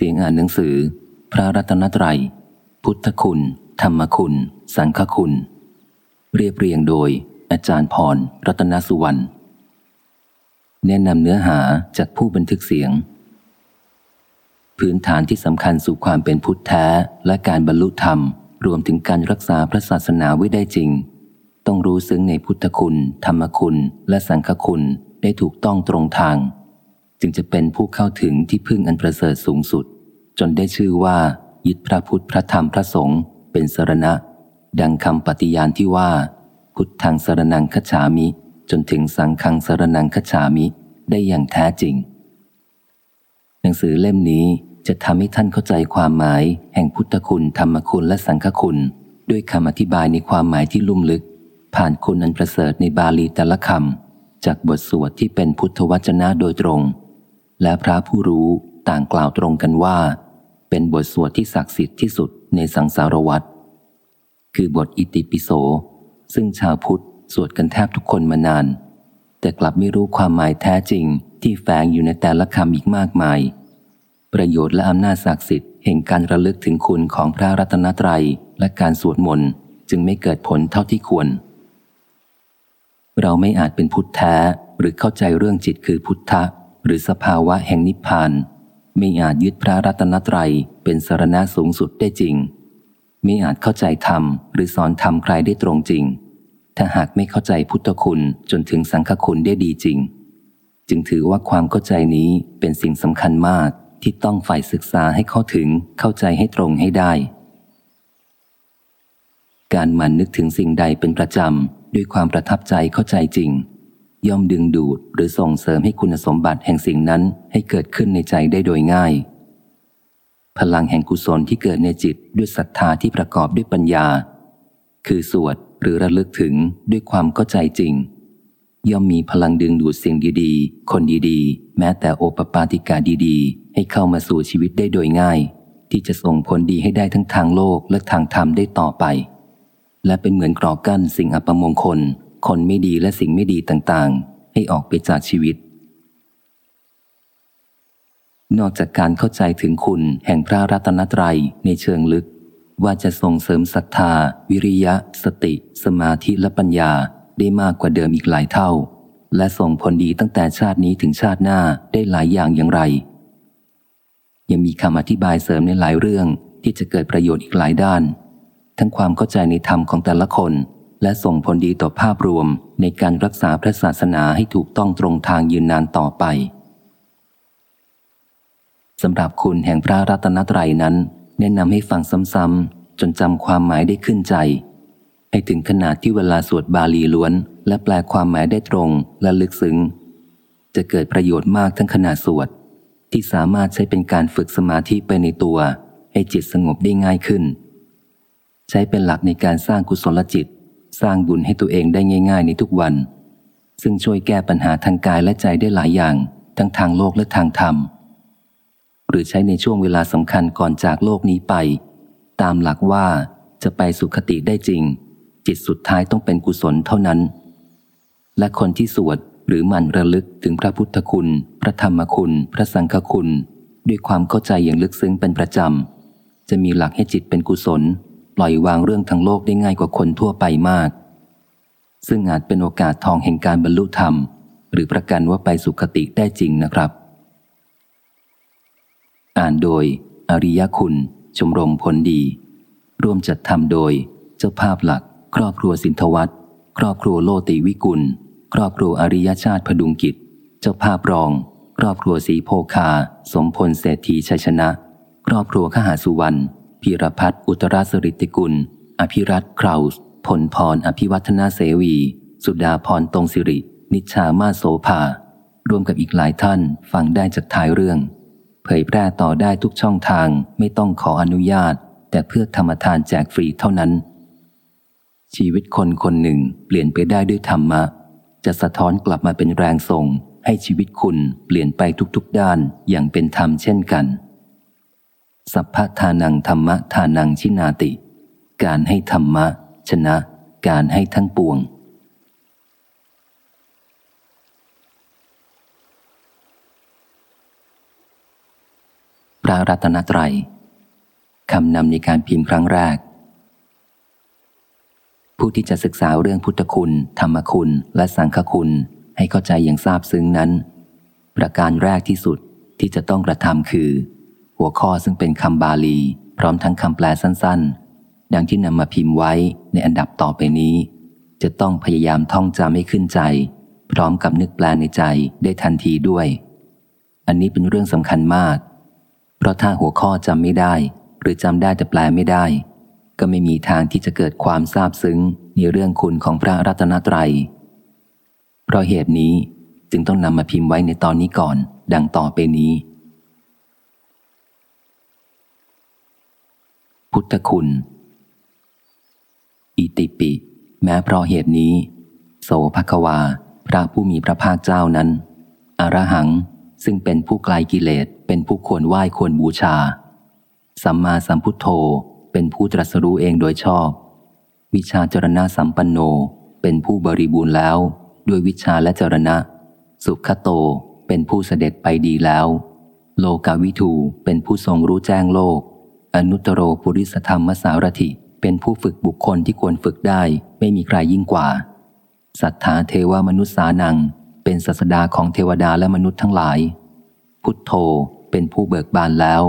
สียงอ่านหนังสือ พระรัตนตรัย พุทธคุณ ธรรมคุณ สังฆคุณ เรียบเรียงโดย อาจารย์พร รัตนสุวรรณแนะนำเนื้อหาจากผู้บันทึกเสียง พื้นฐานที่สำคัญสู่ความเป็นพุทธแท้และการบรรลุธรรม รวมถึงการรักษาพระศาสนาไว้ได้จริง ต้องรู้ซึ้งในพุทธคุณ ธรรมคุณ และสังฆคุณได้ถูกต้องตรงทาง จึงจะเป็นผู้เข้าถึงที่พึ่งอันประเสริฐสูงสุด จนได้ชื่อว่า ยึดพระพุทธพระธรรมพระสงฆ์เป็นสรณะ ดังคำปฏิญาณที่ว่า พุทธังสรนังคฉามิ จนถึงสังฆังสรนังคฉามิได้อย่างแท้จริง หนังสือเล่มนี้จะทำให้ท่านเข้าใจความหมายแห่งพุทธคุณธรรมคุณและสังฆคุณ ด้วยคำอธิบายในความหมายที่ลุ่มลึก ผ่านคุณอันประเสริฐในบาลีแต่ละคำจากบทสวดที่เป็นพุทธวจนะโดยตรง และพระผู้รู้ต่างกล่าวตรงกันว่า เป็นบทสวดที่ศักดิ์สิทธิ์ที่สุดในสังสารวัตรคือบทอิติปิโส ซึ่งชาวพุทธสวดกันแทบทุกคนมานาน แต่กลับไม่รู้ความหมายแท้จริงที่แฝงอยู่ในแต่ละคำอีกมากมาย ประโยชน์และอำนาจศักดิ์สิทธิ์แห่งการระลึกถึงคุณของพระรัตนตรัยและการสวดมนต์จึงไม่เกิดผลเท่าที่ควร เราไม่อาจเป็นพุทธแท้หรือเข้าใจเรื่องจิตคือพุทธะ หรือสภาวะแห่งนิพพานไม่อาจยึดพระรัตนตรัยเป็นสารณะสูงสุดได้จริงไม่อาจเข้าใจธรรมหรือสอนธรรมใครได้ตรงจริง ถ้าหากไม่เข้าใจพุทธคุณจนถึงสังฆคุณได้ดีจริง จึงถือว่าความเข้าใจนี้เป็นสิ่งสำคัญมากที่ต้องฝ่ายศึกษาให้เข้าถึงเข้าใจให้ตรงให้ได้ การหมั่นนึกถึงสิ่งใดเป็นประจำด้วยความประทับใจเข้าใจจริง ย่อมดึงดูดหรือส่งเสริมให้คุณสมบัติแห่งสิ่งนั้นให้เกิดขึ้นในใจได้โดยง่าย พลังแห่งกุศลที่เกิดในจิตด้วยศรัทธาที่ประกอบด้วยปัญญา คือสวดหรือระลึกถึงด้วยความเข้าใจจริง ย่อมมีพลังดึงดูดสิ่งดีๆ คนดีๆ แม้แต่โอปปาติกาดีๆ ให้เข้ามาสู่ชีวิตได้โดยง่าย ที่จะส่งผลดีให้ได้ทั้งทางโลกและทางธรรมได้ต่อไป และเป็นเหมือนกรอกั้นสิ่งอัปมงคล คนไม่ดีและสิ่งไม่ดีต่างๆ ให้ออกไปจากชีวิต นอกจากการเข้าใจถึงคุณแห่งพระรัตนตรัยในเชิงลึก ว่าจะส่งเสริมศรัทธา วิริยะ สติ สมาธิและปัญญาได้มากกว่าเดิมอีกหลายเท่า และส่งผลดีตั้งแต่ชาตินี้ถึงชาติหน้าได้หลายอย่างอย่างไร ยังมีคำอธิบายเสริมในหลายเรื่องที่จะเกิดประโยชน์อีกหลายด้าน ทั้งความเข้าใจในธรรมของแต่ละคน และส่งผลดีต่อภาพรวมในการรักษาพระศาสนาให้ถูกต้องตรงทางยืนนานต่อไปสำหรับคุณแห่งพระรัตนตรัยนั้น แนะนำให้ฟังซ้ำๆจนจำความหมายได้ขึ้นใจ ให้ถึงขนาดที่เวลาสวดบาลีล้วน และแปลความหมายได้ตรงและลึกซึ้ง จะเกิดประโยชน์มากทั้งขณะสวด ที่สามารถใช้เป็นการฝึกสมาธิไปในตัว ให้จิตสงบได้ง่ายขึ้น ใช้เป็นหลักในการสร้างกุศลจิต สร้างบุญให้ตัวเองได้ง่ายๆในทุกวัน ซึ่งช่วยแก้ปัญหาทางกายและใจได้หลายอย่าง ทั้งทางโลกและทางธรรม หรือใช้ในช่วงเวลาสำคัญก่อนจากโลกนี้ไป ตามหลักว่าจะไปสุขติได้จริง จิตสุดท้ายต้องเป็นกุศลเท่านั้น และคนที่สวดหรือมันระลึกถึงพระพุทธคุณ พระธรรมคุณ พระสังฆคุณ ด้วยความเข้าใจอย่างลึกซึ้งเป็นประจำจะมีหลักให้จิตเป็นกุศล ล่อยวางเรื่องทางโลกได้ง่ายกว่าคนทั่วไปมาก ซึ่งอาจเป็นโอกาสทองแห่งการบรรลุธรรม หรือประกันว่าไปสุขติได้จริงนะครับ อ่านโดย อริยคุณ ชมรมผลดี ร่วมจัดทำโดย เจ้าภาพหลัก ครอบครัวสินทวัตครอบครัวโลติวิกุล ครอบครัวอริยชาติพดุงกิจ เจ้าภาพรอง ครอบครัวสีโพคา สมพลเศรษฐีชัยชนะ ครอบครัวขหาสุวรรณ พีรพัฒน์อุตราสริติกุล อภิรัตคราวส์พลพรอภิวัฒนาเสวี สุดาพรตรงสิริ นิชามาโสภารวมกับอีกหลายท่านฟังได้จากท้ายเรื่อง เผยแพร่ต่อได้ทุกช่องทางไม่ต้องขออนุญาต แต่เพื่อธรรมทานแจกฟรีเท่านั้น ชีวิตคนคนหนึ่งเปลี่ยนไปได้ด้วยธรรมะ จะสะท้อนกลับมาเป็นแรงส่งให้ชีวิตคุณเปลี่ยนไปทุกๆด้านอย่างเป็นธรรมเช่นกัน สัพพทานังธรรมะทานังชินาติ การให้ธรรมะ ชนะ การให้ทั้งปวง พระรัตนตรัยคำนำในการพิมพ์ครั้งแรก ผู้ที่จะศึกษาเรื่องพุทธคุณ ธรรมคุณ และสังฆคุณให้เข้าใจอย่างทราบซึ้งนั้น ประการแรกที่สุดที่จะต้องกระทำคือ หัวข้อซึ่งเป็นคำบาลี พร้อมทั้งคำแปลสั้นๆ ดังที่นำมาพิมพ์ไว้ในอันดับต่อไปนี้ จะต้องพยายามท่องจำให้ขึ้นใจ พร้อมกับนึกแปลในใจได้ทันทีด้วย อันนี้เป็นเรื่องสำคัญมาก เพราะถ้าหัวข้อจำไม่ได้ หรือจำได้แต่แปลไม่ได้ ก็ไม่มีทางที่จะเกิดความซาบซึ้งในเรื่องคุณของพระรัตนตรยัย เพราะเหตุนี้จึงต้องนำมาพิมพ์ไว้ในตอนนี้ก่อน ดังต่อไปนี้ พุทธคุณ อิติปิ แม้เพราะเหตุนี้ โสภควา พระผู้มีพระภาคเจ้านั้น อรหัง ซึ่งเป็นผู้ไกลกิเลส เป็นผู้ควรไหว้ควรบูชา สัมมาสัมพุทโธ เป็นผู้ตรัสรู้เองโดยชอบ วิชาจรณะสัมปันโน เป็นผู้บริบูรณ์แล้ว ด้วยวิชาและจรณะ สุขโต เป็นผู้เสด็จไปดีแล้ว โลกาวิทู เป็นผู้ทรงรู้แจ้งโลก อนุตตรปุริสธรรมสารถิ เป็นผู้ฝึกบุคคลที่ควรฝึกได้ไม่มีใครยิ่งกว่า สัทธาเทวมนุษย์สานัง เป็นศาสดาของเทวดาและมนุษย์ทั้งหลาย พุทโธเป็นผู้เบิกบานแล้ว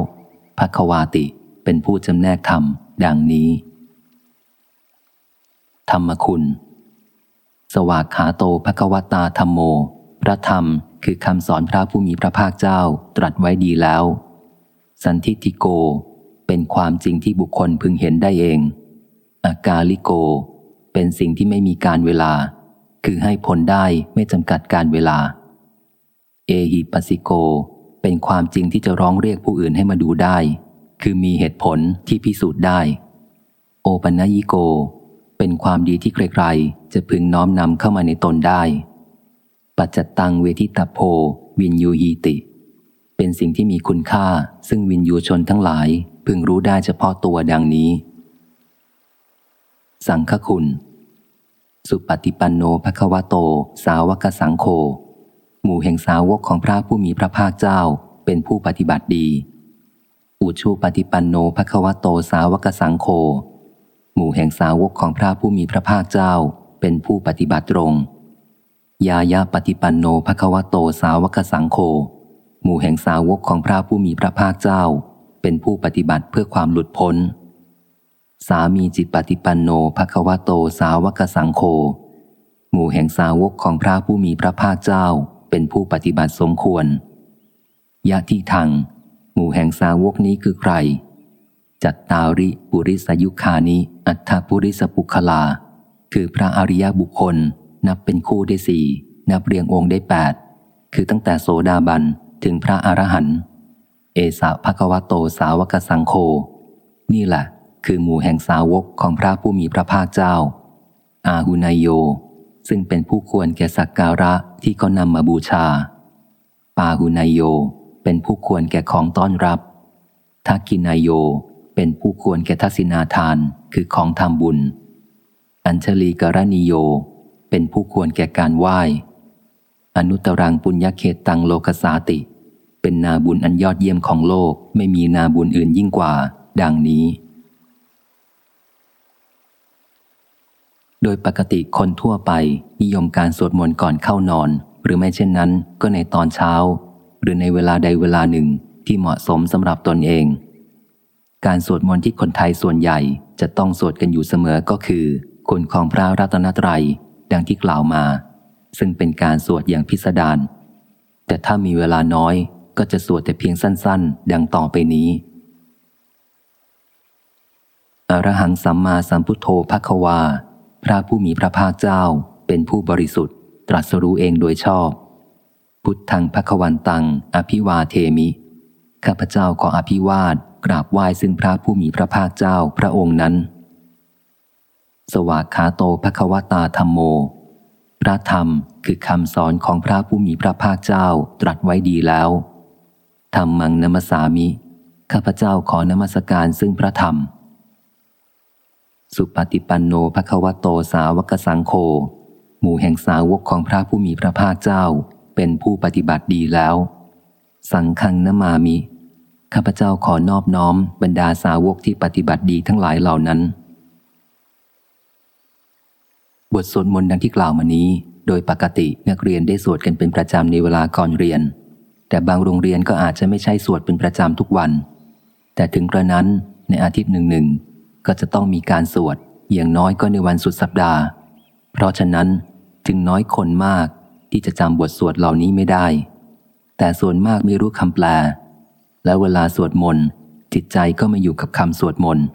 ภควาติ เป็นผู้จำแนกธรรม ดังนี้ ธรรมคุณ สวากขาโตภควตาธรรมโม พระธรรมคือคำสอนพระผู้มีพระภาคเจ้าตรัสไว้ดีแล้ว สันทิติโก เป็นความจริงที่บุคคลพึงเห็นได้เอง อากาลิโก เป็นสิ่งที่ไม่มีการเวลา คือให้ผลได้ไม่จำกัดการเวลา เอหิปัสิโก เป็นความจริงที่จะร้องเรียกผู้อื่นให้มาดูได้ คือมีเหตุผลที่พิสูจน์ได้ โอปัญญิโก เป็นความดีที่ใครๆ จะพึงน้อมนำเข้ามาในตนได้ ปัจจตังเวทิตาโพ วินยูฮีติเป็นสิ่งที่มีคุณค่าซึ่งวินยูชนทั้งหลาย พึงรู้ได้เฉพาะตัวดังนี้ สังฆคุณ สุปฏิปันโนภควโต สาวกสังโฆหมู่แห่งสาวกของพระผู้มีพระภาคเจ้าเป็นผู้ปฏิบัติดี อุชูปฏิปันโนภควโตสาวกสังโฆหมู่แห่งสาวกของพระผู้มีพระภาคเจ้าเป็นผู้ปฏิบัติตรง ยายาปฏิปันโนภควโตสาวกสังโฆหมู่แห่งสาวกของพระผู้มีพระภาคเจ้า เป็นผู้ปฏิบัติเพื่อความหลุดพ้น สามีจิตปฏิปันโนภควโตสาวกสังโฆหมู่แห่งสาวกของพระผู้มีพระภาคเจ้า เป็นผู้ปฏิบัติสมควรยะที่ทังหมู่แห่งสาวกนี้คือใคร จัตตาริปุริสยุคานิ อัฏฐปุริสปุคลา คือพระอริยบุคคล นับเป็นคู่ได้สี่นับเรียงองค์ได้แปดคือตั้งแต่โสดาบันถึงพระอรหันต์ เอสะภควโตสาวกสังโฆนี่แหละ คือหมู่แห่งสาวกของพระผู้มีพระภาคเจ้า อาหุนายโย ซึ่งเป็นผู้ควรแก่สักการะที่เขานำมาบูชา ปาหุนายโย เป็นผู้ควรแก่ของต้อนรับทักกินายโย เป็นผู้ควรแก่ทักษิณาทานคือของทำบุญ อัญชลีกรณิโย เป็นผู้ควรแก่การไหว้ อนุตรังปุญญเขตตังโลกสาติเเป็นนาบุญอันยอดเยี่ยมของโลกไม่มีนาบุญอื่นยิ่งกว่า ดังนี้ โดยปกติคนทั่วไปนิยมการสวดมนต์ก่อนเข้านอน หรือไม่เช่นนั้นก็ในตอนเช้า หรือในเวลาใดเวลาหนึ่งที่เหมาะสมสำหรับตนเอง การสวดมนต์ที่คนไทยส่วนใหญ่จะต้องสวดกันอยู่เสมอก็คือคุณของพระรัตนตรัยดังที่กล่าวมา ซึ่งเป็นการสวดอย่างพิสดารแต่ถ้ามีเวลาน้อย ก็จะสวดแต่เพียงสั้น ๆ ดังต่อไปนี้ อรหังสัมมาสัมพุทโธภควา พระผู้มีพระภาคเจ้าเป็นผู้บริสุทธิ์ ตรัสรู้เองโดยชอบ พุทธังภควันตัง อภิวาเทมิ ข้าพเจ้าขออภิวาทกราบไหว้ซึ่งพระผู้มีพระภาคเจ้าพระองค์นั้น สวากขาโตภควตาธรรมโม พระธรรมคือคำสอนของพระผู้มีพระภาคเจ้าตรัสไว้ดีแล้ว ธรรมังนมสามิ ข้าพเจ้าขอนมัสการซึ่งพระธรรม สุปฏิปันโนภควโตสาวกสังโฆหมู่แห่งสาวกของพระผู้มีพระภาคเจ้า เป็นผู้ปฏิบัติดีแล้ว สังฆังนมามิ ข้าพเจ้าขอนอบน้อมบรรดาสาวกที่ปฏิบัติดีทั้งหลายเหล่านั้น บทสวดมนต์ดังที่กล่าวมานี้ โดยปกตินักเรียนได้สวดกันเป็นประจำในเวลาก่อนเรียน แต่บางโรงเรียนก็อาจจะไม่ใช่สวดเป็นประจำทุกวัน แต่ถึงกระนั้นในอาทิตย์หนึ่งหนึ่งก็จะต้องมีการสวดอย่างน้อยก็ในวันสุดสัปดาห์ เพราะฉะนั้นจึงน้อยคนมากที่จะจำบทสวดเหล่านี้ไม่ได้ แต่ส่วนมากไม่รู้คำแปล และเวลาสวดมนต์จิตใจก็ไม่อยู่กับคำสวดมนต์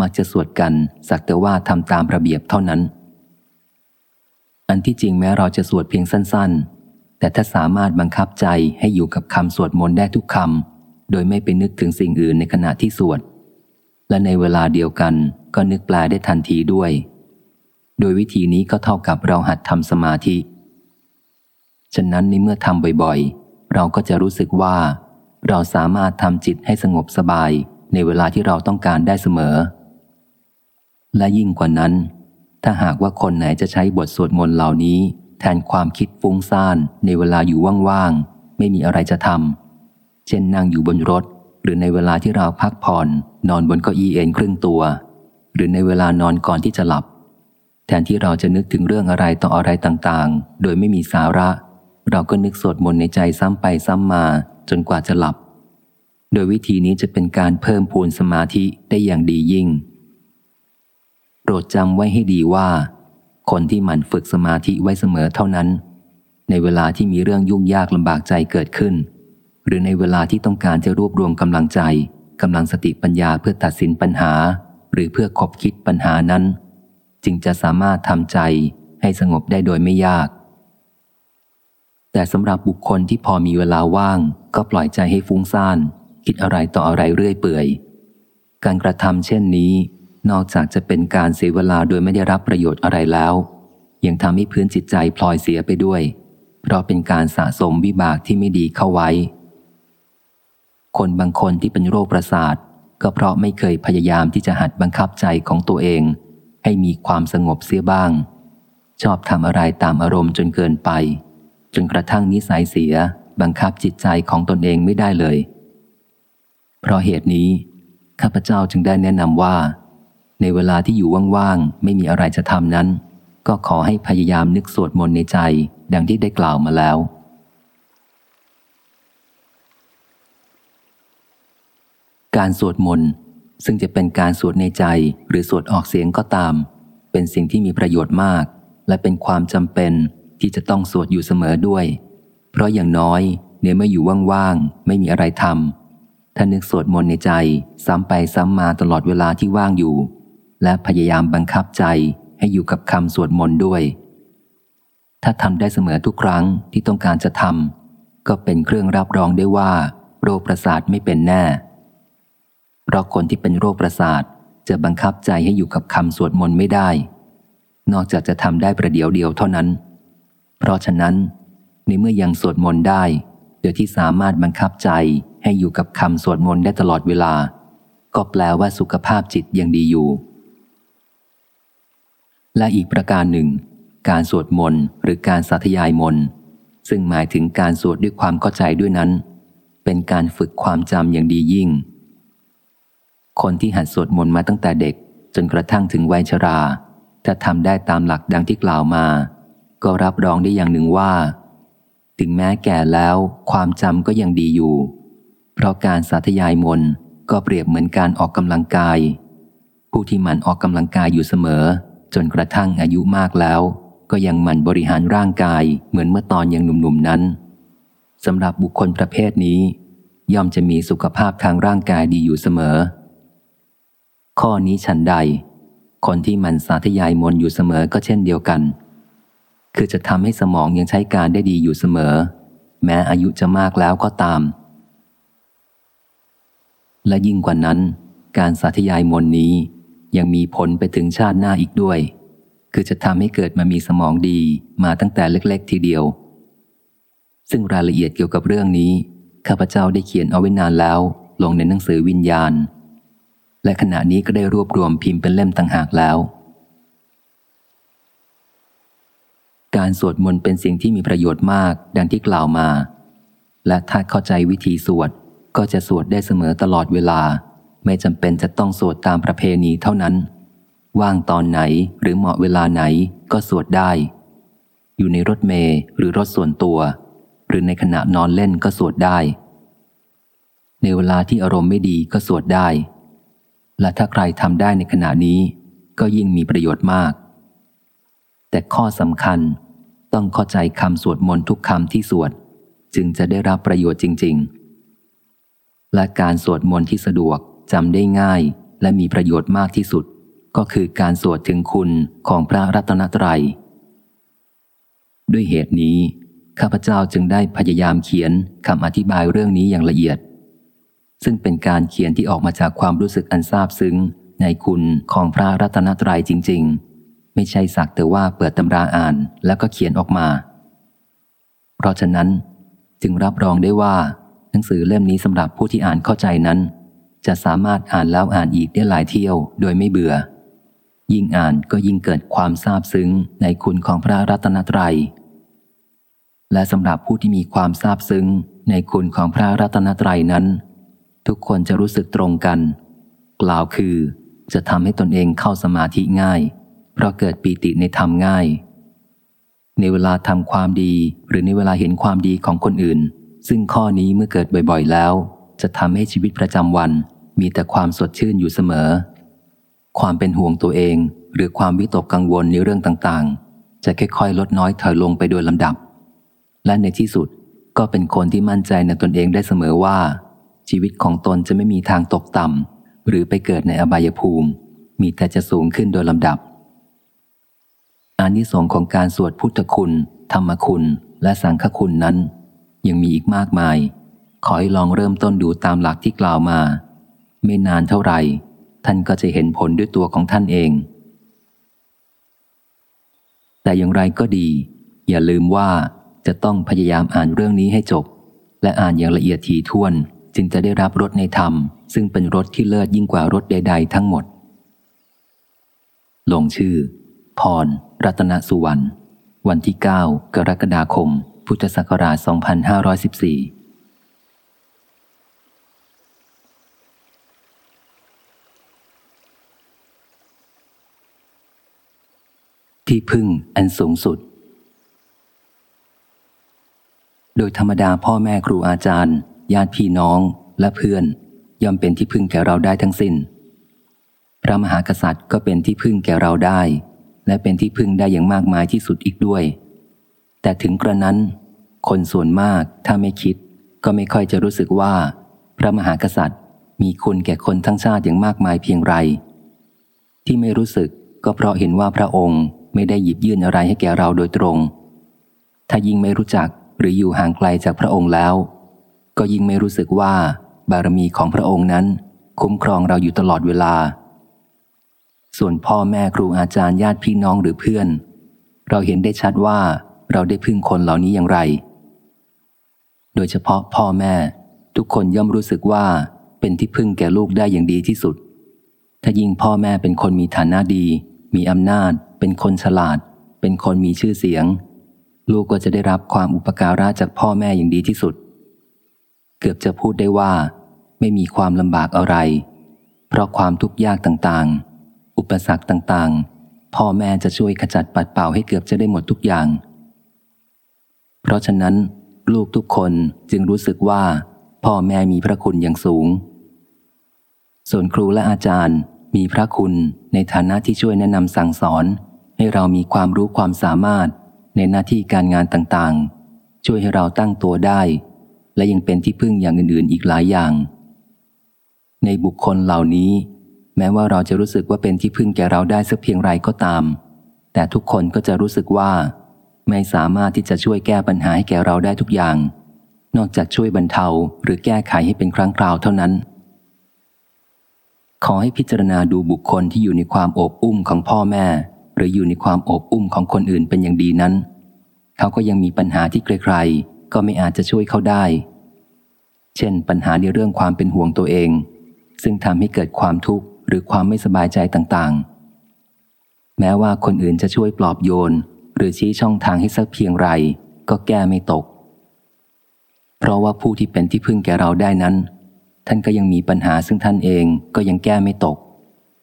มักจะสวดกันสักแต่ว่าทำตามระเบียบเท่านั้น อันที่จริงแม้เราจะสวดเพียงสั้นๆ แต่ถ้าสามารถบังคับใจให้อยู่กับคำสวดมนต์ได้ทุกคำ โดยไม่ไปนึกถึงสิ่งอื่นในขณะที่สวด และในเวลาเดียวกันก็นึกแปลได้ทันทีด้วย โดยวิธีนี้ก็เท่ากับเราหัดทำสมาธิ ฉะนั้นในเมื่อทำบ่อยๆ เราก็จะรู้สึกว่า เราสามารถทำจิตให้สงบสบายในเวลาที่เราต้องการได้เสมอ และยิ่งกว่านั้น ถ้าหากว่าคนไหนจะใช้บทสวดมนต์เหล่านี้ แทนความคิดฟุ้งซ่านในเวลาอยู่ว่างๆ ไม่มีอะไรจะทำ เช่นนั่งอยู่บนรถ หรือในเวลาที่เราพักผ่อน นอนบนเก้าอี้เอนครึ่งตัว หรือในเวลานอนก่อนที่จะหลับ แทนที่เราจะนึกถึงเรื่องอะไรต่ออะไรต่างๆ โดยไม่มีสาระ เราก็นึกสวดมนต์ในใจซ้ำไปซ้ำมาจนกว่าจะหลับ โดยวิธีนี้จะเป็นการเพิ่มพูนสมาธิได้อย่างดียิ่ง โปรดจำไว้ให้ดีว่า คนที่หมั่นฝึกสมาธิไว้เสมอเท่านั้น ในเวลาที่มีเรื่องยุ่งยากลำบากใจเกิดขึ้น หรือในเวลาที่ต้องการจะรวบรวมกำลังใจกำลังสติปัญญาเพื่อตัดสินปัญหา หรือเพื่อคบคิดปัญหานั้น จึงจะสามารถทำใจให้สงบได้โดยไม่ยาก แต่สำหรับบุคคลที่พอมีเวลาว่าง ก็ปล่อยใจให้ฟุ้งซ่าน คิดอะไรต่ออะไรเรื่อยเปื่อย การกระทำเช่นนี้ นอกจากจะเป็นการเสียเวลาโดยไม่ได้รับประโยชน์อะไรแล้ว ยังทำให้พื้นจิตใจพลอยเสียไปด้วย เพราะเป็นการสะสมวิบากที่ไม่ดีเข้าไว้ คนบางคนที่เป็นโรคประสาท ก็เพราะไม่เคยพยายามที่จะหัดบังคับใจของตัวเอง ให้มีความสงบเสียบ้าง ชอบทำอะไรตามอารมณ์จนเกินไป จนกระทั่งนิสัยเสียบังคับจิตใจของตนเองไม่ได้เลย เพราะเหตุนี้ข้าพเจ้าจึงได้แนะนำว่า ในเวลาที่อยู่ว่างๆ ไม่มีอะไรจะทำนั้น ก็ขอให้พยายามนึกสวดมนต์ในใจ ดังที่ได้กล่าวมาแล้ว การสวดมนต์ซึ่งจะเป็นการสวดในใจหรือสวดออกเสียงก็ตาม เป็นสิ่งที่มีประโยชน์มาก และเป็นความจำเป็นที่จะต้องสวดอยู่เสมอด้วย เพราะอย่างน้อยเนี่ยเมื่ออยู่ว่างๆ ไม่มีอะไรทำถ้านึกสวดมนต์ในใจ ซ้ำไปซ้ำมาตลอดเวลาที่ว่างอยู่ และพยายามบังคับใจให้อยู่กับคำสวดมนต์ด้วย ถ้าทำได้เสมอทุกครั้งที่ต้องการจะทำก็เป็นเครื่องรับรองได้ว่า โรคประสาทไม่เป็นแน่ เพราะคนที่เป็นโรคประสาทจะบังคับใจให้อยู่กับคำสวดมนต์ไม่ได้ นอกจากจะทำได้ประเดี๋ยวเดียวเท่านั้น เพราะฉะนั้นในเมื่อยังสวดมนต์ได้ โดยที่สามารถบังคับใจให้อยู่กับคำสวดมนต์ได้ตลอดเวลา ก็แปลว่าสุขภาพจิตยังดีอยู่ และอีกประการหนึ่ง การสวดมนต์หรือการสาธยายมนต์ซึ่งหมายถึงการสวดด้วยความเข้าใจด้วยนั้น เป็นการฝึกความจำอย่างดียิ่ง คนที่หัดสวดมนต์มาตั้งแต่เด็ก จนกระทั่งถึงวัยชรา ถ้าทำได้ตามหลักดังที่กล่าวมา ก็รับรองได้อย่างหนึ่งว่า ถึงแม้แก่แล้วความจำก็ยังดีอยู่ เพราะการสาธยายมนต์ก็เปรียบเหมือนการออกกำลังกาย ผู้ที่หมั่นออกกำลังกายอยู่เสมอ จนกระทั่งอายุมากแล้ว ก็ยังมันบริหารร่างกายเหมือนเมื่อตอนยังหนุ่มๆนั้นสำหรับบุคคลประเภทนี้ ย่อมจะมีสุขภาพทางร่างกายดีอยู่เสมอ ข้อนี้ฉันใด คนที่มันสาธยายมนอยู่เสมอก็เช่นเดียวกัน คือจะทำให้สมองยังใช้การได้ดีอยู่เสมอ แม้อายุจะมากแล้วก็ตาม และยิ่งกว่านั้น การสาธยายมนนี้ ยังมีผลไปถึงชาติหน้าอีกด้วย คือจะทำให้เกิดมามีสมองดีมาตั้งแต่เล็ก ๆ ทีเดียว ซึ่งรายละเอียดเกี่ยวกับเรื่องนี้ ข้าพเจ้าได้เขียนเอาไว้นานแล้ว ลงในหนังสือวิญญาณ และขณะนี้ก็ได้รวบรวมพิมพ์เป็นเล่มต่างหากแล้ว การสวดมนต์เป็นสิ่งที่มีประโยชน์มากดังที่กล่าวมา และถ้าเข้าใจวิธีสวดก็จะสวดได้เสมอตลอดเวลา ไม่จำเป็นจะต้องสวดตามประเพณีเท่านั้น ว่างตอนไหนหรือเหมาะเวลาไหนก็สวดได้ อยู่ในรถเมล์หรือรถส่วนตัว หรือในขณะนอนเล่นก็สวดได้ ในเวลาที่อารมณ์ไม่ดีก็สวดได้ และถ้าใครทำได้ในขณะนี้ ก็ยิ่งมีประโยชน์มาก แต่ข้อสำคัญต้องเข้าใจคำสวดมนต์ทุกคำที่สวด จึงจะได้รับประโยชน์จริง ๆ และการสวดมนต์ที่สะดวก จำได้ง่ายและมีประโยชน์มากที่สุด ก็คือการสวดถึงคุณของพระรัตนตรยัย ด้วยเหตุนี้ ข้าพเจ้าจึงได้พยายามเขียนคำอธิบายเรื่องนี้อย่างละเอียด ซึ่งเป็นการเขียนที่ออกมาจากความรู้สึกอันซาบซึ้งในคุณของพระรัตนตรัยจริง ๆ ไม่ใช่สักแต่ว่าเปิดตำราอ่านแล้วก็เขียนออกมา เพราะฉะนั้นจึงรับรองได้ว่า หนังสือเล่มนี้สำหรับผู้ที่อ่านเข้าใจนั้น จะสามารถอ่านแล้วอ่านอีกได้หลายเที่ยว โดยไม่เบื่อ ยิ่งอ่านก็ยิ่งเกิดความซาบซึ้งในคุณของพระรัตนตรยัย และสำหรับผู้ที่มีความซาบซึ้งในคุณของพระรัตนตรัยนั้น ทุกคนจะรู้สึกตรงกัน กล่าวคือจะทำให้ตนเองเข้าสมาธิง่าย เพราะเกิดปีติในธรรมง่าย ในเวลาทำความดีหรือในเวลาเห็นความดีของคนอื่น ซึ่งข้อนี้เมื่อเกิดบ่อยๆแล้ว จะทำให้ชีวิตประจำวัน มีแต่ความสดชื่นอยู่เสมอ ความเป็นห่วงตัวเอง หรือความวิตกกังวลในเรื่องต่างๆ จะค่อยๆ ลดน้อยถอยลงไปโดยลำดับ และในที่สุดก็เป็นคนที่มั่นใจในตนเองได้เสมอว่า ชีวิตของตนจะไม่มีทางตกต่ำหรือไปเกิดในอบายภูมิ มีแต่จะสูงขึ้นโดยลำดับอานิสงส์ของการสวดพุทธคุณ ธรรมคุณ และสังฆคุณนั้น ยังมีอีกมากมาย ขอให้ลองเริ่มต้นดูตามหลักที่กล่าวมา ไม่นานเท่าไหร่ ท่านก็จะเห็นผลด้วยตัวของท่านเอง แต่อย่างไรก็ดี อย่าลืมว่าจะต้องพยายามอ่านเรื่องนี้ให้จบ และอ่านอย่างละเอียดถี่ถ้วน จึงจะได้รับรสในธรรม ซึ่งเป็นรสที่เลิศยิ่งกว่ารสใด ๆ ทั้งหมด ลงชื่อ พร รัตนสุวรรณวันที่ 9 กรกฎาคม พุทธศักราช 2514 ที่พึ่งอันสูงสุด โดยธรรมดาพ่อแม่ครูอาจารย์ ญาติพี่น้องและเพื่อน ย่อมเป็นที่พึ่งแก่เราได้ทั้งสิน้น พระมหากษัตริย์ก็เป็นที่พึ่งแก่เราได้ และเป็นที่พึ่งได้อย่างมากมายที่สุดอีกด้วย แต่ถึงกระนั้น คนส่วนมากถ้าไม่คิด ก็ไม่ค่อยจะรู้สึกว่า พระมหากษัตริย์มีคุณแก่คนทั้งชาติอย่างมากมายเพียงไร ที่ไม่รู้สึกก็เพราะเห็นว่าพระองค์ ไม่ได้หยิบยื่นอะไรให้แก่เราโดยตรง ถ้ายิ่งไม่รู้จักหรืออยู่ห่างไกลจากพระองค์แล้ว ก็ยิ่งไม่รู้สึกว่าบารมีของพระองค์นั้น คุ้มครองเราอยู่ตลอดเวลา ส่วนพ่อแม่ครูอาจารย์ญาติพี่น้องหรือเพื่อน เราเห็นได้ชัดว่าเราได้พึ่งคนเหล่านี้อย่างไร โดยเฉพาะพ่อแม่ ทุกคนย่อมรู้สึกว่าเป็นที่พึ่งแก่ลูกได้อย่างดีที่สุด ถ้ายิ่งพ่อแม่เป็นคนมีฐานะดี มีอำนาจ เป็นคนฉลาด เป็นคนมีชื่อเสียง ลูกก็จะได้รับความอุปการะจากพ่อแม่อย่างดีที่สุด เกือบจะพูดได้ว่า ไม่มีความลำบากอะไร เพราะความทุกข์ยากต่างๆ อุปสรรคต่างๆ พ่อแม่จะช่วยขจัดปัดเป่าให้เกือบจะได้หมดทุกอย่าง เพราะฉะนั้น ลูกทุกคนจึงรู้สึกว่า พ่อแม่มีพระคุณอย่างสูง ส่วนครูและอาจารย์ มีพระคุณในฐานะที่ช่วยแนะนำสั่งสอน ให้เรามีความรู้ความสามารถในหน้าที่การงานต่างๆ ช่วยให้เราตั้งตัวได้ และยังเป็นที่พึ่งอย่างอื่นๆ อีกหลายอย่าง ในบุคคลเหล่านี้ แม้ว่าเราจะรู้สึกว่าเป็นที่พึ่งแก่เราได้สักเพียงไรก็ตาม แต่ทุกคนก็จะรู้สึกว่า ไม่สามารถที่จะช่วยแก้ปัญหาให้แก่เราได้ทุกอย่าง นอกจากช่วยบรรเทาหรือแก้ไขให้เป็นครั้งคราวเท่านั้น ขอให้พิจารณาดูบุคคลที่อยู่ในความโอบอุ้มของพ่อแม่ หรืออยู่ในความโอบอุ้มของคนอื่นเป็นอย่างดีนั้น เขาก็ยังมีปัญหาที่ใครๆก็ไม่อาจจะช่วยเขาได้ เช่น ปัญหาในเรื่องความเป็นห่วงตัวเอง ซึ่งทำให้เกิดความทุกข์หรือความไม่สบายใจต่างๆ แม้ว่าคนอื่นจะช่วยปลอบโยน หรือชี้ช่องทางให้สักเพียงไร ก็แก้ไม่ตก เพราะว่าผู้ที่เป็นที่พึ่งแก่เราได้นั้น ท่านก็ยังมีปัญหาซึ่งท่านเองก็ยังแก้ไม่ตก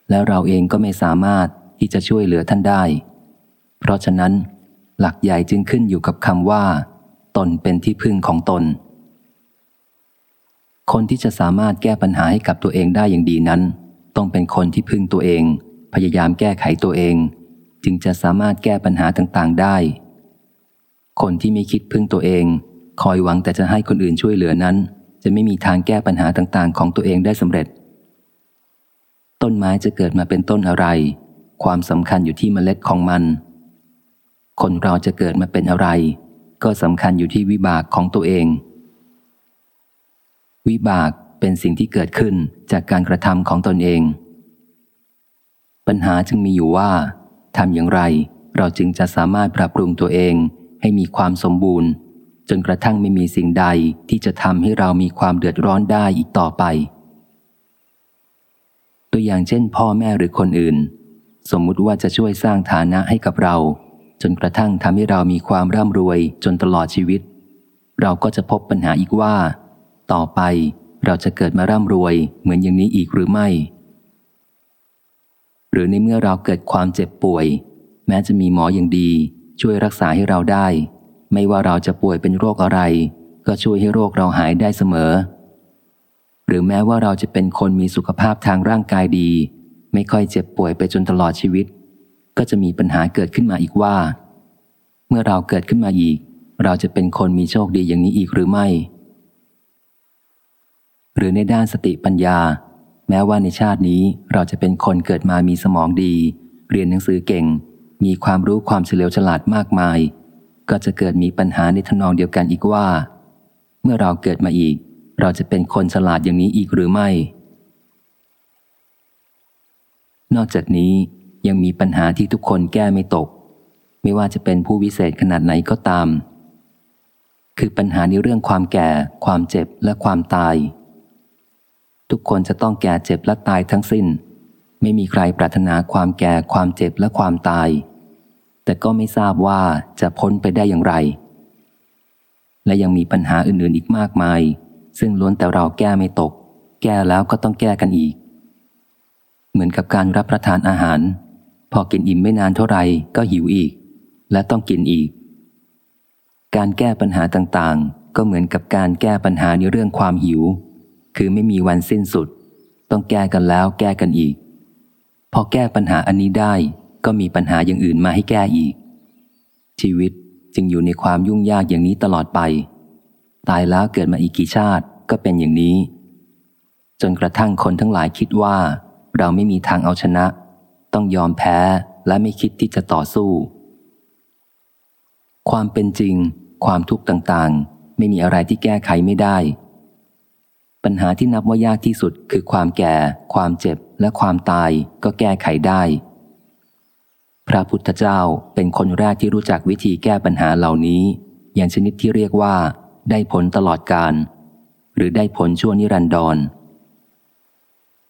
แล้วเราเองก็ไม่สามารถที่จะช่วยเหลือท่านได้ เพราะฉะนั้น หลักใหญ่จึงขึ้นอยู่กับคำว่า ตนเป็นที่พึ่งของตน คนที่จะสามารถแก้ปัญหาให้กับตัวเองได้อย่างดีนั้น ต้องเป็นคนที่พึ่งตัวเอง พยายามแก้ไขตัวเอง จึงจะสามารถแก้ปัญหาต่างๆได้ คนที่ไม่คิดพึ่งตัวเอง คอยหวังแต่จะให้คนอื่นช่วยเหลือนั้น จะไม่มีทางแก้ปัญหาต่างๆ ของตัวเองได้สำเร็จ ต้นไม้จะเกิดมาเป็นต้นอะไร ความสำคัญอยู่ที่เมล็ดของมัน คนเราจะเกิดมาเป็นอะไร ก็สำคัญอยู่ที่วิบากของตัวเอง วิบากเป็นสิ่งที่เกิดขึ้นจากการกระทำของตนเอง ปัญหาจึงมีอยู่ว่าทำอย่างไร เราจึงจะสามารถปรับปรุงตัวเองให้มีความสมบูรณ์ จนกระทั่งไม่มีสิ่งใดที่จะทำให้เรามีความเดือดร้อนได้อีกต่อไป ตัวอย่างเช่น พ่อแม่หรือคนอื่น สมมุติว่าจะช่วยสร้างฐานะให้กับเรา จนกระทั่งทำให้เรามีความร่ำรวยจนตลอดชีวิต เราก็จะพบปัญหาอีกว่า ต่อไปเราจะเกิดมาร่ำรวยเหมือนอย่างนี้อีกหรือไม่ หรือในเมื่อเราเกิดความเจ็บป่วย แม้จะมีหมออย่างดีช่วยรักษาให้เราได้ ไม่ว่าเราจะป่วยเป็นโรคอะไร ก็ช่วยให้โรคเราหายได้เสมอ หรือแม้ว่าเราจะเป็นคนมีสุขภาพทางร่างกายดี ไม่ค่อยเจ็บป่วยไปจนตลอดชีวิต ก็จะมีปัญหาเกิดขึ้นมาอีกว่า เมื่อเราเกิดขึ้นมาอีก เราจะเป็นคนมีโชคดีอย่างนี้อีกหรือไม่ หรือในด้านสติปัญญา แม้ว่าในชาตินี้เราจะเป็นคนเกิดมามีสมองดี เรียนหนังสือเก่ง มีความรู้ความเฉลียวฉลาดมากมาย ก็จะเกิดมีปัญหาในทนองเดียวกันอีกว่า เมื่อเราเกิดมาอีก เราจะเป็นคนฉลาดอย่างนี้อีกหรือไม่ นอกจากนี้ยังมีปัญหาที่ทุกคนแก้ไม่ตก ไม่ว่าจะเป็นผู้วิเศษขนาดไหนก็ตาม คือปัญหาในเรื่องความแก่ ความเจ็บและความตาย ทุกคนจะต้องแก่เจ็บและตายทั้งสิ้น ไม่มีใครปรารถนาความแก่ความเจ็บและความตาย แต่ก็ไม่ทราบว่าจะพ้นไปได้อย่างไร และยังมีปัญหาอื่นๆอีกมากมาย ซึ่งล้วนแต่เราแก้ไม่ตก แก้แล้วก็ต้องแก้กันอีก เหมือนกับการรับประทานอาหาร พอกินอิ่มไม่นานเท่าไหร่ก็หิวอีก และต้องกินอีก การแก้ปัญหาต่างๆ ก็เหมือนกับการแก้ปัญหาในเรื่องความหิว คือไม่มีวันสิ้นสุด ต้องแก้กันแล้วแก้กันอีก พอแก้ปัญหาอันนี้ได้ ก็มีปัญหาอย่างอื่นมาให้แก้อีก ชีวิตจึงอยู่ในความยุ่งยากอย่างนี้ตลอดไป ตายแล้วเกิดมาอีกกี่ชาติก็เป็นอย่างนี้ จนกระทั่งคนทั้งหลายคิดว่า เราไม่มีทางเอาชนะ ต้องยอมแพ้และไม่คิดที่จะต่อสู้ ความเป็นจริง ความทุกข์ต่างๆ ไม่มีอะไรที่แก้ไขไม่ได้ ปัญหาที่นับว่ายากที่สุดคือความแก่ ความเจ็บและความตายก็แก้ไขได้ พระพุทธเจ้าเป็นคนแรกที่รู้จักวิธีแก้ปัญหาเหล่านี้ อย่างชนิดที่เรียกว่า ได้ผลตลอดการ หรือได้ผลชั่วนิรันดร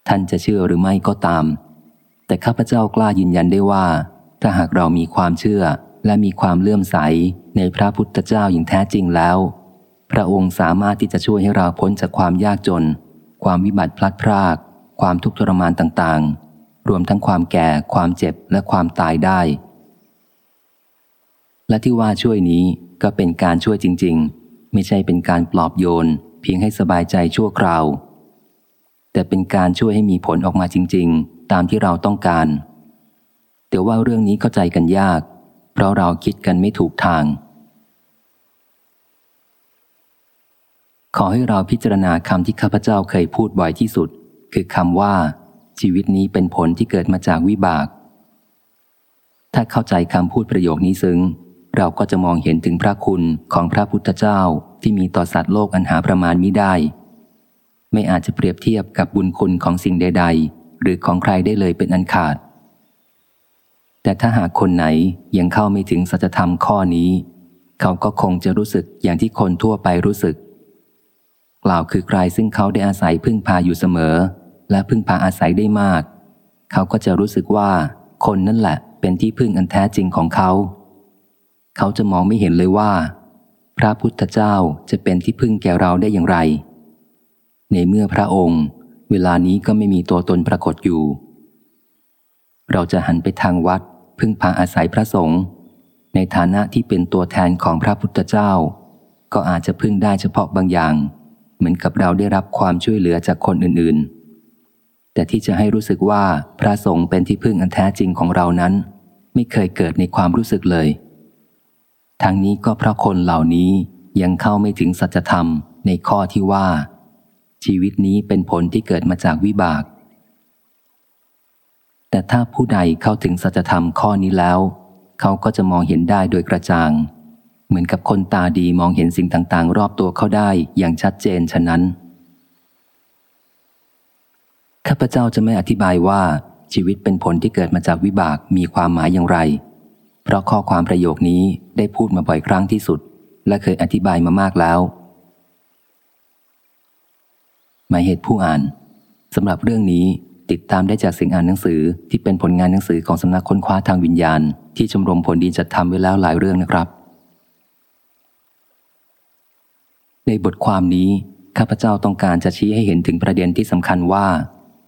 ท่านจะเชื่อหรือไม่ก็ตาม แต่ข้าพเจ้ากล้ายืนยันได้ว่า ถ้าหากเรามีความเชื่อและมีความเลื่อมใสในพระพุทธเจ้าอย่างแท้จริงแล้ว พระองค์สามารถที่จะช่วยให้เราพ้นจากความยากจน ความวิบัติพลัดพราก ความทุกข์ทรมานต่างๆ รวมทั้งความแก่ ความเจ็บและความตายได้ และที่ว่าช่วยนี้ก็เป็นการช่วยจริง ๆ ไม่ใช่เป็นการปลอบโยน เพียงให้สบายใจชั่วคราว แต่เป็นการช่วยให้มีผลออกมาจริง ๆ ตามที่เราต้องการ แต่ว่าเรื่องนี้เข้าใจกันยาก เพราะเราคิดกันไม่ถูกทาง ขอให้เราพิจารณาคำที่ข้าพเจ้าเคยพูดบ่อยที่สุด คือคำว่า ชีวิตนี้เป็นผลที่เกิดมาจากวิบาก ถ้าเข้าใจคำพูดประโยคนี้ซึ้ง เราก็จะมองเห็นถึงพระคุณของพระพุทธเจ้าที่มีต่อสัตว์โลกอันหาประมาณมิได้ ไม่อาจจะเปรียบเทียบกับบุญคุณของสิ่งใด ๆ หรือของใครได้เลยเป็นอันขาด แต่ถ้าหากคนไหนยังเข้าไม่ถึงสัจธรรมข้อนี้ เขาก็คงจะรู้สึกอย่างที่คนทั่วไปรู้สึก กล่าวคือใครซึ่งเขาได้อาศัยพึ่งพาอยู่เสมอ และพึ่งพาอาศัยได้มาก เขาก็จะรู้สึกว่าคนนั่นแหละเป็นที่พึ่งอันแท้จริงของเขา เขาจะมองไม่เห็นเลยว่า พระพุทธเจ้าจะเป็นที่พึ่งแก่เราได้อย่างไร ในเมื่อพระองค์ เวลานี้ก็ไม่มีตัวตนปรากฏอยู่ เราจะหันไปทางวัด พึ่งพาอาศัยพระสงฆ์ในฐานะที่เป็นตัวแทนของพระพุทธเจ้า ก็อาจจะพึ่งได้เฉพาะบางอย่าง เหมือนกับเราได้รับความช่วยเหลือจากคนอื่นๆ แต่ที่จะให้รู้สึกว่าพระสงฆ์เป็นที่พึ่งอันแท้จริงของเรานั้น ไม่เคยเกิดในความรู้สึกเลย ทั้งนี้ก็เพราะคนเหล่านี้ยังเข้าไม่ถึงสัจธรรมในข้อที่ว่า ชีวิตนี้เป็นผลที่เกิดมาจากวิบาก แต่ถ้าผู้ใดเข้าถึงสัจธรรมข้อนี้แล้ว เขาก็จะมองเห็นได้โดยกระจ่าง เหมือนกับคนตาดีมองเห็นสิ่งต่างๆ รอบตัวเขาได้อย่างชัดเจนฉะนั้น ข้าพเจ้าจะไม่อธิบายว่าชีวิตเป็นผลที่เกิดมาจากวิบากมีความหมายอย่างไร เพราะข้อความประโยคนี้ได้พูดมาบ่อยครั้งที่สุด และเคยอธิบายมามากแล้ว หมายเหตุผู้อ่านสำหรับเรื่องนี้ติดตามได้จากสิ่งอ่านหนังสือที่เป็นผลงานหนังสือของสำนักค้นคว้าทางวิญญาณ ที่ชมรมผลดีจัดทำไว้แล้วหลายเรื่องนะครับ ในบทความนี้ข้าพเจ้าต้องการจะชี้ให้เห็นถึงประเด็นที่สำคัญว่า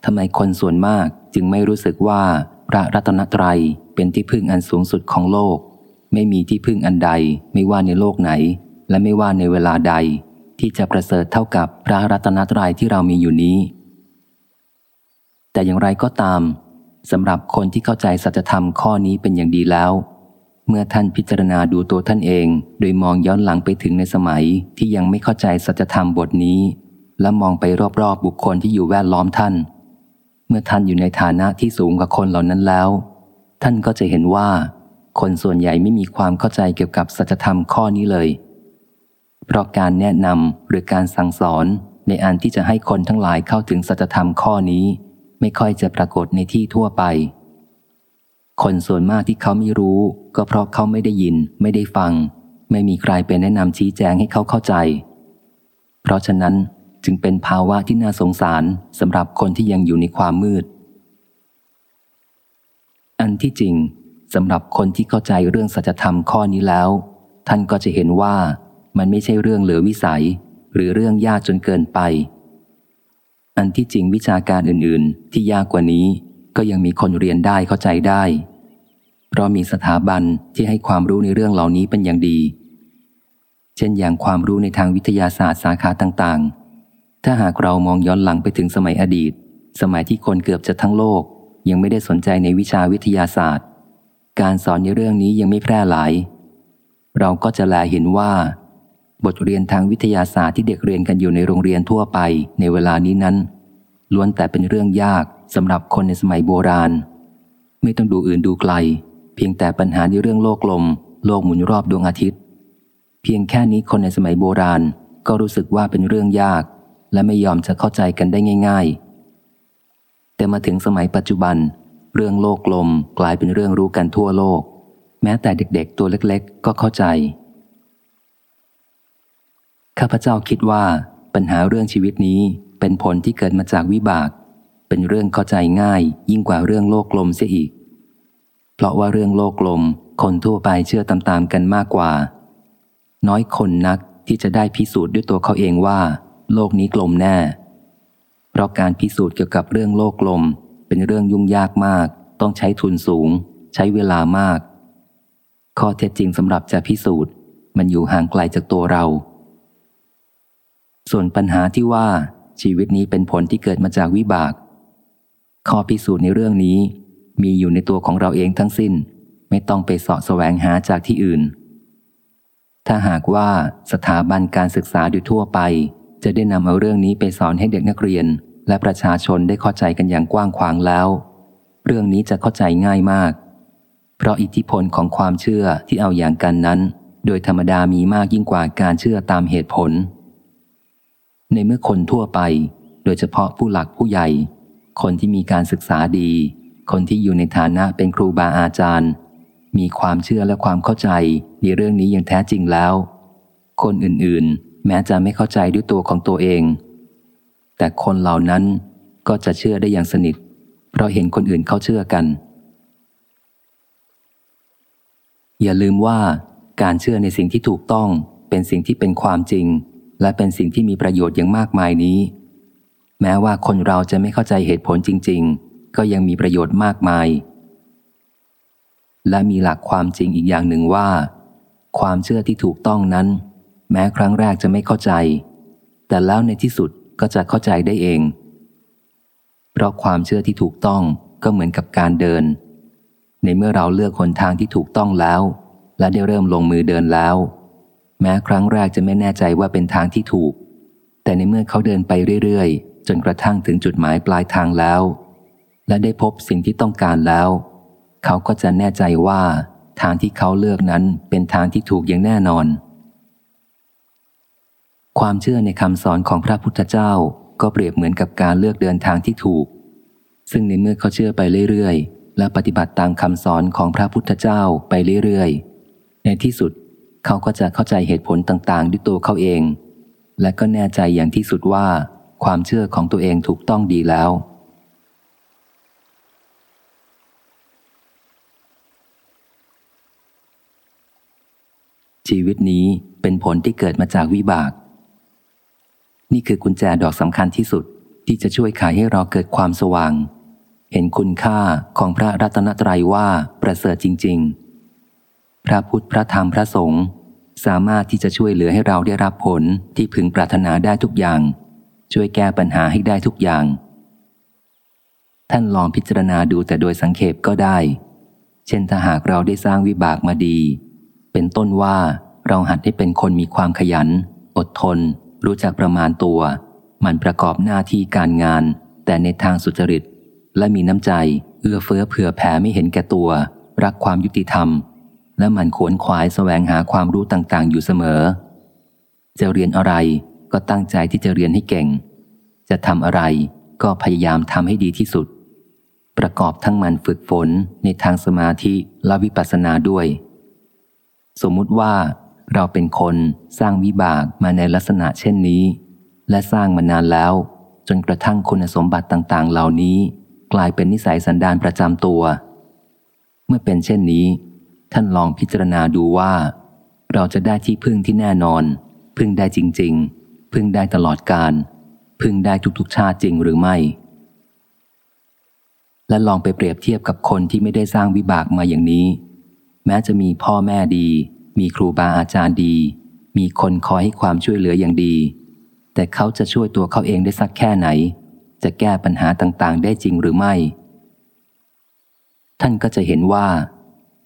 ทำไมคนส่วนมากจึงไม่รู้สึกว่าพระรัตนตรัยเป็นที่พึ่งอันสูงสุดของโลก ไม่มีที่พึ่งอันใดไม่ว่าในโลกไหน และไม่ว่าในเวลาใด ที่จะประเสริฐเท่ากับพระรัตนตรัยที่เรามีอยู่นี้ แต่อย่างไรก็ตามสำหรับคนที่เข้าใจสัจธรรมข้อนี้เป็นอย่างดีแล้ว เมื่อท่านพิจารณาดูตัวท่านเอง โดยมองย้อนหลังไปถึงในสมัยที่ยังไม่เข้าใจสัจธรรมบทนี้ และมองไปรอบๆบบุคคลที่อยู่แวดล้อมท่าน เมื่อท่านอยู่ในฐานะที่สูงกว่าคนเหล่านั้นแล้ว ท่านก็จะเห็นว่า คนส่วนใหญ่ไม่มีความเข้าใจเกี่ยวกับสัจธรรมข้อนี้เลย เพราะการแนะนำหรือการสั่งสอนในอันที่จะให้คนทั้งหลายเข้าถึงสัจธรรมข้อนี้ ไม่ค่อยจะปรากฏในที่ทั่วไป คนส่วนมากที่เขาไม่รู้ ก็เพราะเขาไม่ได้ยิน ไม่ได้ฟัง ไม่มีใครไปแนะนำชี้แจงให้เขาเข้าใจ เพราะฉะนั้น จึงเป็นภาวะที่น่าสงสารสำหรับคนที่ยังอยู่ในความมืด อันที่จริงสำหรับคนที่เข้าใจเรื่องสัจธรรมข้อนี้แล้ว ท่านก็จะเห็นว่ามันไม่ใช่เรื่องเหลือวิสัย หรือเรื่องยากจนเกินไป อันที่จริงวิชาการอื่นๆ ที่ยากกว่านี้ก็ยังมีคนเรียนได้เข้าใจได้ เพราะมีสถาบันที่ให้ความรู้ในเรื่องเหล่านี้เป็นอย่างดี เช่นอย่างความรู้ในทางวิทยาศาสตร์สาขาต่างๆ ถ้าหากเรามองย้อนหลังไปถึงสมัยอดีต สมัยที่คนเกือบจะทั้งโลก ยังไม่ได้สนใจในวิชาวิทยาศาสตร์ การสอนในเรื่องนี้ยังไม่แพร่หลาย เราก็จะแลเห็นว่า บทเรียนทางวิทยาศาสตร์ที่เด็กเรียนกันอยู่ในโรงเรียนทั่วไปในเวลานี้นั้น ล้วนแต่เป็นเรื่องยากสำหรับคนในสมัยโบราณ ไม่ต้องดูอื่นดูไกล เพียงแต่ปัญหาในเรื่องโลกลม โลกหมุนรอบดวงอาทิตย์ เพียงแค่นี้คนในสมัยโบราณก็รู้สึกว่าเป็นเรื่องยาก และไม่ยอมจะเข้าใจกันได้ง่าย ๆ แต่มาถึงสมัยปัจจุบัน เรื่องโลกลมกลายเป็นเรื่องรู้กันทั่วโลก แม้แต่เด็กๆ ตัวเล็กๆ ก็เข้าใจ ข้าพเจ้าคิดว่าปัญหาเรื่องชีวิตนี้เป็นผลที่เกิดมาจากวิบาก เป็นเรื่องเข้าใจง่ายยิ่งกว่าเรื่องโลกลมเสียอีก เพราะว่าเรื่องโลกลมคนทั่วไปเชื่อตามๆกันมากกว่า น้อยคนนักที่จะได้พิสูจน์ด้วยตัวเขาเองว่า โลกนี้กลมแน่ เพราะการพิสูจน์เกี่ยวกับเรื่องโลกกลม เป็นเรื่องยุ่งยากมาก ต้องใช้ทุนสูง ใช้เวลามาก ข้อเท็จจริงสำหรับจะพิสูจน์ มันอยู่ห่างไกลจากตัวเรา ส่วนปัญหาที่ว่าชีวิตนี้เป็นผลที่เกิดมาจากวิบาก ข้อพิสูจน์ในเรื่องนี้ มีอยู่ในตัวของเราเองทั้งสิ้น ไม่ต้องไปสาะแสวงหาจากที่อื่น ถ้าหากว่าสถาบันการศึกษาโดยทั่วไป จะได้นำเอาเรื่องนี้ไปสอนให้เด็กนักเรียน และประชาชนได้เข้าใจกันอย่างกว้างขวางแล้ว เรื่องนี้จะเข้าใจง่ายมาก เพราะอิทธิพลของความเชื่อที่เอาอย่างกันนั้น โดยธรรมดามีมากยิ่งกว่าการเชื่อตามเหตุผล ในเมื่อคนทั่วไป โดยเฉพาะผู้หลักผู้ใหญ่ คนที่มีการศึกษาดี คนที่อยู่ในฐานะเป็นครูบาอาจารย์ มีความเชื่อและความเข้าใจในเรื่องนี้อย่างแท้จริงแล้ว คนอื่นๆ แม้จะไม่เข้าใจด้วยตัวของตัวเอง แต่คนเหล่านั้นก็จะเชื่อได้อย่างสนิท เพราะเห็นคนอื่นเขาเชื่อกัน อย่าลืมว่าการเชื่อในสิ่งที่ถูกต้องเป็นสิ่งที่เป็นความจริง และเป็นสิ่งที่มีประโยชน์อย่างมากมายนี้ แม้ว่าคนเราจะไม่เข้าใจเหตุผลจริง ๆ ก็ยังมีประโยชน์มากมาย และมีหลักความจริงอีกอย่างหนึ่งว่า ความเชื่อที่ถูกต้องนั้น แม้ครั้งแรกจะไม่เข้าใจ แต่แล้วในที่สุดก็จะเข้าใจได้เอง เพราะความเชื่อที่ถูกต้องก็เหมือนกับการเดิน ในเมื่อเราเลือกหนทางที่ถูกต้องแล้ว และได้เริ่มลงมือเดินแล้ว แม้ครั้งแรกจะไม่แน่ใจว่าเป็นทางที่ถูก แต่ในเมื่อเขาเดินไปเรื่อยๆ จนกระทั่งถึงจุดหมายปลายทางแล้ว และได้พบสิ่งที่ต้องการแล้ว เขาก็จะแน่ใจว่า ทางที่เขาเลือกนั้นเป็นทางที่ถูกอย่างแน่นอน ความเชื่อในคำสอนของพระพุทธเจ้าก็เปรียบเหมือนกับการเลือกเดินทางที่ถูก ซึ่งในเมื่อเขาเชื่อไปเรื่อยๆ และปฏิบัติตามคำสอนของพระพุทธเจ้าไปเรื่อยๆ ในที่สุดเขาก็จะเข้าใจเหตุผลต่างๆ ด้วยตัวเขาเอง และก็แน่ใจอย่างที่สุดว่า ความเชื่อของตัวเองถูกต้องดีแล้ว ชีวิตนี้เป็นผลที่เกิดมาจากวิบาก นี่คือกุญแจดอกสำคัญที่สุดที่จะช่วยขายให้เราเกิดความสว่าง เห็นคุณค่าของพระรัตนตรัยว่าประเสริฐจริง ๆ พระพุทธพระธรรมพระสงฆ์สามารถที่จะช่วยเหลือให้เราได้รับผลที่พึงปรารถนาได้ทุกอย่าง ช่วยแก้ปัญหาให้ได้ทุกอย่าง ท่านลองพิจารณาดูแต่โดยสังเขปก็ได้ เช่นถ้าหากเราได้สร้างวิบากมาดี เป็นต้นว่าเราหัดให้เป็นคนมีความขยัน อดทน รู้จักประมาณตัว มันประกอบหน้าที่การงาน แต่ในทางสุจริต และมีน้ำใจ เอื้อเฟื้อเผื่อแผ่ไม่เห็นแก่ตัว รักความยุติธรรม และมันขวนขวายแสวงหาความรู้ต่างๆ อยู่เสมอ จะเรียนอะไรก็ตั้งใจที่จะเรียนให้เก่ง จะทำอะไรก็พยายามทำให้ดีที่สุด ประกอบทั้งมันฝึกฝนในทางสมาธิและวิปัสสนาด้วย สมมุติว่า เราเป็นคนสร้างวิบากมาในลักษณะเช่นนี้ และสร้างมานานแล้ว จนกระทั่งคุณสมบัติต่าง ๆ เหล่านี้ กลายเป็นนิสัยสันดานประจำตัว เมื่อเป็นเช่นนี้ ท่านลองพิจารณาดูว่า เราจะได้ที่พึ่งที่แน่นอน พึ่งได้จริง ๆ พึ่งได้ตลอดการ พึ่งได้ทุกๆชาติจริงหรือไม่ และลองไปเปรียบเทียบกับคนที่ไม่ได้สร้างวิบากมาอย่างนี้ แม้จะมีพ่อแม่ดี มีครูบาอาจารย์ดี มีคนคอยให้ความช่วยเหลืออย่างดี แต่เขาจะช่วยตัวเขาเองได้สักแค่ไหน จะแก้ปัญหาต่างๆ ได้จริงหรือไม่ ท่านก็จะเห็นว่า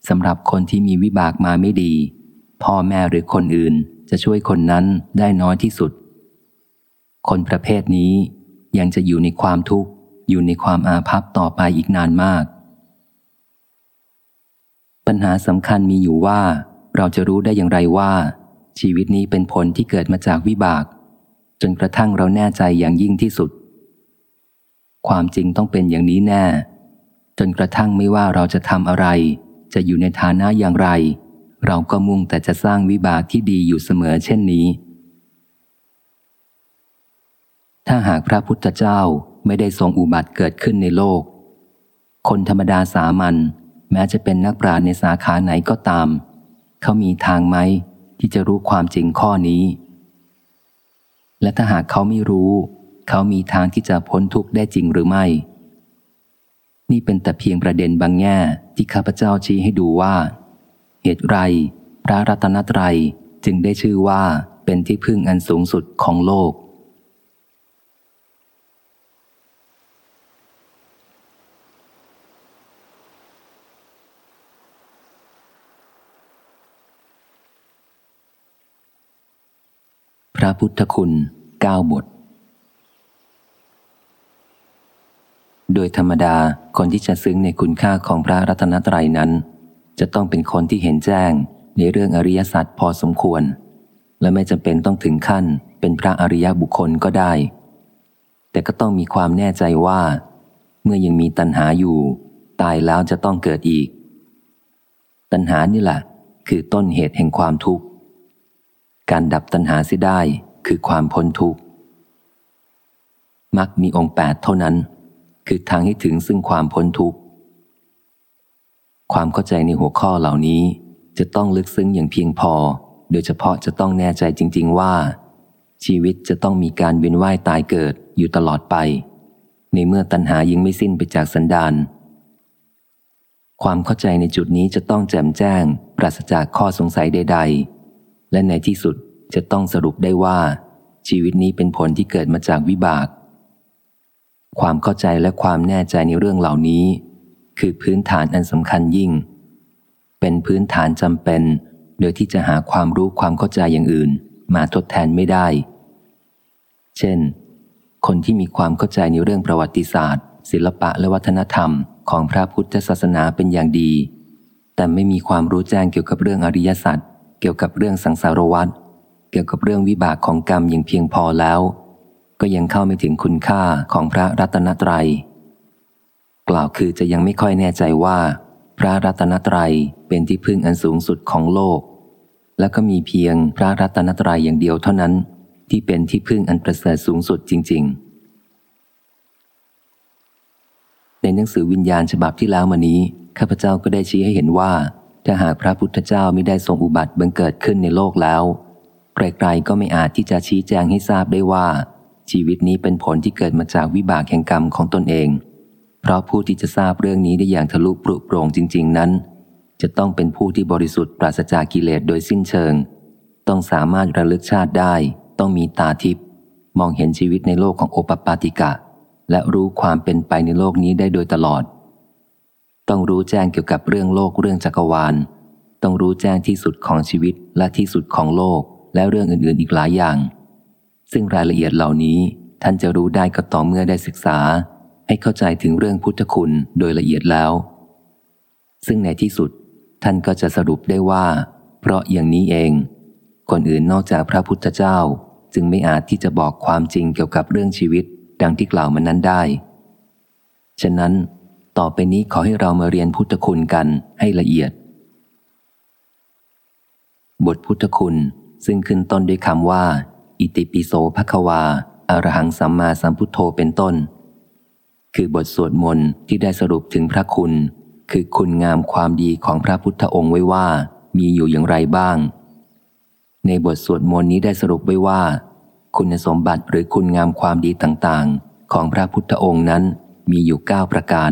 สำหรับคนที่มีวิบากมาไม่ดี พ่อแม่หรือคนอื่นจะช่วยคนนั้นได้น้อยที่สุด คนประเภทนี้ยังจะอยู่ในความทุกข์ อยู่ในความอาภัพต่อไปอีกนานมาก ปัญหาสำคัญมีอยู่ว่า เราจะรู้ได้อย่างไรว่า ชีวิตนี้เป็นผลที่เกิดมาจากวิบาก จนกระทั่งเราแน่ใจอย่างยิ่งที่สุด ความจริงต้องเป็นอย่างนี้แน่ จนกระทั่งไม่ว่าเราจะทำอะไร จะอยู่ในฐานะอย่างไร เราก็มุ่งแต่จะสร้างวิบากที่ดีอยู่เสมอเช่นนี้ ถ้าหากพระพุทธเจ้าไม่ได้ทรงอุบัติเกิดขึ้นในโลก คนธรรมดาสามัญแม้จะเป็นนักปราชญ์ในสาขาไหนก็ตาม เขามีทางไหมที่จะรู้ความจริงข้อนี้ และถ้าหากเขาไม่รู้ เขามีทางที่จะพ้นทุกข์ได้จริงหรือไม่ นี่เป็นแต่เพียงประเด็นบางแง่ที่ข้าพเจ้าชี้ให้ดูว่า เหตุไรพระรัตนตรัยจึงได้ชื่อว่าเป็นที่พึ่งอันสูงสุดของโลก พ ระพุทธคุณเก้าบท โดยธรรมดาคนที่จะซึ้งในคุณค่าของพระรัตนตรัยนั้น จะต้องเป็นคนที่เห็นแจ้งในเรื่องอริยสัจพอสมควร และไม่จำเป็นต้องถึงขั้นเป็นพระอริยบุคคลก็ได้ แต่ก็ต้องมีความแน่ใจว่า เมื่อยังมีตัณหาอยู่ ตายแล้วจะต้องเกิดอีก ตัณหานี่แหละคือต้นเหตุแห่งความทุกข์ การดับตัณหาเสียได้คือความพ้นทุกข์มักมีองค์แปดเท่านั้น คือทางให้ถึงซึ่งความพ้นทุกข์ ความเข้าใจในหัวข้อเหล่านี้จะต้องลึกซึ้งอย่างเพียงพอ โดยเฉพาะจะต้องแน่ใจจริง ๆ ว่า ชีวิตจะต้องมีการเวียนว่ายตายเกิดอยู่ตลอดไป ในเมื่อตัณหายังไม่สิ้นไปจากสันดานความเข้าใจในจุดนี้จะต้องแจ่มแจ้ง ปราศจากข้อสงสัยใด ๆ และในที่สุดจะต้องสรุปได้ว่า ชีวิตนี้เป็นผลที่เกิดมาจากวิบาก ความเข้าใจและความแน่ใจในเรื่องเหล่านี้ คือพื้นฐานอันสำคัญยิ่ง เป็นพื้นฐานจำเป็น โดยที่จะหาความรู้ความเข้าใจอย่างอื่น มาทดแทนไม่ได้ เช่น คนที่มีความเข้าใจในเรื่องประวัติศาสตร์ ศิลปะและวัฒนธรรมของพระพุทธศาสนาเป็นอย่างดี แต่ไม่มีความรู้แจ้งเกี่ยวกับเรื่องอริยสัจ เกี่ยวกับเรื่องสังสารวัฏเกี่ยวกับเรื่องวิบากของกรรมอย่างเพียงพอแล้ว ก็ยังเข้าไม่ถึงคุณค่าของพระรัตนตรยัย กล่าวคือจะยังไม่ค่อยแน่ใจว่า พระรัตนตรัยเป็นที่พึ่งอันสูงสุดของโลก และก็มีเพียงพระรัตนตรัยอย่างเดียวเท่านั้น ที่เป็นที่พึ่งอันประเสริฐสูงสุดจริง ๆในหนังสือวิญญาณฉบับที่แล้วมานี้ ข้าพเจ้าก็ได้ชี้ให้เห็นว่า ถ้าหากพระพุทธเจ้าไม่ได้ทรงอุบัติบังเกิดขึ้นในโลกแล้วไกลๆก็ไม่อาจที่จะชี้แจงให้ทราบได้ว่า ชีวิตนี้เป็นผลที่เกิดมาจากวิบากแห่งกรรมของตนเอง เพราะผู้ที่จะทราบเรื่องนี้ได้อย่างทะลุปรุโปร่งจริง ๆ นั้น จะต้องเป็นผู้ที่บริสุทธิ์ปราศจากกิเลสโดยสิ้นเชิง ต้องสามารถระลึกชาติได้ ต้องมีตาทิพย์มองเห็นชีวิตในโลกของโอปปาติกะ และรู้ความเป็นไปในโลกนี้ได้โดยตลอด ต้องรู้แจ้งเกี่ยวกับเรื่องโลกเรื่องจักรวาล ต้องรู้แจ้งที่สุดของชีวิตและที่สุดของโลกและเรื่องอื่นๆอีกหลายอย่าง ซึ่งรายละเอียดเหล่านี้ท่านจะรู้ได้ก็ต่อเมื่อได้ศึกษา ให้เข้าใจถึงเรื่องพุทธคุณโดยละเอียดแล้ว ซึ่งในที่สุดท่านก็จะสรุปได้ว่า เพราะอย่างนี้เอง คนอื่นนอกจากพระพุทธเจ้าจึงไม่อาจที่จะบอกความจริงเกี่ยวกับเรื่องชีวิต ดังที่กล่าวมานั้นได้ ฉะนั้น ต่อไปนี้ขอให้เรามาเรียนพุทธคุณกันให้ละเอียด บทพุทธคุณซึ่งขึ้นต้นด้วยคำว่า อิติปิโสภควาอารหังสัมมาสัมพุทโธเป็นต้น คือบทสวดมนต์ที่ได้สรุปถึงพระคุณ คือคุณงามความดีของพระพุทธองค์ไว้ว่ามีอยู่อย่างไรบ้าง ในบทสวดมนต์นี้ได้สรุปไว้ว่า คุณสมบัติหรือคุณงามความดีต่างๆ ของพระพุทธองค์นั้นมีอยู่เก้าประการ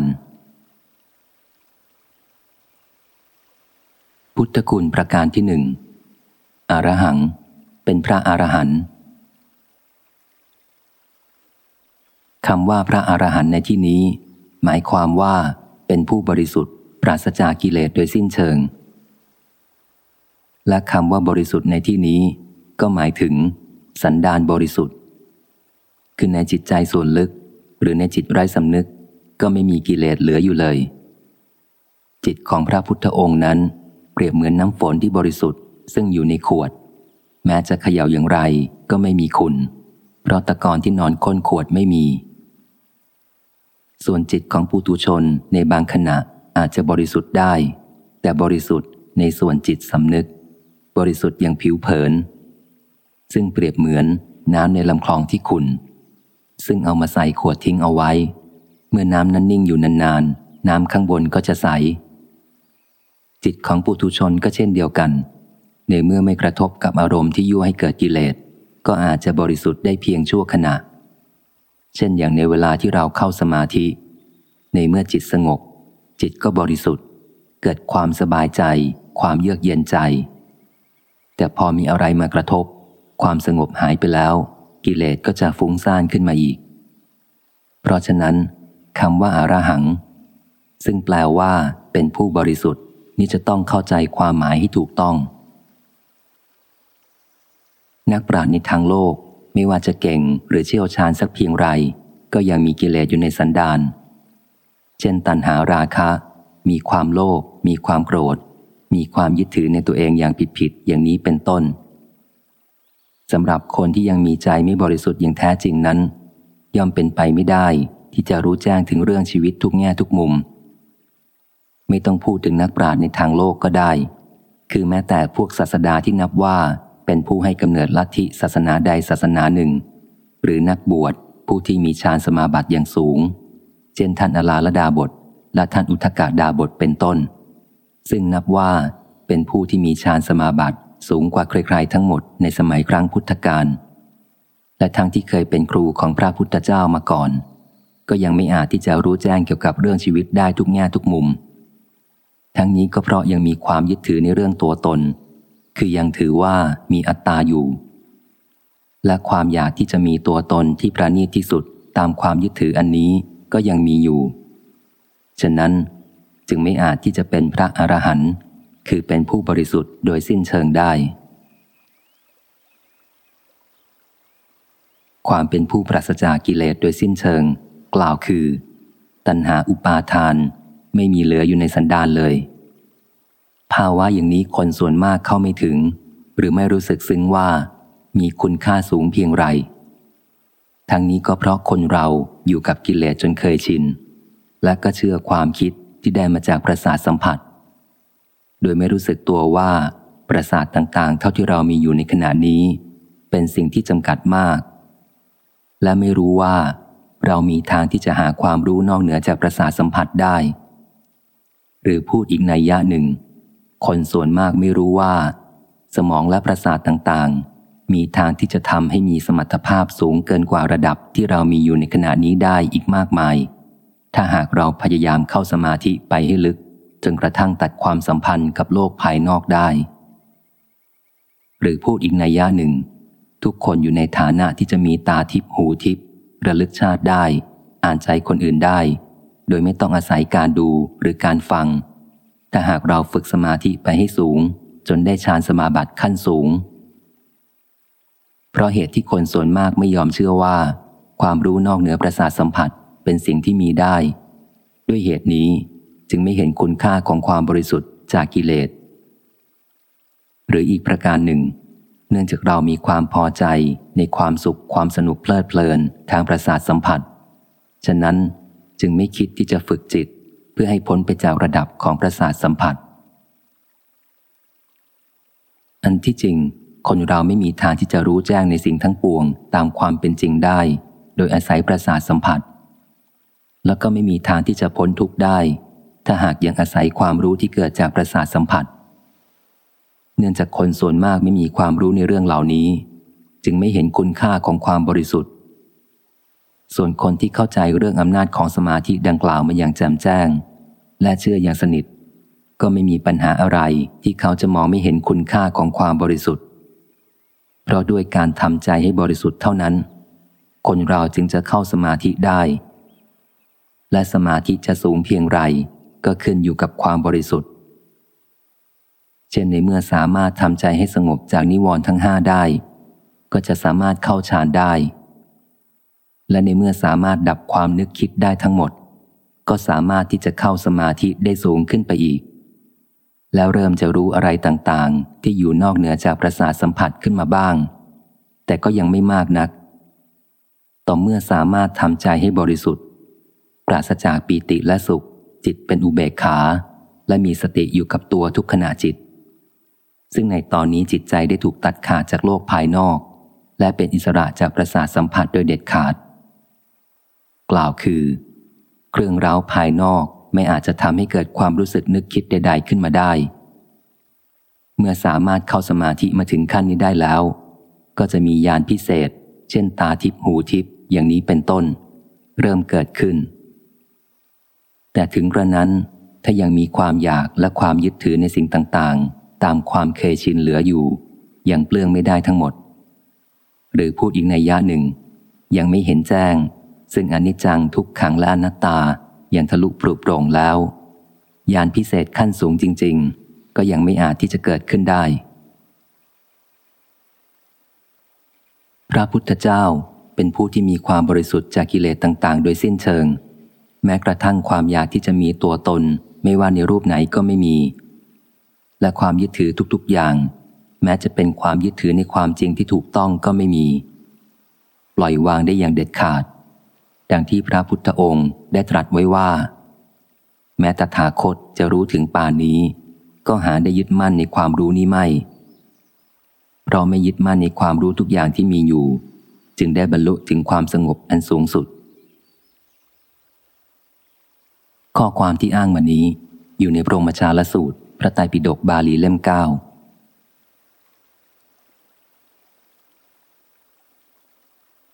พุทธคุณประการที่หนึ่งอรหัง เป็นพระอรหันต์คำว่าพระอรหันต์ในที่นี้ หมายความว่าเป็นผู้บริสุทธิ์ ปราศจากกิเลสโดยสิ้นเชิง และคำว่าบริสุทธิ์ในที่นี้ ก็หมายถึง สันดานบริสุทธิ์ คือในจิตใจส่วนลึก หรือในจิตไร้สำนึก ก็ไม่มีกิเลสเหลืออยู่เลย จิตของพระพุทธองค์นั้น เปรียบเหมือนน้ำฝนที่บริสุทธิ์ซึ่งอยู่ในขวด แม้จะเขย่าอย่างไรก็ไม่มีคุณ เพราะตะกอนที่นอนค้นขวดไม่มี ส่วนจิตของปุตุชนในบางขณะอาจจะบริสุทธิ์ได้ แต่บริสุทธิ์ในส่วนจิตสำนึก บริสุทธิ์อย่างผิวเผิน ซึ่งเปรียบเหมือนน้ำในลำคลองที่ขุนซึ่งเอามาใส่ขวดทิ้งเอาไว้ เมื่อน้ำนั้นนิ่งอยู่นานๆ น้ำข้างบนก็จะใส จิตของปุถุชนก็เช่นเดียวกัน ในเมื่อไม่กระทบกับอารมณ์ที่ยั่วให้เกิดกิเลส ก็อาจจะบริสุทธิ์ได้เพียงชั่วขณะ เช่นอย่างในเวลาที่เราเข้าสมาธิ ในเมื่อจิตสงบ จิตก็บริสุทธิ์ เกิดความสบายใจ ความเยือกเย็นใจ แต่พอมีอะไรมากระทบ ความสงบหายไปแล้ว กิเลสก็จะฟุ้งซ่านขึ้นมาอีก เพราะฉะนั้นคำว่าอารหัง ซึ่งแปลว่าเป็นผู้บริสุทธิ์ นี่จะต้องเข้าใจความหมายให้ถูกต้อง นักปราชญ์ในทางโลกไม่ว่าจะเก่งหรือเชี่ยวชาญสักเพียงไร ก็ยังมีกิเลสอยู่ในสันดาน เช่นตัณหาราคะ มีความโลภมีความโกรธ มีความยึดถือในตัวเองอย่างผิดๆอย่างนี้เป็นต้นสำหรับคนที่ยังมีใจไม่บริสุทธิ์อย่างแท้จริงนั้น ย่อมเป็นไปไม่ได้ที่จะรู้แจ้งถึงเรื่องชีวิตทุกแง่ทุกมุม ไม่ต้องพูดถึงนักปราชญ์ในทางโลกก็ได้ คือแม้แต่พวกศาสดาที่นับว่าเป็นผู้ให้กำเนิดลัทธิศาสนาใดศาสนาหนึ่ง หรือนักบวชผู้ที่มีฌานสมาบัติอย่างสูง เช่นท่านอลาลดาบท และท่านอุทกาดาบทเป็นต้น ซึ่งนับว่าเป็นผู้ที่มีฌานสมาบัติสูงกว่าใครๆทั้งหมดในสมัยครั้งพุทธกาลและทั้งที่เคยเป็นครูของพระพุทธเจ้ามาก่อน ก็ยังไม่อาจที่จะรู้แจ้งเกี่ยวกับเรื่องชีวิตได้ทุกแง่ทุกมุม ทั้งนี้ก็เพราะยังมีความยึดถือในเรื่องตัวตน คือยังถือว่ามีอัตตาอยู่ และความอยากที่จะมีตัวตนที่ประณีตที่สุดตามความยึดถืออันนี้ก็ยังมีอยู่ ฉะนั้นจึงไม่อาจที่จะเป็นพระอรหันต์คือเป็นผู้บริสุทธิ์โดยสิ้นเชิงได้ ความเป็นผู้ปราศจากกิเลสโดยสิ้นเชิง กล่าวคือ ตัณหาอุปาทาน ไม่มีเหลืออยู่ในสันดานเลย ภาวะอย่างนี้คนส่วนมากเข้าไม่ถึง หรือไม่รู้สึกซึ้งว่า มีคุณค่าสูงเพียงไร ทั้งนี้ก็เพราะคนเราอยู่กับกิเลสจนเคยชิน และก็เชื่อความคิดที่ได้มาจากประสาทสัมผัส โดยไม่รู้สึกตัวว่า ประสาทต่างๆ เท่าที่เรามีอยู่ในขณะนี้ เป็นสิ่งที่จำกัดมาก และไม่รู้ว่า เรามีทางที่จะหาความรู้นอกเหนือจากประสาทสัมผัสได้ หรือพูดอีกในยะหนึ่ง คนส่วนมากไม่รู้ว่า สมองและประสาทต่างๆ มีทางที่จะทำให้มีสมรรถภาพสูงเกินกว่าระดับที่เรามีอยู่ในขณะนี้ได้อีกมากมาย ถ้าหากเราพยายามเข้าสมาธิไปให้ลึก จนกระทั่งตัดความสัมพันธ์กับโลกภายนอกได้ หรือพูดอีกในย่าหนึ่ง ทุกคนอยู่ในฐานะที่จะมีตาทิพหูทิพระลึกชาติได้ อ่านใจคนอื่นได้ ดยไม่ต้องอาศัยการดูหรือการฟัง ถ้าหากเราฝึกสมาธิไปให้สูง จนได้ฌานสมาบัติขั้นสูง เพราะเหตุที่คนส่วนมากไม่ยอมเชื่อว่า ความรู้นอกเหนือประสาทสัมผัสเป็นสิ่งที่มีได้ ด้วยเหตุนี้จึงไม่เห็นคุณค่าของความบริสุทธิ์จากกิเลส หรืออีกประการหนึ่ง เนื่องจากเรามีความพอใจในความสุขความสนุกเพลิดเพลินทางประสาทสัมผัส ฉะนั้น จึงไม่คิดที่จะฝึกจิต เพื่อให้พ้นไปจากระดับของประสาทสัมผัส อันที่จริง คนเราไม่มีทางที่จะรู้แจ้งในสิ่งทั้งปวง ตามความเป็นจริงได้ โดยอาศัยประสาทสัมผัส แล้วก็ไม่มีทางที่จะพ้นทุกข์ได้ ถ้าหากยังอาศัยความรู้ที่เกิดจากประสาทสัมผัส เนื่องจากคนส่วนมากไม่มีความรู้ในเรื่องเหล่านี้ จึงไม่เห็นคุณค่าของความบริสุทธิ์ ส่วนคนที่เข้าใจเรื่องอำนาจของสมาธิดังกล่าวมาอย่างแจ่มแจ้ง และเชื่ออย่างสนิท ก็ไม่มีปัญหาอะไรที่เขาจะมองไม่เห็นคุณค่าของความบริสุทธิ์ เพราะด้วยการทำใจให้บริสุทธิ์เท่านั้น คนเราจึงจะเข้าสมาธิได้ และสมาธิจะสูงเพียงไรก็ขึ้นอยู่กับความบริสุทธิ์ เช่นในเมื่อสามารถทำใจให้สงบจากนิวรณ์ทั้งห้าได้ ก็จะสามารถเข้าฌานได้ และในเมื่อสามารถดับความนึกคิดได้ทั้งหมด ก็สามารถที่จะเข้าสมาธิได้สูงขึ้นไปอีก แล้วเริ่มจะรู้อะไรต่างๆ ที่อยู่นอกเหนือจากประสาทสัมผัสขึ้นมาบ้าง แต่ก็ยังไม่มากนัก ต่อเมื่อสามารถทำใจให้บริสุทธิ์ ปราศจากปีติและสุข จิตเป็นอุเบกขา และมีสติอยู่กับตัวทุกขณะจิต ซึ่งในตอนนี้จิตใจได้ถูกตัดขาดจากโลกภายนอก และเป็นอิสระจากประสาทสัมผัสโดยเด็ดขาด กล่าวคือ เครื่องร้าวภายนอกไม่อาจจะทำให้เกิดความรู้สึกนึกคิดใด ๆ ขึ้นมาได้ เมื่อสามารถเข้าสมาธิมาถึงขั้นนี้ได้แล้ว ก็จะมียานพิเศษ เช่นตาทิพหูทิพอย่างนี้เป็นต้น เริ่มเกิดขึ้น แต่ถึงกระนั้นถ้ายังมีความอยากและความยึดถือในสิ่งต่างๆ ตามความเคยชินเหลืออยู่ ยังเปลื้องไม่ได้ทั้งหมด หรือพูดอีกในยะหนึ่ง ยังไม่เห็นแจ้ง ซึ่งอนิจจังทุกขังและอนัตตาอย่างทะลุปลุกโปร่งแล้วยานพิเศษขั้นสูงจริง ๆ ก็ยังไม่อาจที่จะเกิดขึ้นได้ พระพุทธเจ้าเป็นผู้ที่มีความบริสุทธิ์จากกิเลสต่าง ๆ โดยสิ้นเชิง แม้กระทั่งความอยากที่จะมีตัวตน ไม่ว่าในรูปไหนก็ไม่มี และความยึดถือทุก ๆ อย่าง แม้จะเป็นความยึดถือในความจริงที่ถูกต้องก็ไม่มี ปล่อยวางได้อย่างเด็ดขาด ดังที่พระพุทธองค์ได้ตรัสไว้ว่า แม้ตถาคตจะรู้ถึงป่านนี้ ก็หาได้ยึดมั่นในความรู้นี้ไม่ เพราะไม่ยึดมั่นในความรู้ทุกอย่างที่มีอยู่ จึงได้บรรลุถึงความสงบอันสูงสุด ข้อความที่อ้างมานี้อยู่ในพระมชาลสูตร พระไตรปิฎกบาลีเล่มเก้า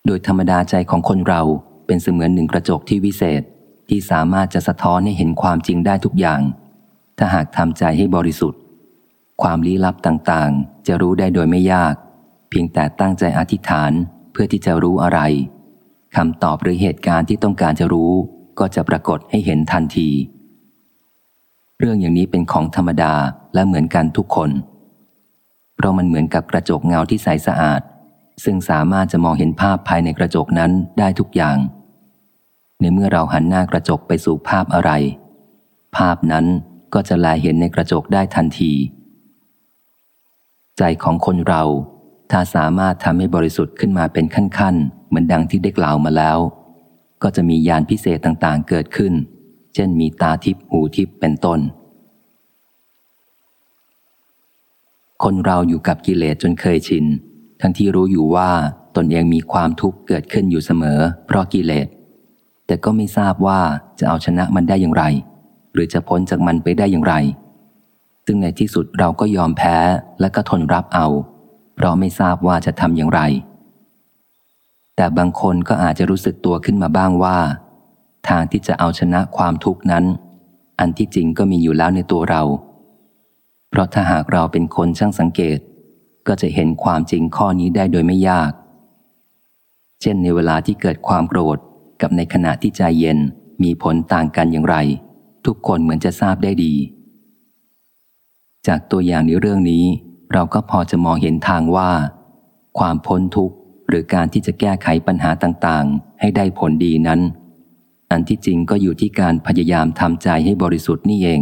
ดยธรรมดาใจของคนเรา เป็นเสมือนหนึ่งกระจกที่วิเศษที่สามารถจะสะท้อนให้เห็นความจริงได้ทุกอย่าง ถ้าหากทำใจให้บริสุทธิ์ ความลี้ลับต่างๆ จะรู้ได้โดยไม่ยาก เพียงแต่ตั้งใจอธิษฐานเพื่อที่จะรู้อะไรคำตอบหรือเหตุการณ์ที่ต้องการจะรู้ ก็จะปรากฏให้เห็นทันที เรื่องอย่างนี้เป็นของธรรมดาและเหมือนกันทุกคน เพราะมันเหมือนกับกระจกเงาที่ใสสะอาด ซึ่งสามารถจะมองเห็นภาพภายในกระจกนั้นได้ทุกอย่าง ในเมื่อเราหันหน้ากระจกไปสู่ภาพอะไร ภาพนั้นก็จะแลเห็นในกระจกได้ทันที ใจของคนเรา ถ้าสามารถทำให้บริสุทธิ์ขึ้นมาเป็นขั้นๆ เหมือนดังที่ได้กล่าวมาแล้ว ก็จะมียานพิเศษต่างๆ เกิดขึ้น เช่นมีตาทิพหูทิพเป็นต้น คนเราอยู่กับกิเลสจนเคยชิน ทั้งที่รู้อยู่ว่าตนเองมีความทุกข์เกิดขึ้นอยู่เสมอ เพราะกิเลส แต่ก็ไม่ทราบว่าจะเอาชนะมันได้อย่างไร หรือจะพ้นจากมันไปได้อย่างไร ซึ่งในที่สุดเราก็ยอมแพ้และก็ทนรับเอา เพราะไม่ทราบว่าจะทำอย่างไร แต่บางคนก็อาจจะรู้สึกตัวขึ้นมาบ้างว่า ทางที่จะเอาชนะความทุกข์นั้น อันที่จริงก็มีอยู่แล้วในตัวเรา เพราะถ้าหากเราเป็นคนช่างสังเกต ก็จะเห็นความจริงข้อนี้ได้โดยไม่ยาก เช่นในเวลาที่เกิดความโกรธ กับในขณะที่ใจเย็นมีผลต่างกันอย่างไร ทุกคนเหมือนจะทราบได้ดี จากตัวอย่างในเรื่องนี้ เราก็พอจะมองเห็นทางว่า ความพ้นทุกข์หรือการที่จะแก้ไขปัญหาต่างๆ ให้ได้ผลดีนั้น อันที่จริงก็อยู่ที่การพยายามทำใจให้บริสุทธิ์นี่เอง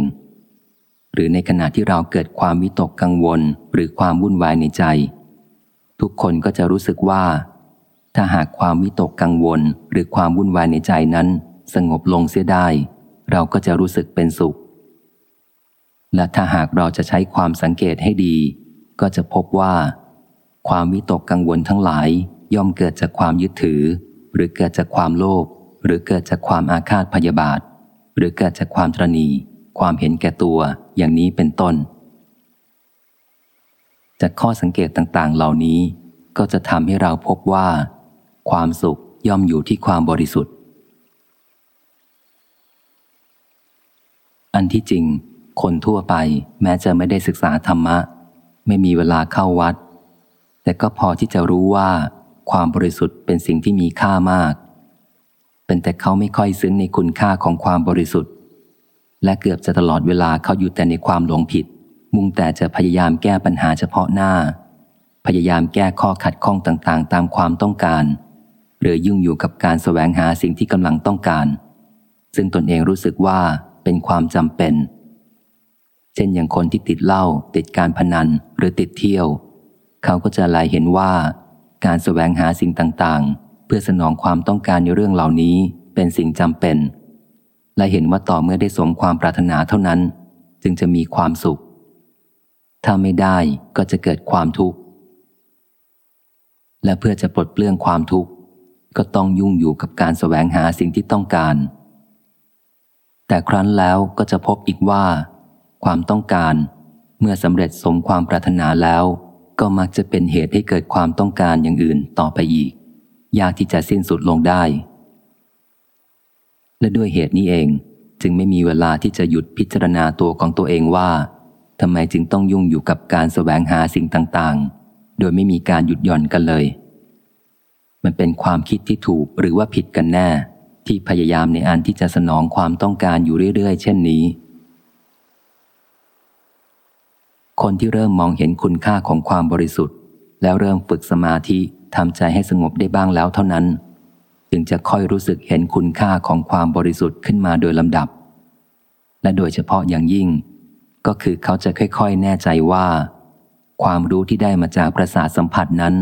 หรือในขณะที่เราเกิดความวิตกกังวลหรือความวุ่นวายในใจ ทุกคนก็จะรู้สึกว่า ถ้าหากความวิตกกังวลหรือความวุ่นวายในใจนั้น สงบลงเสียได้ เราก็จะรู้สึกเป็นสุข และถ้าหากเราจะใช้ความสังเกตให้ดี ก็จะพบว่า ความวิตกกังวลทั้งหลาย ย่อมเกิดจากความยึดถือ หรือเกิดจากความโลภหรือเกิดจากความอาฆาตพยาบาท หรือเกิดจากความตรณีความเห็นแก่ตัวอย่างนี้เป็นต้น จากข้อสังเกตต่างๆ เหล่านี้ก็จะทำให้เราพบว่า ความสุขย่อมอยู่ที่ความบริสุทธิ์ อันที่จริง คนทั่วไปแม้จะไม่ได้ศึกษาธรรมะ ไม่มีเวลาเข้าวัด แต่ก็พอที่จะรู้ว่า ความบริสุทธิ์เป็นสิ่งที่มีค่ามาก เป็นแต่เขาไม่ค่อยซึ้งในคุณค่าของความบริสุทธิ์ และเกือบจะตลอดเวลาเขาอยู่แต่ในความหลงผิด มุ่งแต่จะพยายามแก้ปัญหาเฉพาะหน้า พยายามแก้ข้อขัดข้องต่างๆ ตามความต้องการ หรือยุ่งอยู่กับการสแสวงหาสิ่งที่กำลังต้องการ ซึ่งตนเองรู้สึกว่าเป็นความจำเป็น เช่นอย่างคนที่ติดเหล้าติดการพนันหรือติดเที่ยว เขาก็จะลายเห็นว่า การสแสวงหาสิ่งต่างๆ เพื่อสนองความต้องการในเรื่องเหล่านี้เป็นสิ่งจำเป็น และเห็นว่าต่อเมื่อได้สมความปรารถนาเท่านั้น จึงจะมีความสุข ถ้าไม่ได้ก็จะเกิดความทุกข์และเพื่อจะปลดเปลื้องความทุกข์ ก็ต้องยุ่งอยู่กับการสแสวงหาสิ่งที่ต้องการ แต่ครั้นแล้วก็จะพบอีกว่า ความต้องการเมื่อสำเร็จสมความปรารถนาแล้ว ก็มักจะเป็นเหตุให้เกิดความต้องการอย่างอื่นต่อไปอีก ยากที่จะสิ้นสุดลงได้ และด้วยเหตุนี้เองจึงไม่มีเวลาที่จะหยุดพิจารณาตัวของตัวเองว่าทำไมจึงต้องยุ่งอยู่กับการสแสวงหาสิ่งต่าง ๆ โดยไม่มีการหยุดหย่อนกันเลย มันเป็นความคิดที่ถูกหรือว่าผิดกันแน่ ที่พยายามในอันที่จะสนองความต้องการอยู่เรื่อย ๆ เช่นนี้ คนที่เริ่มมองเห็นคุณค่าของความบริสุทธิ์ แล้วเริ่มฝึกสมาธิทำใจให้สงบได้บ้างแล้วเท่านั้น จึงจะค่อยรู้สึกเห็นคุณค่าของความบริสุทธิ์ขึ้นมาโดยลำดับ และโดยเฉพาะอย่างยิ่ง ก็คือเขาจะค่อย ๆ แน่ใจว่า ความรู้ที่ได้มาจากประสาทสัมผัสนั้น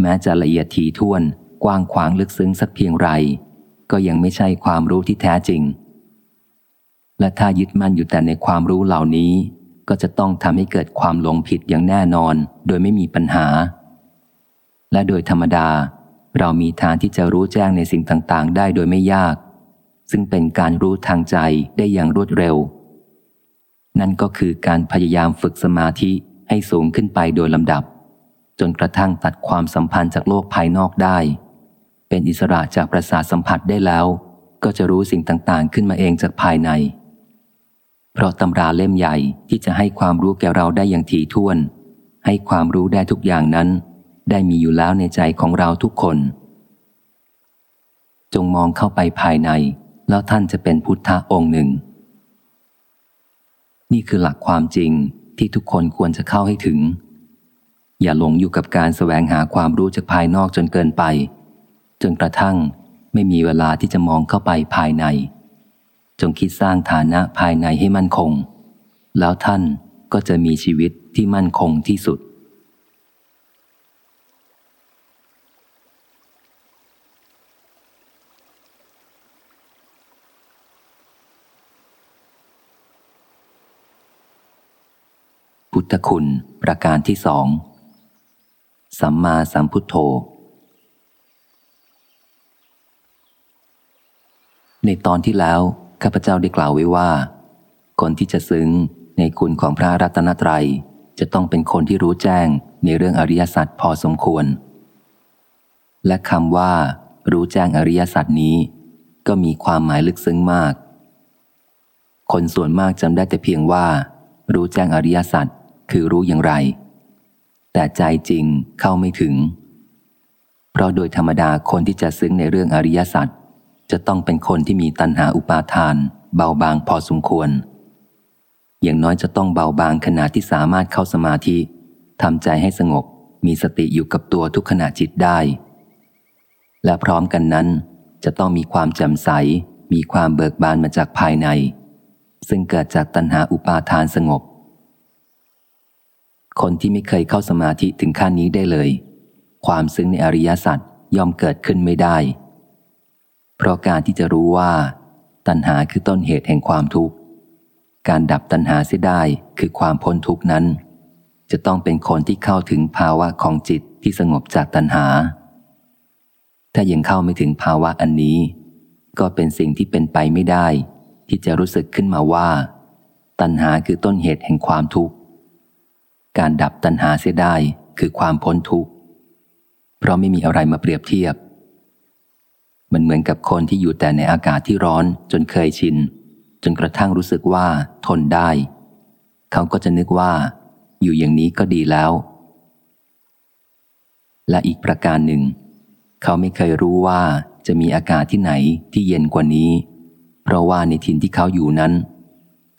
แม้จะละเอียดถี่ถ้วน กว้างขวางลึกซึ้งสักเพียงไร ก็ยังไม่ใช่ความรู้ที่แท้จริง และถ้ายึดมั่นอยู่แต่ในความรู้เหล่านี้ ก็จะต้องทำให้เกิดความหลงผิดอย่างแน่นอน โดยไม่มีปัญหา และโดยธรรมดา เรามีทางที่จะรู้แจ้งในสิ่งต่างๆ ได้โดยไม่ยาก ซึ่งเป็นการรู้ทางใจได้อย่างรวดเร็ว นั่นก็คือการพยายามฝึกสมาธิให้สูงขึ้นไปโดยลำดับ จนกระทั่งตัดความสัมพันธ์จากโลกภายนอกได้ เป็นอิสระจากประสาทสัมผัสได้แล้ว ก็จะรู้สิ่งต่างๆ ขึ้นมาเองจากภายใน เพราะตำราเล่มใหญ่ที่จะให้ความรู้แก่เราได้อย่างถี่ถ้วน ให้ความรู้ได้ทุกอย่างนั้น ได้มีอยู่แล้วในใจของเราทุกคน จงมองเข้าไปภายใน แล้วท่านจะเป็นพุทธะองค์หนึ่ง นี่คือหลักความจริงที่ทุกคนควรจะเข้าให้ถึง อย่าหลงอยู่กับการแสวงหาความรู้จากภายนอกจนเกินไป จนกระทั่งไม่มีเวลาที่จะมองเข้าไปภายใน จงคิดสร้างฐานะภายในให้มั่นคง แล้วท่านก็จะมีชีวิตที่มั่นคงที่สุด พุทธคุณประการที่สอง สัมมาสัมพุทโธ ในตอนที่แล้วข้าพเจ้าได้กล่าวไว้ว่า คนที่จะซึ้งในคุณของพระรัตนตรัย จะต้องเป็นคนที่รู้แจ้งในเรื่องอริยสัจพอสมควร และคำว่า รู้แจ้งอริยสัจนี้ ก็มีความหมายลึกซึ้งมาก คนส่วนมากจำได้แต่เพียงว่า รู้แจ้งอริยสัจคือรู้อย่างไร แต่ใจจริงเข้าไม่ถึง เพราะโดยธรรมดาคนที่จะซึ้งในเรื่องอริยสัจจะต้องเป็นคนที่มีตัณหาอุปาทาน เบาบางพอสมควร อย่างน้อยจะต้องเบาบางขณะที่สามารถเข้าสมาธิทำใจให้สงบมีสติอยู่กับตัวทุกขณะจิตได้ และพร้อมกันนั้น จะต้องมีความแจ่มใส มีความเบิกบานมาจากภายใน ซึ่งเกิดจากตัณหาอุปาทานสงบ คนที่ไม่เคยเข้าสมาธิถึงขั้นนี้ได้เลย ความซึ้งในอริยสัจย่อมเกิดขึ้นไม่ได้ เพราะการที่จะรู้ว่า ตัณหาคือต้นเหตุแห่งความทุกข์ การดับตัณหาเสียได้คือความพ้นทุกข์นั้น จะต้องเป็นคนที่เข้าถึงภาวะของจิตที่สงบจากตัณหา ถ้ายังเข้าไม่ถึงภาวะอันนี้ ก็เป็นสิ่งที่เป็นไปไม่ได้ ที่จะรู้สึกขึ้นมาว่า ตัณหาคือต้นเหตุแห่งความทุกข์ การดับตัณหาเสียได้คือความพ้นทุกข์ เพราะไม่มีอะไรมาเปรียบเทียบ มันเหมือนกับคนที่อยู่แต่ในอากาศที่ร้อนจนเคยชิน จนกระทั่งรู้สึกว่าทนได้ เขาก็จะนึกว่า อยู่อย่างนี้ก็ดีแล้ว และอีกประการหนึ่ง เขาไม่เคยรู้ว่าจะมีอากาศที่ไหนที่เย็นกว่านี้ เพราะว่าในถิ่นที่เขาอยู่นั้น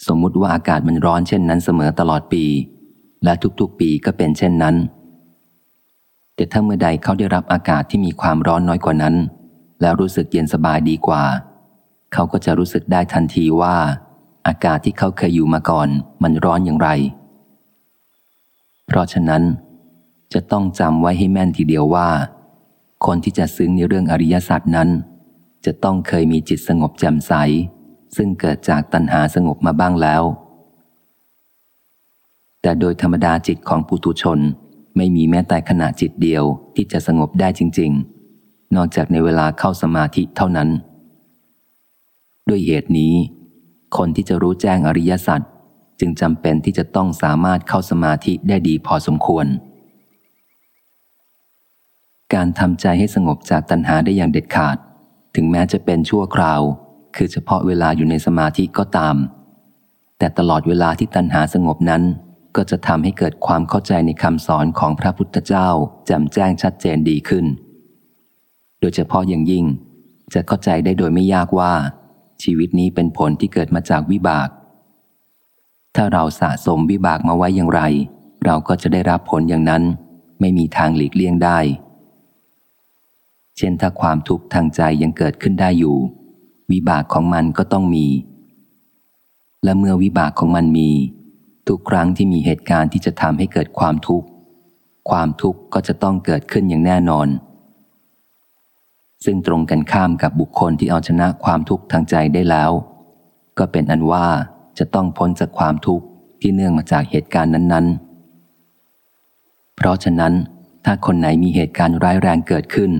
สมมุติว่าอากาศมันร้อนเช่นนั้นเสมอตลอดปี และทุกๆปีก็เป็นเช่นนั้น แต่ถ้าเมื่อใดเขาได้รับอากาศที่มีความร้อนน้อยกว่านั้น แล้วรู้สึกเย็นสบายดีกว่า เขาก็จะรู้สึกได้ทันทีว่า อากาศที่เขาเคยอยู่มาก่อน มันร้อนอย่างไร เพราะฉะนั้น จะต้องจำไว้ให้แม่นทีเดียวว่า คนที่จะซึ้งในเรื่องอริยสัจนั้น จะต้องเคยมีจิตสงบแจ่มใส ซึ่งเกิดจากตัณหาสงบมาบ้างแล้ว แต่โดยธรรมดาจิตของปุถุชน ไม่มีแม้แต่ขณะจิตเดียวที่จะสงบได้จริง ๆ นอกจากในเวลาเข้าสมาธิเท่านั้น ด้วยเหตุนี้ คนที่จะรู้แจ้งอริยสัจจึงจำเป็นที่จะต้องสามารถเข้าสมาธิได้ดีพอสมควร การทำใจให้สงบจากตัณหาได้อย่างเด็ดขาด ถึงแม้จะเป็นชั่วคราว คือเฉพาะเวลาอยู่ในสมาธิก็ตาม แต่ตลอดเวลาที่ตัณหาสงบนั้น ก็จะทำให้เกิดความเข้าใจในคำสอนของพระพุทธเจ้าแจ่มแจ้งชัดเจนดีขึ้น โดยเฉพาะอย่างยิ่ง จะเข้าใจได้โดยไม่ยากว่า ชีวิตนี้เป็นผลที่เกิดมาจากวิบาก ถ้าเราสะสมวิบากมาไว้อย่างไร เราก็จะได้รับผลอย่างนั้น ไม่มีทางหลีกเลี่ยงได้ เช่นถ้าความทุกข์ทางใจยังเกิดขึ้นได้อยู่ วิบากของมันก็ต้องมี และเมื่อวิบากของมันมี ทุกครั้งที่มีเหตุการณ์ที่จะทำให้เกิดความทุกข์ ความทุกข์ก็จะต้องเกิดขึ้นอย่างแน่นอน ซึ่งตรงกันข้ามกับบุคคลที่เอาชนะความทุกข์ทางใจได้แล้ว ก็เป็นอันว่าจะต้องพ้นจากความทุกข์ที่เนื่องมาจากเหตุการณ์นั้น ๆ เพราะฉะนั้น ถ้าคนไหนมีเหตุการณ์ร้ายแรงเกิดขึ้น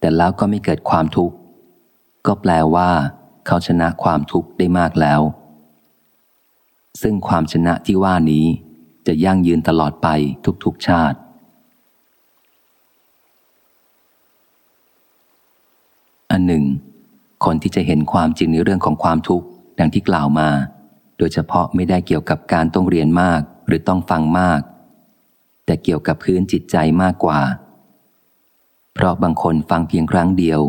แต่แล้วก็ไม่เกิดความทุกข์ ก็แปลว่า เขาชนะความทุกข์ได้มากแล้ว ซึ่งความชนะที่ว่านี้จะยั่งยืนตลอดไปทุกๆชาติ อันหนึ่ง คนที่จะเห็นความจริงในเรื่องของความทุกข์ดังที่กล่าวมา โดยเฉพาะไม่ได้เกี่ยวกับการต้องเรียนมากหรือต้องฟังมาก แต่เกี่ยวกับพื้นจิตใจมากกว่า เพราะบางคนฟังเพียงครั้งเดียว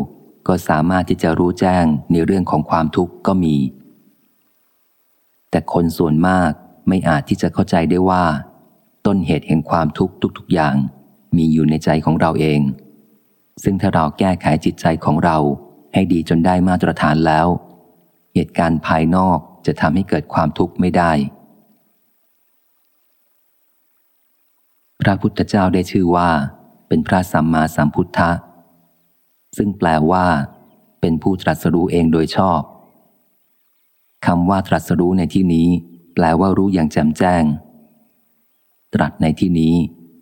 ก็สามารถที่จะรู้แจ้งในเรื่องของความทุกข์ก็มี แต่คนส่วนมากไม่อาจที่จะเข้าใจได้ว่า ต้นเหตุแห่งความทุกข์ทุกๆอย่าง มีอยู่ในใจของเราเอง ซึ่งถ้าเราแก้ไขจิตใจของเราให้ดีจนได้มาตรฐานแล้ว เหตุการณ์ภายนอกจะทำให้เกิดความทุกข์ไม่ได้ พระพุทธเจ้าได้ชื่อว่า เป็นพระสัมมาสัมพุทธะซึ่งแปลว่า เป็นผู้ตรัสรู้เองโดยชอบ คำว่าตรัสรู้ในที่นี้ แปลว่ารู้อย่างแจ่มแจ้ง ตรัสในที่นี้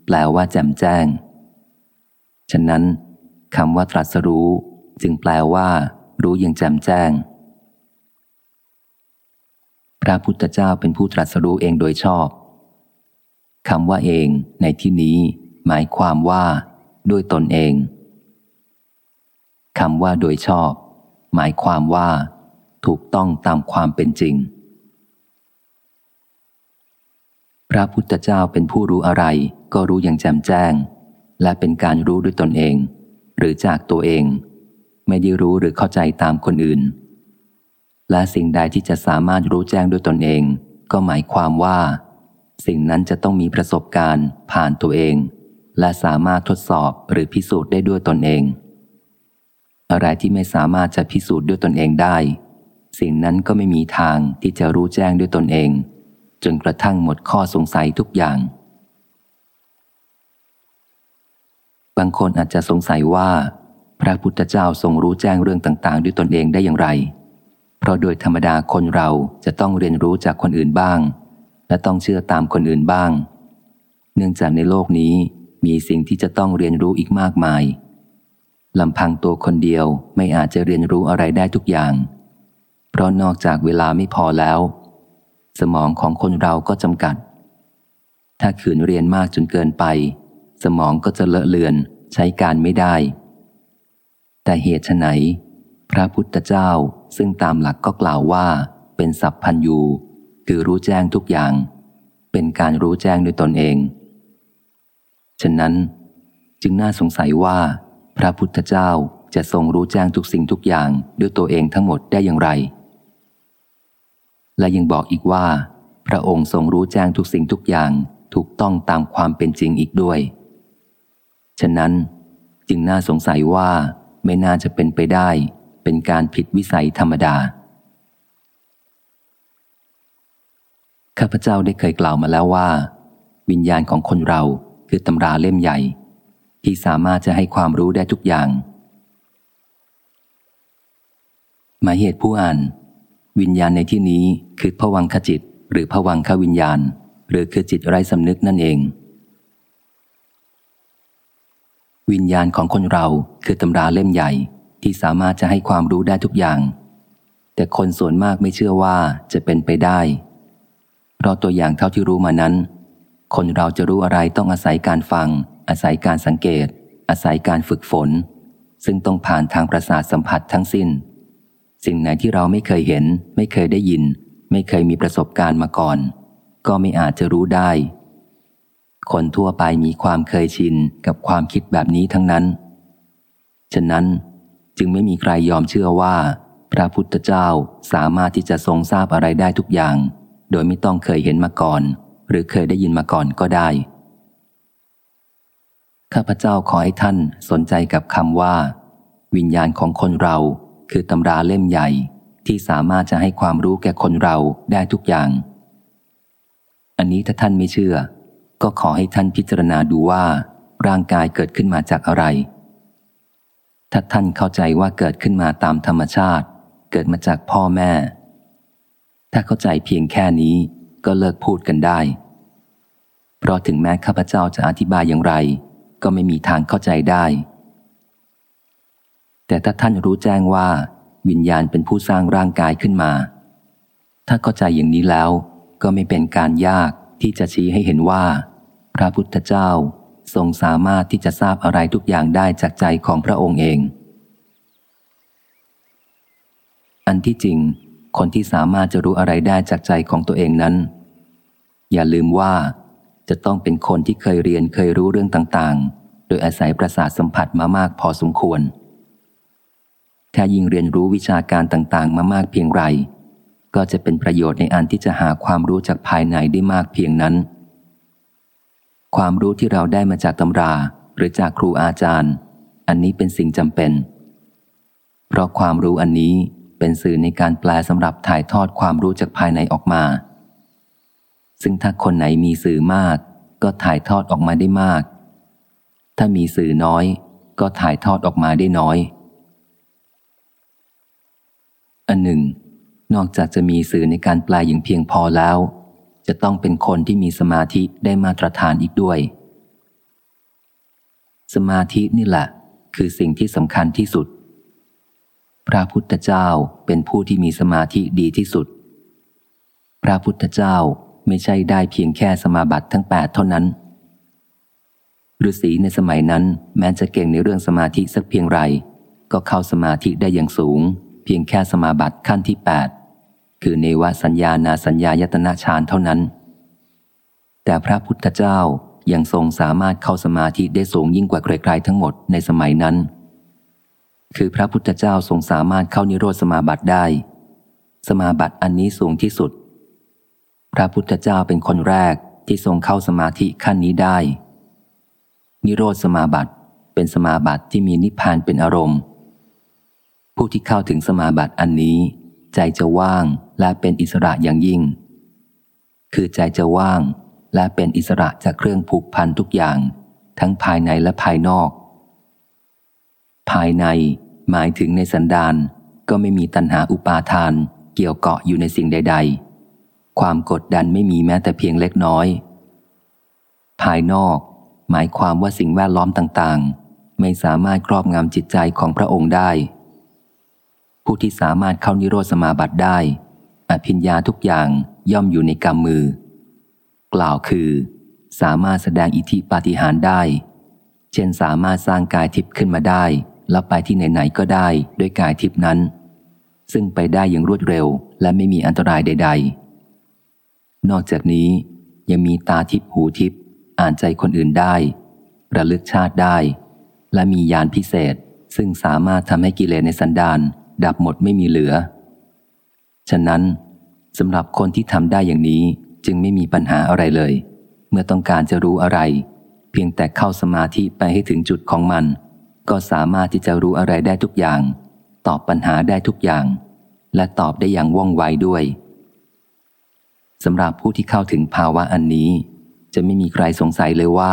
แปลว่าแจ่มแจ้ง ฉะนั้นคำว่าตรัสรู้ จึงแปลว่า รู้อย่างแจ่มแจ้ง พระพุทธเจ้าเป็นผู้ตรัสรู้เองโดยชอบคำว่าเองในที่นี้ หมายความว่า ด้วยตนเองคำว่าโดยชอบ หมายความว่า ถูกต้องตามความเป็นจริง พระพุทธเจ้าเป็นผู้รู้อะไร ก็รู้อย่างแจ่มแจ้ง และเป็นการรู้ด้วยตนเอง หรือจากตัวเอง ไม่ได้รู้หรือเข้าใจตามคนอื่น และสิ่งใดที่จะสามารถรู้แจ้งด้วยตนเอง ก็หมายความว่า สิ่งนั้นจะต้องมีประสบการณ์ผ่านตัวเอง และสามารถทดสอบหรือพิสูจน์ได้ด้วยตนเองอะไรที่ไม่สามารถจะพิสูจน์ด้วยตนเองได้ สิ่งนั้นก็ไม่มีทางที่จะรู้แจ้งด้วยตนเอง จนกระทั่งหมดข้อสงสัยทุกอย่าง บางคนอาจจะสงสัยว่า พระพุทธเจ้าทรงรู้แจ้งเรื่องต่างๆ ด้วยตนเองได้อย่างไร เพราะโดยธรรมดาคนเราจะต้องเรียนรู้จากคนอื่นบ้าง และต้องเชื่อตามคนอื่นบ้าง เนื่องจากในโลกนี้มีสิ่งที่จะต้องเรียนรู้อีกมากมายลำพังตัวคนเดียวไม่อาจจะเรียนรู้อะไรได้ทุกอย่าง เพราะนอกจากเวลาไม่พอแล้ว สมองของคนเราก็จำกัด ถ้าขืนเรียนมากจนเกินไป สมองก็จะเลอะเลือนใช้การไม่ได้ แต่เหตุไหน พระพุทธเจ้าซึ่งตามหลักก็กล่าวว่า เป็นสัพพันยูคือรู้แจ้งทุกอย่าง เป็นการรู้แจ้งด้วยตนเอง ฉะนั้นจึงน่าสงสัยว่า พระพุทธเจ้าจะทรงรู้แจ้งทุกสิ่งทุกอย่างด้วยตัวเองทั้งหมดได้อย่างไร และยังบอกอีกว่า พระองค์ทรงรู้แจ้งทุกสิ่งทุกอย่างถูกต้องตามความเป็นจริงอีกด้วย ฉะนั้นจึงน่าสงสัยว่าไม่น่าจะเป็นไปได้ เป็นการผิดวิสัยธรรมดา ข้าพเจ้าได้เคยกล่าวมาแล้วว่า วิญญาณของคนเราคือตำราเล่มใหญ่ ที่สามารถจะให้ความรู้ได้ทุกอย่าง หมายเหตุผู้อ่าน วิญญาณในที่นี้คือผวังขจิต หรือผวังขวิญญาณ หรือคือจิตไร้สำนึกนั่นเอง วิญญาณของคนเราคือตำราเล่มใหญ่ที่สามารถจะให้ความรู้ได้ทุกอย่าง แต่คนส่วนมากไม่เชื่อว่าจะเป็นไปได้ เพราะตัวอย่างเท่าที่รู้มานั้น คนเราจะรู้อะไรต้องอาศัยการฟัง อาศัยการสังเกต อาศัยการฝึกฝน ซึ่งต้องผ่านทางประสาทสัมผัสทั้งสิ้น สิ่งไหนที่เราไม่เคยเห็น ไม่เคยได้ยิน ไม่เคยมีประสบการณ์มาก่อน ก็ไม่อาจจะรู้ได้ คนทั่วไปมีความเคยชินกับความคิดแบบนี้ทั้งนั้น ฉะนั้นจึงไม่มีใครยอมเชื่อว่า พระพุทธเจ้าสามารถที่จะทรงทราบอะไรได้ทุกอย่าง โดยไม่ต้องเคยเห็นมาก่อน หรือเคยได้ยินมาก่อนก็ได้ ข้าพเจ้าขอให้ท่านสนใจกับคำว่า วิญญาณของคนเรา คือตำราเล่มใหญ่ที่สามารถจะให้ความรู้แก่คนเราได้ทุกอย่าง อันนี้ถ้าท่านไม่เชื่อ ก็ขอให้ท่านพิจารณาดูว่า ร่างกายเกิดขึ้นมาจากอะไร ถ้าท่านเข้าใจว่าเกิดขึ้นมาตามธรรมชาติ เกิดมาจากพ่อแม่ ถ้าเข้าใจเพียงแค่นี้ก็เลิกพูดกันได้ เพราะถึงแม้ข้าพเจ้าจะอธิบายอย่างไร ก็ไม่มีทางเข้าใจได้ แต่ถ้าท่านรู้แจ้งว่าวิญญาณเป็นผู้สร้างร่างกายขึ้นมา ถ้าเข้าใจอย่างนี้แล้ว ก็ไม่เป็นการยากที่จะชี้ให้เห็นว่า พระพุทธเจ้าทรงสามารถที่จะทราบอะไรทุกอย่างได้จากใจของพระองค์เอง อันที่จริง คนที่สามารถจะรู้อะไรได้จากใจของตัวเองนั้น อย่าลืมว่าจะต้องเป็นคนที่เคยเรียนเคยรู้เรื่องต่างๆ โดยอาศัยประสาทสัมผัสมามากพอสมควร ถ้ายิ่งเรียนรู้วิชาการต่างๆ มามากเพียงไร ก็จะเป็นประโยชน์ในอันที่จะหาความรู้จากภายในได้มากเพียงนั้น ความรู้ที่เราได้มาจากตำราหรือจากครูอาจารย์ อันนี้เป็นสิ่งจำเป็น เพราะความรู้อันนี้เป็นสื่อในการแปลสำหรับถ่ายทอดความรู้จากภายในออกมา ซึ่งถ้าคนไหนมีสื่อมาก ก็ถ่ายทอดออกมาได้มาก ถ้ามีสื่อน้อย ก็ถ่ายทอดออกมาได้น้อย อันหนึ่ง นอกจากจะมีสื่อในการแปลอย่างเพียงพอแล้ว จะต้องเป็นคนที่มีสมาธิได้มาตรฐานอีกด้วย สมาธินี่แหละ คือสิ่งที่สำคัญที่สุด พระพุทธเจ้าเป็นผู้ที่มีสมาธิดีที่สุด พระพุทธเจ้าไม่ใช่ได้เพียงแค่สมาบัติทั้งแปดเท่านั้นฤาษีในสมัยนั้นแม้จะเก่งในเรื่องสมาธิสักเพียงไร ก็เข้าสมาธิได้อย่างสูง เพียงแค่สมาบัติขั้นที่แปดคือเนวสัญญานาสัญญายตนาฌานเท่านั้น แต่พระพุทธเจ้ายังทรงสามารถเข้าสมาธิได้สูงยิ่งกว่าใครๆทั้งหมดในสมัยนั้น คือพระพุทธเจ้าทรงสามารถเข้านิโรธสมาบัติได้ สมาบัติอันนี้สูงที่สุด พระพุทธเจ้าเป็นคนแรกที่ทรงเข้าสมาธิขั้นนี้ได้ นิโรธสมาบัติเป็นสมาบัติที่มีนิพพานเป็นอารมณ์ ผู้ที่เข้าถึงสมาบัติอันนี้ ใจจะว่างและเป็นอิสระอย่างยิ่ง คือใจจะว่างและเป็นอิสระจากเครื่องผูกพันทุกอย่าง ทั้งภายในและภายนอก ภายในหมายถึงในสันดานก็ไม่มีตัณหาอุปาทาน เกี่ยวเกาะอยู่ในสิ่งใด ๆ ความกดดันไม่มีแม้แต่เพียงเล็กน้อย ภายนอก หมายความว่าสิ่งแวดล้อมต่างๆ ไม่สามารถครอบงำจิตใจของพระองค์ได้ ผู้ที่สามารถเข้านิโรธสมาบัติได้ อภิญญาทุกอย่างย่อมอยู่ในกำมือ กล่าวคือ สามารถแสดงอิทธิปาฏิหาริย์ได้ เช่นสามารถสร้างกายทิพย์ขึ้นมาได้ แล้วไปที่ไหนๆก็ได้ด้วยกายทิพย์นั้น ซึ่งไปได้อย่างรวดเร็ว และไม่มีอันตรายใด ๆ นอกจากนี้ยังมีตาทิพย์หูทิพย์อ่านใจคนอื่นได้ ระลึกชาติได้ และมียานพิเศษซึ่งสามารถทำให้กิเลสในสันดาน ดับหมดไม่มีเหลือ ฉะนั้นสำหรับคนที่ทำได้อย่างนี้จึงไม่มีปัญหาอะไรเลย เมื่อต้องการจะรู้อะไร เพียงแต่เข้าสมาธิไปให้ถึงจุดของมัน ก็สามารถที่จะรู้อะไรได้ทุกอย่าง ตอบปัญหาได้ทุกอย่าง และตอบได้อย่างว่องไวด้วยสำหรับผู้ที่เข้าถึงภาวะอันนี้ จะไม่มีใครสงสัยเลยว่า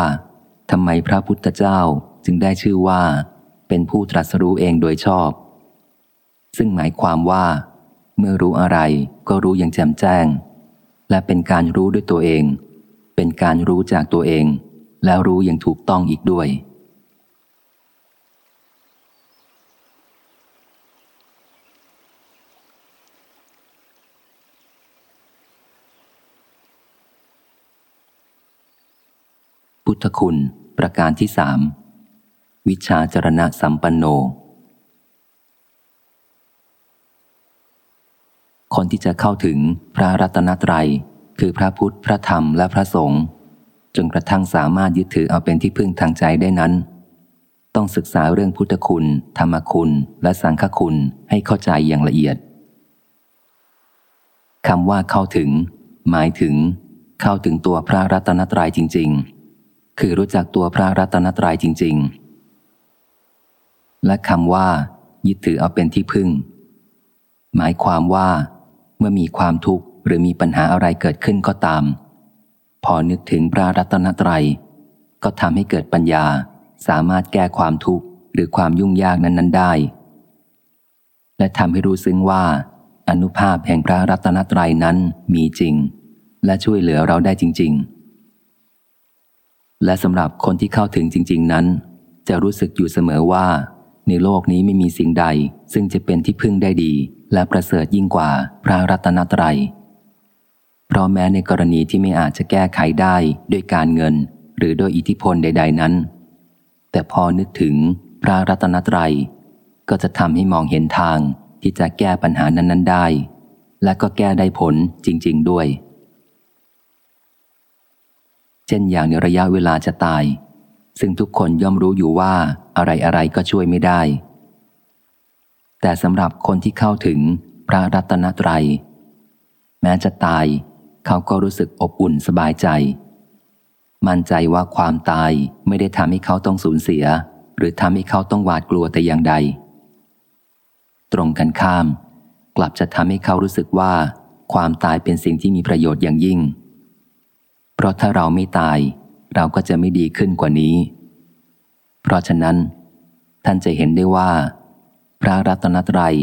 ทำไมพระพุทธเจ้าจึงได้ชื่อว่า เป็นผู้ตรัสรู้เองโดยชอบ ซึ่งหมายความว่า เมื่อรู้อะไรก็รู้อย่างแจ่มแจ้ง และเป็นการรู้ด้วยตัวเอง เป็นการรู้จากตัวเอง แล้วรู้อย่างถูกต้องอีกด้วย พุทธคุณประการที่สามวิชาจรณะสัมปันโน คนที่จะเข้าถึงพระรัตนตรัย คือพระพุทธ พระธรรม และพระสงฆ์ จนกระทั่งสามารถยึดถือเอาเป็นที่พึ่งทางใจได้นั้น ต้องศึกษาเรื่องพุทธคุณ ธรรมคุณ และสังฆคุณให้เข้าใจอย่างละเอียดคำว่าเข้าถึง หมายถึง เข้าถึงตัวพระรัตนตรัยจริง ๆ คือรู้จักตัวพระรัตนตรัยจริง ๆ และคำว่า ยึดถือเอาเป็นที่พึ่ง หมายความว่า มื่อมีความทุกข์หรือมีปัญหาอะไรเกิดขึ้นก็ตาม พอนึกถึงพระรัตนตรัย ก็ทำให้เกิดปัญญา สามารถแก้ความทุกข์หรือความยุ่งยากนั้น ๆ ได้ และทำให้รู้ซึ้งว่า อนุภาพแห่งพระรัตนตรัยนั้นมีจริง และช่วยเหลือเราได้จริง ๆ และสำหรับคนที่เข้าถึงจริง ๆ นั้น จะรู้สึกอยู่เสมอว่า ในโลกนี้ไม่มีสิ่งใดซึ่งจะเป็นที่พึ่งได้ดี และประเสริฐยิ่งกว่าพระรัตนตรัย เพราะแม้ในกรณีที่ไม่อาจจะแก้ไขได้ด้วยการเงิน หรือโดยอิทธิพลใด ๆนั้น แต่พอนึกถึงพระรัตนตรัย ก็จะทำให้มองเห็นทางที่จะแก้ปัญหานั้น ๆ ได้ และก็แก้ได้ผลจริง ๆ ด้วย เช่นอย่างในระยะเวลาจะตาย ซึ่งทุกคนย่อมรู้อยู่ว่าอะไรอะไรก็ช่วยไม่ได้ แต่สำหรับคนที่เข้าถึงพระรัตนตรัย แม้จะตาย เขาก็รู้สึกอบอุ่นสบายใจ มั่นใจว่าความตายไม่ได้ทำให้เขาต้องสูญเสีย หรือทำให้เขาต้องหวาดกลัวแต่อย่างใด ตรงกันข้าม กลับจะทำให้เขารู้สึกว่า ความตายเป็นสิ่งที่มีประโยชน์อย่างยิ่ง เพราะถ้าเราไม่ตาย เราก็จะไม่ดีขึ้นกว่านี้ เพราะฉะนั้น ท่านจะเห็นได้ว่า พระรัตนตรัย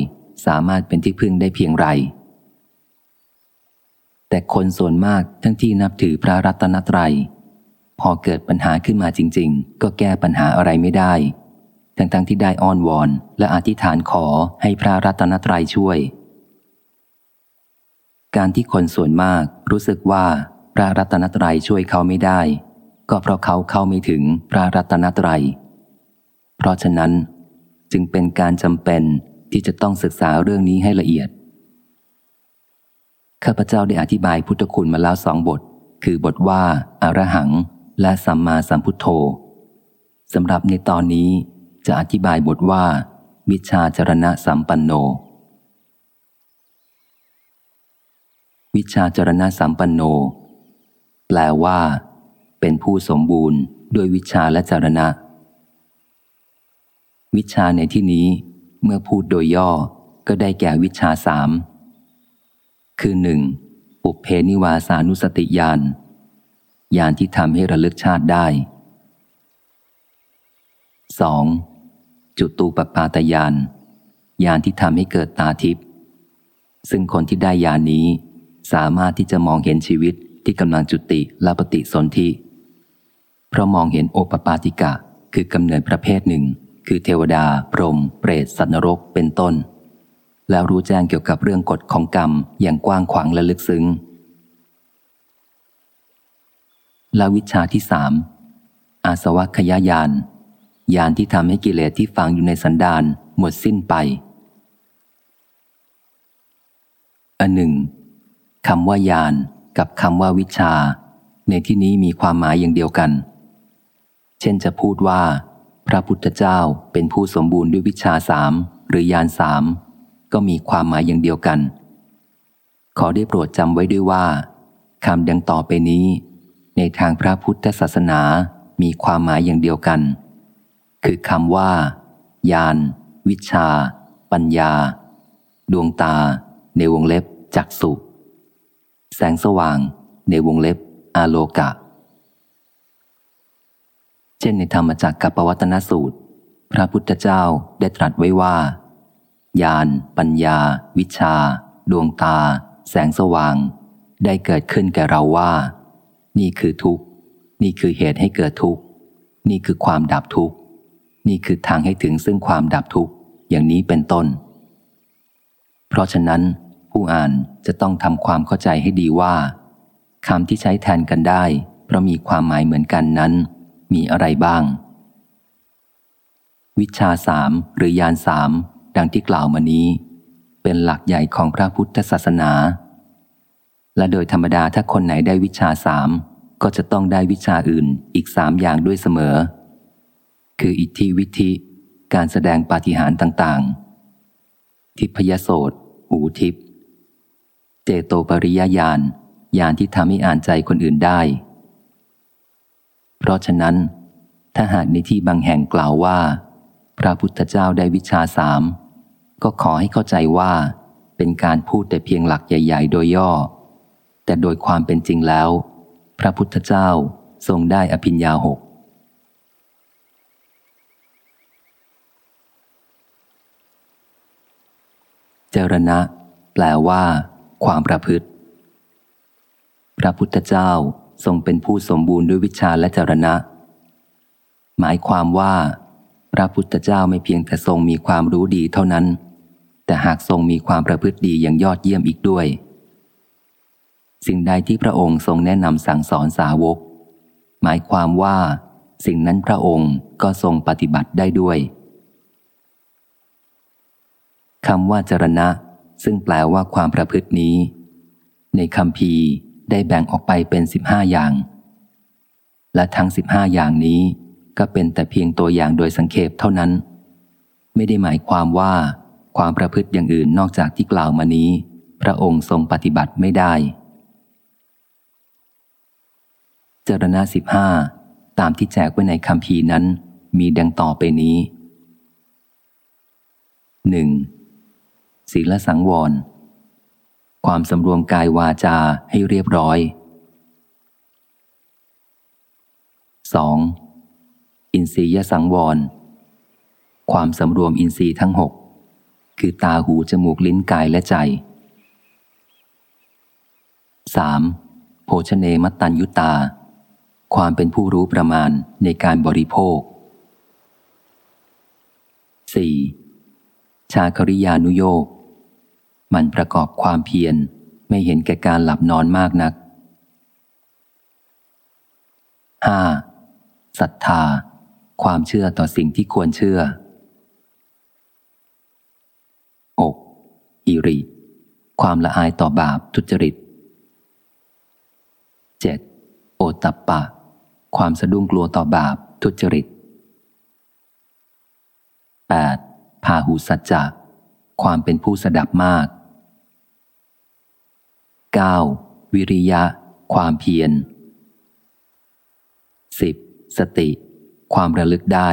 สามารถเป็นที่พึ่งได้เพียงไร แต่คนส่วนมากทั้งที่นับถือพระรัตนตรัย พอเกิดปัญหาขึ้นมาจริง ๆ ก็แก้ปัญหาอะไรไม่ได้ ทั้งๆทที่ได้อ้อนวอนและอธิษฐานขอให้พระรัตนตรัยช่วย การที่คนส่วนมากรู้สึกว่าพระรัตนตรัยช่วยเขาไม่ได้ ก็เพราะเขาเข้าไม่ถึงพระรัตนตรัย เพราะฉะนั้น จึงเป็นการจำเป็นที่จะต้องศึกษาเรื่องนี้ให้ละเอียด ข้าพเจ้าได้อธิบายพุทธคุณมาแล้วสองบท คือบทว่าอารหัง และสัมมาสัมพุทโธสำหรับในตอนนี้จะอธิบายบทว่า วิชาจรณะสัมปันโน วิชาจรณะสัมปันโน แปลว่า เป็นผู้สมบูรณ์ด้วยวิชาและจรณะ วิชาในที่นี้เมื่อพูดโดยย่อก็ได้แก่วิชาสามคือหนึ่งปุเพนิวาสานุสติญาณญาณที่ทำให้ระลึกชาติได้ 2. จุตูปปาตญาณญาณที่ทำให้เกิดตาทิพย์ซึ่งคนที่ได้ญาณนนี้สามารถที่จะมองเห็นชีวิตที่กำลังจุติและปฏิสนธิเพราะมองเห็นโอปปาติกะคือกำเนิดประเภทหนึ่ง คือเทวดา พรหมเปรตสัตว์นรกเป็นต้น แล้วรู้แจ้งเกี่ยวกับเรื่องกฎของกรรมอย่างกว้างขวางและลึกซึ้ง และวิชาที่สามอาสวัคยายานยานที่ทำให้กิเลสที่ฝังอยู่ในสันดานหมดสิ้นไป อันหนึ่งคำว่ายานกับคำว่าวิชา ในที่นี้มีความหมายอย่างเดียวกัน เช่นจะพูดว่า พระพุทธเจ้าเป็นผู้สมบูรณ์ด้วยวิชาสามหรือยานสามก็มีความหมายอย่างเดียวกัน ขอได้โปรดจำไว้ด้วยว่าคำดังต่อไปนี้ ในทางพระพุทธศาสนามีความหมายอย่างเดียวกัน คือคำว่าญาณวิชา ปัญญา ดวงตา ในวงเล็บจักสุแสงสว่าง ในวงเล็บอาโลกะ เช่นในธรรมจักรกับปวัตนสูตร พระพุทธเจ้าได้ตรัสไว้ว่า ญาณปัญญา วิชา ดวงตา แสงสว่าง ได้เกิดขึ้นแก่เราว่า นี่คือทุกข์ นี่คือเหตุให้เกิดทุกข์ นี่คือความดับทุกข์ นี่คือทางให้ถึงซึ่งความดับทุกข์ อย่างนี้เป็นต้น เพราะฉะนั้นผู้อ่านจะต้องทำความเข้าใจให้ดีว่าคำที่ใช้แทนกันได้ เพราะมีความหมายเหมือนกันนั้น มีอะไรบ้าง วิชาสามหรือยานสามดังที่กล่าวมานี้ เป็นหลักใหญ่ของพระพุทธศาสนา และโดยธรรมดาถ้าคนไหนได้วิชาสามก็จะต้องได้วิชาอื่นอีกสามอย่างด้วยเสมอ คืออิทธิวิธิ การแสดงปาฏิหาริย์ต่างๆ ทิพยโสตหูทิพเจโตปริยญาณญาณที่ทำให้อ่านใจคนอื่นได้ เพราะฉะนั้น ถ้าหากในที่บางแห่งกล่าวว่า พระพุทธเจ้าได้วิชาสาม ก็ขอให้เข้าใจว่า เป็นการพูดแต่เพียงหลักใหญ่ ๆ โดยย่อ แต่โดยความเป็นจริงแล้ว พระพุทธเจ้าทรงได้อภิญญาหกเจรณะ แปลว่า ความประพฤติ พระพุทธเจ้า ทรงเป็นผู้สมบูรณ์ด้วยวิชาและจรณะ หมายความว่า พระพุทธเจ้าไม่เพียงแต่ทรงมีความรู้ดีเท่านั้น แต่หากทรงมีความประพฤติดีอย่างยอดเยี่ยมอีกด้วย สิ่งใดที่พระองค์ทรงแนะนำสั่งสอนสาวก หมายความว่า สิ่งนั้นพระองค์ก็ทรงปฏิบัติได้ด้วยคำว่าจรณะ ซึ่งแปลว่าความประพฤตินี้ ในคำพี ได้แบ่งออกไปเป็นสิบห้าอย่าง และทั้งสิบห้าอย่างนี้ก็เป็นแต่เพียงตัวอย่างโดยสังเขปเท่านั้น ไม่ได้หมายความว่าความประพฤติอย่างอื่นนอกจากที่กล่าวมานี้ พระองค์ทรงปฏิบัติไม่ได้ เจรณะสิบห้าตามที่แจกไว้ในคำพีนั้น มีดังต่อไปนี้หนึ่งศีลสังวร ความสำรวมกายวาจาให้เรียบร้อย 2. อินทรียสังวร ความสำรวมอินทรีย์ทั้งหกคือตาหูจมูกลิ้นกายและใจ 3. โภชเนมตัญยุตา ความเป็นผู้รู้ประมาณในการบริโภค 4. ชาคริยานุโยก มันประกอบความเพียรไม่เห็นแก่การหลับนอนมากนัก 5. ศรัทธา ความเชื่อต่อสิ่งที่ควรเชื่อ 6. อิริ ความละอายต่อบาปทุจริต 7. โอตัปปะ ความสะดุ้งกลัวต่อบาปทุจริต 8. พาหุสัจจะ ความเป็นผู้สดับมาก 9. วิริยะ ความเพียร 10. สติ ความระลึกได้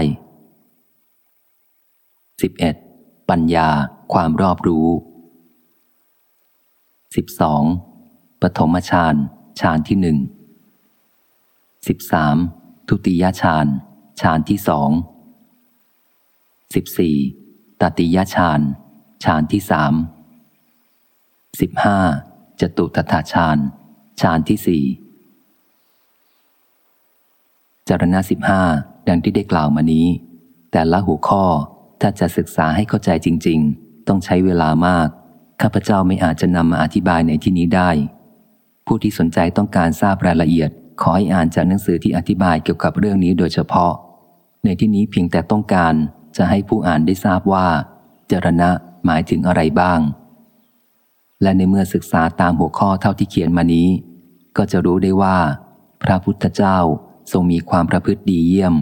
11. ปัญญา ความรอบรู้ 12. ปฐมฌานฌานที่หนึ่ง 13. ทุติยฌานฌานที่สอง 14. ตติยฌานฌานที่สาม 15. จตุตถาฌานฌานที่สี่จารณะสิบห้าดังที่ได้กล่าวมานี้ แต่ละหัวข้อถ้าจะศึกษาให้เข้าใจจริง ๆ ต้องใช้เวลามาก ข้าพเจ้าไม่อาจจะนำมาอธิบายในที่นี้ได้ ผู้ที่สนใจต้องการทราบรายละเอียด ขอให้อ่านจากหนังสือที่อธิบายเกี่ยวกับเรื่องนี้โดยเฉพาะ ในที่นี้เพียงแต่ต้องการจะให้ผู้อ่านได้ทราบว่าจารณะหมายถึงอะไรบ้าง และในเมื่อศึกษาตามหัวข้อเท่าที่เขียนมานี้ ก็จะรู้ได้ว่า พระพุทธเจ้าทรงมีความประพฤติดีเยี่ยม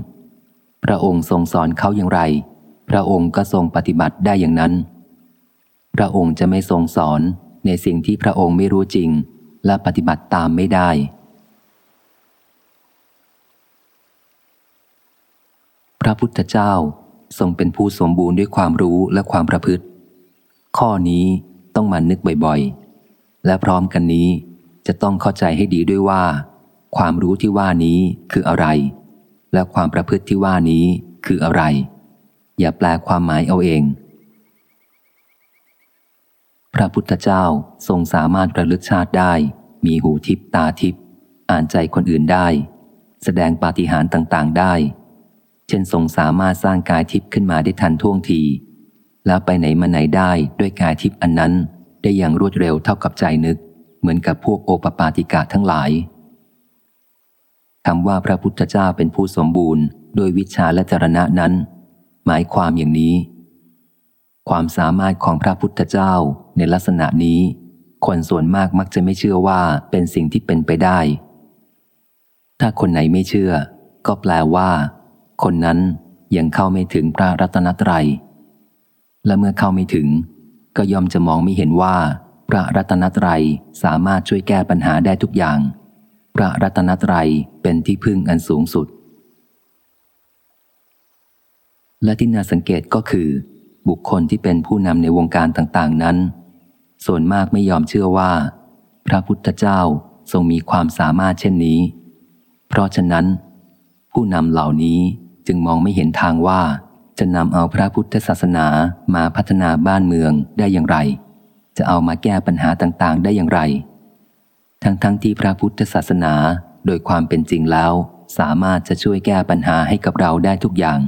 พระองค์ทรงสอนเขาอย่างไร พระองค์ก็ทรงปฏิบัติได้อย่างนั้น พระองค์จะไม่ทรงสอนในสิ่งที่พระองค์ไม่รู้จริง และปฏิบัติตามไม่ได้ พระพุทธเจ้าทรงเป็นผู้สมบูรณ์ด้วยความรู้และความประพฤติ ข้อนี้ ต้องมานึกบ่อยๆ และพร้อมกันนี้จะต้องเข้าใจให้ดีด้วยว่า ความรู้ที่ว่านี้คืออะไร และความประพฤติที่ว่านี้คืออะไร อย่าแปลความหมายเอาเอง พระพุทธเจ้าทรงสามารถระลึกชาติได้ มีหูทิพตาทิพอ่านใจคนอื่นได้ แสดงปาฏิหาริย์ต่างๆได้ เช่นทรงสามารถสร้างกายทิพขึ้นมาได้ทันท่วงที แล้วไปไหนมาไหนได้ด้วยกายทิพย์อันนั้น ได้อย่างรวดเร็วเท่ากับใจนึก เหมือนกับพวกโอปปาติกาทั้งหลายคำว่าพระพุทธเจ้าเป็นผู้สมบูรณ์โดยวิชาและจรณะนั้น หมายความอย่างนี้ ความสามารถของพระพุทธเจ้าในลักษณะนี้ คนส่วนมากมักจะไม่เชื่อว่าเป็นสิ่งที่เป็นไปได้ ถ้าคนไหนไม่เชื่อ ก็แปลว่า คนนั้นยังเข้าไม่ถึงพระรัตนตรยัย และเมื่อเข้าไม่ถึง ก็ย่อมจะมองไม่เห็นว่า พระรัตนตรัยสามารถช่วยแก้ปัญหาได้ทุกอย่าง พระรัตนตรัยเป็นที่พึ่งอันสูงสุด และที่น่าสังเกตก็คือ บุคคลที่เป็นผู้นำในวงการต่างๆนั้น ส่วนมากไม่ยอมเชื่อว่า พระพุทธเจ้าทรงมีความสามารถเช่นนี้ เพราะฉะนั้น ผู้นำเหล่านี้จึงมองไม่เห็นทางว่า จะนำเอาพระพุทธศาสนามาพัฒนาบ้านเมืองได้อย่างไร จะเอามาแก้ปัญหาต่างๆ ได้อย่างไร ทั้งๆทที่พระพุทธศาสนาโดยความเป็นจริงแล้ว สามารถจะช่วยแก้ปัญหาให้กับเราได้ทุกอย่าง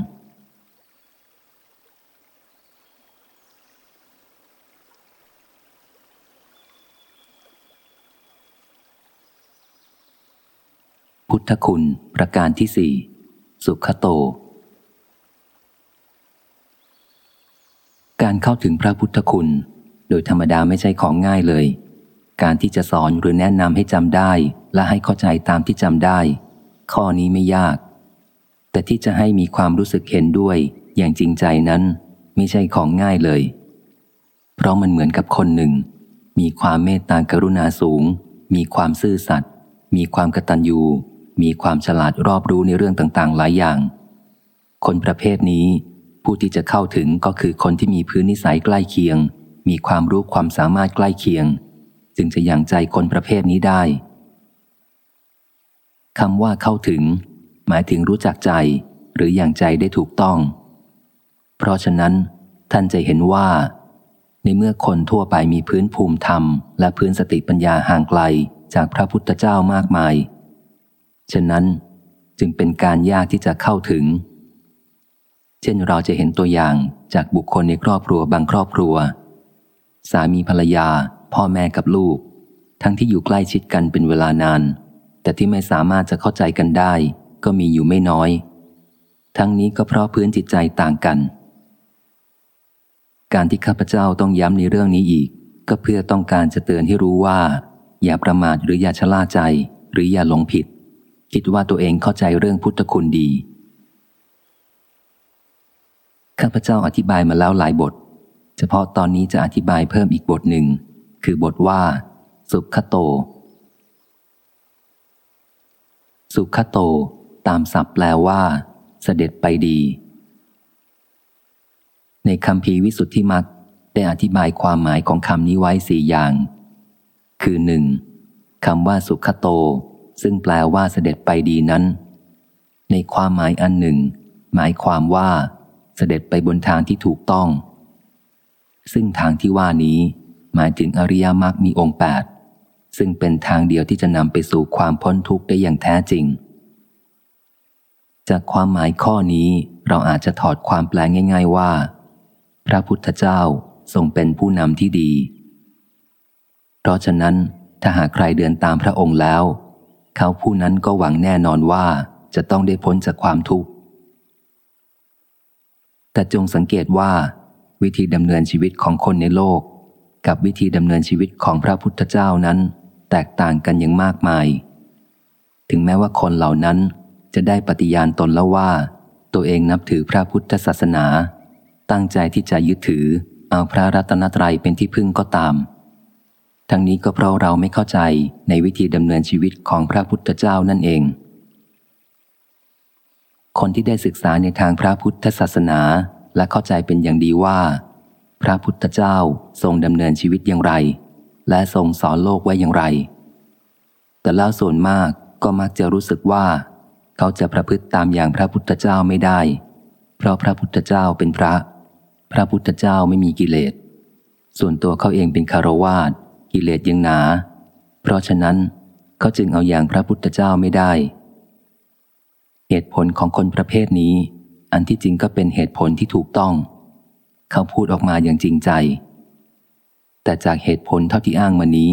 พุทธคุณประการที่สี่สุขโต การเข้าถึงพระพุทธคุณ โดยธรรมดาไม่ใช่ของง่ายเลย การที่จะสอนหรือแนะนำให้จำได้ และให้เข้าใจตามที่จำได้ ข้อนี้ไม่ยาก แต่ที่จะให้มีความรู้สึกเห็นด้วย อย่างจริงใจนั้น ไม่ใช่ของง่ายเลย เพราะมันเหมือนกับคนหนึ่ง มีความเมตตากรุณาสูง มีความซื่อสัตย์มีความกตัญญูมีความฉลาดรอบรู้ในเรื่องต่างๆ หลายอย่าง คนประเภทนี้ ผู้ที่จะเข้าถึงก็คือคนที่มีพื้นนิสัยใกล้เคียง มีความรู้ความสามารถใกล้เคียง จึงจะอยังใจคนประเภทนี้ได้คำว่าเข้าถึง หมายถึงรู้จักใจหรืออย่างใจได้ถูกต้อง เพราะฉะนั้น ท่านจะเห็นว่า ในเมื่อคนทั่วไปมีพื้นภูมิธรรม และพื้นสติปัญญาห่างไกลจากพระพุทธเจ้ามากมาย ฉะนั้นจึงเป็นการยากที่จะเข้าถึง เช่นเราจะเห็นตัวอย่างจากบุคคลในครอบครัวบางครอบครัว สามีภรรยา พ่อแม่กับลูก ทั้งที่อยู่ใกล้ชิดกันเป็นเวลานาน แต่ที่ไม่สามารถจะเข้าใจกันได้ ก็มีอยู่ไม่น้อย ทั้งนี้ก็เพราะพื้นจิตใจต่างกัน การที่ข้าพเจ้าต้องย้ำในเรื่องนี้อีก ก็เพื่อต้องการจะเตือนให้รู้ว่า อย่าประมาทหรืออย่าชะล่าใจ หรืออย่าหลงผิด คิดว่าตัวเองเข้าใจเรื่องพุทธคุณดี ข้าพเจ้าอธิบายมาแล้วหลายบท เฉพาะตอนนี้จะอธิบายเพิ่มอีกบทหนึ่ง คือบทว่า สุขโต สุขโต ตามศัพท์แปลว่า เสด็จไปดี ในคำพีวิสุทธิมักได้อธิบายความหมายของคำนี้ไว้สี่อย่าง คือหนึ่งคำว่าสุขโต ซึ่งแปลว่าเสด็จไปดีนั้น ในความหมายอันหนึ่ง หมายความว่า เสด็จไปบนทางที่ถูกต้อง ซึ่งทางที่ว่านี้หมายถึงอริยมรรคมีองค์แปดซึ่งเป็นทางเดียวที่จะนำไปสู่ความพ้นทุกข์ได้อย่างแท้จริง จากความหมายข้อนี้เราอาจจะถอดความแปลง่าย ๆว่า พระพุทธเจ้าทรงเป็นผู้นำที่ดี เพราะฉะนั้นถ้าหากใครเดินตามพระองค์แล้ว เขาผู้นั้นก็หวังแน่นอนว่าจะต้องได้พ้นจากความทุกข์ แต่จงสังเกตว่า วิธีดำเนินชีวิตของคนในโลก กับวิธีดำเนินชีวิตของพระพุทธเจ้านั้น แตกต่างกันอย่างมากมาย ถึงแม้ว่าคนเหล่านั้นจะได้ปฏิญาณตนแล้วว่า ตัวเองนับถือพระพุทธศาสนา ตั้งใจที่จะยึดถือเอาพระรัตนตรัยเป็นที่พึ่งก็ตาม ทั้งนี้ก็เพราะเราไม่เข้าใจในวิธีดำเนินชีวิตของพระพุทธเจ้านั่นเอง คนที่ได้ศึกษาในทางพระพุทธศาสนาและเข้าใจเป็นอย่างดีว่า พระพุทธเจ้าทรงดำเนินชีวิตอย่างไร และทรงสอนโลกไว้อย่างไร แต่แล้วส่วนมากก็มักจะรู้สึกว่า เขาจะประพฤติตามอย่างพระพุทธเจ้าไม่ได้ เพราะพระพุทธเจ้าเป็นพระ พระพุทธเจ้าไม่มีกิเลส ส่วนตัวเขาเองเป็นคารวาสกิเลสยังหนา เพราะฉะนั้นเขาจึงเอาอย่างพระพุทธเจ้าไม่ได้ เหตุผลของคนประเภทนี้ อันที่จริงก็เป็นเหตุผลที่ถูกต้อง เขาพูดออกมาอย่างจริงใจ แต่จากเหตุผลเท่าที่อ้างมานี้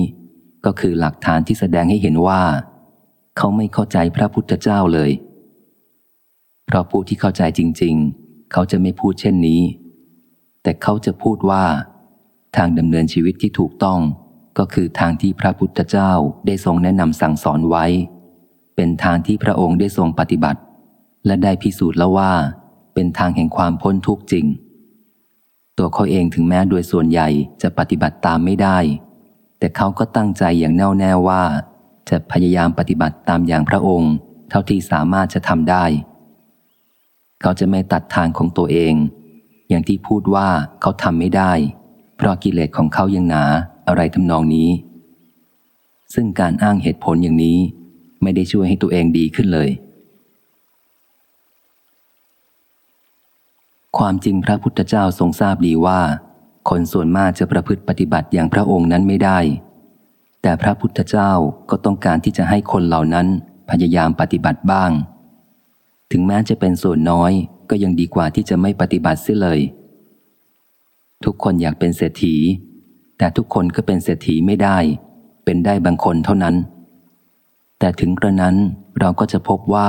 ก็คือหลักฐานที่แสดงให้เห็นว่า เขาไม่เข้าใจพระพุทธเจ้าเลย เพราะผู้ที่เข้าใจจริง ๆ เขาจะไม่พูดเช่นนี้ แต่เขาจะพูดว่า ทางดำเนินชีวิตที่ถูกต้องก็คือทางที่พระพุทธเจ้าได้ทรงแนะนำสั่งสอนไว้ เป็นทางที่พระองค์ได้ทรงปฏิบัติ และได้พิสูจน์แล้วว่า เป็นทางแห่งความพ้นทุกข์จริง ตัวเขาเองถึงแม้โดยส่วนใหญ่จะปฏิบัติตามไม่ได้ แต่เขาก็ตั้งใจอย่างแน่วแน่ว่า จะพยายามปฏิบัติตามอย่างพระองค์ เท่าที่สามารถจะทำได้ เขาจะไม่ตัดทางของตัวเอง อย่างที่พูดว่าเขาทำไม่ได้ เพราะกิเลสของเขายังหนาอะไรทำนองนี้ ซึ่งการอ้างเหตุผลอย่างนี้ ไม่ได้ช่วยให้ตัวเองดีขึ้นเลย ความจริงพระพุทธเจ้าทรงทราบดีว่า คนส่วนมากจะประพฤติปฏิบัติอย่างพระองค์นั้นไม่ได้ แต่พระพุทธเจ้าก็ต้องการที่จะให้คนเหล่านั้นพยายามปฏิบัติบ้าง ถึงแม้จะเป็นส่วนน้อยก็ยังดีกว่าที่จะไม่ปฏิบัติเสียเลย ทุกคนอยากเป็นเศรษฐี แต่ทุกคนก็เป็นเศรษฐีไม่ได้ เป็นได้บางคนเท่านั้น แต่ถึงกระนั้นเราก็จะพบว่า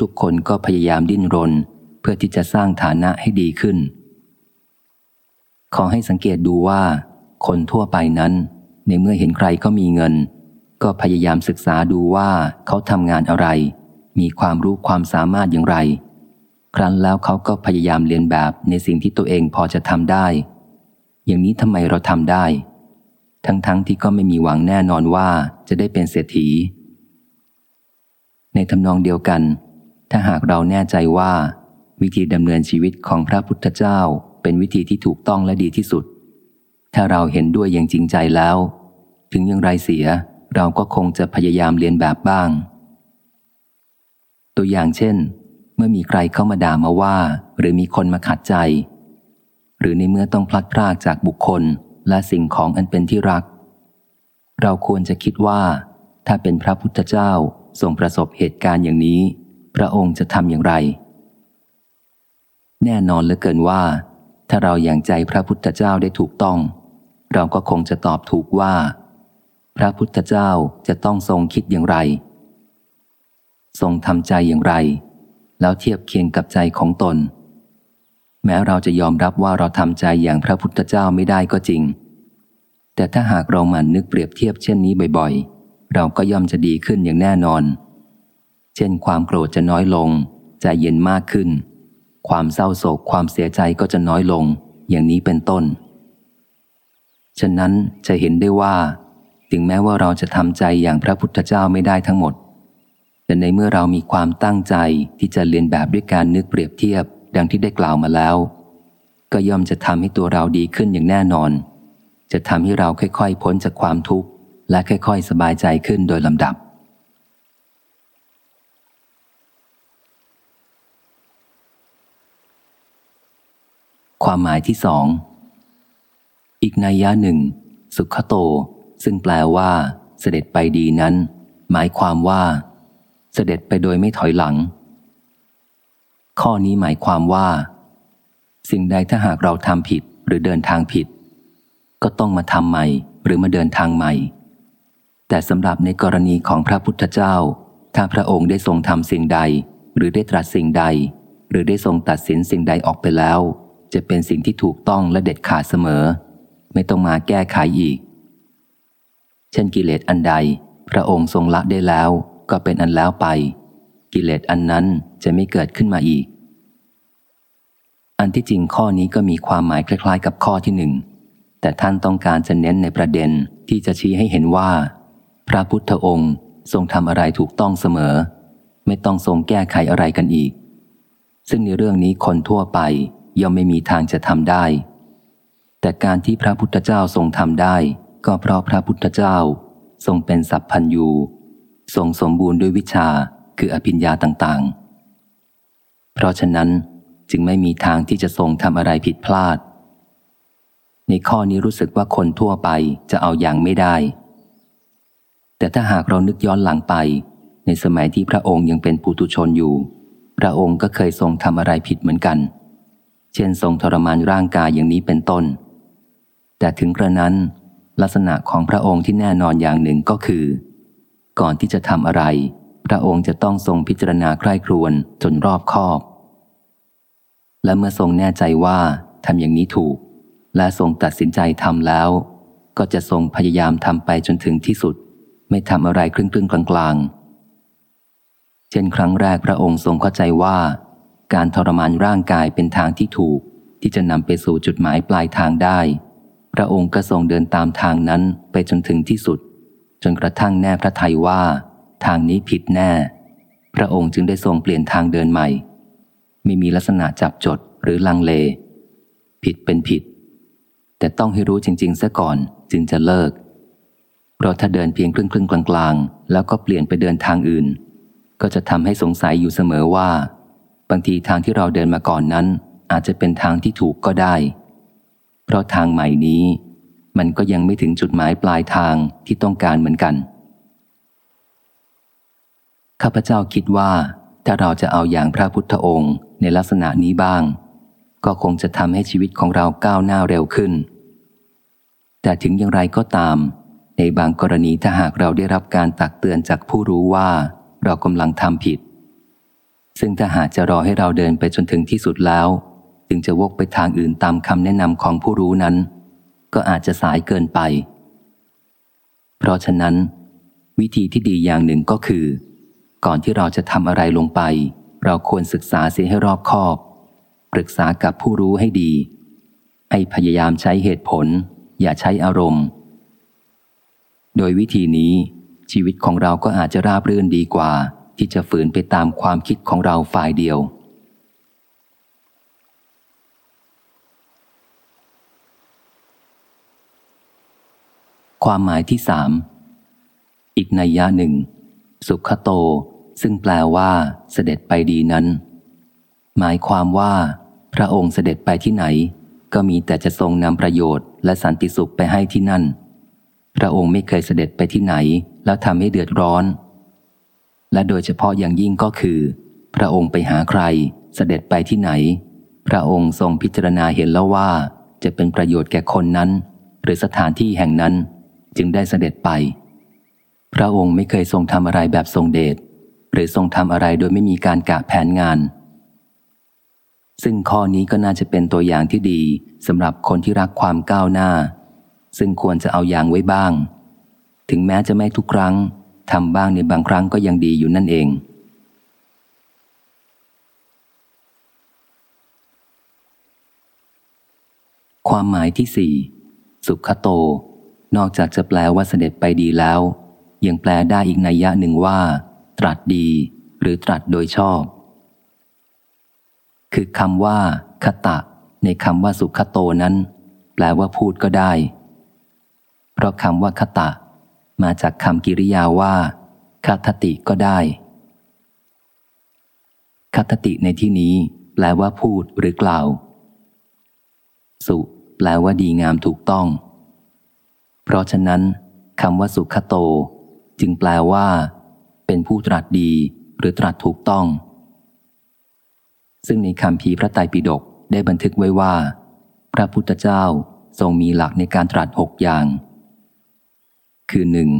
ทุกๆคนก็พยายามดิ้นรน เพื่อที่จะสร้างฐานะให้ดีขึ้น ขอให้สังเกตดูว่า คนทั่วไปนั้น ในเมื่อเห็นใครเขามีเงิน ก็พยายามศึกษาดูว่าเขาทำงานอะไร มีความรู้ความสามารถอย่างไร ครั้นแล้วเขาก็พยายามเรียนแบบในสิ่งที่ตัวเองพอจะทำได้ อย่างนี้ทำไมเราทำได้ ทั้งๆทที่ก็ไม่มีหวังแน่นอนว่าจะได้เป็นเศรษฐี ในทำนองเดียวกัน ถ้าหากเราแน่ใจว่า วิธีดำเนินชีวิตของพระพุทธเจ้า เป็นวิธีที่ถูกต้องและดีที่สุด ถ้าเราเห็นด้วยอย่างจริงใจแล้ว ถึงอย่างไรเสียเราก็คงจะพยายามเรียนแบบบ้าง ตัวอย่างเช่น เมื่อมีใครเข้ามาด่ามาว่า หรือมีคนมาขัดใจ หรือในเมื่อต้องพลัดพรากจากบุคคลและสิ่งของอันเป็นที่รัก เราควรจะคิดว่า ถ้าเป็นพระพุทธเจ้า ทรงประสบเหตุการณ์อย่างนี้ พระองค์จะทำอย่างไร แน่นอนเหลือเกินว่า ถ้าเราอย่างใจพระพุทธเจ้าได้ถูกต้อง เราก็คงจะตอบถูกว่า พระพุทธเจ้าจะต้องทรงคิดอย่างไร ทรงทำใจอย่างไร แล้วเทียบเคียงกับใจของตน แม้เราจะยอมรับว่าเราทำใจอย่างพระพุทธเจ้าไม่ได้ก็จริง แต่ถ้าหากเราหมั่นนึกเปรียบเทียบเช่นนี้บ่อยๆ เราก็ย่อมจะดีขึ้นอย่างแน่นอน เช่นความโกรธจะน้อยลง ใจเย็นมากขึ้น ความเศร้าโศกความเสียใจก็จะน้อยลง อย่างนี้เป็นต้น ฉะนั้นจะเห็นได้ว่า ถึงแม้ว่าเราจะทำใจอย่างพระพุทธเจ้าไม่ได้ทั้งหมด แต่ในเมื่อเรามีความตั้งใจที่จะเรียนแบบด้วยการนึกเปรียบเทียบ ดังที่ได้กล่าวมาแล้ว ก็ย่อมจะทำให้ตัวเราดีขึ้นอย่างแน่นอน จะทำให้เราค่อยๆ พ้นจากความทุกข์ และค่อยๆ สบายใจขึ้นโดยลำดับ ความหมายที่สอง อีกนัยยะหนึ่ง สุขโต ซึ่งแปลว่าเสด็จไปดีนั้น หมายความว่า เสด็จไปโดยไม่ถอยหลัง ข้อนี้หมายความว่า สิ่งใดถ้าหากเราทำผิดหรือเดินทางผิด ก็ต้องมาทำใหม่หรือมาเดินทางใหม่ แต่สำหรับในกรณีของพระพุทธเจ้า ถ้าพระองค์ได้ทรงทำสิ่งใด หรือได้ตรัสสิ่งใด หรือได้ทรงตัดสินสิ่งใดออกไปแล้ว จะเป็นสิ่งที่ถูกต้องและเด็ดขาดเสมอ ไม่ต้องมาแก้ไขอีก เช่นกิเลสอันใด พระองค์ทรงละได้แล้วก็เป็นอันแล้วไป กิเลสอันนั้นจะไม่เกิดขึ้นมาอีก อันที่จริงข้อนี้ก็มีความหมายคล้าย ๆ กับข้อที่หนึ่งแต่ท่านต้องการจะเน้นในประเด็นที่จะชี้ให้เห็นว่า พระพุทธองค์ทรงทำอะไรถูกต้องเสมอ ไม่ต้องทรงแก้ไขอะไรกันอีก ซึ่งในเรื่องนี้คนทั่วไปย่อมไม่มีทางจะทำได้ แต่การที่พระพุทธเจ้าทรงทำได้ ก็เพราะพระพุทธเจ้าทรงเป็นสัพพัญยูทรงสมบูรณ์ด้วยวิชาคืออภิญญาต่างๆ เพราะฉะนั้นจึงไม่มีทางที่จะทรงทำอะไรผิดพลาด ในข้อนี้รู้สึกว่าคนทั่วไปจะเอาอย่างไม่ได้ แต่ถ้าหากเรานึกย้อนหลังไป ในสมัยที่พระองค์ยังเป็นปุถุชนอยู่ พระองค์ก็เคยทรงทำอะไรผิดเหมือนกัน เช่นทรงทรมานร่างกายอย่างนี้เป็นต้น แต่ถึงกระนั้น ลักษณะของพระองค์ที่แน่นอนอย่างหนึ่งก็คือ ก่อนที่จะทำอะไร พระองค์จะต้องทรงพิจารณาใคร่ครวญจนรอบคอบ และเมื่อทรงแน่ใจว่าทำอย่างนี้ถูก และทรงตัดสินใจทำแล้ว ก็จะทรงพยายามทำไปจนถึงที่สุด ไม่ทำอะไรครึ่งครึ่งกลางๆ เช่นครั้งแรกพระองค์ทรงเข้าใจว่า การทรมานร่างกายเป็นทางที่ถูกที่จะนำไปสู่จุดหมายปลายทางได้ พระองค์ก็ทรงเดินตามทางนั้นไปจนถึงที่สุด จนกระทั่งแน่พระทัยว่า ทางนี้ผิดแน่ พระองค์จึงได้ทรงเปลี่ยนทางเดินใหม่ ไม่มีลักษณะจับจดหรือลังเล ผิดเป็นผิด แต่ต้องให้รู้จริงๆซะก่อนจึงจะเลิก เพราะถ้าเดินเพียงครึ่งครึ่งกลางๆ แล้วก็เปลี่ยนไปเดินทางอื่น ก็จะทำให้สงสัยอยู่เสมอว่า บางทีทางที่เราเดินมาก่อนนั้น อาจจะเป็นทางที่ถูกก็ได้ เพราะทางใหม่นี้ มันก็ยังไม่ถึงจุดหมายปลายทางที่ต้องการเหมือนกัน ข้าพเจ้าคิดว่าถ้าเราจะเอาอย่างพระพุทธองค์ในลักษณะนี้บ้าง ก็คงจะทำให้ชีวิตของเราก้าวหน้าเร็วขึ้น แต่ถึงอย่างไรก็ตาม ในบางกรณีถ้าหากเราได้รับการตักเตือนจากผู้รู้ว่าเรากำลังทำผิด ซึ่งถ้าหากจะรอให้เราเดินไปจนถึงที่สุดแล้วถึงจะวกไปทางอื่นตามคำแนะนำของผู้รู้นั้น ก็อาจจะสายเกินไป เพราะฉะนั้น วิธีที่ดีอย่างหนึ่งก็คือ ก่อนที่เราจะทำอะไรลงไป เราควรศึกษาเสียให้รอบคอบ ปรึกษากับผู้รู้ให้ดี ให้พยายามใช้เหตุผล อย่าใช้อารมณ์ โดยวิธีนี้ชีวิตของเราก็อาจจะราบรื่นดีกว่า ที่จะฝืนไปตามความคิดของเราฝ่ายเดียว ความหมายที่สามอีกนัยยะหนึ่ง สุขโต ซึ่งแปลว่าเสด็จไปดีนั้น หมายความว่า พระองค์เสด็จไปที่ไหน ก็มีแต่จะทรงนำประโยชน์และสันติสุขไปให้ที่นั่น พระองค์ไม่เคยเสด็จไปที่ไหน แล้วทำให้เดือดร้อน และโดยเฉพาะอย่างยิ่งก็คือ พระองค์ไปหาใคร เสด็จไปที่ไหน พระองค์ทรงพิจารณาเห็นแล้วว่า จะเป็นประโยชน์แก่คนนั้น หรือสถานที่แห่งนั้น จึงได้เสด็จไป พระองค์ไม่เคยทรงทำอะไรแบบทรงเดชหรือทรงทำอะไรโดยไม่มีการกะแผนงาน ซึ่งข้อนี้ก็น่าจะเป็นตัวอย่างที่ดีสำหรับคนที่รักความก้าวหน้า ซึ่งควรจะเอาอย่างไว้บ้าง ถึงแม้จะไม่ทุกครั้งทำบ้างในบางครั้งก็ยังดีอยู่นั่นเอง ความหมายที่สี่สุขโต นอกจากจะแปลว่าเสด็จไปดีแล้ว ยังแปลได้อีกนัยยะหนึ่งว่า ตรัสดี หรือตรัสโดยชอบ คือคำว่าคตะ ในคำว่าสุขโตนั้น แปลว่าพูดก็ได้ เพราะคำว่าคตะ มาจากคำกิริยาว่าคตติก็ได้คตติในที่นี้ แปลว่าพูดหรือกล่าว สุแปลว่าดีงามถูกต้อง เพราะฉะนั้นคำว่าสุขโต จึงแปลว่า เป็นผู้ตรัสดีหรือตรัสถูกต้อง ซึ่งในคำพีพระไตรปิฎกได้บันทึกไว้ว่า พระพุทธเจ้าทรงมีหลักในการตรัสหกอย่าง คือหนึ่ง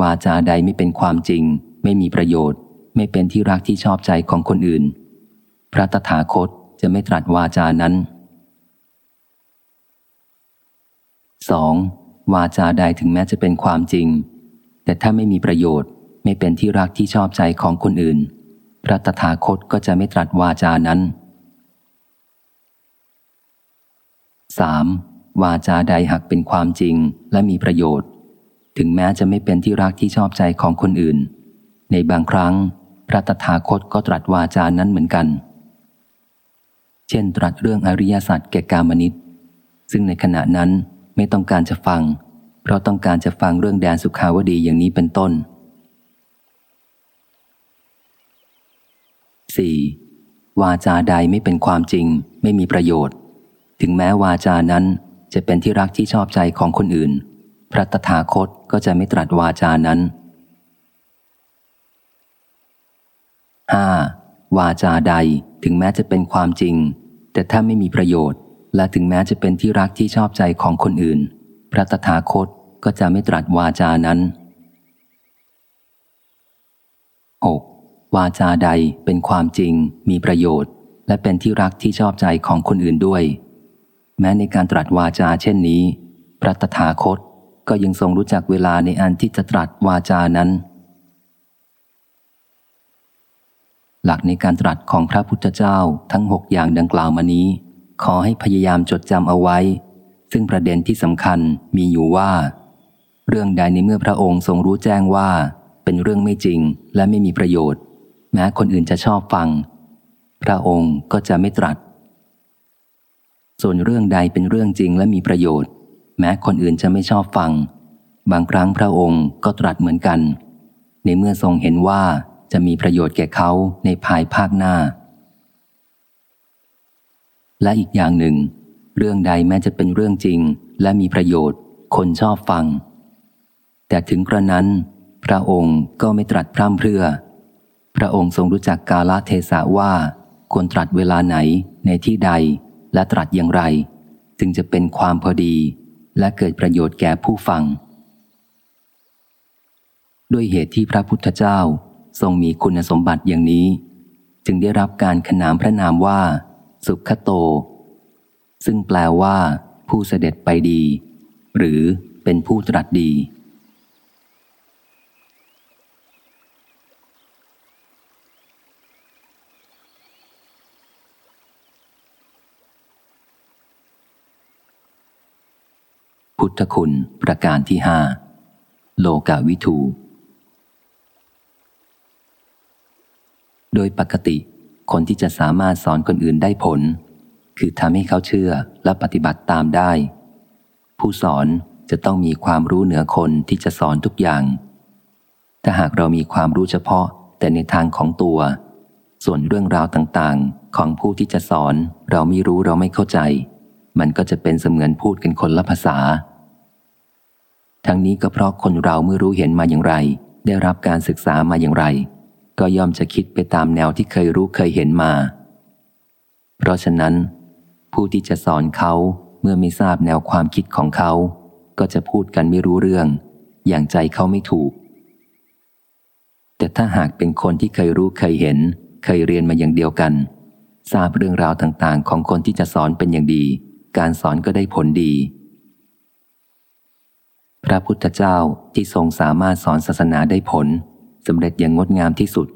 วาจาใดไม่เป็นความจริง ไม่มีประโยชน์ ไม่เป็นที่รักที่ชอบใจของคนอื่น พระตถาคตจะไม่ตรัสวาจานั้น 2. วาจาใดถึงแม้จะเป็นความจริง แต่ถ้าไม่มีประโยชน์ ไม่เป็นที่รักที่ชอบใจของคนอื่น พระตถาคตก็จะไม่ตรัสวาจานั้น 3. วาจาใดหากเป็นความจริงและมีประโยชน์ ถึงแม้จะไม่เป็นที่รักที่ชอบใจของคนอื่น ในบางครั้ง พระตถาคตก็ตรัสวาจานั้นเหมือนกัน เช่นตรัสเรื่องอริยสัจแก่กามนิตซึ่งในขณะนั้นไม่ต้องการจะฟัง เพราะต้องการจะฟังเรื่องแดนสุขาวดีอย่างนี้เป็นต้น 4. วาจาใดไม่เป็นความจริง ไม่มีประโยชน์ ถึงแม้วาจานั้นจะเป็นที่รักที่ชอบใจของคนอื่น พระตถาคตก็จะไม่ตรัสวาจานั้น 5. วาจาใดถึงแม้จะเป็นความจริง แต่ถ้าไม่มีประโยชน์ และถึงแม้จะเป็นที่รักที่ชอบใจของคนอื่น พระตถาคตก็จะไม่ตรัสวาจานั้น 6. วาจาใดเป็นความจริง มีประโยชน์ และเป็นที่รักที่ชอบใจของคนอื่นด้วย แม้ในการตรัสวาจาเช่นนี้ พระตถาคต ก็ยังทรงรู้จักเวลาในอันที่จะตรัสวาจานั้น หลักในการตรัสของพระพุทธเจ้าทั้งหกอย่างดังกล่าวมานี้ ขอให้พยายามจดจำเอาไว้ ซึ่งประเด็นที่สำคัญมีอยู่ว่า เรื่องใดในเมื่อพระองค์ทรงรู้แจ้งว่า เป็นเรื่องไม่จริงและไม่มีประโยชน์ แม้คนอื่นจะชอบฟัง พระองค์ก็จะไม่ตรัส ส่วนเรื่องใดเป็นเรื่องจริงและมีประโยชน์ แม้คนอื่นจะไม่ชอบฟัง บางครั้งพระองค์ก็ตรัสเหมือนกัน ในเมื่อทรงเห็นว่าจะมีประโยชน์แก่เขาในภายภาคหน้า และอีกอย่างหนึ่ง เรื่องใดแม้จะเป็นเรื่องจริงและมีประโยชน์ คนชอบฟัง แต่ถึงกระนั้น พระองค์ก็ไม่ตรัสพร่ำเพรื่อ พระองค์ทรงรู้จักกาลเทศะว่าควรตรัสเวลาไหนในที่ใดและตรัสอย่างไร จึงจะเป็นความพอดี และเกิดประโยชน์แก่ผู้ฟัง ด้วยเหตุที่พระพุทธเจ้าทรงมีคุณสมบัติอย่างนี้ จึงได้รับการขนามพระนามว่า สุขโต ซึ่งแปลว่า ผู้เสด็จไปดี หรือเป็นผู้ตรัสดี พุทธคุณประการที่ห้าโลกาวิทู โดยปกติ คนที่จะสามารถสอนคนอื่นได้ผล คือทำให้เขาเชื่อและปฏิบัติตามได้ ผู้สอนจะต้องมีความรู้เหนือคนที่จะสอนทุกอย่าง ถ้าหากเรามีความรู้เฉพาะแต่ในทางของตัว ส่วนเรื่องราวต่างๆ ของผู้ที่จะสอนเราไม่รู้เราไม่เข้าใจ มันก็จะเป็นเสมือนพูดกันคนละภาษา ทั้งนี้ก็เพราะคนเราเมื่อรู้เห็นมาอย่างไร ได้รับการศึกษามาอย่างไร ก็ย่อมจะคิดไปตามแนวที่เคยรู้เคยเห็นมา เพราะฉะนั้น ผู้ที่จะสอนเขาเมื่อไม่ทราบแนวความคิดของเขา ก็จะพูดกันไม่รู้เรื่อง อย่างใจเขาไม่ถูก แต่ถ้าหากเป็นคนที่เคยรู้เคยเห็น เคยเรียนมาอย่างเดียวกัน ทราบเรื่องราวต่างๆ ของคนที่จะสอนเป็นอย่างดี การสอนก็ได้ผลดี พระพุทธเจ้าที่ทรงสามารถสอนศาสนาได้ผลสำเร็จอย่างงดงามที่สุด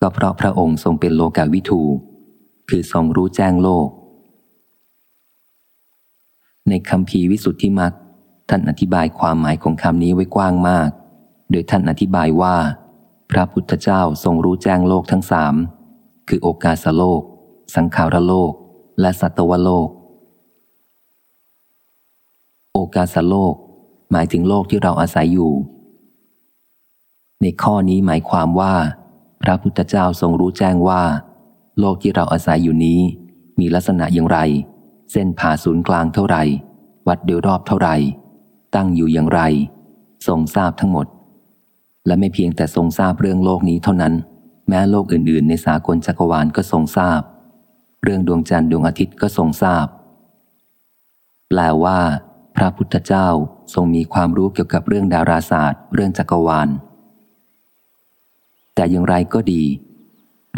ก็เพราะพระองค์ทรงเป็นโลกาวิทู คือทรงรู้แจ้งโลก ในคำพีวิสุทธิมักท่านอธิบายความหมายของคำนี้ไว้กว้างมาก โดยท่านอธิบายว่า พระพุทธเจ้าทรงรู้แจ้งโลกทั้งสามคือโอกาสโลก สังขารโลก และสัตวโลก โอกาสโลก หมายถึงโลกที่เราอาศัยอยู่ ในข้อนี้หมายความว่า พระพุทธเจ้าทรงรู้แจ้งว่า โลกที่เราอาศัยอยู่นี้ มีลักษณะอย่างไร เส้นผ่าศูนย์กลางเท่าไหร่ วัดโดยรอบเท่าไหร่ ตั้งอยู่อย่างไร ทรงทราบทั้งหมด และไม่เพียงแต่ทรงทราบเรื่องโลกนี้เท่านั้น แม้โลกอื่น ๆ ในสากลจักรวาลก็ทรงทราบ เรื่องดวงจันทร์ดวงอาทิตย์ก็ทรงทราบแปลว่า พระพุทธเจ้าทรงมีความรู้เกี่ยวกับเรื่องดาราศาสตร์ เรื่องจักรวาล แต่อย่างไรก็ดี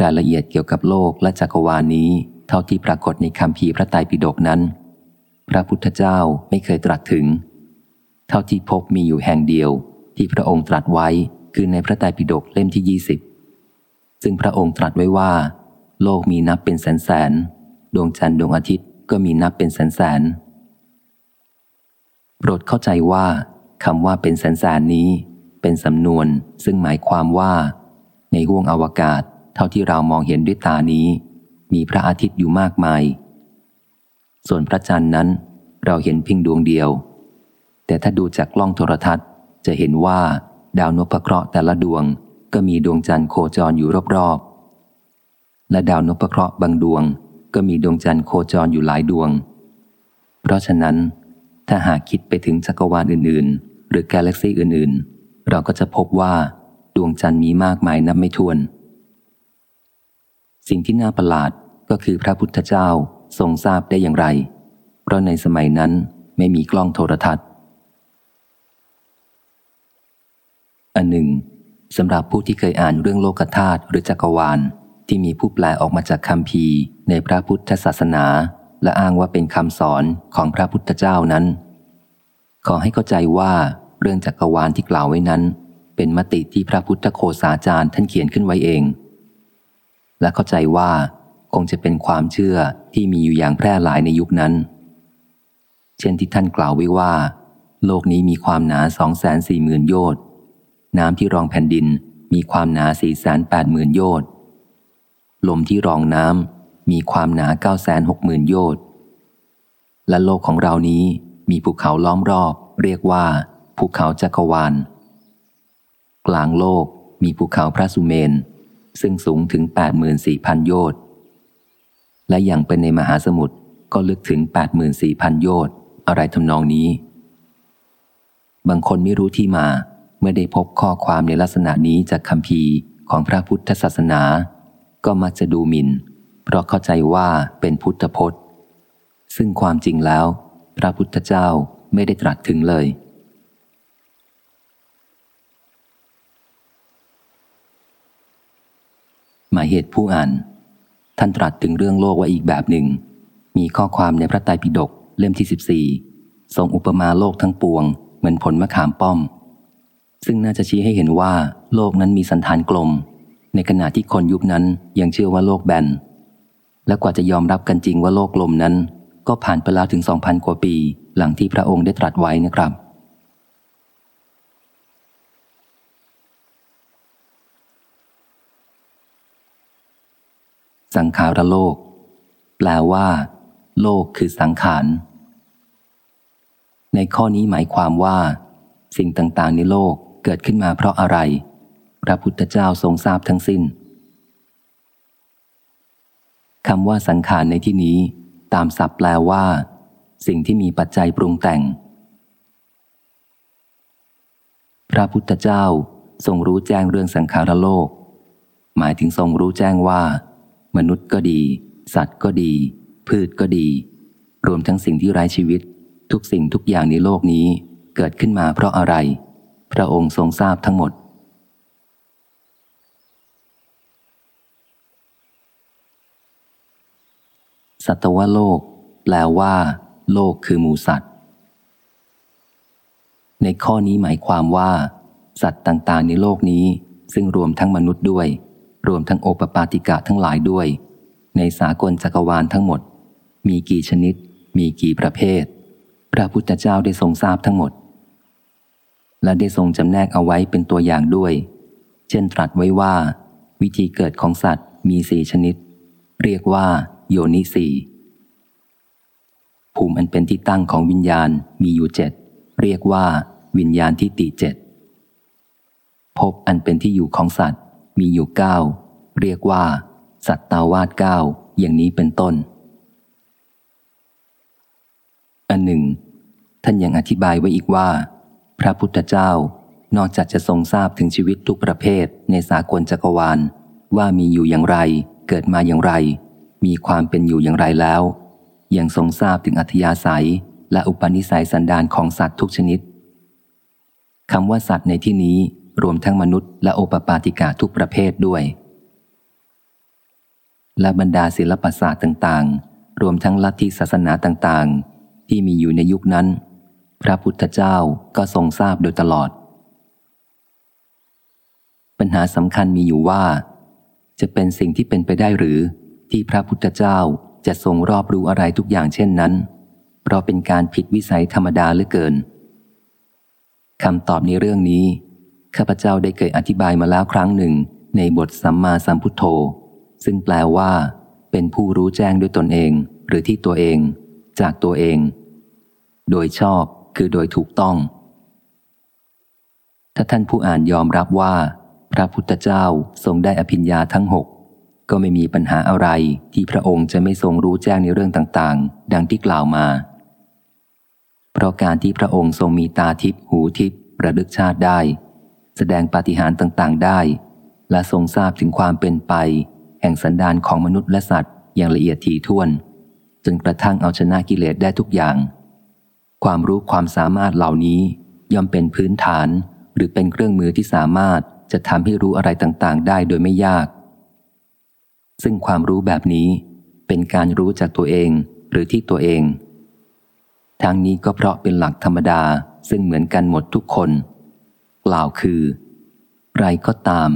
รายละเอียดเกี่ยวกับโลกและจักรวาลนี้ เท่าที่ปรากฏในคำพีพระไตรปิฎกนั้น พระพุทธเจ้าไม่เคยตรัสถึง เท่าที่พบมีอยู่แห่งเดียวที่พระองค์ตรัสไว้คือในพระไตรปิฎกเล่มที่ยี่สิบซึ่งพระองค์ตรัสไว้ว่า โลกมีนับเป็นแสนแสนดวงจันทร์ดวงอาทิตย์ก็มีนับเป็นแสนแสน โปรดเข้าใจว่าคำว่าเป็นแสนแสนนี้ เป็นสำนวน ซึ่งหมายความว่า ในห้วงอวกาศ เท่าที่เรามองเห็นด้วยตานี้ มีพระอาทิตย์อยู่มากมาย ส่วนพระจันทร์นั้น เราเห็นเพียงดวงเดียว แต่ถ้าดูจากกล้องโทรทัศน์ จะเห็นว่า ดาวนพเคราะห์แต่ละดวง ก็มีดวงจันทร์โคจรอยู่รอบๆและดาวนพเคราะห์บางดวง ก็มีดวงจันทร์โคจรอยู่หลายดวง เพราะฉะนั้น ถ้าหากคิดไปถึงจักรวาลอื่น ๆ หรือกาแล็กซีอื่น ๆ เราก็จะพบว่าดวงจันทร์มีมากมายนับไม่ถ้วน สิ่งที่น่าประหลาดก็คือพระพุทธเจ้าทรงทราบได้อย่างไร เพราะในสมัยนั้นไม่มีกล้องโทรทัศน์ อันหนึ่งสำหรับผู้ที่เคยอ่านเรื่องโลกธาตุหรือจักรวาลที่มีผู้แปลออกมาจากคำพีในพระพุทธศาสนา และอ้างว่าเป็นคำสอนของพระพุทธเจ้านั้น ขอให้เข้าใจว่าเรื่องจักรวาลที่กล่าวไว้นั้น เป็นมติที่พระพุทธโคสาจารย์ท่านเขียนขึ้นไว้เอง และเข้าใจว่าคงจะเป็นความเชื่อที่มีอยู่อย่างแพร่หลายในยุคนั้น เช่นที่ท่านกล่าวไว้ว่า โลกนี้มีความหนาสองแสนสี่หมื่นโยชน์น้ำที่รองแผ่นดินมีความหนาสี่แสนแปดหมื่นโยชน์ลมที่รองน้ำ มีความหนาเก้าแสนหกหมื่นโยชน์ และโลกของเรานี้มีภูเขาล้อมรอบ เรียกว่า ภูเขาจักรวาล กลางโลกมีภูเขาพระสุเมน ซึ่งสูงถึง 84,000 โยชน์ และอย่างเป็นในมหาสมุทรก็ลึกถึง 84,000 โยชน์ อะไรทำนองนี้ บางคนไม่รู้ที่มาเมื่อได้พบข้อความในลักษณะนี้จากคำพีของพระพุทธศาสนา ก็มักจะดูหมิน่น เพราะเข้าใจว่าเป็นพุทธพจน์ ซึ่งความจริงแล้ว พระพุทธเจ้าไม่ได้ตรัสถึงเลย หมายเหตุผู้อ่าน ท่านตรัสถึงเรื่องโลกว่าอีกแบบหนึ่ง มีข้อความในพระไตรปิฎกเล่มที่ 14 ทรงอุปมาโลกทั้งปวง เหมือนผลมะขามป้อม ซึ่งน่าจะชี้ให้เห็นว่า โลกนั้นมีสันฐานกลม ในขณะที่คนยุคนั้นยังเชื่อว่าโลกแบน และกว่าจะยอมรับกันจริงว่าโลกลมนั้น ก็ผ่านไปแล้วถึง 2,000 กว่าปี หลังที่พระองค์ได้ตรัสไว้นะครับ สังขารโลก แปลว่า โลกคือสังขาร ในข้อนี้หมายความว่า สิ่งต่างๆ ในโลกเกิดขึ้นมาเพราะอะไร พระพุทธเจ้าทรงทราบทั้งสิ้น คำว่าสังขารในที่นี้ ตามศัพท์แปลว่า สิ่งที่มีปัจจัยปรุงแต่ง พระพุทธเจ้าทรงรู้แจ้งเรื่องสังขารโลก หมายถึงทรงรู้แจ้งว่า มนุษย์ก็ดี สัตว์ก็ดี พืชก็ดี รวมทั้งสิ่งที่ไร้ชีวิต ทุกสิ่งทุกอย่างในโลกนี้เกิดขึ้นมาเพราะอะไร พระองค์ทรงทราบทั้งหมด สัตวโลก แปลว่า โลกคือหมูสัตว์ ในข้อนี้หมายความว่า สัตว์ต่างๆ ในโลกนี้ ซึ่งรวมทั้งมนุษย์ด้วย รวมทั้งโอปปาติกะทั้งหลายด้วย ในสากลจักรวาลทั้งหมด มีกี่ชนิด มีกี่ประเภท พระพุทธเจ้าได้ทรงทราบทั้งหมด และได้ทรงจำแนกเอาไว้เป็นตัวอย่างด้วย เช่นตรัสไว้ว่า วิธีเกิดของสัตว์มีสี่ชนิด เรียกว่า โยนิสีภูมิอันเป็นที่ตั้งของวิญญาณมีอยู่เจ็ดเรียกว่า วิญญาณทิฏฐิเจ็ดพบอันเป็นที่อยู่ของสัตว์ มีอยู่เก้าเรียกว่า สัตตาวาสเก้าอย่างนี้เป็นต้น อันหนึ่ง ท่านยังอธิบายไว้อีกว่า พระพุทธเจ้านอกจากจะทรงทราบถึงชีวิตทุกประเภทในสากลจักรวาล ว่ามีอยู่อย่างไร เกิดมาอย่างไร มีความเป็นอยู่อย่างไรแล้ว ยังทรงทราบถึงอัธยาศัยและอุปนิสัยสันดานของสัตว์ทุกชนิดคำว่าสัตว์ในที่นี้รวมทั้งมนุษย์และโอปปาติกาทุกประเภทด้วย และบรรดาศิลปศาสตร์ต่างๆ รวมทั้งลัทธิศาสนาต่างๆ ที่มีอยู่ในยุคนั้น พระพุทธเจ้าก็ทรงทราบโดยตลอด ปัญหาสำคัญมีอยู่ว่า จะเป็นสิ่งที่เป็นไปได้หรือ ที่พระพุทธเจ้าจะทรงรอบรู้อะไรทุกอย่างเช่นนั้น เพราะเป็นการผิดวิสัยธรรมดาเหลือเกินคำตอบในเรื่องนี้ ข้าพเจ้าได้เคยอธิบายมาแล้วครั้งหนึ่ง ในบทสัมมาสัมพุทโธ ซึ่งแปลว่า เป็นผู้รู้แจ้งด้วยตนเอง หรือที่ตัวเอง จากตัวเอง โดยชอบคือโดยถูกต้อง ถ้าท่านผู้อ่านยอมรับว่า พระพุทธเจ้าทรงได้อภิญญาทั้งหก ก็ไม่มีปัญหาอะไรที่พระองค์จะไม่ทรงรู้แจ้งในเรื่องต่างๆ ดังที่กล่าวมา เพราะการที่พระองค์ทรงมีตาทิพหูทิพระลึกชาติได้ แสดงปาฏิหาริย์ต่างๆ ได้ และทรงทราบถึงความเป็นไป แห่งสันดานของมนุษย์และสัตว์อย่างละเอียดถี่ถ้วน จนกระทั่งเอาชนะกิเลสได้ทุกอย่าง ความรู้ความสามารถเหล่านี้ย่อมเป็นพื้นฐานหรือเป็นเครื่องมือที่สามารถจะทำให้รู้อะไรต่างๆ ได้โดยไม่ยาก ซึ่งความรู้แบบนี้เป็นการรู้จากตัวเองหรือที่ตัวเอง ทางนี้ก็เพราะเป็นหลักธรรมดาซึ่งเหมือนกันหมดทุกคน กล่าวคือใครก็ตาม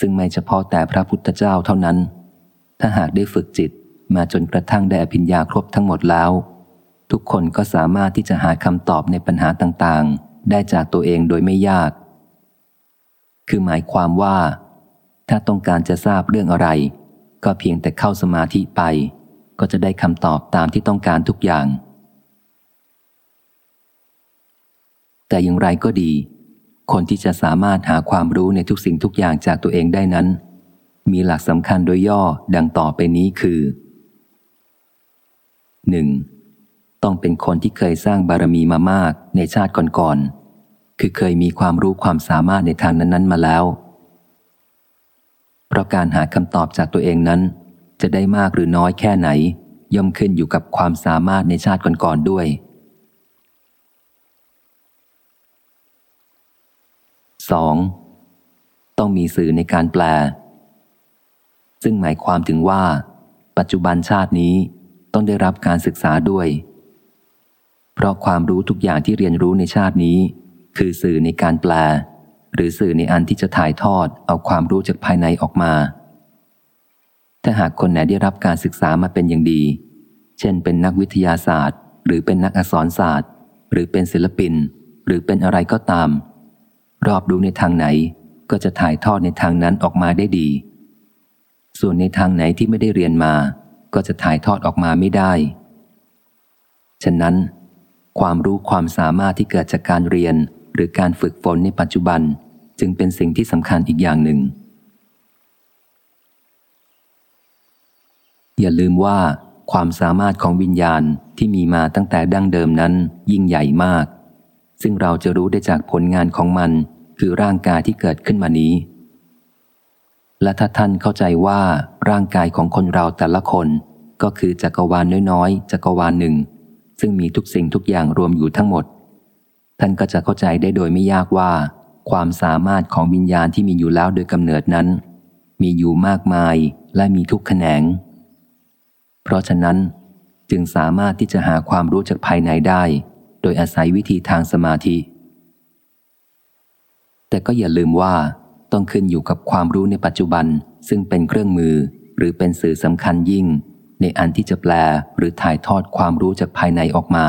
ซึ่งไม่เฉพาะแต่พระพุทธเจ้าเท่านั้น ถ้าหากได้ฝึกจิตมาจนกระทั่งได้อภิญญาครบทั้งหมดแล้ว ทุกคนก็สามารถที่จะหาคำตอบในปัญหาต่างๆ ได้จากตัวเองโดยไม่ยาก คือหมายความว่า ถ้าต้องการจะทราบเรื่องอะไร ก็เพียงแต่เข้าสมาธิไป ก็จะได้คำตอบตามที่ต้องการทุกอย่าง แต่อย่างไรก็ดี คนที่จะสามารถหาความรู้ในทุกสิ่งทุกอย่างจากตัวเองได้นั้น มีหลักสำคัญโดยย่อดังต่อไปนี้คือ 1. ต้องเป็นคนที่เคยสร้างบารมีมามากในชาติก่อนๆคือเคยมีความรู้ความสามารถในทางนั้น ๆ มาแล้ว เพราะการหาคำตอบจากตัวเองนั้น จะได้มากหรือน้อยแค่ไหน ย่อมขึ้นอยู่กับความสามารถในชาติก่อนๆด้วย 2. ต้องมีสื่อในการแปล ซึ่งหมายความถึงว่า ปัจจุบันชาตินี้ต้องได้รับการศึกษาด้วย เพราะความรู้ทุกอย่างที่เรียนรู้ในชาตินี้ คือสื่อในการแปล หรือสื่อในอันที่จะถ่ายทอดเอาความรู้จากภายในออกมา ถ้าหากคนไหนได้รับการศึกษามาเป็นอย่างดี เช่น เป็นนักวิทยาศาสตร์ หรือเป็นนักอักษรศาสตร์ หรือเป็นศิลปิน หรือเป็นอะไรก็ตาม รอบรู้ในทางไหนก็จะถ่ายทอดในทางนั้นออกมาได้ดี ส่วนในทางไหนที่ไม่ได้เรียนมา ก็จะถ่ายทอดออกมาไม่ได้ ฉะนั้น ความรู้ความสามารถที่เกิดจากการเรียน หรือการฝึกฝนในปัจจุบันจึงเป็นสิ่งที่สำคัญอีกอย่างหนึ่ง อย่าลืมว่าความสามารถของวิญญาณที่มีมาตั้งแต่ดั้งเดิมนั้นยิ่งใหญ่มาก ซึ่งเราจะรู้ได้จากผลงานของมัน คือร่างกายที่เกิดขึ้นมานี้ และถ้าท่านเข้าใจว่าร่างกายของคนเราแต่ละคนก็คือจักรวาลน้อยๆ จักรวาลหนึ่ง ซึ่งมีทุกสิ่งทุกอย่างรวมอยู่ทั้งหมด ท่านก็จะเข้าใจได้โดยไม่ยากว่า ความสามารถของวิญญาณที่มีอยู่แล้วโดยกำเนิดนั้น มีอยู่มากมายและมีทุกแขนง เพราะฉะนั้นจึงสามารถที่จะหาความรู้จากภายในได้ โดยอาศัยวิธีทางสมาธิ แต่ก็อย่าลืมว่าต้องขึ้นอยู่กับความรู้ในปัจจุบัน ซึ่งเป็นเครื่องมือหรือเป็นสื่อสำคัญยิ่ง ในอันที่จะแปลหรือถ่ายทอดความรู้จากภายในออกมา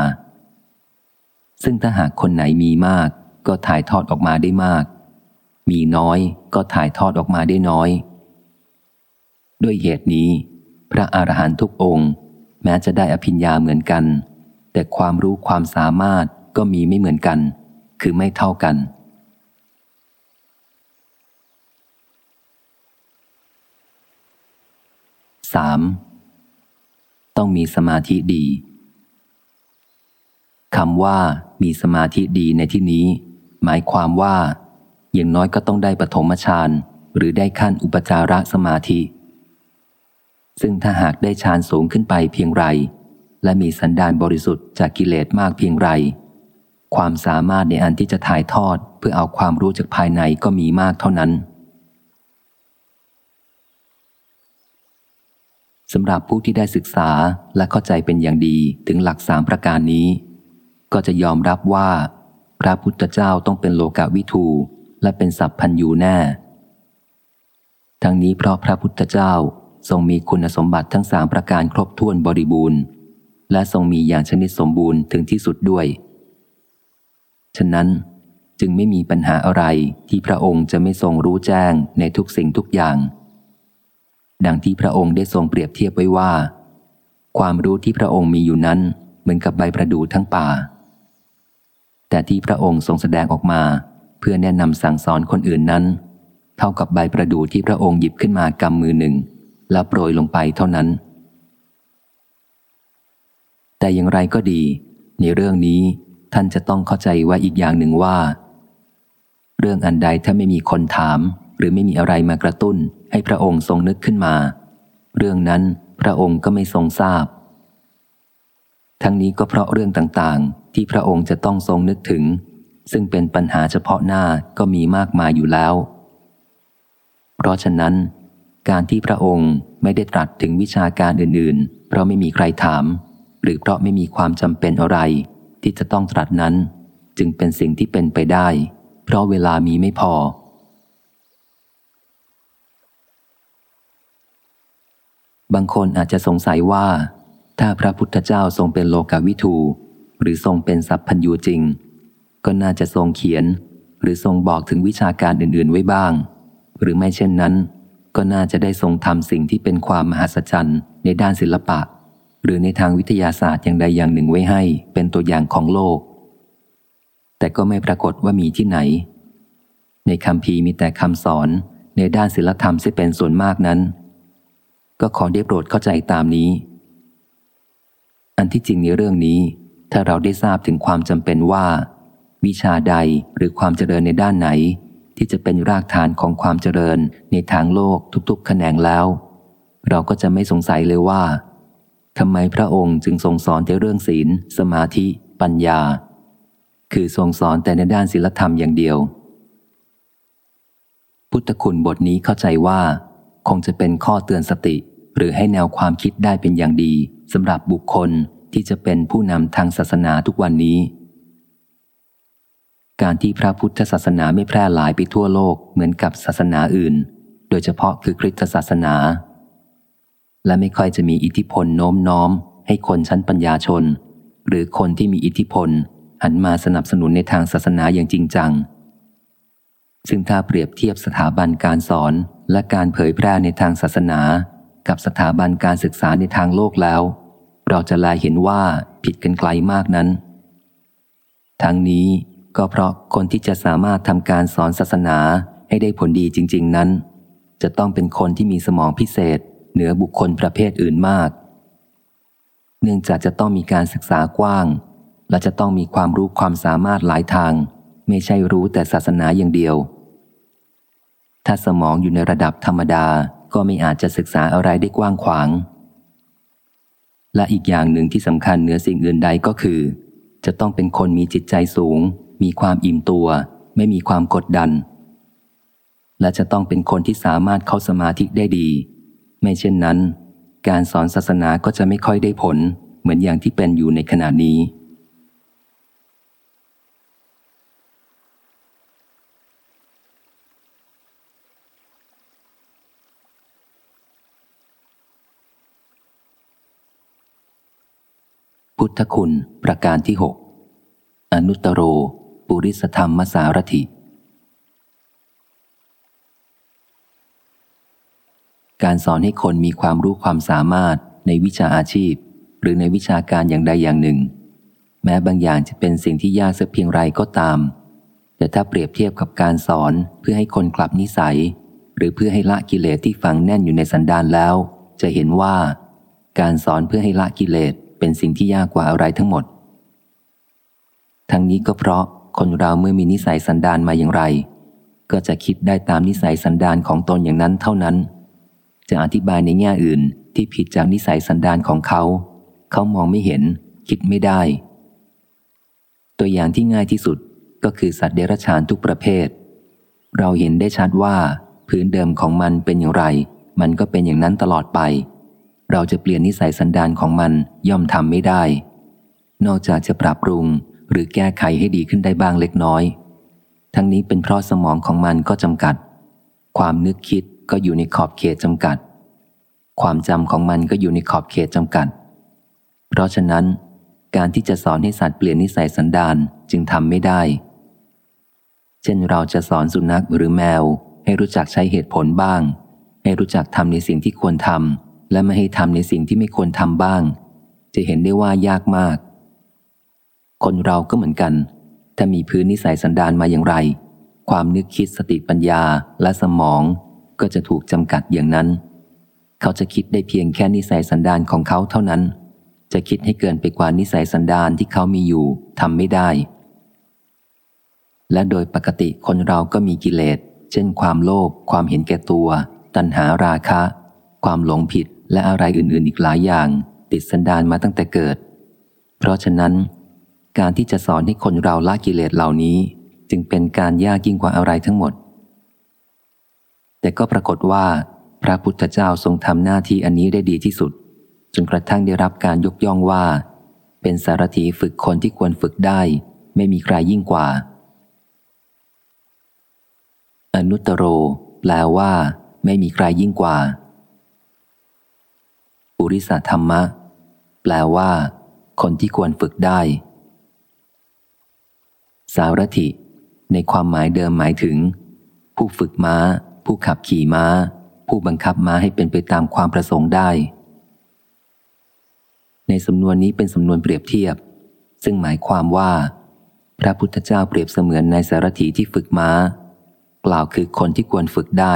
ซึ่งถ้าหากคนไหนมีมาก ก็ถ่ายทอดออกมาได้มาก มีน้อยก็ถ่ายทอดออกมาได้น้อย ด้วยเหตุนี้ พระอรหันตุกองค์ แม้จะได้อภิญญาเหมือนกัน แต่ความรู้ความสามารถก็มีไม่เหมือนกัน คือไม่เท่ากัน 3. ต้องมีสมาธิดี คำว่ามีสมาธิดีในที่นี้ หมายความว่า อย่างน้อยก็ต้องได้ปฐมฌานหรือได้ขั้นอุปจาระสมาธิ ซึ่งถ้าหากได้ฌานสูงขึ้นไปเพียงไร และมีสันดานบริสุทธิ์จากกิเลสมากเพียงไร ความสามารถในอันที่จะถ่ายทอดเพื่อเอาความรู้จากภายในก็มีมากเท่านั้นสำหรับผู้ที่ได้ศึกษาและเข้าใจเป็นอย่างดีถึงหลักสามประการนี้ ก็จะยอมรับว่า พระพุทธเจ้าต้องเป็นโลกาวิทูและเป็นสัพพัญญูแน่ ทั้งนี้เพราะพระพุทธเจ้าทรงมีคุณสมบัติทั้งสามประการครบถ้วนบริบูรณ์ และทรงมีอย่างชนิดสมบูรณ์ถึงที่สุดด้วย ฉะนั้นจึงไม่มีปัญหาอะไรที่พระองค์จะไม่ทรงรู้แจ้งในทุกสิ่งทุกอย่าง ดังที่พระองค์ได้ทรงเปรียบเทียบไว้ว่า ความรู้ที่พระองค์มีอยู่นั้นเหมือนกับใบประดู่ทั้งป่า แต่ที่พระองค์ทรงแสดงออกมา เพื่อแนะนำสั่งสอนคนอื่นนั้น เท่ากับใบประดู่ที่พระองค์หยิบขึ้นมากำมือหนึ่ง แล้วโปรยลงไปเท่านั้น แต่อย่างไรก็ดี ในเรื่องนี้ท่านจะต้องเข้าใจว่าอีกอย่างหนึ่งว่า เรื่องอันใดถ้าไม่มีคนถาม หรือไม่มีอะไรมากระตุ้น ให้พระองค์ทรงนึกขึ้นมา เรื่องนั้นพระองค์ก็ไม่ทรงทราบ ทั้งนี้ก็เพราะเรื่องต่างๆ ที่พระองค์จะต้องทรงนึกถึง ซึ่งเป็นปัญหาเฉพาะหน้าก็มีมากมายอยู่แล้ว เพราะฉะนั้น การที่พระองค์ไม่ได้ตรัสถึงวิชาการอื่นๆ เพราะไม่มีใครถาม หรือเพราะไม่มีความจำเป็นอะไร ที่จะต้องตรัสนั้น จึงเป็นสิ่งที่เป็นไปได้ เพราะเวลามีไม่พอบางคนอาจจะสงสัยว่า ถ้าพระพุทธเจ้าทรงเป็นโลกาวิทูหรือทรงเป็นสัพพัญญูจริง ก็น่าจะทรงเขียน หรือทรงบอกถึงวิชาการอื่น ๆ ไว้บ้าง หรือไม่เช่นนั้น ก็น่าจะได้ทรงทำสิ่งที่เป็นความมหัศจรรย์ในด้านศิลปะ หรือในทางวิทยาศาสตร์อย่างใดอย่างหนึ่งไว้ให้ เป็นตัวอย่างของโลก แต่ก็ไม่ปรากฏว่ามีที่ไหน ในคำพีมีแต่คำสอนในด้านศิลธรรมที่เป็นส่วนมากนั้น ก็ขอได้โปรดเข้าใจตามนี้ อันที่จริงในเรื่องนี้ ถ้าเราได้ทราบถึงความจำเป็นว่า วิชาใดหรือความเจริญในด้านไหน ที่จะเป็นรากฐานของความเจริญในทางโลกทุกๆ แขนงแล้ว เราก็จะไม่สงสัยเลยว่าทำไมพระองค์จึงทรงสอนแต่เรื่องศีล สมาธิ ปัญญา คือทรงสอนแต่ในด้านศีลธรรมอย่างเดียว พุทธคุณบทนี้เข้าใจว่า คงจะเป็นข้อเตือนสติหรือให้แนวความคิดได้เป็นอย่างดี สำหรับบุคคลที่จะเป็นผู้นำทางศาสนาทุกวันนี้ การที่พระพุทธศาสนาไม่แพร่หลายไปทั่วโลกเหมือนกับศาสนาอื่น โดยเฉพาะคือคริสตศาสนา และไม่ค่อยจะมีอิทธิพลโน้มน้อม ให้คนชั้นปัญญาชน หรือคนที่มีอิทธิพลหันมาสนับสนุนในทางศาสนาอย่างจริงจัง ซึ่งถ้าเปรียบเทียบสถาบันการสอนและการเผยแพร่ในทางศาสนา กับสถาบันการศึกษาในทางโลกแล้ว เราจะลายเห็นว่าผิดกันไกลมากนั้น ทั้งนี้ก็เพราะคนที่จะสามารถทำการสอนศาสนาให้ได้ผลดีจริง ๆ นั้น จะต้องเป็นคนที่มีสมองพิเศษ เหนือบุคคลประเภทอื่นมาก เนื่องจากจะต้องมีการศึกษากว้าง และจะต้องมีความรู้ความสามารถหลายทาง ไม่ใช่รู้แต่ศาสนาอย่างเดียว ถ้าสมองอยู่ในระดับธรรมดา ก็ไม่อาจจะศึกษาอะไรได้กว้างขวาง และอีกอย่างหนึ่งที่สำคัญเหนือสิ่งอื่นใดก็คือ จะต้องเป็นคนมีจิตใจสูง มีความอิ่มตัว ไม่มีความกดดัน และจะต้องเป็นคนที่สามารถเข้าสมาธิได้ดี ไม่เช่นนั้น การสอนศาสนาก็จะไม่ค่อยได้ผลเหมือนอย่างที่เป็นอยู่ในขณะนี้ พุทธคุณประการที่หกอนุตตโร ปุริสธรรมมสารถิ การสอนให้คนมีความรู้ความสามารถในวิชาอาชีพ หรือในวิชาการอย่างใดอย่างหนึ่ง แม้บางอย่างจะเป็นสิ่งที่ยากสักเพียงไรก็ตาม แต่ถ้าเปรียบเทียบกับการสอนเพื่อให้คนกลับนิสัย หรือเพื่อให้ละกิเลสที่ฝังแน่นอยู่ในสันดานแล้ว จะเห็นว่า การสอนเพื่อให้ละกิเลส เป็นสิ่งที่ยากกว่าอะไรทั้งหมด ทั้งนี้ก็เพราะคนเราเมื่อมีนิสัยสันดานมาอย่างไร ก็จะคิดได้ตามนิสัยสันดานของตนอย่างนั้นเท่านั้น จะอธิบายในแง่อื่นที่ผิดจากนิสัยสันดานของเขา เขามองไม่เห็น คิดไม่ได้ ตัวอย่างที่ง่ายที่สุดก็คือสัตว์เดรัจฉานทุกประเภท เราเห็นได้ชัดว่า พื้นเดิมของมันเป็นอย่างไร มันก็เป็นอย่างนั้นตลอดไป เราจะเปลี่ยนนิสัยสันดานของมันย่อมทำไม่ได้ นอกจากจะปรับปรุงหรือแก้ไขให้ดีขึ้นได้บ้างเล็กน้อย ทั้งนี้เป็นเพราะสมองของมันก็จำกัด ความนึกคิดก็อยู่ในขอบเขตจำกัด ความจำของมันก็อยู่ในขอบเขตจำกัด เพราะฉะนั้น การที่จะสอนให้สัตว์เปลี่ยนนิสัยสันดานจึงทำไม่ได้ เช่นเราจะสอนสุนัขหรือแมว ให้รู้จักใช้เหตุผลบ้าง ให้รู้จักทำในสิ่งที่ควรทำ และไม่ให้ทำในสิ่งที่ไม่ควรทำบ้าง จะเห็นได้ว่ายากมาก คนเราก็เหมือนกัน ถ้ามีพื้นนิสัยสันดานมาอย่างไร ความนึกคิดสติปัญญาและสมองก็จะถูกจำกัดอย่างนั้น เขาจะคิดได้เพียงแค่นิสัยสันดานของเขาเท่านั้น จะคิดให้เกินไปกว่านิสัยสันดานที่เขามีอยู่ทำไม่ได้ และโดยปกติคนเราก็มีกิเลส เช่นความโลภความเห็นแก่ตัว ตัณหาราคะ ความหลงผิด และอะไรอื่นๆอีกหลายอย่าง ติดสันดานมาตั้งแต่เกิด เพราะฉะนั้น การที่จะสอนให้คนเราละกิเลสเหล่านี้ จึงเป็นการยากยิ่งกว่าอะไรทั้งหมด แต่ก็ปรากฏว่า พระพุทธเจ้าทรงทำหน้าที่อันนี้ได้ดีที่สุด จนกระทั่งได้รับการยกย่องว่า เป็นสารถีฝึกคนที่ควรฝึกได้ ไม่มีใครยิ่งกว่า อนุตโร แปลว่า ไม่มีใครยิ่งกว่า ปุริสธรรมะ แปลว่า คนที่ควรฝึกได้ สารถิ ในความหมายเดิมหมายถึง ผู้ฝึกม้า ผู้ขับขี่ม้า ผู้บังคับม้าให้เป็นไปตามความประสงค์ได้ ในสำนวนนี้เป็นสำนวนเปรียบเทียบ ซึ่งหมายความว่า พระพุทธเจ้าเปรียบเสมือนในสารถีที่ฝึกม้า กล่าวคือคนที่ควรฝึกได้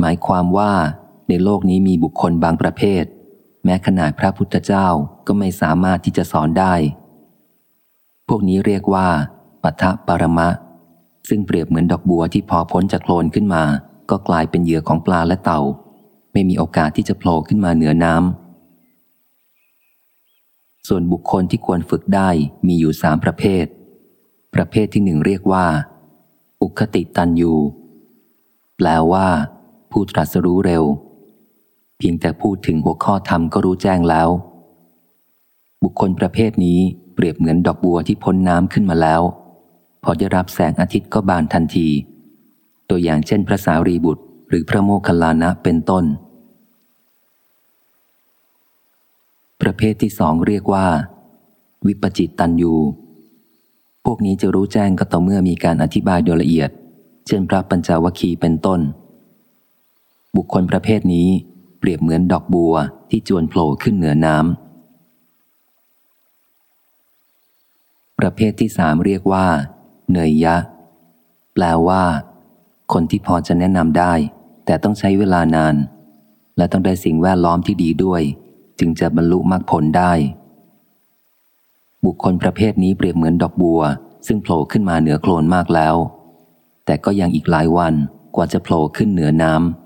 หมายความว่า ในโลกนี้มีบุคคลบางประเภท แม้ขนาดพระพุทธเจ้าก็ไม่สามารถที่จะสอนได้ พวกนี้เรียกว่าปัทะปรมะ ซึ่งเปรียบเหมือนดอกบัวที่พอพ้นจากโคลนขึ้นมา ก็กลายเป็นเหยื่อของปลาและเต่า ไม่มีโอกาสที่จะโผล่ขึ้นมาเหนือน้ำส่วนบุคคลที่ควรฝึกได้มีอยู่สามประเภท ประเภทที่หนึ่งเรียกว่า อุคติตันยูแปลว่า ผู้ตรัสรู้เร็ว พียงแต่พูดถึงหัวข้อธรรมก็รู้แจ้งแล้ว บุคคลประเภทนี้เปรียบเหมือนดอกบัวที่พ้นน้ำขึ้นมาแล้ว พอได้รับแสงอาทิตย์ก็บานทันที ตัวอย่างเช่นพระสารีบุตร หรือพระโมคคัลลานะเป็นต้น ประเภทที่สองเรียกว่า วิปจิตตันยูพวกนี้จะรู้แจ้งก็ต่อเมื่อมีการอธิบายโดยละเอียด เช่นพระปัญจวัคคีย์เป็นต้น บุคคลประเภทนี้ เปรียบเหมือนดอกบัวที่จวนโผล่ขึ้นเหนือน้ำ ประเภทที่สามเรียกว่า เนยยะ แปลว่า คนที่พอจะแนะนำได้ แต่ต้องใช้เวลานาน และต้องได้สิ่งแวดล้อมที่ดีด้วย จึงจะบรรลุมรรคผลได้ บุคคลประเภทนี้เปรียบเหมือนดอกบัว ซึ่งโผล่ขึ้นมาเหนือโคลนมากแล้ว แต่ก็ยังอีกหลายวันกว่าจะโผล่ขึ้นเหนือน้ำ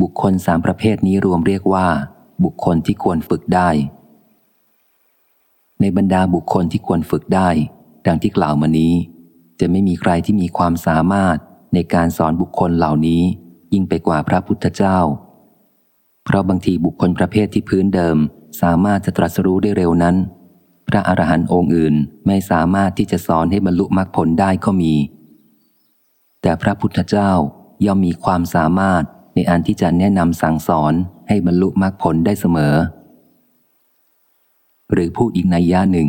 บุคคลสามประเภทนี้รวมเรียกว่า บุคคลที่ควรฝึกได้ ในบรรดาบุคคลที่ควรฝึกได้ ดังที่กล่าวมานี้ จะไม่มีใครที่มีความสามารถในการสอนบุคคลเหล่านี้ ยิ่งไปกว่าพระพุทธเจ้า เพราะบางทีบุคคลประเภทที่พื้นเดิม สามารถจะตรัสรู้ได้เร็วนั้น พระอรหันต์องค์อื่นไม่สามารถที่จะสอนให้บรรลุมรรคผลได้ก็มี แต่พระพุทธเจ้าย่อมมีความสามารถ ในอันที่จะแนะนำสั่งสอนให้บรรลุมรรคผลได้เสมอ หรือพูดอีกในย่าหนึ่ง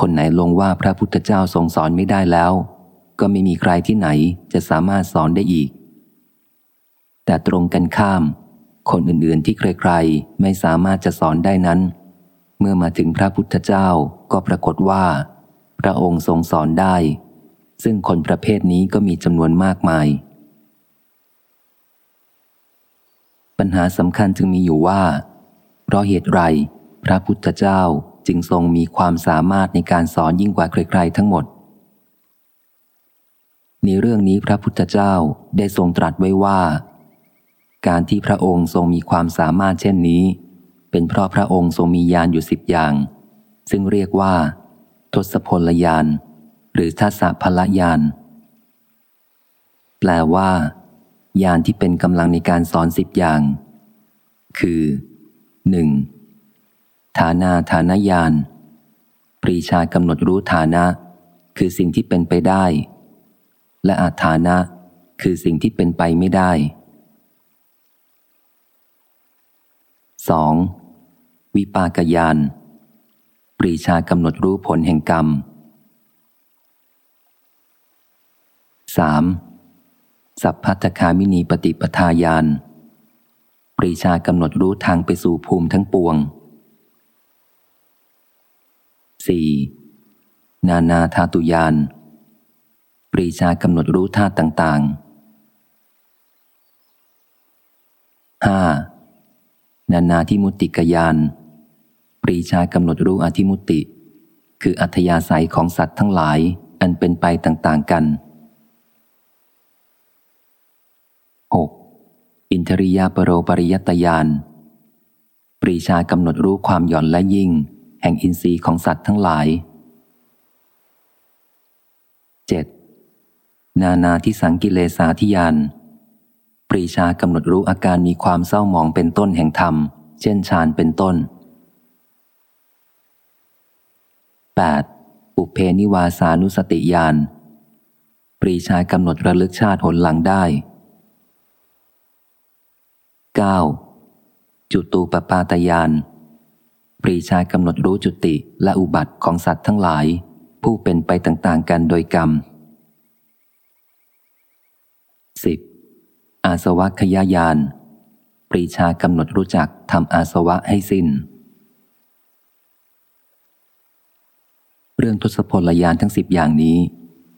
คนไหนลงว่าพระพุทธเจ้าทรงสอนไม่ได้แล้ว ก็ไม่มีใครที่ไหนจะสามารถสอนได้อีก แต่ตรงกันข้าม คนอื่นๆที่ใครๆไม่สามารถจะสอนได้นั้น เมื่อมาถึงพระพุทธเจ้าก็ปรากฏว่า พระองค์ทรงสอนได้ ซึ่งคนประเภทนี้ก็มีจำนวนมากมาย ปัญหาสำคัญจึงมีอยู่ว่า เพราะเหตุไร พระพุทธเจ้าจึงทรงมีความสามารถในการสอนยิ่งกว่าใครๆทั้งหมด ในเรื่องนี้พระพุทธเจ้าได้ทรงตรัสไว้ว่า การที่พระองค์ทรงมีความสามารถเช่นนี้ เป็นเพราะพระองค์ทรงมียานอยู่สิบอย่าง ซึ่งเรียกว่า ทศพลยาน หรือทัศพลยาน แปลว่า ยานที่เป็นกำลังในการสอนสิบอย่าง คือ 1. ฐานาฐานญาณปรีชากำหนดรู้ฐานะ คือสิ่งที่เป็นไปได้ และอาฐานะคือสิ่งที่เป็นไปไม่ได้ 2. วิปากยานปรีชากำหนดรู้ผลแห่งกรรม 3. สัพพัทคามินีปฏิปทาญาณปรีชากำหนดรู้ทางไปสู่ภูมิทั้งปวง 4. นานาธาตุยานปรีชากำหนดรู้ธาตุต่าง ๆ 5. นานาทิมุติกยานปรีชากำหนดรู้อธิมุติ คืออัธยาศัยของสัตว์ทั้งหลายอันเป็นไปต่าง ๆ กัน 6. อินทริยาปโรปริยตยาน ปรีชากำหนดรู้ความหย่อนและยิ่ง แห่งอินทรีย์ของสัตว์ทั้งหลาย 7. นานาที่สังกิเลสาธิยาน ปรีชากำหนดรู้อาการมีความเศร้าหมองเป็นต้นแห่งธรรม เช่นฌานเป็นต้น 8. อุเพนิวาสานุสติยาน ปรีชากำหนดระลึกชาติหนหลังได้ 9. จุตูปปาตยาน ปรีชากำหนดรู้จุติและอุบัติของสัตว์ทั้งหลาย ผู้เป็นไปต่างๆกันโดยกรรม 10. อาสวะขยายาน ปรีชากำหนดรู้จักทำอาสวะให้สิน้น เรื่องทศพลยานทั้งสิบอย่างนี้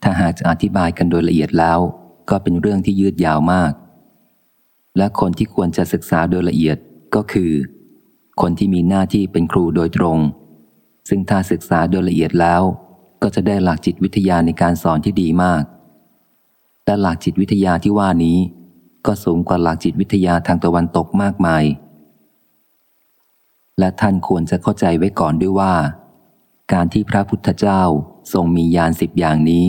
ถ้าหากจะอธิบายกันโดยละเอียดแล้ว ก็เป็นเรื่องที่ยืดยาวมาก และคนที่ควรจะศึกษาโดยละเอียดก็คือ คนที่มีหน้าที่เป็นครูโดยตรง ซึ่งถ้าศึกษาโดยละเอียดแล้ว ก็จะได้หลักจิตวิทยาในการสอนที่ดีมาก แต่หลักจิตวิทยาที่ว่านี้ ก็สูงกว่าหลักจิตวิทยาทางตะวันตกมากมาย และท่านควรจะเข้าใจไว้ก่อนด้วยว่า การที่พระพุทธเจ้าทรงมียานสิบอย่างนี้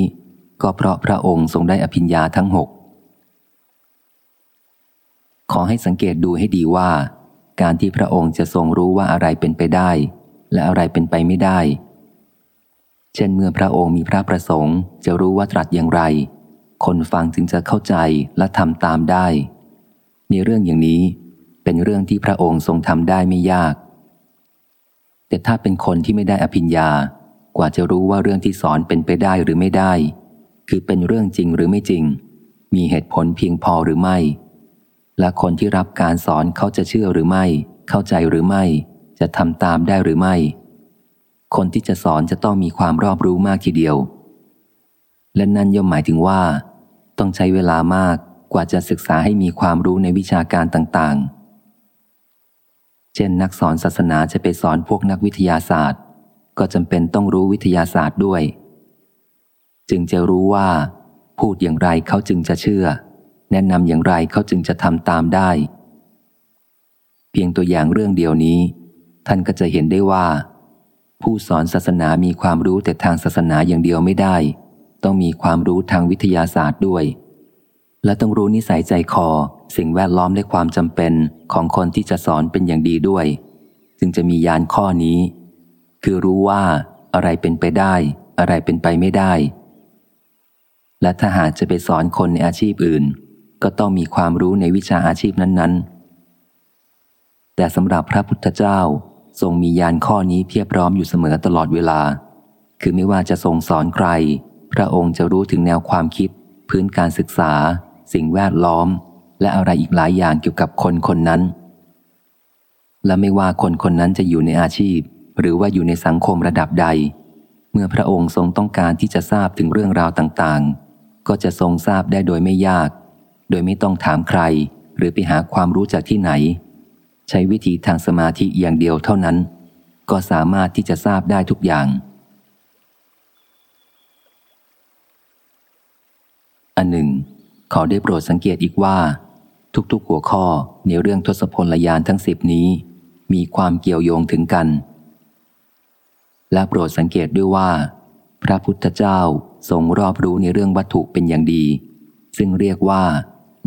ก็เพราะพระองค์ทรงได้อภิญญาทั้งหก ขอให้สังเกตดูให้ดีว่า การที่พระองค์จะทรงรู้ว่าอะไรเป็นไปได้ และอะไรเป็นไปไม่ได้ เช่นเมื่อพระองค์มีพระประสงค์ จะรู้ว่าตรัสอย่างไร คนฟังจึงจะเข้าใจและทำตามได้ ในเรื่องอย่างนี้เป็นเรื่องที่พระองค์ทรงทำได้ไม่ยาก แต่ถ้าเป็นคนที่ไม่ได้อภิญญา กว่าจะรู้ว่าเรื่องที่สอนเป็นไปได้หรือไม่ได้ คือเป็นเรื่องจริงหรือไม่จริง มีเหตุผลเพียงพอหรือไม่ และคนที่รับการสอนเขาจะเชื่อหรือไม่ เข้าใจหรือไม่ จะทำตามได้หรือไม่ คนที่จะสอนจะต้องมีความรอบรู้มากทีเดียว และนั่นย่อมหมายถึงว่า ต้องใช้เวลามากกว่าจะศึกษาให้มีความรู้ในวิชาการต่างๆ เช่นนักสอนศาสนาจะไปสอนพวกนักวิทยาศาสตร์ ก็จำเป็นต้องรู้วิทยาศาสตร์ด้วย จึงจะรู้ว่า พูดอย่างไรเขาจึงจะเชื่อ แนะนำอย่างไรเขาจึงจะทำตามได้ เพียงตัวอย่างเรื่องเดียวนี้ ท่านก็จะเห็นได้ว่า ผู้สอนศาสนามีความรู้แต่ทางศาสนาอย่างเดียวไม่ได้ ต้องมีความรู้ทางวิทยาศาสตร์ด้วย และต้องรู้นิสัยใจคอ สิ่งแวดล้อมและความจำเป็นของคนที่จะสอนเป็นอย่างดีด้วย จึงจะมียานข้อนี้ คือรู้ว่าอะไรเป็นไปได้ อะไรเป็นไปไม่ได้และถ้าหากจะไปสอนคนในอาชีพอื่น ก็ต้องมีความรู้ในวิชาอาชีพนั้น ๆ แต่สำหรับพระพุทธเจ้าทรงมียานข้อนี้เพียบพร้อมอยู่เสมอตลอดเวลา คือไม่ว่าจะทรงสอนใคร พระองค์จะรู้ถึงแนวความคิด พื้นการศึกษา สิ่งแวดล้อม และอะไรอีกหลายอย่างเกี่ยวกับคนคนนั้น และไม่ว่าคนคนนั้นจะอยู่ในอาชีพ หรือว่าอยู่ในสังคมระดับใด เมื่อพระองค์ทรงต้องการที่จะทราบถึงเรื่องราวต่างๆ ก็จะทรงทราบได้โดยไม่ยาก โดยไม่ต้องถามใคร หรือไปหาความรู้จากที่ไหน ใช้วิธีทางสมาธิอย่างเดียวเท่านั้น ก็สามารถที่จะทราบได้ทุกอย่าง อันหนึ่ง ขอได้โปรดสังเกตอีกว่า ทุกๆหัวข้อในเรื่องทศพลยานทั้งสิบนี้ มีความเกี่ยวโยงถึงกัน และโปรดสังเกตด้วยว่า พระพุทธเจ้าทรงรอบรู้ในเรื่องวัตถุเป็นอย่างดี ซึ่งเรียกว่า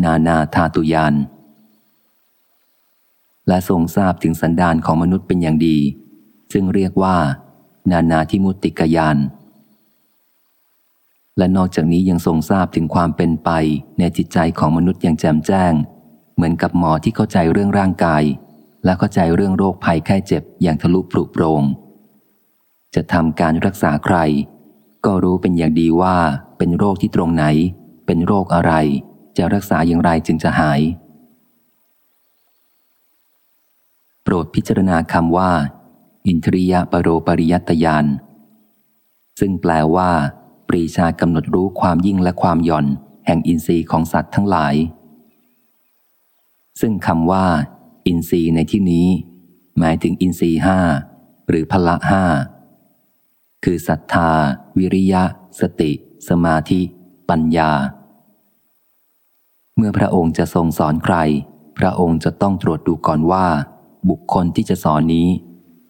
นานาธาตุยาน และทรงทราบถึงสันดานของมนุษย์เป็นอย่างดี ซึ่งเรียกว่า นานาทิมุติกยาน และนอกจากนี้ยังทรงทราบถึงความเป็นไปในจิตใจของมนุษย์อย่างแจ่มแจ้ง เหมือนกับหมอที่เข้าใจเรื่องร่างกาย และเข้าใจเรื่องโรคภัยไข้เจ็บอย่างทะลุปลุกโปรง จะทำการรักษาใคร ก็รู้เป็นอย่างดีว่าเป็นโรคที่ตรงไหน เป็นโรคอะไร จะรักษาอย่างไรจึงจะหาย โปรดพิจารณาคำว่า อินทรียปโรปริยัตยาน ซึ่งแปลว่า ปรีชากำหนดรู้ความยิ่งและความหย่อน แห่งอินทรีย์ของสัตว์ทั้งหลาย ซึ่งคำว่า อินทรีย์ในที่นี้ หมายถึงอินทรีย์ห้าหรือพละห้าคือศรัทธา วิริยะ สติ สมาธิ ปัญญา เมื่อพระองค์จะทรงสอนใคร พระองค์จะต้องตรวจดูก่อนว่า บุคคลที่จะสอนนี้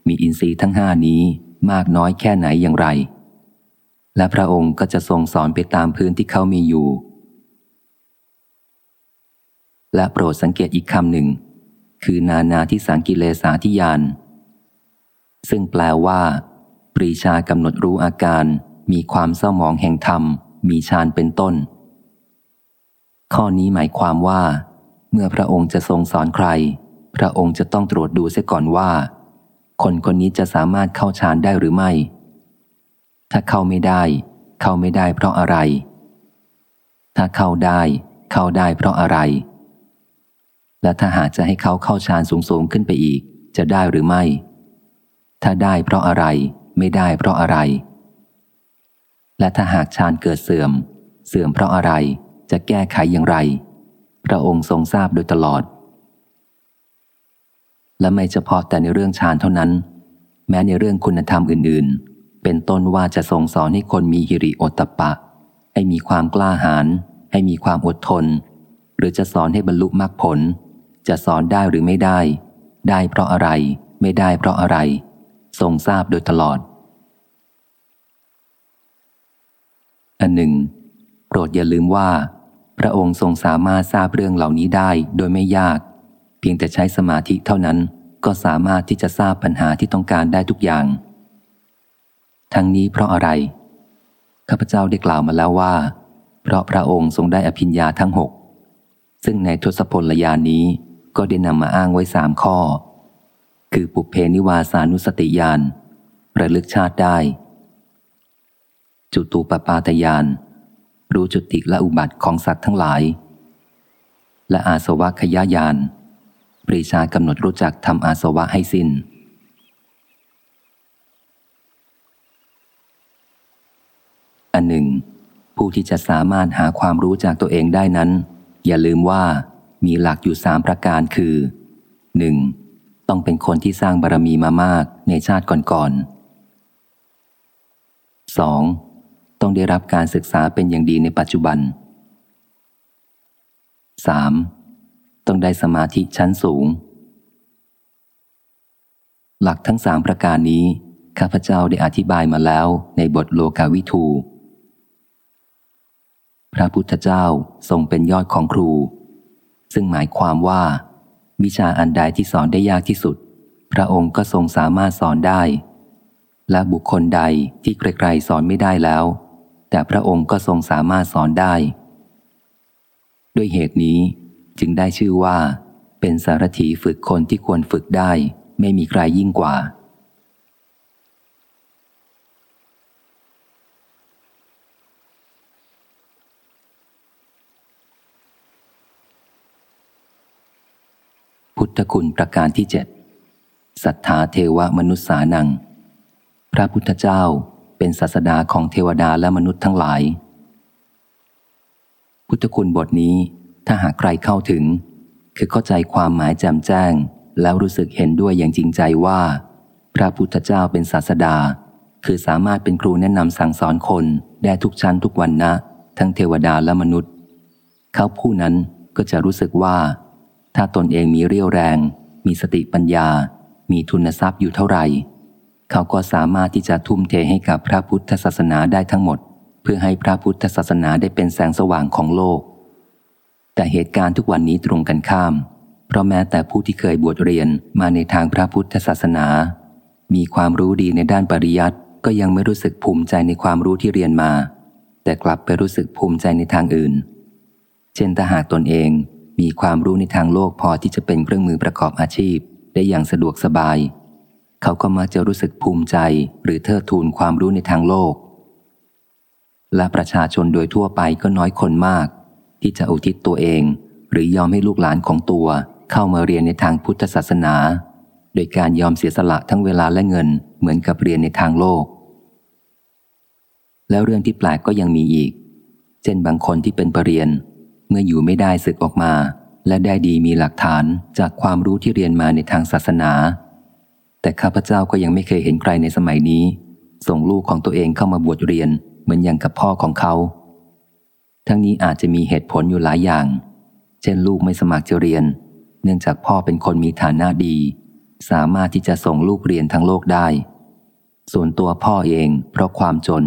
มีอินทรีย์ทั้งห้านี้มากน้อยแค่ไหนอย่างไร และพระองค์ก็จะทรงสอนไปตามพื้นที่เขามีอยู่ และโปรดสังเกตอีกคำหนึ่ง คือนานาที่สังกิเลสาธิยาน ซึ่งแปลว่า ปรีชากำหนดรู้อาการ มีความเศร้าหมองแห่งธรรม มีฌานเป็นต้น ข้อนี้หมายความว่า เมื่อพระองค์จะทรงสอนใคร พระองค์จะต้องตรวจดูเสียก่อนว่า คนคนนี้จะสามารถเข้าฌานได้หรือไม่ ถ้าเข้าไม่ได้ เข้าไม่ได้เพราะอะไร ถ้าเข้าได้ เข้าได้เพราะอะไร และถ้าหากจะให้เขาเข้าฌานสูงๆขึ้นไปอีก จะได้หรือไม่ ถ้าได้เพราะอะไร ไม่ได้เพราะอะไร และถ้าหากฌานเกิดเสื่อม เสื่อมเพราะอะไร จะแก้ไขอย่างไร พระองค์ทรงทราบโดยตลอด และไม่เฉพาะแต่ในเรื่องฌานเท่านั้น แม้ในเรื่องคุณธรรมอื่น ๆ เป็นต้นว่าจะทรงสอนให้คนมีฮิริโอตปะ ให้มีความกล้าหาญให้มีความอดทน หรือจะสอนให้บรรลุมรรคผล จะสอนได้หรือไม่ได้ ได้เพราะอะไร ไม่ได้เพราะอะไร ทรงทราบโดยตลอดอันหนึ่งโปรดอย่าลืมว่า พระองค์ทรงสามารถทราบเรื่องเหล่านี้ได้โดยไม่ยาก เพียงแต่ใช้สมาธิเท่านั้น ก็สามารถที่จะทราบปัญหาที่ต้องการได้ทุกอย่าง ทั้งนี้เพราะอะไร ข้าพเจ้าได้กล่าวมาแล้วว่า เพราะพระองค์ทรงได้อภิญญาทั้งหกซึ่งในทศพลยานนี้ก็ได้นำมาอ้างไว้สามข้อ คือปุเพนิวาสานุสติยานระลึกชาติได้ จุตูปปาตยาน รู้จุติและอุบัติของสัตว์ทั้งหลาย และอาสวะขยายาน ปรีชากำหนดรู้จักทำอาสวะให้สิน้น อันหนึ่ง ผู้ที่จะสามารถหาความรู้จากตัวเองได้นั้น อย่าลืมว่ามีหลักอยู่สามประการคือ 1. ต้องเป็นคนที่สร้างบารรมีมามากในชาติก่อนๆ 2. ต้องได้รับการศึกษาเป็นอย่างดีในปัจจุบัน 3. ต้องได้สมาธิชั้นสูง หลักทั้งสามประการนี้ ข้าพเจ้าได้อธิบายมาแล้วในบทโลกาวิทู พระพุทธเจ้าทรงเป็นยอดของครู ซึ่งหมายความว่า วิชาอันใดที่สอนได้ยากที่สุด พระองค์ก็ทรงสามารถสอนได้และบุคคลใดที่ใครๆสอนไม่ได้แล้ว แต่พระองค์ก็ทรงสามารถสอนได้ ด้วยเหตุนี้จึงได้ชื่อว่า เป็นสารถีฝึกคนที่ควรฝึกได้ ไม่มีใครยิ่งกว่า พุทธคุณประการที่เจ็ดศรัทธาเทวมนุษย์สานัง พระพุทธเจ้า เป็นศาสดาของเทวดาและมนุษย์ทั้งหลาย พุทธคุณบทนี้ถ้าหากใครเข้าถึง คือเข้าใจความหมายแจ่มแจ้ง แล้วรู้สึกเห็นด้วยอย่างจริงใจว่า พระพุทธเจ้าเป็นศาสดา คือสามารถเป็นครูแนะนำสั่งสอนคนได้ทุกชั้นทุกวันนะ ทั้งเทวดาและมนุษย์ เขาผู้นั้นก็จะรู้สึกว่า ถ้าตนเองมีเรี่ยวแรง มีสติปัญญา มีทุนทรัพย์อยู่เท่าไหร่ เขาก็สามารถที่จะทุ่มเทให้กับพระพุทธศาสนาได้ทั้งหมด เพื่อให้พระพุทธศาสนาได้เป็นแสงสว่างของโลก แต่เหตุการณ์ทุกวันนี้ตรงกันข้าม เพราะแม้แต่ผู้ที่เคยบวชเรียนมาในทางพระพุทธศาสนา มีความรู้ดีในด้านปริยัติก็ยังไม่รู้สึกภูมิใจในความรู้ที่เรียนมา แต่กลับไปรู้สึกภูมิใจในทางอื่น เช่นถ้าหากตนเองมีความรู้ในทางโลกพอที่จะเป็นเครื่องมือประกอบอาชีพ ได้อย่างสะดวกสบาย เขาก็มักจะรู้สึกภูมิใจหรือเทิดทูนความรู้ในทางโลก และประชาชนโดยทั่วไปก็น้อยคนมาก ที่จะอุทิศตัวเอง หรือยอมให้ลูกหลานของตัวเข้ามาเรียนในทางพุทธศาสนา โดยการยอมเสียสละทั้งเวลาและเงินเหมือนกับเรียนในทางโลก แล้วเรื่องที่แปลกก็ยังมีอีก เช่นบางคนที่เป็นปรริญญาเมื่ออยู่ไม่ได้ศึกออกมา และได้ดีมีหลักฐานจากความรู้ที่เรียนมาในทางศาสนา แต่ข้าพเจ้าก็ยังไม่เคยเห็นใครในสมัยนี้ ส่งลูกของตัวเองเข้ามาบวชเรียนเหมือนอย่างกับพ่อของเขา ทั้งนี้อาจจะมีเหตุผลอยู่หลายอย่าง เช่นลูกไม่สมัครจะเรียน เนื่องจากพ่อเป็นคนมีฐานะดี สามารถที่จะส่งลูกเรียนทั้งโลกได้ ส่วนตัวพ่อเองเพราะความจน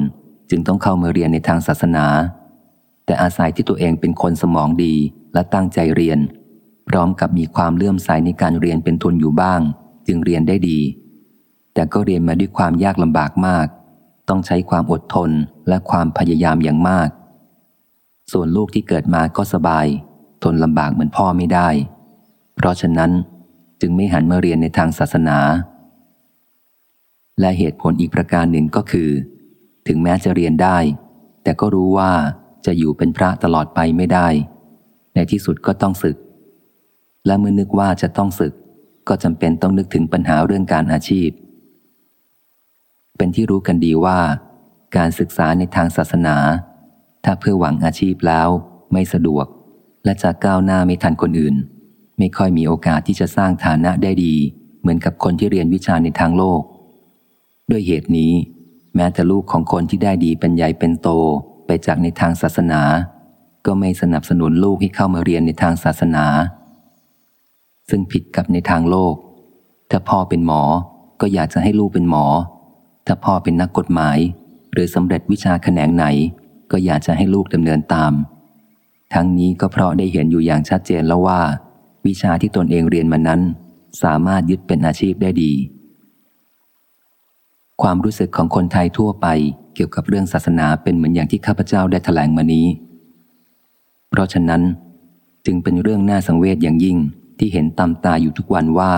จึงต้องเข้ามาเรียนในทางศาสนา แต่อาศัยที่ตัวเองเป็นคนสมองดีและตั้งใจเรียน พร้อมกับมีความเลื่อมใสในการเรียนเป็นทุนอยู่บ้าง จึงเรียนได้ดี แต่ก็เรียนมาด้วยความยากลำบากมาก ต้องใช้ความอดทนและความพยายามอย่างมาก ส่วนลูกที่เกิดมาก็สบาย ทนลำบากเหมือนพ่อไม่ได้ เพราะฉะนั้นจึงไม่หันมาเรียนในทางศาสนา และเหตุผลอีกประการหนึ่งก็คือ ถึงแม้จะเรียนได้ แต่ก็รู้ว่าจะอยู่เป็นพระตลอดไปไม่ได้ ในที่สุดก็ต้องศึก และเมื่อนึกว่าจะต้องศึก ก็จำเป็นต้องนึกถึงปัญหาเรื่องการอาชีพ เป็นที่รู้กันดีว่า การศึกษาในทางศาสนา ถ้าเพื่อหวังอาชีพแล้ว ไม่สะดวก และจะก้าวหน้าไม่ทันคนอื่น ไม่ค่อยมีโอกาสที่จะสร้างฐานะได้ดี เหมือนกับคนที่เรียนวิชาในทางโลก ด้วยเหตุนี้ แม้แต่ลูกของคนที่ได้ดีเป็นใหญ่เป็นโตไปจากในทางศาสนา ก็ไม่สนับสนุนลูกให้เข้ามาเรียนในทางศาสนา ซึ่งผิดกับในทางโลก ถ้าพ่อเป็นหมอก็อยากจะให้ลูกเป็นหมอ ถ้าพ่อเป็นนักกฎหมาย หรือสำเร็จวิชาแขนงไหน ก็อยากจะให้ลูกดำเนินตาม ทั้งนี้ก็เพราะได้เห็นอยู่อย่างชัดเจนแล้วว่า วิชาที่ตนเองเรียนมานั้น สามารถยึดเป็นอาชีพได้ดี ความรู้สึกของคนไทยทั่วไปเกี่ยวกับเรื่องศาสนาเป็นเหมือนอย่างที่ข้าพเจ้าได้ถแถลงมานี้ เพราะฉะนั้นจึงเป็นเรื่องน่าสังเวชอย่างยิ่ง ที่เห็นตามตาอยู่ทุกวันว่า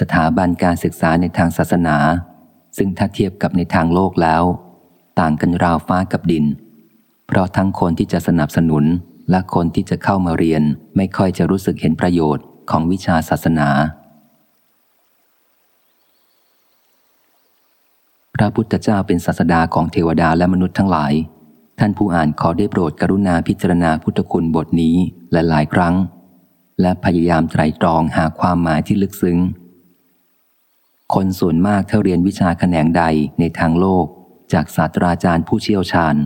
สถาบันการศึกษาในทางศาสนา ซึ่งถ้าเทียบกับในทางโลกแล้ว ต่างกันราวฟ้ากับดิน เพราะทั้งคนที่จะสนับสนุนและคนที่จะเข้ามาเรียนไม่ค่อยจะรู้สึกเห็นประโยชน์ของวิชาศาสนา พระพุทธเจ้าเป็นศาสดาของเทวดาและมนุษย์ทั้งหลาย ท่านผู้อ่านขอได้โปรดกรุณาพิจารณาพุทธคุณบทนี้หลายๆครั้ง และพยายามไตรตรองหาความหมายที่ลึกซึ้ง คนส่วนมากถ้าเรียนวิชาแขนงใดในทางโลก จากศาสตราจารย์ผู้เชี่ยวชาญ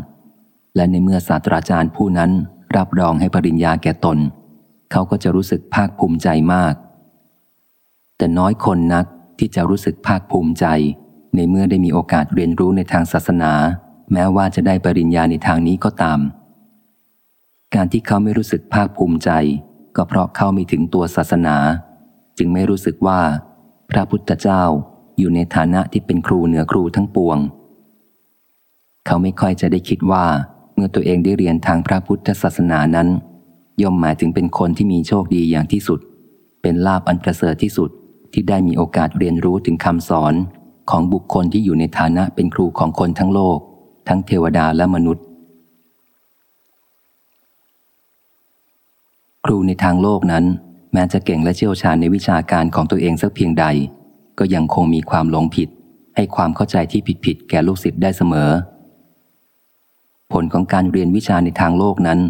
และในเมื่อศาสตราจารย์ผู้นั้นรับรองให้ปริญญาแก่ตน เขาก็จะรู้สึกภาคภูมิใจมาก แต่น้อยคนนักที่จะรู้สึกภาคภูมิใจ ในเมื่อได้มีโอกาสเรียนรู้ในทางศาสนา แม้ว่าจะได้ปริญญาในทางนี้ก็ตาม การที่เขาไม่รู้สึกภาคภูมิใจ ก็เพราะเขาไม่ถึงตัวศาสนา จึงไม่รู้สึกว่า พระพุทธเจ้าอยู่ในฐานะที่เป็นครูเหนือครูทั้งปวง เขาไม่ค่อยจะได้คิดว่า เมื่อตัวเองได้เรียนทางพระพุทธศาสนานั้น ย่อมหมายถึงเป็นคนที่มีโชคดีอย่างที่สุด เป็นลาบอันประเสริฐที่สุดที่ได้มีโอกาสเรียนรู้ถึงคำสอนของบุคคลที่อยู่ในฐานะเป็นครูของคนทั้งโลก ทั้งเทวดาและมนุษย์ รูในทางโลกนั้น แม้จะเก่งและเชี่ยวชาญในวิชาการของตัวเองสักเพียงใด ก็ยังคงมีความหลงผิด ให้ความเข้าใจที่ผิดๆแก่ลูกศิษย์ได้เสมอ ผลของการเรียนวิชาในทางโลกนั้น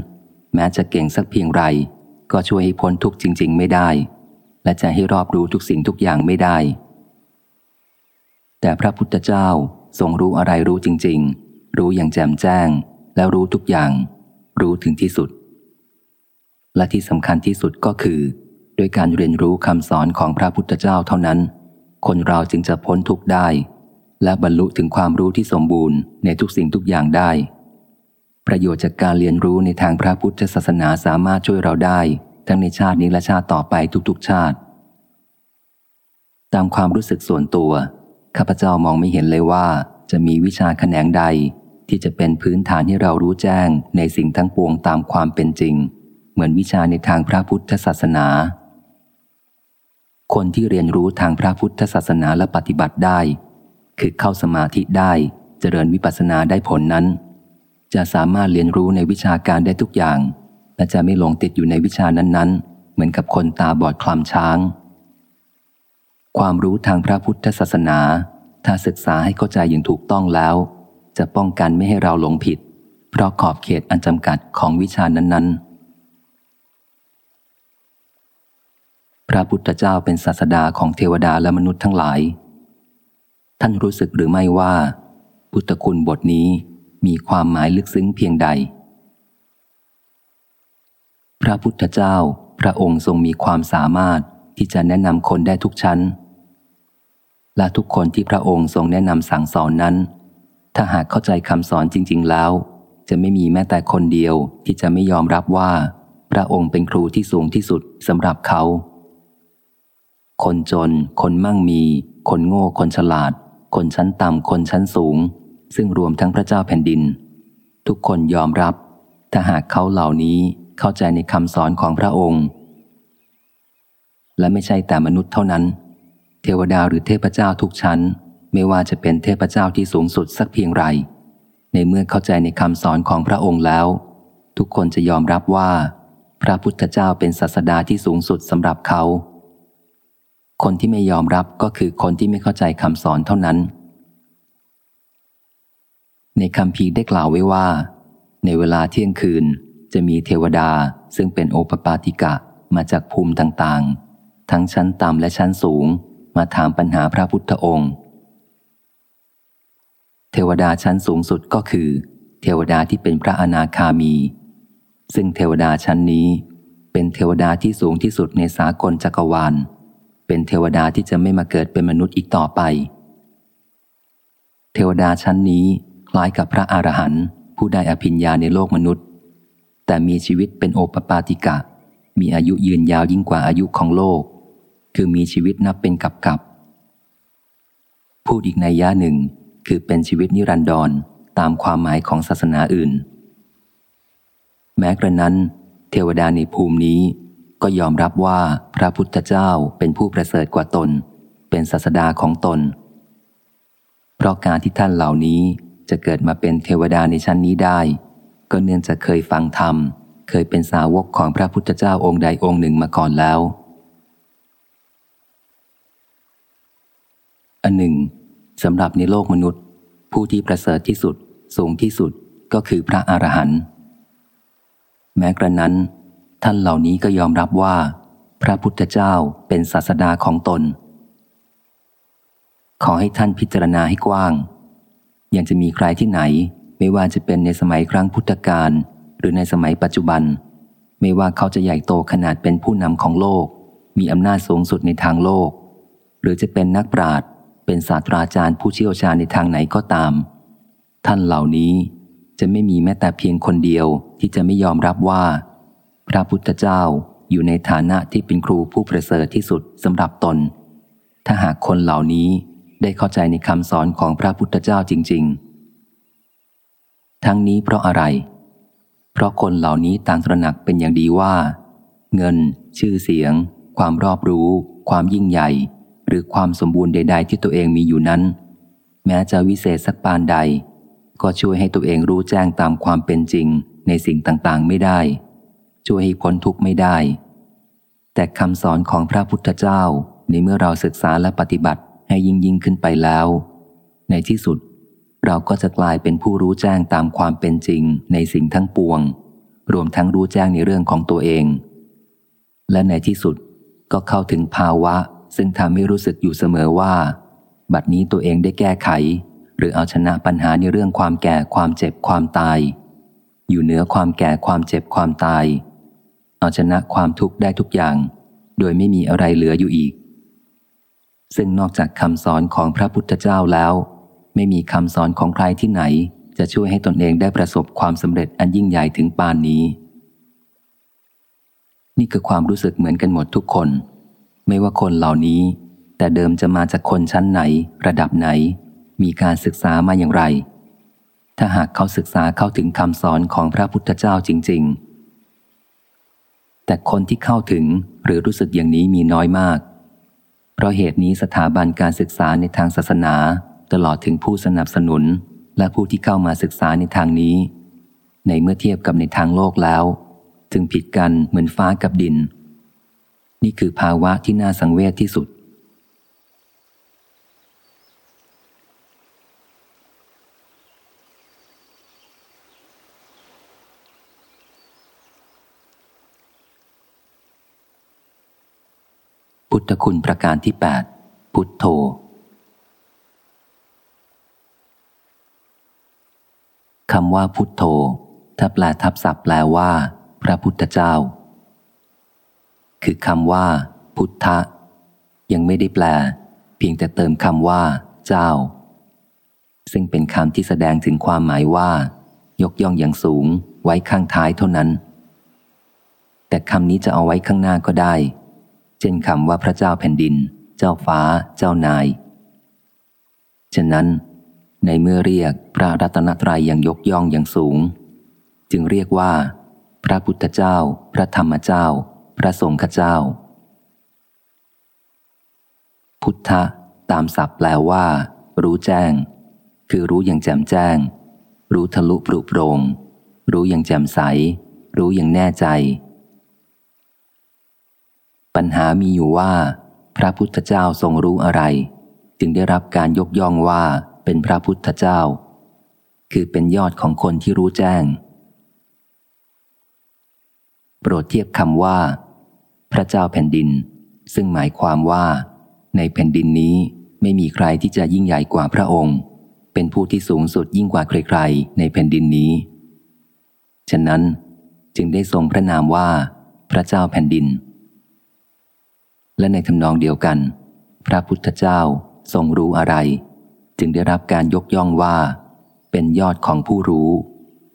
แม้จะเก่งสักเพียงไร ก็ช่วยให้พ้นทุกจริง ๆ ไม่ได้ และจะให้รอบรู้ทุกสิ่งทุกอย่างไม่ได้ แต่พระพุทธเจ้าทรงรู้อะไรรู้จริง ๆ รู้อย่างแจ่มแจ้ง แล้วรู้ทุกอย่าง รู้ถึงที่สุด และที่สำคัญที่สุดก็คือ ด้วยการเรียนรู้คำสอนของพระพุทธเจ้าเท่านั้น คนเราจึงจะพ้นทุกข์ได้ และบรรลุถึงความรู้ที่สมบูรณ์ในทุกสิ่งทุกอย่างได้ ประโยชน์จากการเรียนรู้ในทางพระพุทธศาสนาสามารถช่วยเราได้ ทั้งในชาตินี้และชาติต่อไปทุกๆชาติ ตามความรู้สึกส่วนตัวข้าพเจ้ามองไม่เห็นเลยว่าจะมีวิชาแขนงใดที่จะเป็นพื้นฐานให้เรารู้แจ้งในสิ่งทั้งปวงตามความเป็นจริง เหมือนวิชาในทางพระพุทธศาสนา คนที่เรียนรู้ทางพระพุทธศาสนาและปฏิบัติได้ คือเข้าสมาธิได้เจริญวิปัสสนาได้ผลนั้น จะสามารถเรียนรู้ในวิชาการได้ทุกอย่าง และจะไม่หลงติดอยู่ในวิชานั้นๆ เหมือนกับคนตาบอดคลำช้าง ความรู้ทางพระพุทธศาสนา ถ้าศึกษาให้เข้าใจอย่างถูกต้องแล้ว จะป้องกันไม่ให้เราหลงผิด เพราะขอบเขตอันจำกัดของวิชานั้นๆ พระพุทธเจ้าเป็นศาสดาของเทวดาและมนุษย์ทั้งหลาย ท่านรู้สึกหรือไม่ว่า พุทธคุณบทนี้มีความหมายลึกซึ้งเพียงใด พระพุทธเจ้าพระองค์ทรงมีความสามารถที่จะแนะนำคนได้ทุกชั้น และทุกคนที่พระองค์ทรงแนะนำสั่งสอนนั้น ถ้าหากเข้าใจคำสอนจริง ๆ แล้ว จะไม่มีแม้แต่คนเดียวที่จะไม่ยอมรับว่า พระองค์เป็นครูที่สูงที่สุดสำหรับเขา คนจน คนมั่งมี คนโง่ คนฉลาด คนชั้นต่ำ คนชั้นสูง ซึ่งรวมทั้งพระเจ้าแผ่นดิน ทุกคนยอมรับ ถ้าหากเขาเหล่านี้เข้าใจในคำสอนของพระองค์ และไม่ใช่แต่มนุษย์เท่านั้น เทวดาหรือเทพเจ้าทุกชั้น ไม่ว่าจะเป็นเทพเจ้าที่สูงสุดสักเพียงไร ในเมื่อเข้าใจในคำสอนของพระองค์แล้ว ทุกคนจะยอมรับว่า พระพุทธเจ้าเป็นศาสดาที่สูงสุดสำหรับเขา คนที่ไม่ยอมรับก็คือคนที่ไม่เข้าใจคำสอนเท่านั้น ในคำพีได้กล่าวไว้ว่า ในเวลาเที่ยงคืนจะมีเทวดาซึ่งเป็นโอปปาติกะมาจากภูมิต่างๆ ทั้งชั้นต่ำและชั้นสูง มาถามปัญหาพระพุทธองค์ เทวดาชั้นสูงสุดก็คือ เทวดาที่เป็นพระอนาคามี ซึ่งเทวดาชั้นนี้ เป็นเทวดาที่สูงที่สุดในสากลจักรวาล เป็นเทวดาที่จะไม่มาเกิดเป็นมนุษย์อีกต่อไป เทวดาชั้นนี้คล้ายกับพระอรหันต์ผู้ได้อภิญญาในโลกมนุษย์ แต่มีชีวิตเป็นโอปปาติกะ มีอายุยืนยาวยิ่งกว่าอายุของโลก คือมีชีวิตนับเป็นกับกับพูดอีกในย่าหนึ่งคือเป็นชีวิตนิรันดรตามความหมายของศาสนาอื่น แม้กระนั้น เทวดาในภูมินี้ ก็ยอมรับว่าพระพุทธเจ้าเป็นผู้ประเสริฐกว่าตน เป็นศาสดาของตน เพราะการที่ท่านเหล่านี้จะเกิดมาเป็นเทวดาในชั้นนี้ได้ ก็เนื่องจากเคยฟังธรรม เคยเป็นสาวกของพระพุทธเจ้าองค์ใดองค์หนึ่งมาก่อนแล้วอันหนึ่งสำหรับในโลกมนุษย์ ผู้ที่ประเสริฐที่สุดสูงที่สุดก็คือพระอรหันต์แม้กระนั้น ท่านเหล่านี้ก็ยอมรับว่า พระพุทธเจ้าเป็นศาสดาของตน ขอให้ท่านพิจารณาให้กว้าง ยังจะมีใครที่ไหน ไม่ว่าจะเป็นในสมัยครั้งพุทธกาลหรือในสมัยปัจจุบัน ไม่ว่าเขาจะใหญ่โตขนาดเป็นผู้นำของโลก มีอำนาจสูงสุดในทางโลก หรือจะเป็นนักปราชญ์เป็นศาสตราจารย์ผู้เชี่ยวชาญในทางไหนก็ตาม ท่านเหล่านี้จะไม่มีแม้แต่เพียงคนเดียวที่จะไม่ยอมรับว่า พระพุทธเจ้าอยู่ในฐานะที่เป็นครูผู้ประเสริฐที่สุดสำหรับตน ถ้าหากคนเหล่านี้ได้เข้าใจในคำสอนของพระพุทธเจ้าจริง ๆ ทั้งนี้เพราะอะไร เพราะคนเหล่านี้ต่างตระหนักเป็นอย่างดีว่า เงิน ชื่อเสียง ความรอบรู้ ความยิ่งใหญ่ หรือความสมบูรณ์ใด ๆ ที่ตัวเองมีอยู่นั้น แม้จะวิเศษสักปานใด ก็ช่วยให้ตัวเองรู้แจ้งตามความเป็นจริงในสิ่งต่างๆ ไม่ได้ ช่วยให้พ้นทุกข์ไม่ได้ แต่คำสอนของพระพุทธเจ้าในเมื่อเราศึกษาและปฏิบัติให้ยิ่งยิ่งขึ้นไปแล้ว ในที่สุด เราก็จะกลายเป็นผู้รู้แจ้งตามความเป็นจริงในสิ่งทั้งปวง รวมทั้งรู้แจ้งในเรื่องของตัวเอง และในที่สุดก็เข้าถึงภาวะ ซึ่งทำให้รู้สึกอยู่เสมอว่า บัดนี้ตัวเองได้แก้ไข หรือเอาชนะปัญหาในเรื่องความแก่ความเจ็บความตาย อยู่เหนือความแก่ความเจ็บความตาย เอาชนะความทุกข์ได้ทุกอย่าง โดยไม่มีอะไรเหลืออยู่อีก ซึ่งนอกจากคำสอนของพระพุทธเจ้าแล้ว ไม่มีคำสอนของใครที่ไหน จะช่วยให้ตนเองได้ประสบความสำเร็จอันยิ่งใหญ่ถึงปานนี้ นี่คือความรู้สึกเหมือนกันหมดทุกคน ไม่ว่าคนเหล่านี้ แต่เดิมจะมาจากคนชั้นไหน ระดับไหน มีการศึกษามาอย่างไร ถ้าหากเขาศึกษาเข้าถึงคำสอนของพระพุทธเจ้าจริง ๆ แต่คนที่เข้าถึงหรือรู้สึกอย่างนี้มีน้อยมาก เพราะเหตุนี้สถาบันการศึกษาในทางศาสนา ตลอดถึงผู้สนับสนุน และผู้ที่เข้ามาศึกษาในทางนี้ ในเมื่อเทียบกับในทางโลกแล้ว จึงผิดกันเหมือนฟ้ากับดิน นี่คือภาวะที่น่าสังเวชที่สุด พุทธคุณประการที่ 8 พุทโธ คำว่าพุทโธ ถ้าแปลทับศัพท์แปลว่า พระพุทธเจ้า คือคำว่า พุทธะ ยังไม่ได้แปล เพียงแต่เติมคำว่า เจ้า ซึ่งเป็นคำที่แสดงถึงความหมายว่า ยกย่องอย่างสูงไว้ข้างท้ายเท่านั้น แต่คำนี้จะเอาไว้ข้างหน้าก็ได้ เช่นคำว่าพระเจ้าแผ่นดิน เจ้าฟ้า เจ้านาย ฉะนั้น ในเมื่อเรียกพระรัตนตรัยอย่างยกย่องอย่างสูง จึงเรียกว่า พระพุทธเจ้า พระธรรมเจ้า พระสงฆ์เจ้า พุทธะตามศัพท์แปลว่า รู้แจ้ง คือรู้อย่างแจ่มแจ้ง รู้ทะลุปรุโปรง รู้อย่างแจ่มใส รู้อย่างแน่ใจ ปัญหามีอยู่ว่า พระพุทธเจ้าทรงรู้อะไร จึงได้รับการยกย่องว่าเป็นพระพุทธเจ้า คือเป็นยอดของคนที่รู้แจ้ง โปรดเทียบคำว่า พระเจ้าแผ่นดิน ซึ่งหมายความว่า ในแผ่นดินนี้ไม่มีใครที่จะยิ่งใหญ่กว่าพระองค์ เป็นผู้ที่สูงสุดยิ่งกว่าใครๆในแผ่นดินนี้ ฉะนั้นจึงได้ทรงพระนามว่า พระเจ้าแผ่นดิน และในทำนองเดียวกัน พระพุทธเจ้าทรงรู้อะไร จึงได้รับการยกย่องว่า เป็นยอดของผู้รู้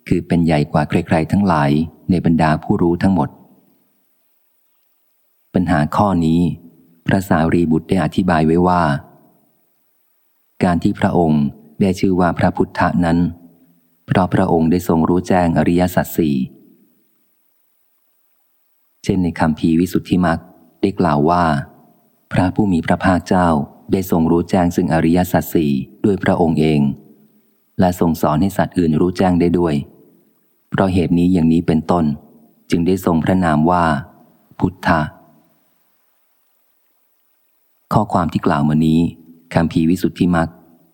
คือเป็นใหญ่กว่าใครๆทั้งหลายในบรรดาผู้รู้ทั้งหมด ปัญหาข้อนี้ พระสารีบุตรได้อธิบายไว้ว่า การที่พระองค์ได้ชื่อว่าพระพุทธนั้น เพราะพระองค์ได้ทรงรู้แจ้งอริยสัจสี่เช่นในคำพีวิสุทธิมัก ได้กล่าวว่า พระผู้มีพระภาคเจ้าได้ทรงรู้แจ้งซึ่งอริยสัจสี่ด้วยพระองค์เอง และทรงสอนให้สัตว์อื่นรู้แจ้งได้ด้วย เพราะเหตุนี้อย่างนี้เป็นต้น จึงได้ทรงพระนามว่า พุทธะข้อความที่กล่าวมานี้คำพีวิสุทธิมัก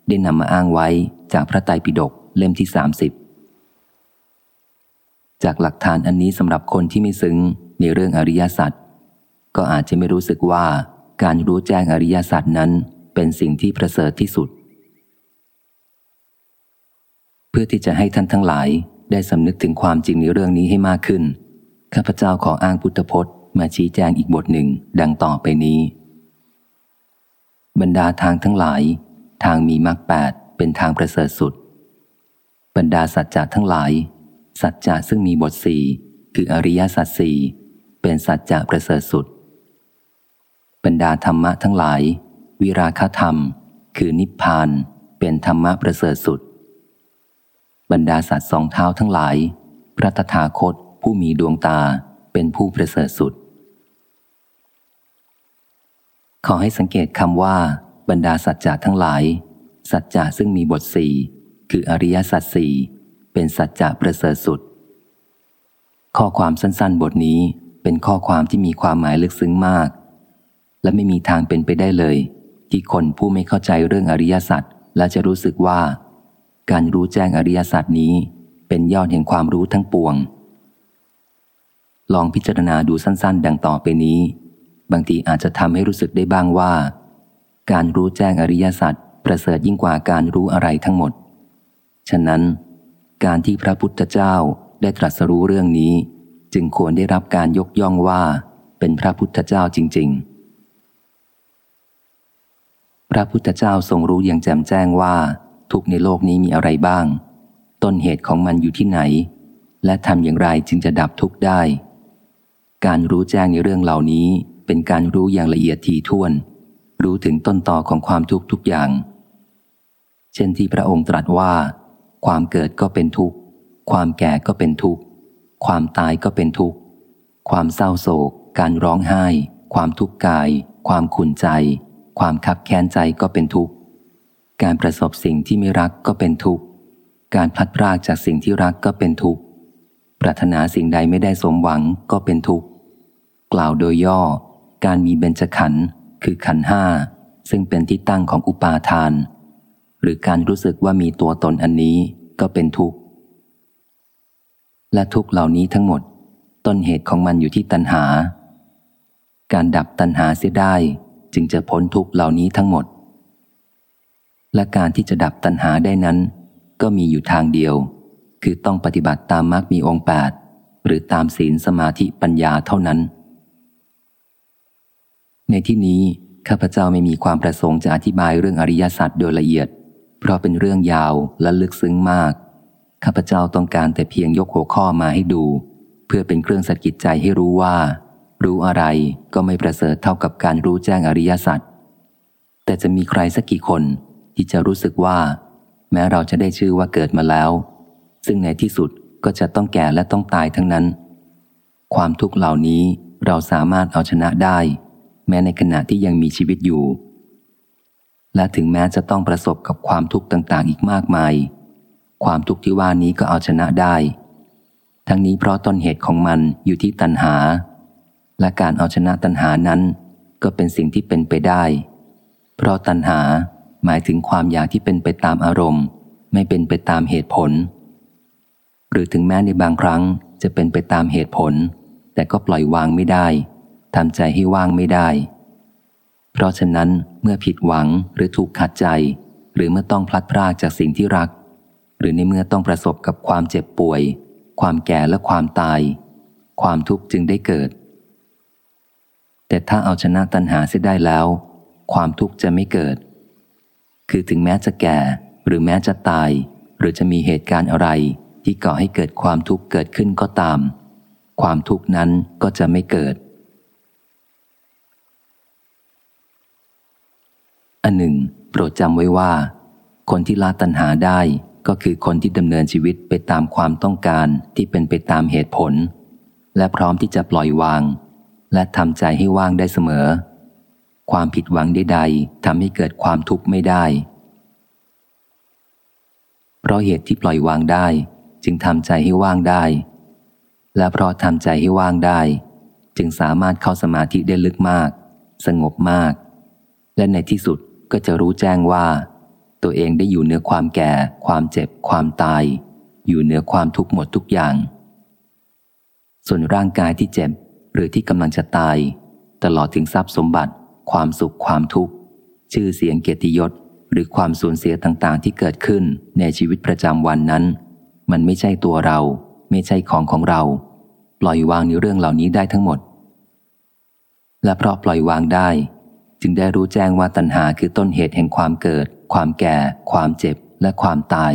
ได้นำมาอ้างไว้จากพระไตรปิฎกเล่มที่สามสิบจากหลักฐานอันนี้สำหรับคนที่ไม่ซึ้งในเรื่องอริยสัจ ก็อาจจะไม่รู้สึกว่าการรู้แจ้งอริยสัจนั้นเป็นสิ่งที่ประเสริฐที่สุด เพื่อที่จะให้ท่านทั้งหลายได้สำนึกถึงความจริงในเรื่องนี้ให้มากขึ้น ข้าพเจ้าขออ้างพุทธพจน์ มาชี้แจงอีกบทหนึ่งดังต่อไปนี้ บรรดาทางทั้งหลาย ทางมีมรรคแปดเป็นทางประเสริฐสุด บรรดาสัจจะทั้งหลาย สัจจะซึ่งมีบทสี่คืออริยสัจสี่เป็นสัจจะประเสริฐสุด บรรดาธรรมะทั้งหลาย วิราคธรรม คือนิพพาน เป็นธรรมะประเสริฐสุด บรรดาสัตว์สองเท้าทั้งหลาย พระตถาคตผู้มีดวงตาเป็นผู้ประเสริฐสุด ขอให้สังเกตคำว่า บรรดาสัจจะทั้งหลาย สัจจะซึ่งมีบทสี่คืออริยสัจสี่เป็นสัจจะประเสริฐสุด ข้อความสั้นๆ บทนี้เป็นข้อความที่มีความหมายลึกซึ้งมาก และไม่มีทางเป็นไปได้เลย ที่คนผู้ไม่เข้าใจเรื่องอริยสัจและจะรู้สึกว่า การรู้แจ้งอริยสัจนี้เป็นยอดแห่งความรู้ทั้งปวง ลองพิจารณาดูสั้น ๆ ดังต่อไปนี้ บางทีอาจจะทำให้รู้สึกได้บ้างว่า การรู้แจ้งอริยสัจประเสริฐยิ่งกว่าการรู้อะไรทั้งหมด ฉะนั้น การที่พระพุทธเจ้าได้ตรัสรู้เรื่องนี้ จึงควรได้รับการยกย่องว่าเป็นพระพุทธเจ้าจริง ๆ พระพุทธเจ้าทรงรู้อย่างแจ่มแจ้งว่า ทุกในโลกนี้มีอะไรบ้าง ต้นเหตุของมันอยู่ที่ไหน และทำอย่างไรจึงจะดับทุกได้ การรู้แจ้งในเรื่องเหล่านี้เป็นการรู้อย่างละเอียดถี่ถ้วน รู้ถึงต้นต่อของความทุกข์ทุกอย่าง เช่นที่พระองค์ตรัสว่า ความเกิดก็เป็นทุกข์ ความแก่ก็เป็นทุกข์ ความตายก็เป็นทุกข์ ความเศร้าโศก การร้องไห้ ความทุกข์กาย ความขุนใจ ความขับแค้นใจก็เป็นทุกข์ การประสบสิ่งที่ไม่รักก็เป็นทุกข์ การพลัดพรากจากสิ่งที่รักก็เป็นทุกข์ ปรารถนาสิ่งใดไม่ได้สมหวังก็เป็นทุกข์ กล่าวโดยย่อ การมีเบญจขันธ์คือขันห้าซึ่งเป็นที่ตั้งของอุปาทาน หรือการรู้สึกว่ามีตัวตนอันนี้ก็เป็นทุกข์ และทุกข์เหล่านี้ทั้งหมด ต้นเหตุของมันอยู่ที่ตัณหา การดับตัณหาเสียได้ จึงจะพ้นทุกเหล่านี้ทั้งหมด และการที่จะดับตัณหาได้นั้น ก็มีอยู่ทางเดียว คือต้องปฏิบัติตามมรรคมีองค์แปดหรือตามศีลสมาธิปัญญาเท่านั้น ในที่นี้ข้าพเจ้าไม่มีความประสงค์จะอธิบายเรื่องอริยสัจโดยละเอียด เพราะเป็นเรื่องยาวและลึกซึ้งมาก ข้าพเจ้าต้องการแต่เพียงยกหัวข้อมาให้ดู เพื่อเป็นเครื่องสะกิดใจให้รู้ว่า รู้อะไรก็ไม่ประเสริฐเท่ากับการรู้แจ้งอริยสัจแต่จะมีใครสักกี่คนที่จะรู้สึกว่า แม้เราจะได้ชื่อว่าเกิดมาแล้ว ซึ่งในที่สุดก็จะต้องแก่และต้องตายทั้งนั้น ความทุกข์เหล่านี้เราสามารถเอาชนะได้ แม้ในขณะที่ยังมีชีวิตอยู่ และถึงแม้จะต้องประสบกับความทุกข์ต่าง ๆ อีกมากมาย ความทุกข์ที่ว่านี้ก็เอาชนะได้ ทั้งนี้เพราะต้นเหตุของมันอยู่ที่ตัณหา และการเอาชนะตัณหานั้นก็เป็นสิ่งที่เป็นไปได้ เพราะตัณหาหมายถึงความอยากที่เป็นไปตามอารมณ์ ไม่เป็นไปตามเหตุผล หรือถึงแม้ในบางครั้งจะเป็นไปตามเหตุผล แต่ก็ปล่อยวางไม่ได้ทำใจให้ว่างไม่ได้ เพราะฉะนั้นเมื่อผิดหวังหรือถูกขัดใจ หรือเมื่อต้องพลัดพรากจากสิ่งที่รัก หรือในเมื่อต้องประสบกับความเจ็บป่วย ความแก่และความตาย ความทุกข์จึงได้เกิด แต่ถ้าเอาชนะตัณหาเสียได้แล้ว ความทุกข์จะไม่เกิด คือถึงแม้จะแก่ หรือแม้จะตาย หรือจะมีเหตุการณ์อะไรที่ก่อให้เกิดความทุกข์เกิดขึ้นก็ตาม ความทุกข์นั้นก็จะไม่เกิด อันหนึ่ง โปรดจำไว้ว่า คนที่ละตัณหาได้ก็คือคนที่ดำเนินชีวิตไปตามความต้องการที่เป็นไปตามเหตุผล และพร้อมที่จะปล่อยวาง และทำใจให้ว่างได้เสมอ ความผิดหวังใดๆทำให้เกิดความทุกข์ไม่ได้ เพราะเหตุที่ปล่อยวางได้ จึงทำใจให้ว่างได้ และเพราะทำใจให้ว่างได้ จึงสามารถเข้าสมาธิได้ลึกมาก สงบมาก และในที่สุดก็จะรู้แจ้งว่า ตัวเองได้อยู่เหนือความแก่ ความเจ็บ ความตาย อยู่เหนือความทุกข์หมดทุกอย่าง ส่วนร่างกายที่เจ็บ รือที่กำลังจะตาย ตลอดถึงทรัพย์สมบัติ ความสุขความทุกข์ ชื่อเสียงเกียรติยศ หรือความสูญเสียต่างๆ ที่เกิดขึ้นในชีวิตประจำวันนั้น มันไม่ใช่ตัวเรา ไม่ใช่ของของเรา ปล่อยวางในเรื่องเหล่านี้ได้ทั้งหมด และเพราะปล่อยวางได้ จึงได้รู้แจ้งว่าตัณหาคือต้นเหตุแห่งความเกิด ความแก่ ความเจ็บและความตาย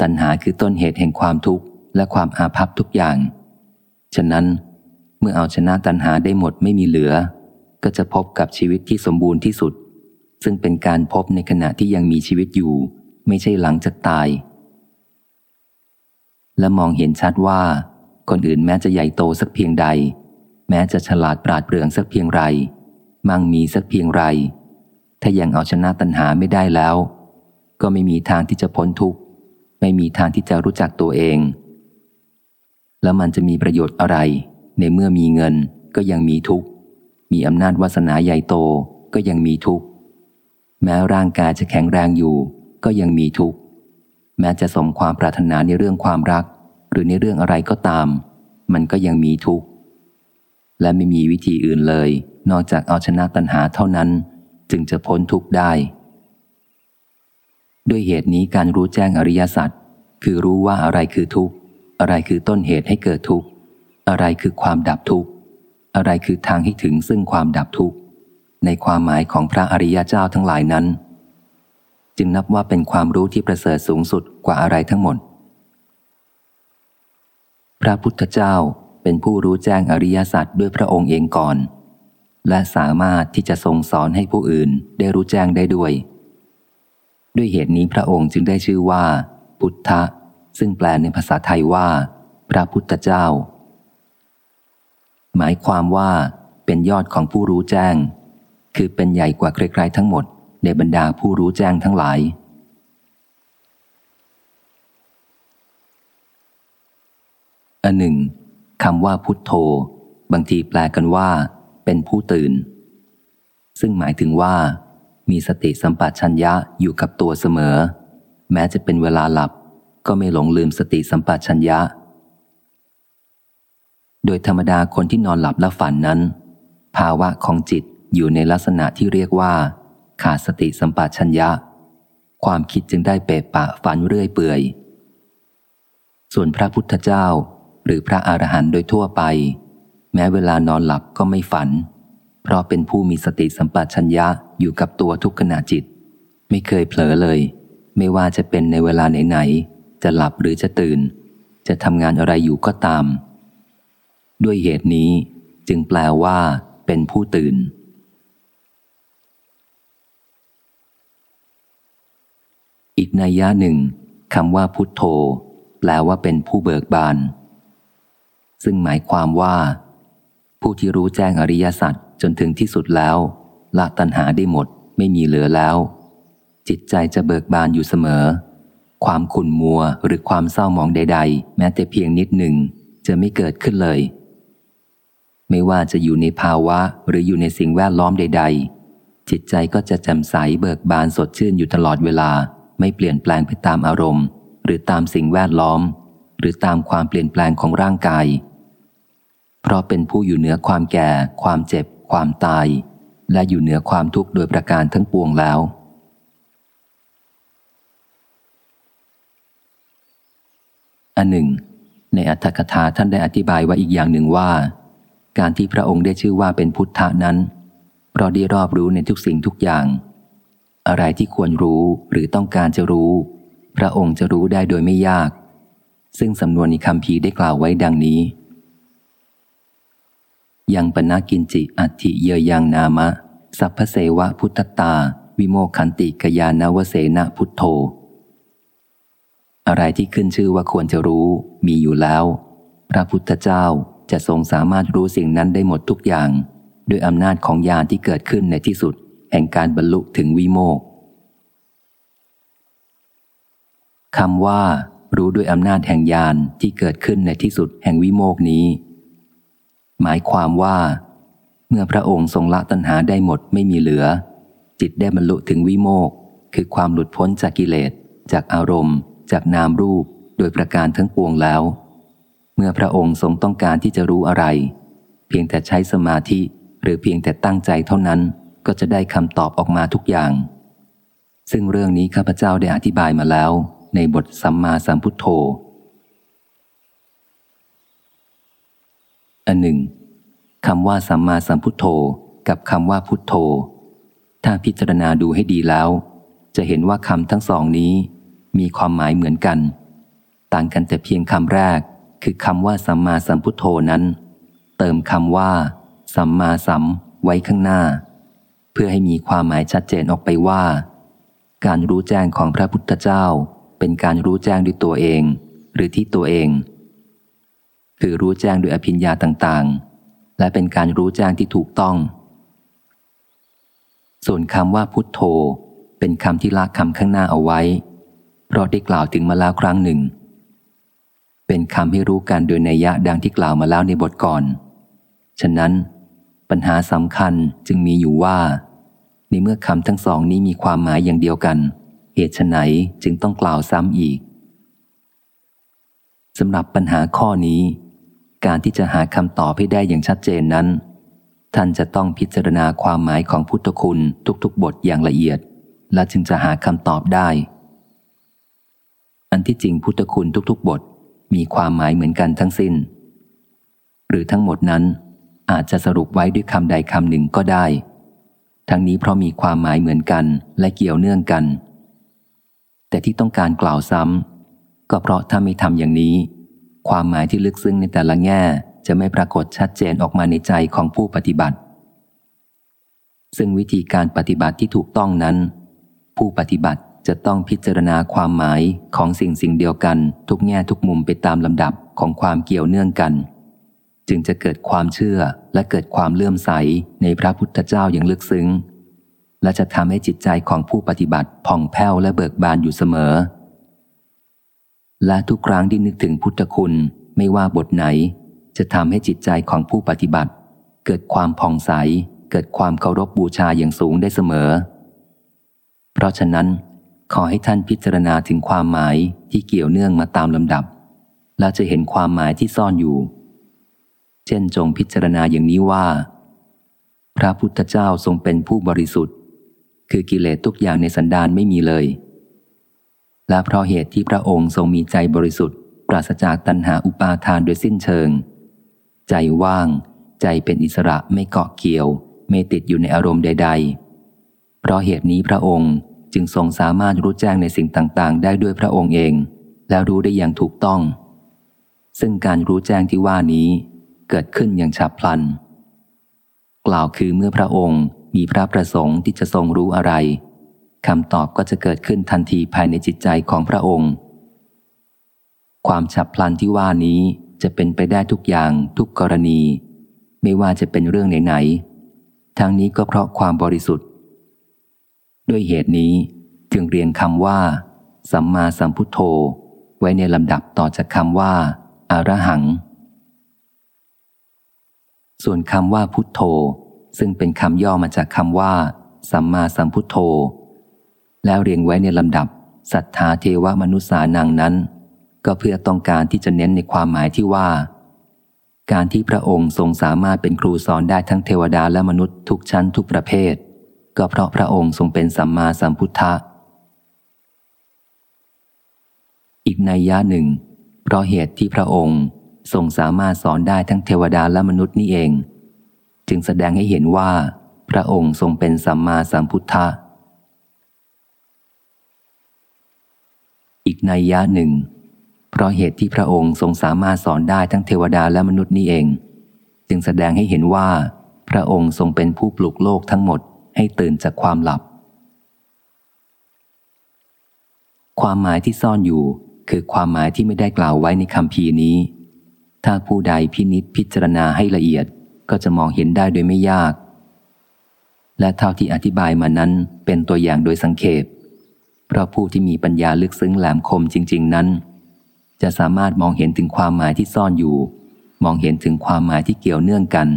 ตัณหาคือต้นเหตุแห่งความทุกข์และความอาภัพทุกอย่าง ฉะนั้นเมื่อเอาชนะตัณหาได้หมดไม่มีเหลือ ก็จะพบกับชีวิตที่สมบูรณ์ที่สุด ซึ่งเป็นการพบในขณะที่ยังมีชีวิตอยู่ ไม่ใช่หลังจากตาย และมองเห็นชัดว่า คนอื่นแม้จะใหญ่โตสักเพียงใด แม้จะฉลาดปราดเปรื่องสักเพียงไร มั่งมีสักเพียงไร ถ้ายังเอาชนะตัณหาไม่ได้แล้ว ก็ไม่มีทางที่จะพ้นทุกข์ไม่มีทางที่จะรู้จักตัวเอง แล้วมันจะมีประโยชน์อะไร ในเมื่อมีเงินก็ยังมีทุกข์ มีอำนาจวาสนาใหญ่โตก็ยังมีทุกข์ แม้ร่างกายจะแข็งแรงอยู่ ก็ยังมีทุกข์ แม้จะสมความปรารถนาในเรื่องความรัก หรือในเรื่องอะไรก็ตาม มันก็ยังมีทุกข์ และไม่มีวิธีอื่นเลย นอกจากเอาชนะตัณหาเท่านั้น จึงจะพ้นทุกข์ได้ ด้วยเหตุนี้การรู้แจ้งอริยสัจคือรู้ว่าอะไรคือทุกข์ อะไรคือต้นเหตุให้เกิดทุกข์ อะไรคือความดับทุกข์ อะไรคือทางให้ถึงซึ่งความดับทุกข์ ในความหมายของพระอริยเจ้าทั้งหลายนั้น จึงนับว่าเป็นความรู้ที่ประเสริฐสูงสุดกว่าอะไรทั้งหมด พระพุทธเจ้าเป็นผู้รู้แจ้งอริยสัจด้วยพระองค์เองก่อน และสามารถที่จะทรงสอนให้ผู้อื่นได้รู้แจ้งได้ด้วย ด้วยเหตุนี้พระองค์จึงได้ชื่อว่า พุทธะ ซึ่งแปลในภาษาไทยว่า พระพุทธเจ้า หมายความว่าเป็นยอดของผู้รู้แจ้ง คือเป็นใหญ่กว่าใครๆทั้งหมด ในบรรดาผู้รู้แจ้งทั้งหลาย อันหนึ่งคำว่าพุทโธ บางทีแปลกันว่า เป็นผู้ตื่น ซึ่งหมายถึงว่า มีสติสัมปชัญญะอยู่กับตัวเสมอ แม้จะเป็นเวลาหลับ ก็ไม่หลงลืมสติสัมปชัญญะ โดยธรรมดาคนที่นอนหลับและฝันนั้น ภาวะของจิตอยู่ในลักษณะที่เรียกว่า ขาดสติสัมปชัญญะ ความคิดจึงได้เปะปะฝันเรื่อยเปื่อย ส่วนพระพุทธเจ้าหรือพระอรหันต์โดยทั่วไป แม้เวลานอนหลับก็ไม่ฝัน เพราะเป็นผู้มีสติสัมปชัญญะอยู่กับตัวทุกขณะจิต ไม่เคยเผลอเลย ไม่ว่าจะเป็นในเวลาไหนๆ จะหลับหรือจะตื่น จะทำงานอะไรอยู่ก็ตาม ด้วยเหตุนี้จึงแปลว่า เป็นผู้ตื่น อีกนัยยะหนึ่งคำว่าพุทโธ แปลว่าเป็นผู้เบิกบาน ซึ่งหมายความว่า ผู้ที่รู้แจ้งอริยสัจจนถึงที่สุดแล้วละตัณหาได้หมดไม่มีเหลือแล้ว จิตใจจะเบิกบานอยู่เสมอ ความขุ่นมัวหรือความเศร้าหมองใด ๆ แม้แต่เพียงนิดหนึ่งจะไม่เกิดขึ้นเลย ไม่ว่าจะอยู่ในภาวะหรืออยู่ในสิ่งแวดล้อมใด ๆ จิตใจก็จะแจ่มใสเบิกบานสดชื่นอยู่ตลอดเวลา ไม่เปลี่ยนแปลงไปตามอารมณ์ หรือตามสิ่งแวดล้อม หรือตามความเปลี่ยนแปลงของร่างกาย เพราะเป็นผู้อยู่เหนือความแก่ ความเจ็บ ความตาย และอยู่เหนือความทุกข์โดยประการทั้งปวงแล้ว อันหนึ่ง ในอัตถกถาท่านได้อธิบายไว้อีกอย่างหนึ่งว่า การที่พระองค์ได้ชื่อว่าเป็นพุทธะนั้น เพราะได้รอบรู้ในทุกสิ่งทุกอย่าง อะไรที่ควรรู้หรือต้องการจะรู้ พระองค์จะรู้ได้โดยไม่ยาก ซึ่งสำนวนในคำพีได้กล่าวไว้ดังนี้ ยังปนากินจิอัติเยยังนามะ สัพพเสวะพุทธตา วิโมคันติกยานวเสนพุทโธ อะไรที่ขึ้นชื่อว่าควรจะรู้ มีอยู่แล้ว พระพุทธเจ้าจะทรงสามารถรู้สิ่งนั้นได้หมดทุกอย่าง ด้วยอำนาจของญาณที่เกิดขึ้นในที่สุด แห่งการบรรลุถึงวิโมกคำว่า รู้ด้วยอำนาจแห่งญาณที่เกิดขึ้นในที่สุดแห่งวิโมกนี้ หมายความว่า เมื่อพระองค์ทรงละตัณหาได้หมดไม่มีเหลือ จิตได้บรรลุถึงวิโมกคือความหลุดพ้นจากกิเลสจากอารมณ์ จากนามรูปโดยประการทั้งปวงแล้ว เมื่อพระองค์ทรงต้องการที่จะรู้อะไร เพียงแต่ใช้สมาธิหรือเพียงแต่ตั้งใจเท่านั้นก็จะได้คำตอบออกมาทุกอย่าง ซึ่งเรื่องนี้ข้าพเจ้าได้อธิบายมาแล้ว ในบทสัมมาสัมพุทโธอันหนึ่งคำว่าสัมมาสัมพุทโธกับคำว่าพุทโธ ถ้าพิจารณาดูให้ดีแล้ว จะเห็นว่าคำทั้งสองนี้ มีความหมายเหมือนกัน ต่างกันแต่เพียงคำแรก คือคำว่าสัมมาสัมพุทโธนั้น เติมคำว่า สัมมาสัมไว้ข้างหน้า เพื่อให้มีความหมายชัดเจนออกไปว่า การรู้แจ้งของพระพุทธเจ้า เป็นการรู้แจ้งด้วยตัวเอง หรือที่ตัวเอง คือรู้แจ้งด้วยอภิญญาต่างๆ และเป็นการรู้แจ้งที่ถูกต้อง ส่วนคำว่าพุทโธ เป็นคำที่ลากคำข้างหน้าเอาไว้ เพราะได้กล่าวถึงมาแล้วครั้งหนึ่ง เป็นคำให้รู้กันโดยนัยยะดังที่กล่าวมาแล้วในบทก่อน ฉะนั้น ปัญหาสำคัญจึงมีอยู่ว่า ในเมื่อคำทั้งสองนี้มีความหมายอย่างเดียวกัน เหตุไหนจึงต้องกล่าวซ้ำอีกสำหรับปัญหาข้อนี้ การที่จะหาคำตอบให้ได้อย่างชัดเจนนั้น ท่านจะต้องพิจารณาความหมายของพุทธคุณทุกๆบทอย่างละเอียด และจึงจะหาคำตอบได้ อันที่จริงพุทธคุณทุกๆ บทมีความหมายเหมือนกันทั้งสิน้น หรือทั้งหมดนั้นอาจจะสรุปไว้ด้วยคำใดคำหนึ่งก็ได้ ทั้งนี้เพราะมีความหมายเหมือนกันและเกี่ยวเนื่องกัน แต่ที่ต้องการกล่าวซ้ำก็เพราะถ้าไม่ทำอย่างนี้ ความหมายที่ลึกซึ้งในแต่ละแง่จะไม่ปรากฏชัดเจนออกมาในใจของผู้ปฏิบัติ ซึ่งวิธีการปฏิบัติที่ถูกต้องนั้น ผู้ปฏิบัติ จะต้องพิจารณาความหมายของสิ่งสิ่งเดียวกัน ทุกแง่ทุกมุมไปตามลำดับของความเกี่ยวเนื่องกัน จึงจะเกิดความเชื่อและเกิดความเลื่อมใสในพระพุทธเจ้าอย่างลึกซึ้ง และจะทำให้จิตใจของผู้ปฏิบัติผ่องแผ้วและเบิกบานอยู่เสมอ และทุกครั้งที่นึกถึงพุทธคุณไม่ว่าบทไหน จะทำให้จิตใจของผู้ปฏิบัติ เกิดความผ่องใส เกิดความเคารพบบูชาอย่างสูงได้เสมอ เพราะฉะนั้น ขอให้ท่านพิจารณาถึงความหมายที่เกี่ยวเนื่องมาตามลำดับ และจะเห็นความหมายที่ซ่อนอยู่ เช่นจงพิจารณาอย่างนี้ว่า พระพุทธเจ้าทรงเป็นผู้บริสุทธิ์ คือกิเลสทุกอย่างในสันดานไม่มีเลย และเพราะเหตุที่พระองค์ทรงมีใจบริสุทธิ์ ปราศจากตัณหาอุปาทานโดยสิ้นเชิง ใจว่าง ใจเป็นอิสระไม่เกาะเกี่ยว ไม่ติดอยู่ในอารมณ์ใด ๆ เพราะเหตุนี้พระองค์ จึงทรงสามารถรู้แจ้งในสิ่งต่างๆ ได้ด้วยพระองค์เอง แล้วรู้ได้อย่างถูกต้อง ซึ่งการรู้แจ้งที่ว่านี้เกิดขึ้นอย่างฉับพลัน กล่าวคือเมื่อพระองค์มีพระประสงค์ที่จะทรงรู้อะไรคำตอบก็จะเกิดขึ้นทันทีภายในจิตใจของพระองค์ ความฉับพลันที่ว่านี้จะเป็นไปได้ทุกอย่างทุกกรณี ไม่ว่าจะเป็นเรื่องไหนๆทั้งนี้ก็เพราะความบริสุทธิ์ ด้วยเหตุนี้จึงเรียงคำว่า สัมมาสัมพุทโธ ไว้ในลำดับต่อจากคำว่า อารหัง ส่วนคำว่าพุทโธ ซึ่งเป็นคำย่อมาจากคำว่า สัมมาสัมพุทโธ แล้วเรียงไว้ในลำดับศรัทธาเทวมนุษย์สานังนั้น ก็เพื่อต้องการที่จะเน้นในความหมายที่ว่า การที่พระองค์ทรงสามารถเป็นครูสอนได้ทั้งเทวดาและมนุษย์ทุกชั้นทุกประเภท ก็เพราะพระองค์ทรงเป็นสัมมาสัมพุทธะ อีกในย่าหนึ่ง เพราะเหตุที่พระองค์ทรงสามารถสอนได้ทั้งเทวดาและมนุษย์นี่เอง จึงแสดงให้เห็นว่า พระองค์ทรงเป็นสัมมาสัมพุทธะ อีกนัยยะหนึ่ง เพราะเหตุที่พระองค์ทรงสามารถสอนได้ทั้งเทวดาและมนุษย์นี่เอง จึงแสดงให้เห็นว่า พระองค์ทรงเป็นผู้ปลุกโลกทั้งหมด ให้ตื่นจากความหลับ ความหมายที่ซ่อนอยู่ คือความหมายที่ไม่ได้กล่าวไว้ในคำพีนี้ ถ้าผู้ใดพินิษพิจารณาให้ละเอียดก็จะมองเห็นได้โดยไม่ยาก และเท่าที่อธิบายมานั้นเป็นตัวอย่างโดยสังเขปเพราะผู้ที่มีปัญญาลึกซึ้งแหลมคมจริง ๆนั้น จะสามารถมองเห็นถึงความหมายที่ซ่อนอยู่ มองเห็นถึงความหมายที่เกี่ยวเนื่องกัน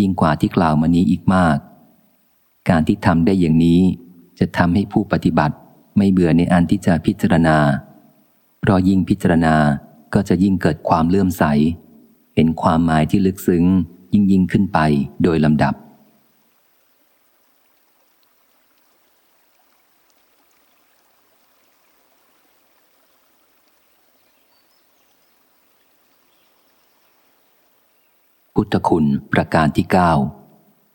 ยิ่งกว่าที่กล่าวมานี้อีกมาก การที่ทำได้อย่างนี้ จะทำให้ผู้ปฏิบัติไม่เบื่อในอันที่จะพิจารณา เพราะยิ่งพิจารณาก็จะยิ่งเกิดความเลื่อมใสเห็นความหมายที่ลึกซึ้ง ยิ่งยิ่งขึ้นไปโดยลำดับ พุทธคุณประการที่เก้า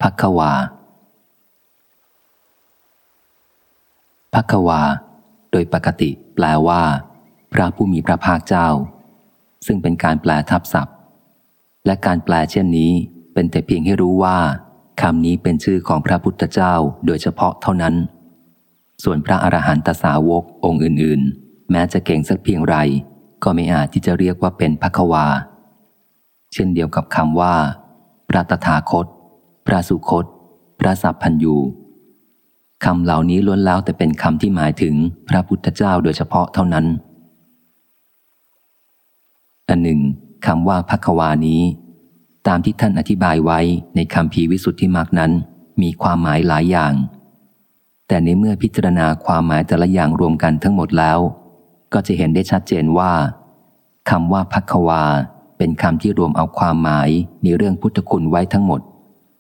พักวา พักวา โดยปกติแปลว่า พระผู้มีพระภาคเจ้า ซึ่งเป็นการแปลทับศัพท์ และการแปลเช่นนี้เป็นแต่เพียงให้รู้ว่าคำนี้เป็นชื่อของพระพุทธเจ้าโดยเฉพาะเท่านั้น ส่วนพระอรหันตสาวกองค์อื่น ๆ แม้จะเก่งสักเพียงไร ก็ไม่อาจที่จะเรียกว่าเป็นพักวา เช่นเดียวกับคำว่า พระตถาคต พระสุคต พระสัพพัญยู คำเหล่านี้ล้วนแล้วแต่เป็นคำที่หมายถึงพระพุทธเจ้าโดยเฉพาะเท่านั้น อันหนึ่งคำว่าพักวานี้ ตามที่ท่านอธิบายไว้ในคำพีวิสุทธิมากนั้น มีความหมายหลายอย่าง แต่ในเมื่อพิจารณาความหมายแต่ละอย่างรวมกันทั้งหมดแล้ว ก็จะเห็นได้ชัดเจนว่าคำว่าพักวา เป็นคำที่รวมเอาความหมายในเรื่องพุทธคุณไว้ทั้งหมด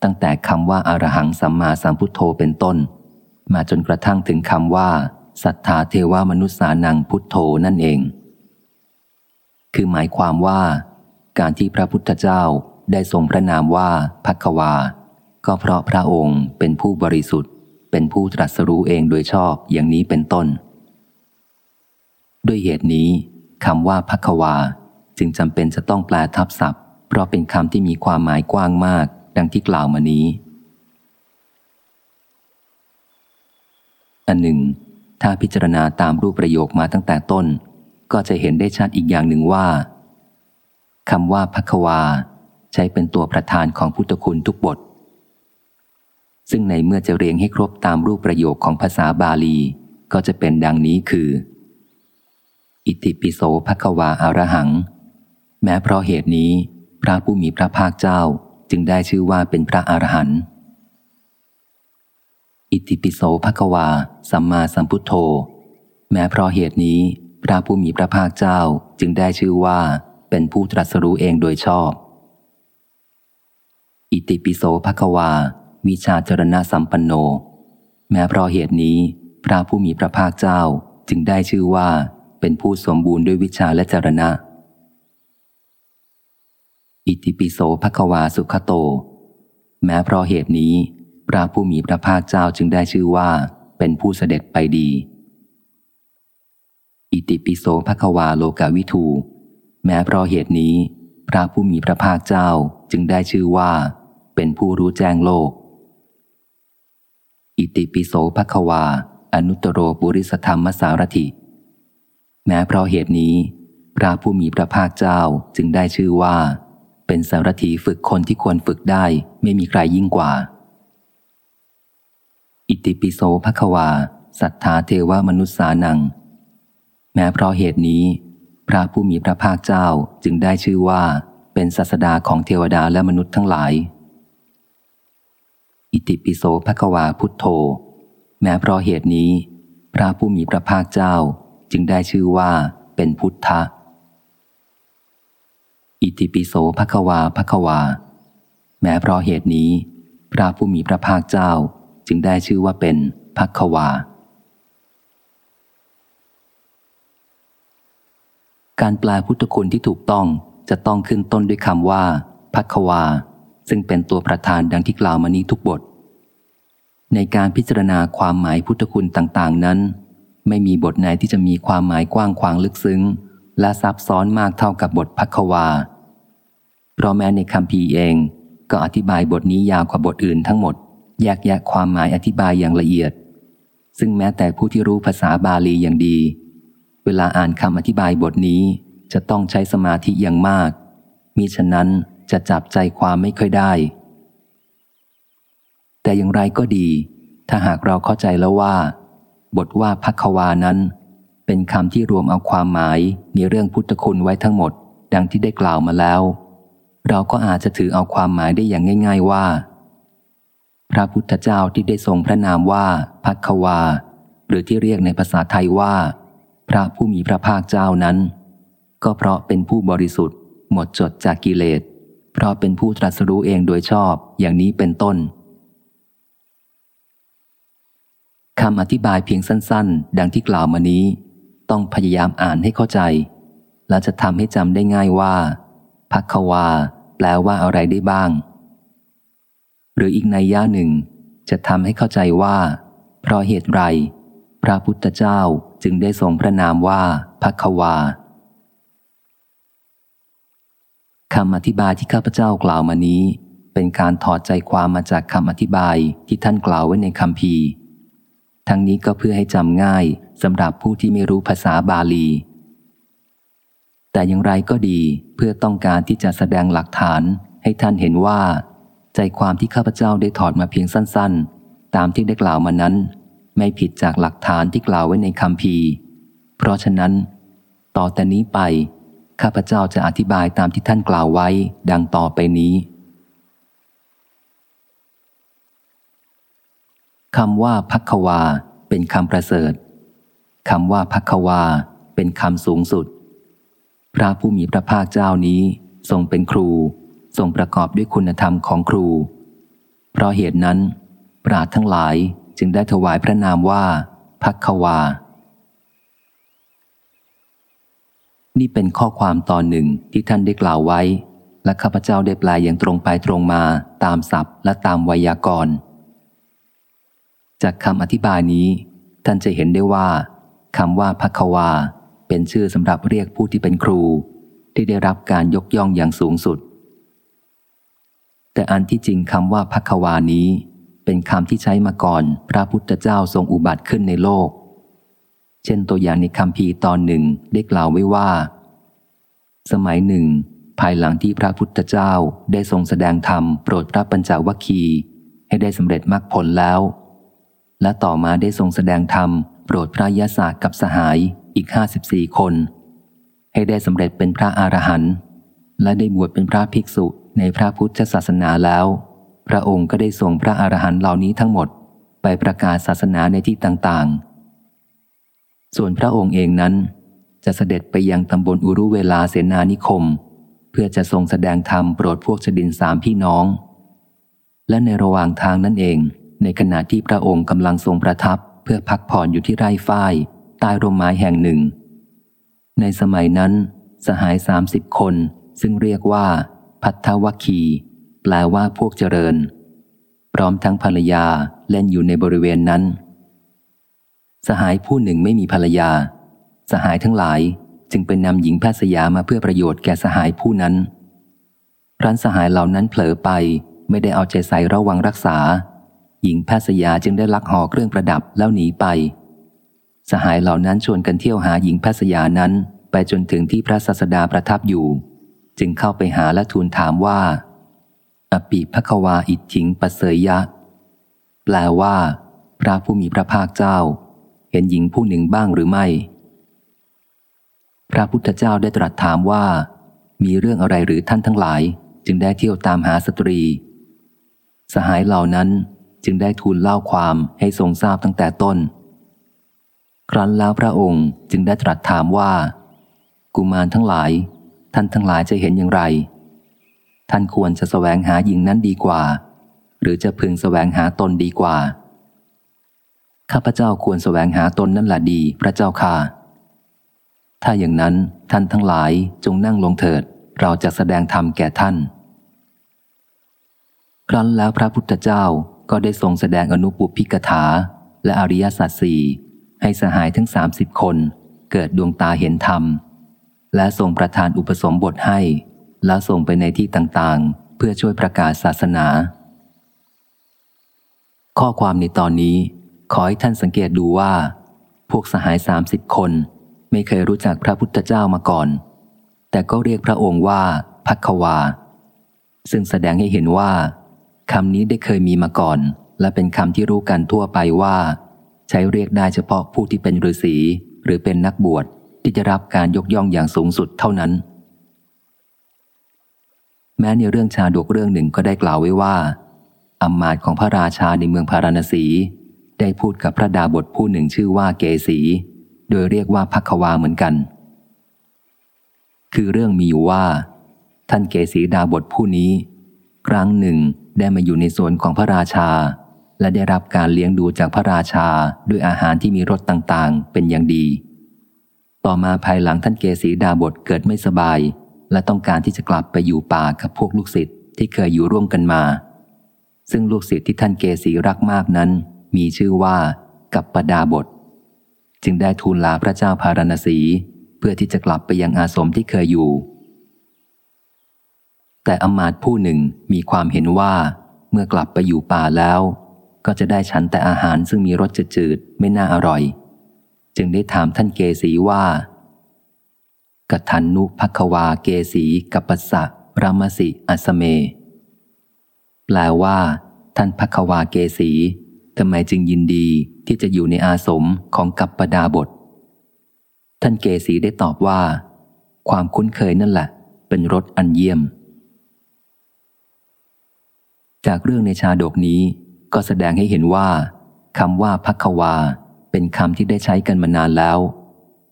ตั้งแต่คำว่าอารหังสัมมาสัมพุทโธเป็นต้น มาจนกระทั่งถึงคำว่าศรัทธาเทวามนุษย์สานังพุทโธนั่นเอง คือหมายความว่าการที่พระพุทธเจ้าได้ทรงพระนามว่าพักวา ก็เพราะพระองค์เป็นผู้บริสุทธิ์ เป็นผู้ตรัสรู้เองโดยชอบอย่างนี้เป็นต้น ด้วยเหตุนี้คำว่าพักวาจึงจำเป็นจะต้องแปลทับศัพท์ เพราะเป็นคำที่มีความหมายกว้างมาก ดังที่กล่าวมานี้ อันหนึ่ง ถ้าพิจารณาตามรูปประโยคมาตั้งแต่ต้น ก็จะเห็นได้ชัดอีกอย่างหนึ่งว่าคำว่าพักวา ใช้เป็นตัวประธานของพุทธคุณทุกบท ซึ่งในเมื่อจะเรียงให้ครบตามรูปประโยคของภาษาบาลี ก็จะเป็นดังนี้คือ อิติปิโสภควาอารหัง แม้เพราะเหตุนี้ พระผู้มีพระภาคเจ้าจึงได้ชื่อว่าเป็นพระอรหันต์ อิติปิโสภควา สัมมาสัมพุทโธ แม้เพราะเหตุนี้ พระผู้มีพระภาคเจ้าจึงได้ชื่อว่าเป็นผู้ตรัสรู้เองโดยชอบ อิติปิโสภควา วิชาจรณะสัมปันโน แม้เพราะเหตุนี้ พระผู้มีพระภาคเจ้าจึงได้ชื่อว่าเป็นผู้สมบูรณ์ด้วยวิชาและจรณะ อิติปิโสภควาสุขโต แม้เพราะเหตุนี้ พระผู้มีพระภาคเจ้าจึงได้ชื่อว่า เป็นผู้เสด็จไปดี อิติปิโสภควาโลกาวิทู แม้เพราะเหตุนี้ พระผู้มีพระภาคเจ้าจึงได้ชื่อว่า เป็นผู้รู้แจ้งโลก อิติปิโสภควา อนุตโรปุริสธรรมสารถิ แม้เพราะเหตุนี้ พระผู้มีพระภาคเจ้าจึงได้ชื่อว่า เป็นสารถีฝึกคนที่ควรฝึกได้ไม่มีใครยิ่งกว่า อิติปิโสภควา สัทธาเทวมนุษสานัง แม้เพราะเหตุนี้ พระผู้มีพระภาคเจ้าจึงได้ชื่อว่าเป็นศาสดาของเทวดาและมนุษย์ทั้งหลาย อิติปิโสภควาพุทโธ แม้เพราะเหตุนี้ พระผู้มีพระภาคเจ้าจึงได้ชื่อว่าเป็นพุทธะ อิติปิโสภควาภควา แม้เพราะเหตุนี้ พระผู้มีพระภาคเจ้า จึงได้ชื่อว่าเป็นพักวา การแปลพุทธคุณที่ถูกต้องจะต้องขึ้นต้นด้วยคำว่าพักวา ซึ่งเป็นตัวประธานดังที่กล่าวมานี้ทุกบท ในการพิจารณาความหมายพุทธคุณต่าง ๆ นั้น ไม่มีบทไหนที่จะมีความหมายกว้างขวางลึกซึ้ง และซับซ้อนมากเท่ากับบทพักวา เพราะแม้ในคำพีเองก็อธิบายบทนี้ยาวกว่าบทอื่นทั้งหมด แยกแยะความหมายอธิบายอย่างละเอียด ซึ่งแม้แต่ผู้ที่รู้ภาษาบาลีอย่างดี เวลาอ่านคำอธิบายบทนี้จะต้องใช้สมาธิอย่างมาก มิฉะนั้นจะจับใจความไม่ค่อยได้ แต่อย่างไรก็ดี ถ้าหากเราเข้าใจแล้วว่า บทว่าพักวานั้น เป็นคำที่รวมเอาความหมายในเรื่องพุทธคุณไว้ทั้งหมด ดังที่ได้กล่าวมาแล้ว เราก็อาจจะถือเอาความหมายได้อย่างง่าย ๆว่า พระพุทธเจ้าที่ได้ทรงพระนามว่าพักวา หรือที่เรียกในภาษาไทยว่า พระผู้มีพระภาคเจ้านั้น ก็เพราะเป็นผู้บริสุทธิ์ หมดจดจากกิเลส เพราะเป็นผู้ตรัสรู้เองโดยชอบอย่างนี้เป็นต้นคำอธิบายเพียงสั้น ๆ ดังที่กล่าวมานี้ ต้องพยายามอ่านให้เข้าใจ และจะทำให้จำได้ง่ายว่าพักควา แปลว่าอะไรได้บ้าง หรืออีกในย่าหนึ่ง จะทำให้เข้าใจว่า เพราะเหตุไร พระพุทธเจ้าจึงได้ทรงพระนามว่าพักควาคำอธิบายที่ข้าพเจ้ากล่าวมานี้ เป็นการถอดใจความมาจากคำอธิบายที่ท่านกล่าวไว้ในคำพีทั้งนี้ก็เพื่อให้จำง่ายสำหรับผู้ที่ไม่รู้ภาษาบาลี แต่อย่างไรก็ดีเพื่อต้องการที่จะแสดงหลักฐานให้ท่านเห็นว่า ใจความที่ข้าพเจ้าได้ถอดมาเพียงสั้นๆ ตามที่ได้กล่าวมานั้น ไม่ผิดจากหลักฐานที่กล่าวไว้ในคำพีเพราะฉะนั้น ต่อแต่นี้ไป ข้าพเจ้าจะอธิบายตามที่ท่านกล่าวไว้ ดังต่อไปนี้คำว่าพักวา เป็นคำประเสริฐคำว่าพักวา เป็นคำสูงสุด พระผู้มีพระภาคเจ้านี้ทรงเป็นครู ทรงประกอบด้วยคุณธรรมของครู เพราะเหตุนั้น ปราดทั้งหลายจึงได้ถวายพระนามว่าพักวา นี่เป็นข้อความตอนหนึ่งที่ท่านได้กล่าวไว้ และข้าพเจ้าได้แปลอย่างตรงไปตรงมาตามศัพท์และตามไวยากรณ์ จากคำอธิบายนี้ ท่านจะเห็นได้ว่าคำว่าพักวา เป็นชื่อสำหรับเรียกผู้ที่เป็นครู ที่ได้รับการยกย่องอย่างสูงสุด แต่อันที่จริงคำว่าพักวานี้ เป็นคำที่ใช้มาก่อนพระพุทธเจ้าทรงอุบัติขึ้นในโลก เช่นตัวอย่างในคำพีตอนหนึ่งได้กล่าวไว้ว่า สมัยหนึ่ง ภายหลังที่พระพุทธเจ้าได้ทรงแสดงธรรมโปรดพระปัญจวัคคีให้ได้สำเร็จมรรคผลแล้ว และต่อมาได้ทรงแสดงธรรมโปรดพระยศากับสหายอีกห้าสิบสี่คน ให้ได้สำเร็จเป็นพระอรหันต์และได้บวชเป็นพระภิกษุ ในพระพุทธศาสนาแล้ว พระองค์ก็ได้ส่งพระอรหันต์เหล่านี้ทั้งหมดไปประกาศศาสนาในที่ต่างๆ ส่วนพระองค์เองนั้น จะเสด็จไปยังตำบลอุรุเวลาเสนานิคม เพื่อจะทรงแสดงธรรมโปรดพวกชดินสามพี่น้อง และในระหว่างทางนั่นเอง ในขณะที่พระองค์กำลังทรงประทับ เพื่อพักผ่อนอยู่ที่ไร่ฝ้ายใต้ร่มไม้แห่งหนึ่ง ในสมัยนั้น สหายสามสิบคนซึ่งเรียกว่า พัทธวัคคี แปลว่าพวกเจริญ พร้อมทั้งภรรยาเล่นอยู่ในบริเวณนั้น สหายผู้หนึ่งไม่มีภรรยา สหายทั้งหลายจึงเป็นนำหญิงแพทย์สยามาเพื่อประโยชน์แก่สหายผู้นั้นรันสหายเหล่านั้นเผลอไปไม่ได้เอาใจใส่ระวังรักษา หญิงแพทย์สยาจึงได้ลักห่อเครื่องประดับแล้วหนีไป สหายเหล่านั้นชวนกันเที่ยวหาหญิงแพทย์สยานั้น ไปจนถึงที่พระศาสดาประทับอยู่ จึงเข้าไปหาและทูลถามว่า อปิภควาอิทิงปเสยยะ แปลว่า พระผู้มีพระภาคเจ้า เห็นหญิงผู้หนึ่งบ้างหรือไม่ พระพุทธเจ้าได้ตรัสถามว่า มีเรื่องอะไรหรือท่านทั้งหลาย จึงได้เที่ยวตามหาสตรี สหายเหล่านั้นจึงได้ทูลเล่าความให้ทรงทราบตั้งแต่ต้น ครั้นแล้วพระองค์จึงได้ตรัสถามว่า กุมารทั้งหลาย ท่านทั้งหลายจะเห็นอย่างไร ท่านควรจะสแสวงหาหญิงนั้นดีกว่า หรือจะพึงสแสวงหาตนดีกว่า ข้าพเจ้าควรสแสวงหาตนนั่นแหละดี พระเจ้าค่ะ ถ้าอย่างนั้นท่านทั้งหลายจงนั่งลงเถิด เราจะแสดงธรรมแก่ท่าน ครั้นแล้วพระพุทธเจ้าก็ได้ทรงแสดงอนุปุพิกถา และอริยสัจสี่ให้สหายทั้งสามสิบคน เกิดดวงตาเห็นธรรม และส่งประธานอุปสมบทให้ แล้วส่งไปในที่ต่างๆ เพื่อช่วยประกาศศาสนา ข้อความในตอนนี้ ขอให้ท่านสังเกตดูว่า พวกสหายสามสิบคน ไม่เคยรู้จักพระพุทธเจ้ามาก่อน แต่ก็เรียกพระองค์ว่าพักวา ซึ่งแสดงให้เห็นว่าคำนี้ได้เคยมีมาก่อน และเป็นคำที่รู้กันทั่วไปว่า ใช้เรียกได้เฉพาะผู้ที่เป็นฤาษีหรือเป็นนักบวช ที่จะรับการยกย่องอย่างสูงสุดเท่านั้น แม้ในเรื่องชาดกเรื่องหนึ่งก็ได้กล่าวไว้ว่าอำมาตย์ของพระราชาในเมืองพาราณสี ได้พูดกับพระดาบทผู้หนึ่งชื่อว่าเกสี โดยเรียกว่าพักวาเหมือนกัน คือเรื่องมีอยู่ว่า ท่านเกสีดาบทผู้นี้ ครั้งหนึ่งได้มาอยู่ในสวนของพระราชา และได้รับการเลี้ยงดูจากพระราชาด้วยอาหารที่มีรสต่างๆ เป็นอย่างดี ต่อมาภายหลังท่านเกสีดาบทเกิดไม่สบาย และต้องการที่จะกลับไปอยู่ป่ากับพวกลูกศิษย์ที่เคยอยู่ร่วมกันมา ซึ่งลูกศิษย์ที่ท่านเกสีรักมากนั้น มีชื่อว่ากัปปดาบท จึงได้ทูลลาพระเจ้าพาราณสี เพื่อที่จะกลับไปยังอาสมที่เคยอยู่ แต่อมาตผู้หนึ่งมีความเห็นว่า เมื่อกลับไปอยู่ป่าแล้ว ก็จะได้ฉันแต่อาหารซึ่งมีรสจืดๆไม่น่าอร่อย จึงได้ถามท่านเกสีว่ากัทันนุพักวาเกสีกัปปสะรามสิอัสเม แปลว่า ท่านพักวาเกสีทำไมจึงยินดีที่จะอยู่ในอาสมของกัปปดาบท ท่านเกสีได้ตอบว่า ความคุ้นเคยนั่นแหละ เป็นรสอันเยี่ยม จากเรื่องในชาดกนี้ก็แสดงให้เห็นว่าคำว่าพักวา เป็นคำที่ได้ใช้กันมานานแล้ว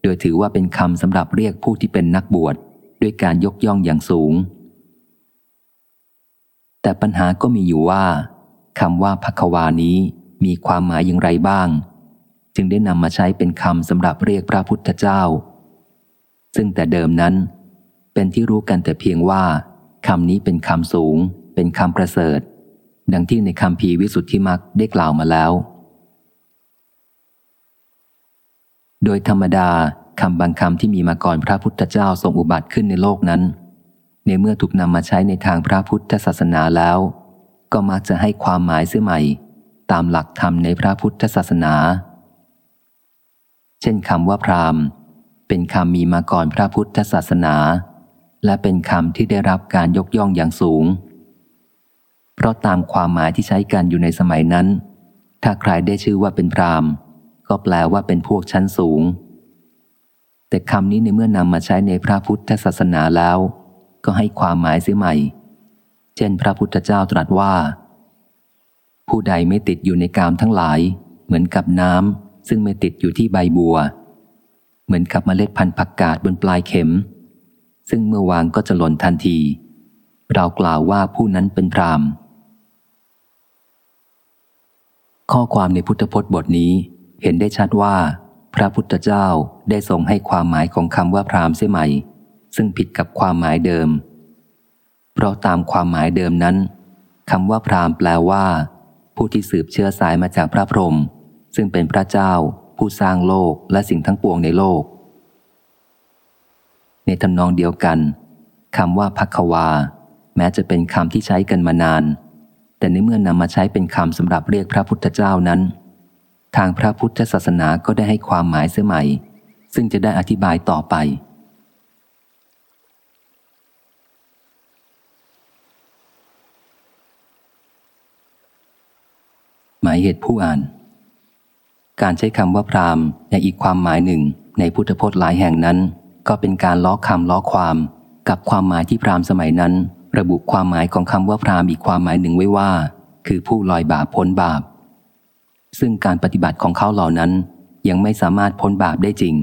โดยถือว่าเป็นคำสำหรับเรียกผู้ที่เป็นนักบวชด้วยการยกย่องอย่างสูง แต่ปัญหาก็มีอยู่ว่าคำว่าพักวานี้มีความหมายอย่างไรบ้าง จึงได้นำมาใช้เป็นคำสำหรับเรียกพระพุทธเจ้า ซึ่งแต่เดิมนั้น เป็นที่รู้กันแต่เพียงว่าคำนี้เป็นคำสูง เป็นคำประเสริฐ ดังที่ในคำพีวิสุทธิมักได้กล่าวมาแล้ว โดยธรรมดาคำบางคำที่มีมาก่อนพระพุทธเจ้าทรงอุบัติขึ้นในโลกนั้น ในเมื่อถูกนำมาใช้ในทางพระพุทธศาสนาแล้ว ก็มักจะให้ความหมายเสื่อใหม่ ตามหลักธรรมในพระพุทธศาสนา เช่นคำว่าพราหมณ์ เป็นคำมีมาก่อนพระพุทธศาสนา และเป็นคำที่ได้รับการยกย่องอย่างสูง เพราะตามความหมายที่ใช้กันอยู่ในสมัยนั้น ถ้าใครได้ชื่อว่าเป็นพราหมณ์ ก็แปลว่าเป็นพวกชั้นสูง แต่คำนี้ในเมื่อนำมาใช้ในพระพุทธศาสนาแล้ว ก็ให้ความหมายเสียใหม่ เช่น พระพุทธเจ้าตรัสว่า ผู้ใดไม่ติดอยู่ในกามทั้งหลาย เหมือนกับน้ำซึ่งไม่ติดอยู่ที่ใบบัว เหมือนกับเมล็ดพันธุ์ผักกาดบนปลายเข็ม ซึ่งเมื่อวางก็จะหล่นทันที เรากล่าวว่าผู้นั้นเป็นพรามข้อความในพุทธพจน์บทนี้ เห็นได้ชัดว่า พระพุทธเจ้าได้ทรงให้ความหมายของคำว่าพรามเสียใหม่ ซึ่งผิดกับความหมายเดิม เพราะตามความหมายเดิมนั้นคำว่าพรามแปลว่า ผู้ที่สืบเชื้อสายมาจากพระพรหมซึ่งเป็นพระเจ้า ผู้สร้างโลกและสิ่งทั้งปวงในโลก ในทำนองเดียวกันคำว่าพักวา แม้จะเป็นคำที่ใช้กันมานาน แต่ในเมื่อนำมาใช้เป็นคำสำหรับเรียกพระพุทธเจ้านั้น ทางพระพุทธศาสนาก็ได้ให้ความหมายเสียใหม่ ซึ่งจะได้อธิบายต่อไป หมายเหตุผู้อ่าน การใช้คำว่าพรามในอีกความหมายหนึ่งในพุทธพจน์หลายแห่งนั้น ก็เป็นการล้อคำล้อความ กับความหมายที่พรามสมัยนั้น ระบุความหมายของคำว่าพรามอีกความหมายหนึ่งไว้ว่า คือผู้ลอยบาปพ้นบาป ซึ่งการปฏิบัติของเขาเหล่านั้น ยังไม่สามารถพ้นบาปได้จริง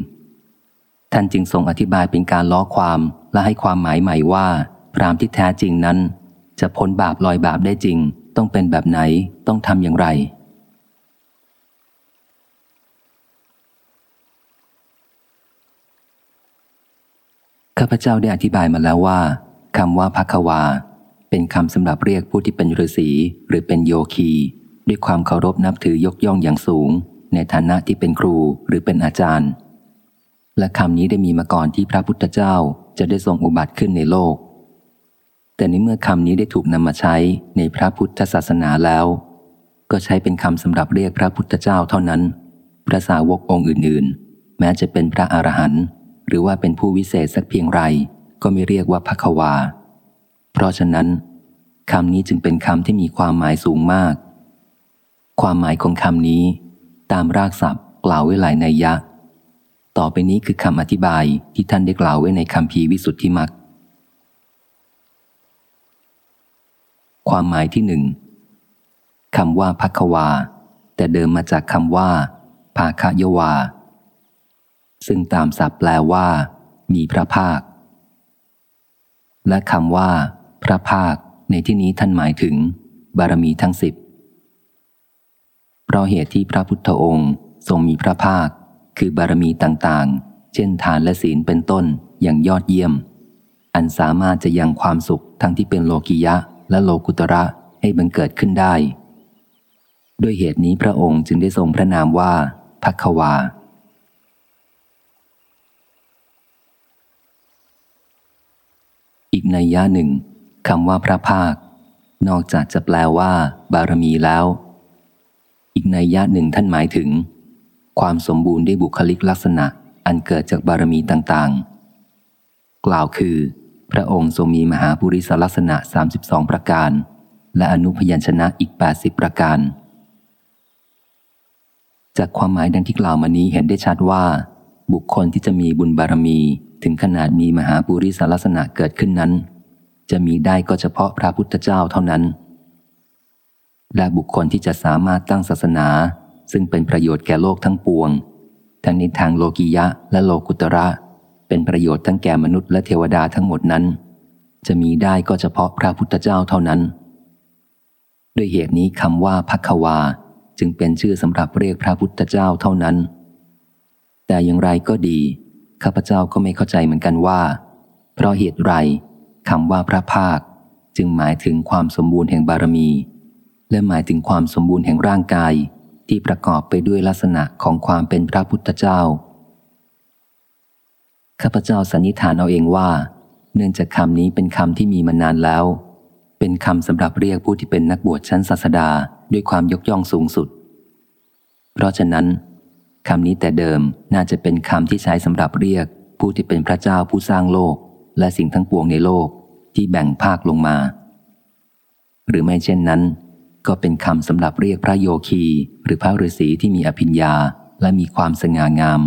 ท่านจึงทรงอธิบายเป็นการล้อความและให้ความหมายใหม่ว่า พรามที่แท้จริงนั้น จะพ้นบาปลอยบาปได้จริง ต้องเป็นแบบไหนต้องทำอย่างไร ข้าพเจ้าได้อธิบายมาแล้วว่าคำว่าพักวา เป็นคำสำหรับเรียกผู้ที่เป็นฤาษีหรือเป็นโยคี ด้วยความเคารพนับถือยกย่องอย่างสูง ในฐานะที่เป็นครูหรือเป็นอาจารย์ และคำนี้ได้มีมาก่อนที่พระพุทธเจ้าจะได้ทรงอุบัติขึ้นในโลก แต่ในเมื่อคำนี้ได้ถูกนำมาใช้ในพระพุทธศาสนาแล้ว ก็ใช้เป็นคำสำหรับเรียกพระพุทธเจ้าเท่านั้น พระสาวกองค์อื่น ๆ แม้จะเป็นพระอรหันต์หรือว่าเป็นผู้วิเศษสักเพียงไร ก็ไม่เรียกว่าพระควา เพราะฉะนั้นคำนี้จึงเป็นคำที่มีความหมายสูงมาก ความหมายของคำนี้ ตามรากศัพท์กล่าวไว้หลายนัยยะ ต่อไปนี้คือคำอธิบายที่ท่านได้กล่าวไว้ในคำพีวิสุทธิมักความหมายที่หนึ่งคำว่าพักวา แต่เดิมมาจากคำว่า ภาคยวา ซึ่งตามศัพท์แปลว่า มีพระภาค และคำว่า พระภาค ในที่นี้ท่านหมายถึง บารมีทั้งสิบ ราะเหตุที่พระพุทธองค์ทรงมีพระภาค คือบารมีต่างๆ เช่นทานและศีลเป็นต้นอย่างยอดเยี่ยม อันสามารถจะยังความสุขทั้งที่เป็นโลกิยะและโลกุตระให้บังเกิดขึ้นได้ ด้วยเหตุนี้พระองค์จึงได้ทรงพระนามว่าพักวาอีกในย่าหนึ่งคำว่าพระภาค นอกจากจะแปลว่า บารมีแล้ว อีกในย่าหนึ่งท่านหมายถึง ความสมบูรณ์ด้วยบุคลิกลักษณะอันเกิดจากบารมีต่างๆ กล่าวคือ พระองค์ทรงมีมหาบุริสลักษณะ 32 ประการ และอนุพยัญชนะอีก 80 ประการ จากความหมายดังที่กล่าวมานี้เห็นได้ชัดว่า บุคคลที่จะมีบุญบารมีถึงขนาดมีมหาบุริสลักษณะเกิดขึ้นนั้น จะมีได้ก็เฉพาะพระพุทธเจ้าเท่านั้น และบุคคลที่จะสามารถตั้งศาสนา ซึ่งเป็นประโยชน์แก่โลกทั้งปวง ทั้งในทางโลกิยะและโลกุตระ เป็นประโยชน์ทั้งแก่มนุษย์และเทวดาทั้งหมดนั้น จะมีได้ก็เฉพาะพระพุทธเจ้าเท่านั้น ด้วยเหตุนี้คำว่าพักวา จึงเป็นชื่อสำหรับเรียกพระพุทธเจ้าเท่านั้น แต่อย่างไรก็ดี ข้าพเจ้าก็ไม่เข้าใจเหมือนกันว่า เพราะเหตุไรคำว่าพระภาคจึงหมายถึงความสมบูรณ์แห่งบารมี และหมายถึงความสมบูรณ์แห่งร่างกาย ที่ประกอบไปด้วยลักษณะของความเป็นพระพุทธเจ้า ข้าพเจ้าสันนิษฐานเอาเองว่า เนื่องจากคำนี้เป็นคำที่มีมานานแล้ว เป็นคำสำหรับเรียกผู้ที่เป็นนักบวชชั้นศาสดาด้วยความยกย่องสูงสุด เพราะฉะนั้นคำนี้แต่เดิมน่าจะเป็นคำที่ใช้สำหรับเรียก ผู้ที่เป็นพระเจ้าผู้สร้างโลก และสิ่งทั้งปวงในโลกที่แบ่งภาคลงมา หรือไม่เช่นนั้น ก็เป็นคำสำหรับเรียกพระโยคี หรือพระฤาษีที่มีอภิญญา และมีความสง่างาม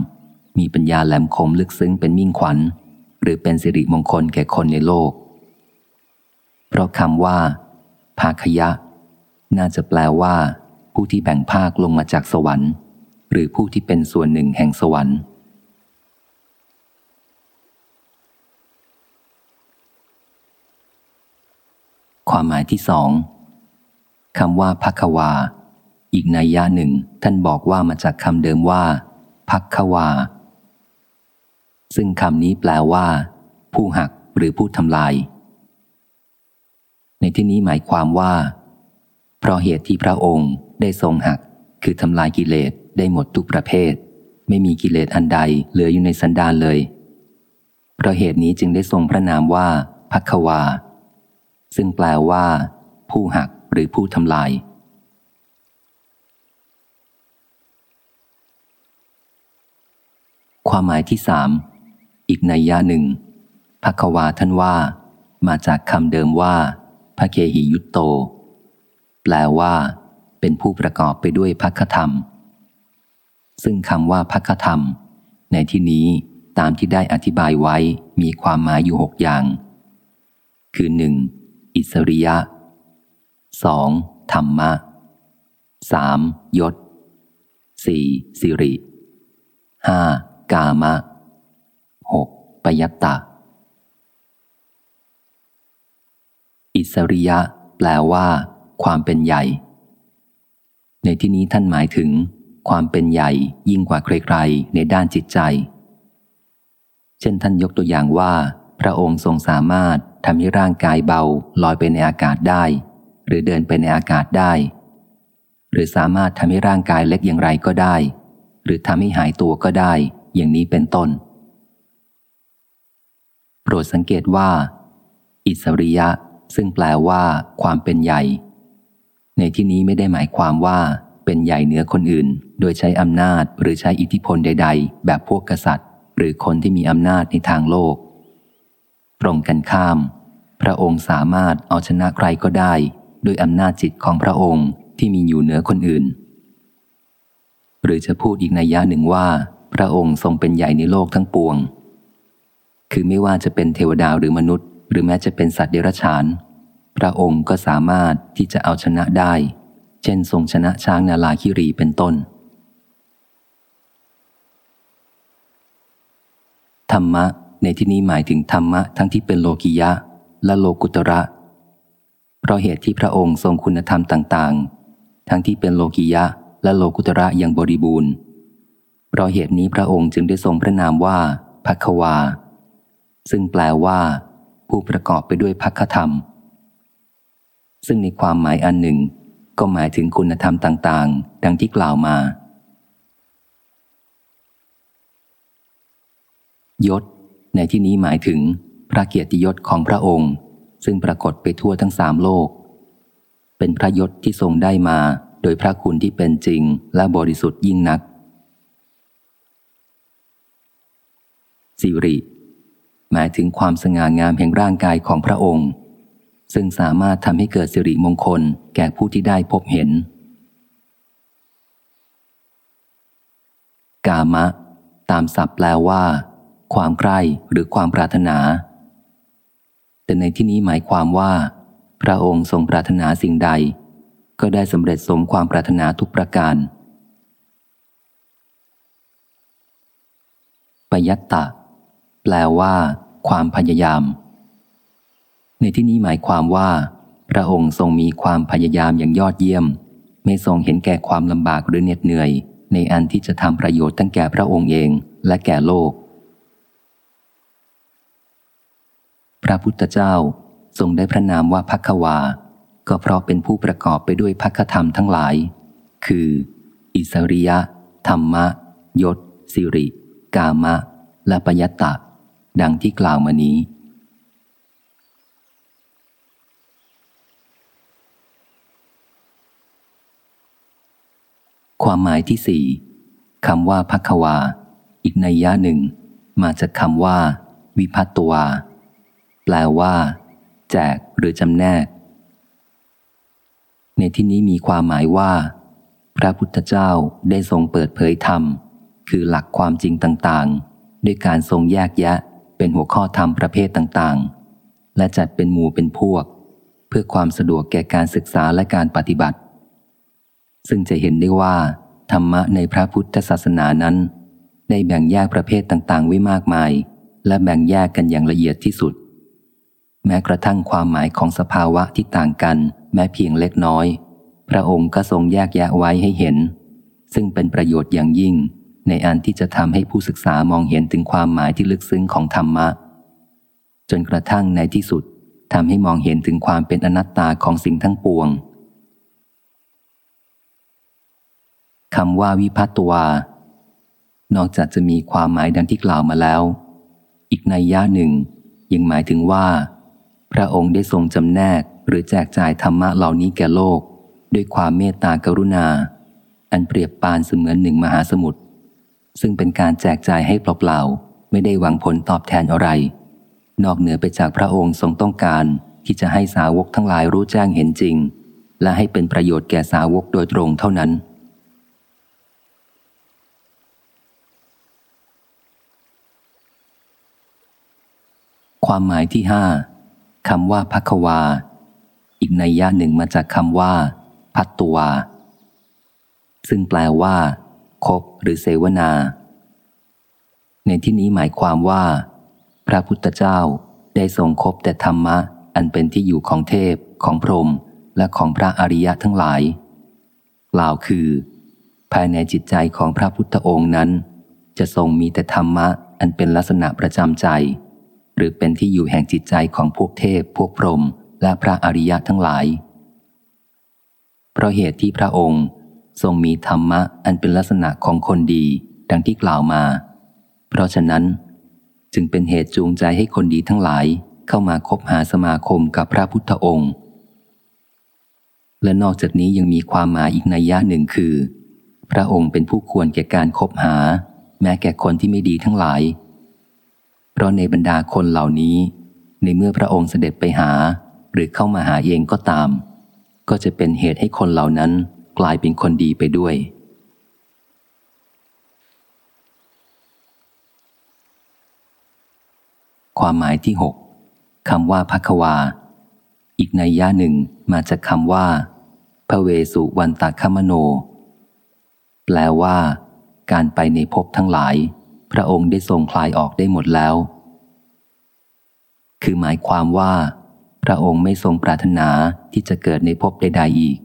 มีปัญญาแหลมคมลึกซึ้งเป็นมิ่งขวัญ หรือเป็นสิริมงคลแก่คนในโลก เพราะคำว่าภาคยะ น่าจะแปลว่า ผู้ที่แบ่งภาคลงมาจากสวรรค์ หรือผู้ที่เป็นส่วนหนึ่งแห่งสวรรค์ความหมายที่สอง คำว่าพักวา อีกนัยยะหนึ่งท่านบอกว่ามาจากคำเดิมว่าพักควา ซึ่งคำนี้แปลว่า ผู้หักหรือผู้ทำลาย ในที่นี้หมายความว่า เพราะเหตุที่พระองค์ได้ทรงหัก คือทำลายกิเลสได้หมดทุกประเภท ไม่มีกิเลสอันใดเหลืออยู่ในสันดานเลย เพราะเหตุนี้จึงได้ทรงพระนามว่าพักวา ซึ่งแปลว่า ผู้หัก หรือผู้ทำลาย ความหมายที่สามอีกในยะหนึ่งพักวาท่านว่า มาจากคำเดิมว่าพระเคหิยุตโต แปลว่า เป็นผู้ประกอบไปด้วยพักธรรม ซึ่งคำว่าพักธรรม ในที่นี้ตามที่ได้อธิบายไว้มีความหมายอยู่หกอย่าง คือหนึ่งอิสริยะ สองธรรมะสามยศสี่สิริห้ากามะหกปยัตตาอิสริยะ แปลว่า ความเป็นใหญ่ ในที่นี้ท่านหมายถึง ความเป็นใหญ่ยิ่งกว่าใครๆในด้านจิตใจ เช่นท่านยกตัวอย่างว่า พระองค์ทรงสามารถทำให้ร่างกายเบาลอยไปในอากาศได้ หรือเดินไปในอากาศได้ หรือสามารถทำให้ร่างกายเล็กอย่างไรก็ได้ หรือทำให้หายตัวก็ได้ อย่างนี้เป็นต้น โปรดสังเกตว่า อิสริยะ ซึ่งแปลว่า ความเป็นใหญ่ ในที่นี้ไม่ได้หมายความว่า เป็นใหญ่เหนือคนอื่น โดยใช้อำนาจหรือใช้อิทธิพลใด ๆ แบบพวกกษัตริย์ หรือคนที่มีอำนาจในทางโลกตรงกันข้าม พระองค์สามารถเอาชนะใครก็ได้ ด้วยอำนาจจิตของพระองค์ที่มีอยู่เหนือคนอื่น หรือจะพูดอีกในยะหนึ่งว่า พระองค์ทรงเป็นใหญ่ในโลกทั้งปวง คือไม่ว่าจะเป็นเทวดาหรือมนุษย์ หรือแม้จะเป็นสัตว์เดรัจฉาน พระองค์ก็สามารถที่จะเอาชนะได้ เช่นทรงชนะช้างนาลาคิรีเป็นต้น ธรรมะในที่นี้หมายถึงธรรมะทั้งที่เป็นโลกิยะ และโลกุตระ เพราะเหตุที่พระองค์ทรงคุณธรรมต่าง ๆ ทั้งที่เป็นโลกิยะและโลกุตระอย่างบริบูรณ์ เพราะเหตุนี้พระองค์จึงได้ทรงพระนามว่าพักวา ซึ่งแปลว่า ผู้ประกอบไปด้วยพักธรรม ซึ่งในความหมายอันหนึ่ง ก็หมายถึงคุณธรรมต่าง ๆ ดังที่กล่าวมายศ ในที่นี้หมายถึงพระเกียรติยศของพระองค์ ซึ่งปรากฏไปทั่วทั้งสามโลก เป็นพระยศที่ทรงได้มาโดยพระคุณที่เป็นจริงและบริสุทธิ์ยิ่งนัก สิริ หมายถึงความสง่างามแห่งร่างกายของพระองค์ ซึ่งสามารถทำให้เกิดสิริมงคลแก่ผู้ที่ได้พบเห็น กามะ ตามศัพท์แปลว่า ความใคร่หรือความปรารถนา แต่ในที่นี้หมายความว่า พระองค์ทรงปรารถนาสิ่งใด ก็ได้สำเร็จสมความปรารถนาทุกประการปยัตตะ แปลว่า ความพยายาม ในที่นี้หมายความว่า พระองค์ทรงมีความพยายามอย่างยอดเยี่ยม ไม่ทรงเห็นแก่ความลำบากหรือเหน็ดเหนื่อย ในอันที่จะทำประโยชน์ทั้งแก่พระองค์เองและแก่โลก พระพุทธเจ้าทรงได้พระนามว่าพักวา ก็เพราะเป็นผู้ประกอบไปด้วยพักธรรมทั้งหลาย คือ อิสริยะ ธรรมะ ยศ สิริ กามะ และปยัตตะ ดังที่กล่าวมานี้ ความหมายที่สี่คำว่าพักวา อีกในยะหนึ่ง มาจากคำว่า วิพัตตวา แปลว่า แจกหรือจำแนก ในที่นี้มีความหมายว่า พระพุทธเจ้าได้ทรงเปิดเผยธรรม คือหลักความจริงต่างๆ ด้วยการทรงแยกแยะเป็นหัวข้อธรรมประเภทต่างๆ และจัดเป็นหมู่เป็นพวก เพื่อความสะดวกแก่การศึกษาและการปฏิบัติ ซึ่งจะเห็นได้ว่า ธรรมะในพระพุทธศาสนานั้น ได้แบ่งแยกประเภทต่างๆ ไว้มากมาย และแบ่งแยกกันอย่างละเอียดที่สุด แม้กระทั่งความหมายของสภาวะที่ต่างกัน แม้เพียงเล็กน้อย พระองค์ก็ทรงแยกแยะไว้ให้เห็น ซึ่งเป็นประโยชน์อย่างยิ่ง ในอันที่จะทำให้ผู้ศึกษามองเห็นถึงความหมายที่ลึกซึ้งของธรรมะ จนกระทั่งในที่สุดทำให้มองเห็นถึงความเป็นอนัตตาของสิ่งทั้งปวงคำว่าวิพัตวา นอกจากจะมีความหมายดังที่กล่าวมาแล้ว อีกในย่าหนึ่ง ยังหมายถึงว่า พระองค์ได้ทรงจำแนกหรือแจกจ่ายธรรมะเหล่านี้แก่โลก ด้วยความเมตตากรุณา อันเปรียบปานเสมือนหนึ่งมหาสมุทรซึ่งเป็นการแจกจ่ายให้เปล่าๆไม่ได้หวังผลตอบแทนอะไร นอกเหนือไปจากพระองค์ทรงต้องการที่จะให้สาวกทั้งหลายรู้แจ้งเห็นจริง และให้เป็นประโยชน์แก่สาวกโดยตรงเท่านั้นความหมายที่ห้า คำว่าพักวา อีกในย่าหนึ่งมาจากคำว่า พัตตวา ซึ่งแปลว่า คบหรือเสวนา ในที่นี้หมายความว่า พระพุทธเจ้าได้ทรงคบแต่ธรรมะ อันเป็นที่อยู่ของเทพ ของพรหมและของพระอริยะทั้งหลายกล่าวคือ ภายในจิตใจของพระพุทธองค์นั้น จะทรงมีแต่ธรรมะ อันเป็นลักษณะประจำใจ หรือเป็นที่อยู่แห่งจิตใจของพวกเทพ พวกพรหมและพระอริยะทั้งหลาย เพราะเหตุที่พระองค์ทรงมีธรรมะอันเป็นลักษณะของคนดี ดังที่กล่าวมา เพราะฉะนั้น จึงเป็นเหตุจูงใจให้คนดีทั้งหลายเข้ามาคบหาสมาคมกับพระพุทธองค์ และนอกจากนี้ยังมีความหมายอีกนัยยะหนึ่งคือ พระองค์เป็นผู้ควรแก่การคบหา แม้แก่คนที่ไม่ดีทั้งหลาย เพราะในบรรดาคนเหล่านี้ ในเมื่อพระองค์เสด็จไปหา หรือเข้ามาหาเองก็ตาม ก็จะเป็นเหตุให้คนเหล่านั้นกลายเป็นคนดีไปด้วย ความหมายที่หกคำว่าพักวา อีกในย่าหนึ่งมาจากคำว่าพระเวสุวันตะคมโน แปลว่า การไปในภพทั้งหลาย พระองค์ได้ทรงคลายออกได้หมดแล้ว คือหมายความว่า พระองค์ไม่ทรงปรารถนาที่จะเกิดในภพใดๆอีก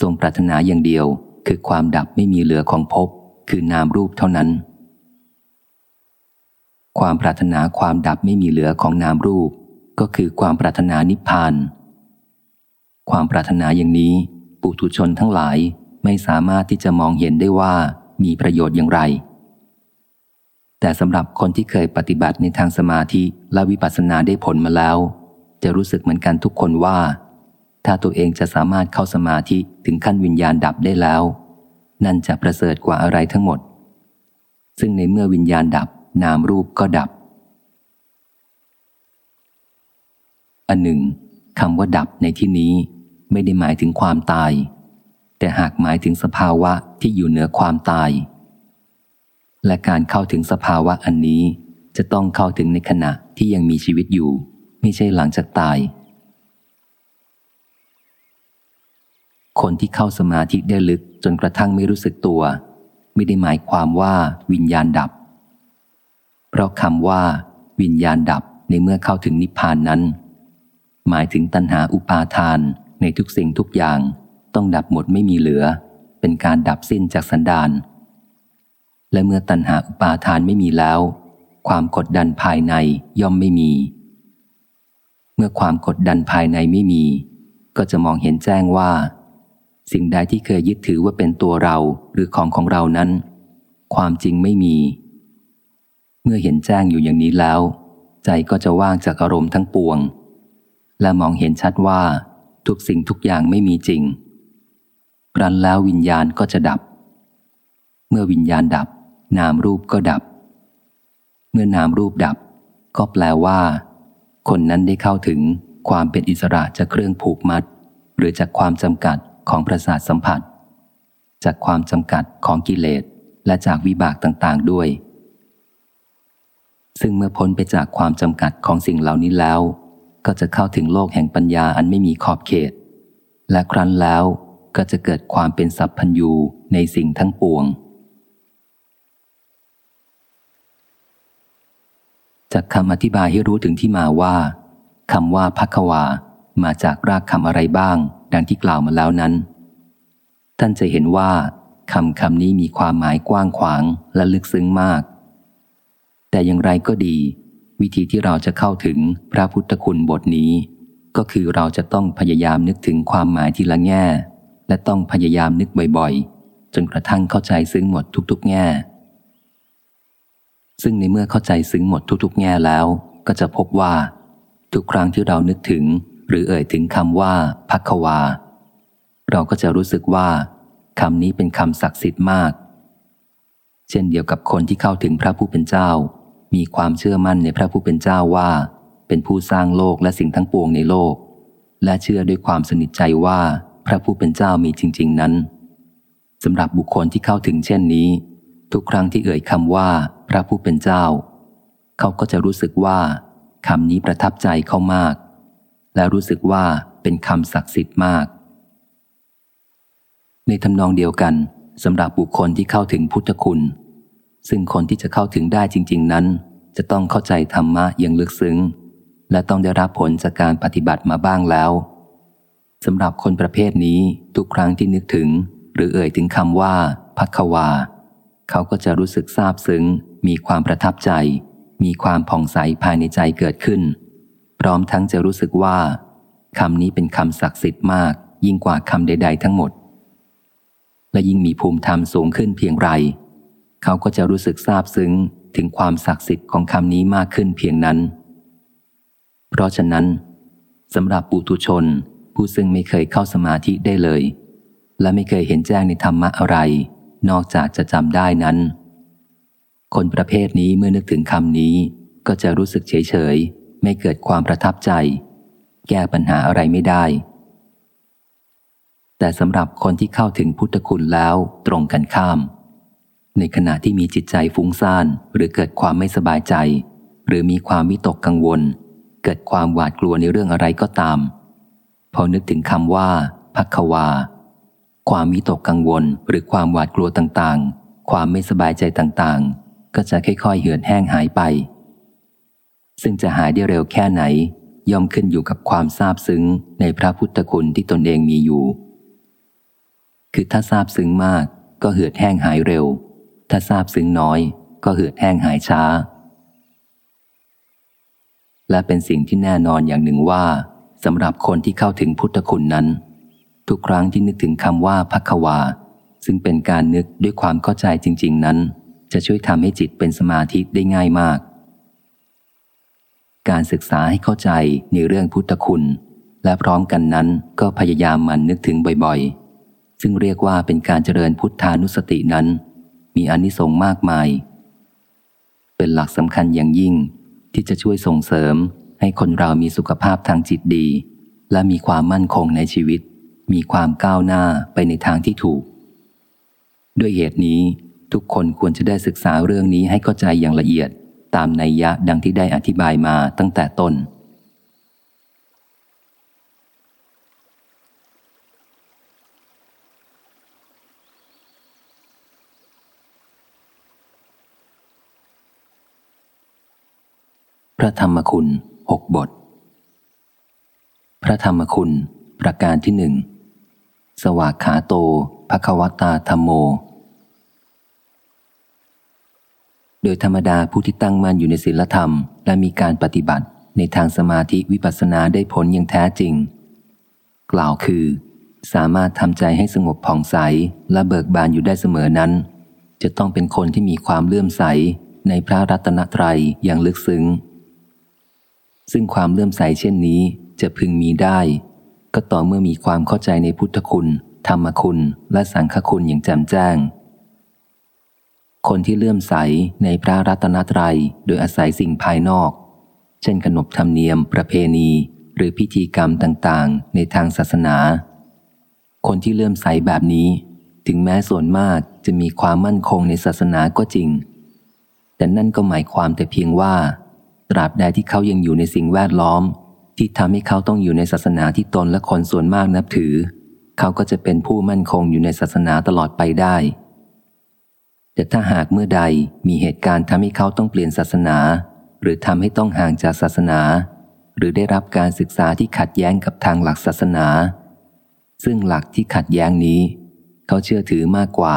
ทรงปรารถนาอย่างเดียว คือความดับไม่มีเหลือของภพคือนามรูปเท่านั้น ความปรารถนาความดับไม่มีเหลือของนามรูป ก็คือความปรารถนานิพพาน ความปรารถนาอย่างนี้ปุถุชนทั้งหลายไม่สามารถที่จะมองเห็นได้ว่ามีประโยชน์อย่างไร แต่สำหรับคนที่เคยปฏิบัติในทางสมาธิและวิปัสสนาได้ผลมาแล้ว จะรู้สึกเหมือนกันทุกคนว่า ถ้าตัวเองจะสามารถเข้าสมาธิถึงขั้นวิญญาณดับได้แล้ว นั่นจะประเสริฐกว่าอะไรทั้งหมด ซึ่งในเมื่อวิญญาณดับนามรูปก็ดับ อันหนึ่งคำว่าดับในที่นี้ไม่ได้หมายถึงความตาย แต่หากหมายถึงสภาวะที่อยู่เหนือความตาย และการเข้าถึงสภาวะอันนี้จะต้องเข้าถึงในขณะที่ยังมีชีวิตอยู่ ไม่ใช่หลังจากตาย คนที่เข้าสมาธิได้ลึกจนกระทั่งไม่รู้สึกตัว ไม่ได้หมายความว่าวิญญาณดับ เพราะคำว่า วิญญาณดับในเมื่อเข้าถึงนิพพานนั้น หมายถึงตัณหาอุปาทานในทุกสิ่งทุกอย่าง ต้องดับหมดไม่มีเหลือ เป็นการดับสิ้นจากสันดาน และเมื่อตัณหาอุปาทานไม่มีแล้ว ความกดดันภายในย่อมไม่มี เมื่อความกดดันภายในไม่มี ก็จะมองเห็นแจ้งว่า สิ่งใดที่เคยยึดถือว่าเป็นตัวเราหรือของของเรานั้น ความจริงไม่มี เมื่อเห็นแจ้งอยู่อย่างนี้แล้ว ใจก็จะว่างจากอารมณ์ทั้งปวง และมองเห็นชัดว่าทุกสิ่งทุกอย่างไม่มีจริงรันแล้ววิญญาณก็จะดับ เมื่อวิญญาณดับ นามรูปก็ดับ เมื่อนามรูปดับ ก็แปลว่า คนนั้นได้เข้าถึงความเป็นอิสระจากเครื่องผูกมัด หรือจากความจำกัดของประสาทสัมผัส จากความจำกัดของกิเลสและจากวิบากต่างๆด้วย ซึ่งเมื่อพ้นไปจากความจำกัดของสิ่งเหล่านี้แล้ว ก็จะเข้าถึงโลกแห่งปัญญาอันไม่มีขอบเขต และครั้นแล้วก็จะเกิดความเป็นสัพพัญญูในสิ่งทั้งปวง จากคำอธิบายให้รู้ถึงที่มาว่าคำว่าพักวา มาจากรากคำอะไรบ้าง ดังที่กล่าวมาแล้วนั้น ท่านจะเห็นว่าคำคำนี้มีความหมายกว้างขวางและลึกซึ้งมาก แต่อย่างไรก็ดี วิธีที่เราจะเข้าถึงพระพุทธคุณบทนี้ ก็คือเราจะต้องพยายามนึกถึงความหมายทีละแง่ และต้องพยายามนึกบ่อยๆ จนกระทั่งเข้าใจซึ้งหมดทุกๆ แง่ ซึ่งในเมื่อเข้าใจซึ้งหมดทุกๆ แง่แล้ว ก็จะพบว่า ทุกครั้งที่เรานึกถึง หรือเอ่ยถึงคำว่าพักวา เราก็จะรู้สึกว่าคำนี้เป็นคำศักดิ์สิทธิ์มาก เช่นเดียวกับคนที่เข้าถึงพระผู้เป็นเจ้า มีความเชื่อมั่นในพระผู้เป็นเจ้าว่า เป็นผู้สร้างโลกและสิ่งทั้งปวงในโลก และเชื่อด้วยความสนิทใจว่าพระผู้เป็นเจ้ามีจริง ๆ นั้นสำหรับบุคคลที่เข้าถึงเช่นนี้ ทุกครั้งที่เอ่ยคำว่า พระผู้เป็นเจ้า เขาก็จะรู้สึกว่าคำนี้ประทับใจเขามาก และรู้สึกว่าเป็นคำศักดิ์สิทธิ์มาก ในทำนองเดียวกันสำหรับบุคคลที่เข้าถึงพุทธคุณ ซึ่งคนที่จะเข้าถึงได้จริง ๆ นั้น จะต้องเข้าใจธรรมะอย่างลึกซึ้ง และต้องได้รับผลจากการปฏิบัติมาบ้างแล้วสำหรับคนประเภทนี้ทุกครั้งที่นึกถึง หรือเอ่ยถึงคำว่าพักวา เขาก็จะรู้สึกซาบซึ้ง มีความประทับใจ มีความผ่องใสภายในใจเกิดขึ้น พร้อมทั้งจะรู้สึกว่าคำนี้เป็นคำศักดิ์สิทธิ์มาก ยิ่งกว่าคำใด ๆ ทั้งหมด และยิ่งมีภูมิธรรมสูงขึ้นเพียงไร เขาก็จะรู้สึกซาบซึ้งถึงความศักดิ์สิทธิ์ของคำนี้มากขึ้นเพียงนั้น เพราะฉะนั้นสำหรับปุถุชน ผู้ซึ่งไม่เคยเข้าสมาธิได้เลย และไม่เคยเห็นแจ้งในธรรมะอะไร นอกจากจะจำได้นั้น คนประเภทนี้เมื่อนึกถึงคำนี้ ก็จะรู้สึกเฉยเฉยไม่เกิดความประทับใจ แก้ปัญหาอะไรไม่ได้ แต่สำหรับคนที่เข้าถึงพุทธคุณแล้วตรงกันข้าม ในขณะที่มีจิตใจฟุ้งซ่านหรือเกิดความไม่สบายใจ หรือมีความวิตกกังวล เกิดความหวาดกลัวในเรื่องอะไรก็ตาม พอนึกถึงคำว่าพักวา ความวิตกกังวลหรือความหวาดกลัวต่างๆ ความไม่สบายใจต่างๆ ก็จะค่อยๆ เหือดแห้งหายไป ซึ่งจะหายได้เร็วแค่ไหน ย่อมขึ้นอยู่กับความซาบซึ้งในพระพุทธคุณที่ตนเองมีอยู่ คือถ้าซาบซึ้งมากก็เหือดแห้งหายเร็ว ถ้าซาบซึ้งน้อย ก็เหือดแห้งหายช้า และเป็นสิ่งที่แน่นอนอย่างหนึ่งว่าสำหรับคนที่เข้าถึงพุทธคุณนั้น ทุกครั้งที่นึกถึงคำว่าพักวา ซึ่งเป็นการนึกด้วยความเข้าใจจริง ๆ นั้น จะช่วยทำให้จิตเป็นสมาธิได้ง่ายมาก การศึกษาให้เข้าใจในเรื่องพุทธคุณ และพร้อมกันนั้นก็พยายามมันนึกถึงบ่อยๆ ซึ่งเรียกว่าเป็นการเจริญพุทธานุสตินั้น มีอนิสงส์มากมาย เป็นหลักสำคัญอย่างยิ่งที่จะช่วยส่งเสริมให้คนเรามีสุขภาพทางจิตดี และมีความมั่นคงในชีวิต มีความก้าวหน้าไปในทางที่ถูก ด้วยเหตุนี้ทุกคนควรจะได้ศึกษาเรื่องนี้ให้เข้าใจอย่างละเอียดตามนัยยะดังที่ได้อธิบายมาตั้งแต่ต้น พระธรรมคุณหกบท พระธรรมคุณ ประการที่หนึ่ง สวากขาโตภควตาธรรมโม โดยธรรมดาผู้ที่ตั้งมั่นอยู่ในศีลธรรม และมีการปฏิบัติในทางสมาธิวิปัสสนาได้ผลอย่างแท้จริง กล่าวคือ สามารถทำใจให้สงบผ่องใสและเบิกบานอยู่ได้เสมอนั้น จะต้องเป็นคนที่มีความเลื่อมใสในพระรัตนตรัยอย่างลึกซึ้ง ซึ่งความเลื่อมใสเช่นนี้จะพึงมีได้ ก็ต่อเมื่อมีความเข้าใจในพุทธคุณ ธรรมคุณ และสังฆคุณอย่างแจ่มแจ้ง คนที่เลื่อมใสในพระรัตนตรัยโดยอาศัยสิ่งภายนอก เช่นขนบธรรมเนียม ประเพณี หรือพิธีกรรมต่างๆ ในทางศาสนา คนที่เลื่อมใสแบบนี้ ถึงแม้ส่วนมากจะมีความมั่นคงในศาสนาก็จริง แต่นั่นก็หมายความแต่เพียงว่า ตราบใดที่เขายังอยู่ในสิ่งแวดล้อม ที่ทำให้เขาต้องอยู่ในศาสนาที่ตนและคนส่วนมากนับถือ เขาก็จะเป็นผู้มั่นคงอยู่ในศาสนาตลอดไปได้ แต่ถ้าหากเมื่อใดมีเหตุการณ์ทำให้เขาต้องเปลี่ยนศาสนา หรือทำให้ต้องห่างจากศาสนา หรือได้รับการศึกษาที่ขัดแย้งกับทางหลักศาสนา ซึ่งหลักที่ขัดแย้งนี้ เขาเชื่อถือมากกว่า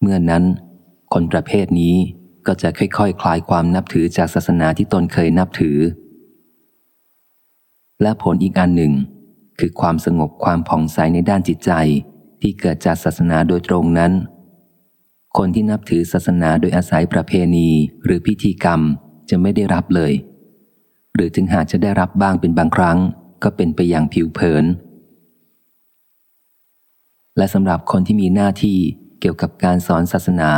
เมื่อนั้น คนประเภทนี้ก็จะค่อยๆคคลายความนับถือจากศาสนาที่ตนเคยนับถือ และผลอีกอันหนึ่ง คือความสงบความผ่องใสในด้านจิตใจที่เกิดจากศาสนาโดยตรงนั้น คนที่นับถือศาสนาโดยอาศัยประเพณีหรือพิธีกรรมจะไม่ได้รับเลย หรือถึงหากจะได้รับบ้างเป็นบางครั้ง ก็เป็นไปอย่างผิวเผิน และสำหรับคนที่มีหน้าที่เกี่ยวกับการสอนศาสนา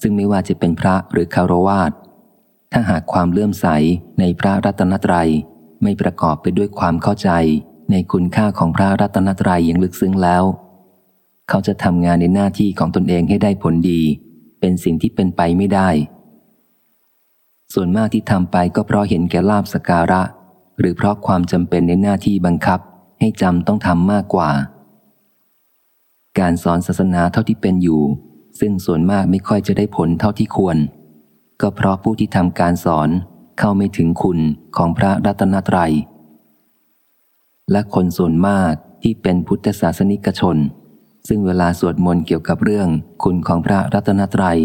ซึ่งไม่ว่าจะเป็นพระหรือคารวาสถ้าหากความเลื่อมใสในพระรัตนตรัย ไม่ประกอบไปด้วยความเข้าใจในคุณค่าของพระรัตนตรัยอย่างลึกซึ้งแล้ว เขาจะทำงานในหน้าที่ของตนเองให้ได้ผลดี เป็นสิ่งที่เป็นไปไม่ได้ ส่วนมากที่ทำไปก็เพราะเห็นแก่ลาบสการะ หรือเพราะความจำเป็นในหน้าที่บังคับ ให้จำต้องทำมากกว่า การสอนศาสนาเท่าที่เป็นอยู่ ซึ่งส่วนมากไม่ค่อยจะได้ผลเท่าที่ควร ก็เพราะผู้ที่ทำการสอน เข้าไม่ถึงคุณของพระรัตนตรัย และคนส่วนมากที่เป็นพุทธศาสนิกชน ซึ่งเวลาสวดมนต์เกี่ยวกับเรื่องคุณของพระรัตนตรยัย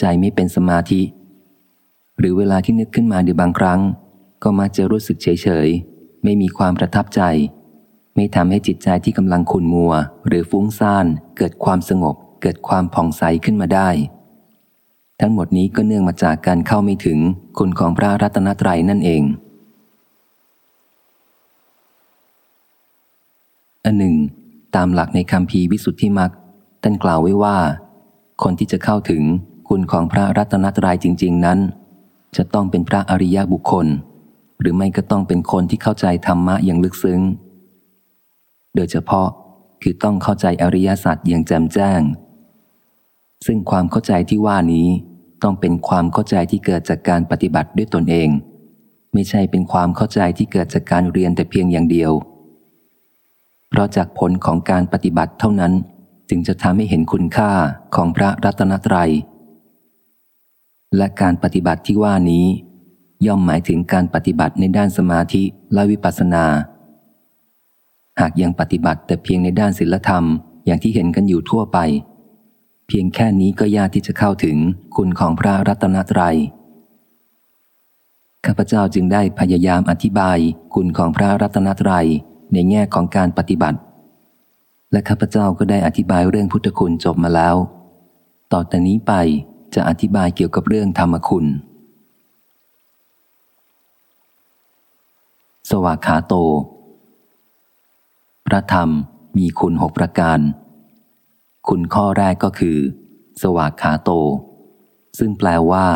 ใจไม่เป็นสมาธิ หรือเวลาที่นึกขึ้นมาในบางครั้ง ก็มาจะรู้สึกเฉยเฉยไม่มีความประทับใจ ไม่ทำให้จิตใจที่กำลังขุนมัว หรือฟุ้งซ่าน เกิดความสงบ เกิดความผ่องใสขึ้นมาได้ ทั้งหมดนี้ก็เนื่องมาจากการเข้าไม่ถึงคุณของพระรัตนตรัยนั่นเอง อันหนึ่ง ตามหลักในคำพีวิสุทธิมักท่านกล่าวไว้ว่า คนที่จะเข้าถึงคุณของพระรัตนตรัยจริง ๆ นั้น จะต้องเป็นพระอริยบุคคล หรือไม่ก็ต้องเป็นคนที่เข้าใจธรรมะอย่างลึกซึ้ง โดยเฉพาะคือต้องเข้าใจอริยสัจอย่างแจ่มแจ้ง ซึ่งความเข้าใจที่ว่านี้ต้องเป็นความเข้าใจที่เกิดจากการปฏิบัติด้วยตนเอง ไม่ใช่เป็นความเข้าใจที่เกิดจากการเรียนแต่เพียงอย่างเดียว เพราะจากผลของการปฏิบัติเท่านั้น จึงจะทำให้เห็นคุณค่าของพระรัตนตรยัย และการปฏิบัติที่ว่านี้ ย่อมหมายถึงการปฏิบัติในด้านสมาธิและวิปัสสนา หากยังปฏิบัติแต่เพียงในด้านศีลธรรมอย่างที่เห็นกันอยู่ทั่วไป เพียงแค่นี้ก็ยากที่จะเข้าถึงคุณของพระรัตนตรยัย ข้าพเจ้าจึงได้พยายามอธิบายคุณของพระรัตนตรัยในแง่ของการปฏิบัติ และข้าพเจ้าก็ได้อธิบายเรื่องพุทธคุณจบมาแล้ว ต่อแต่นี้ไปจะอธิบายเกี่ยวกับเรื่องธรรมคุณ สวากขาโต พระธรรมมีคุณหกประการ คุณข้อแรกก็คือ สวากขาโต ซึ่งแปลว่า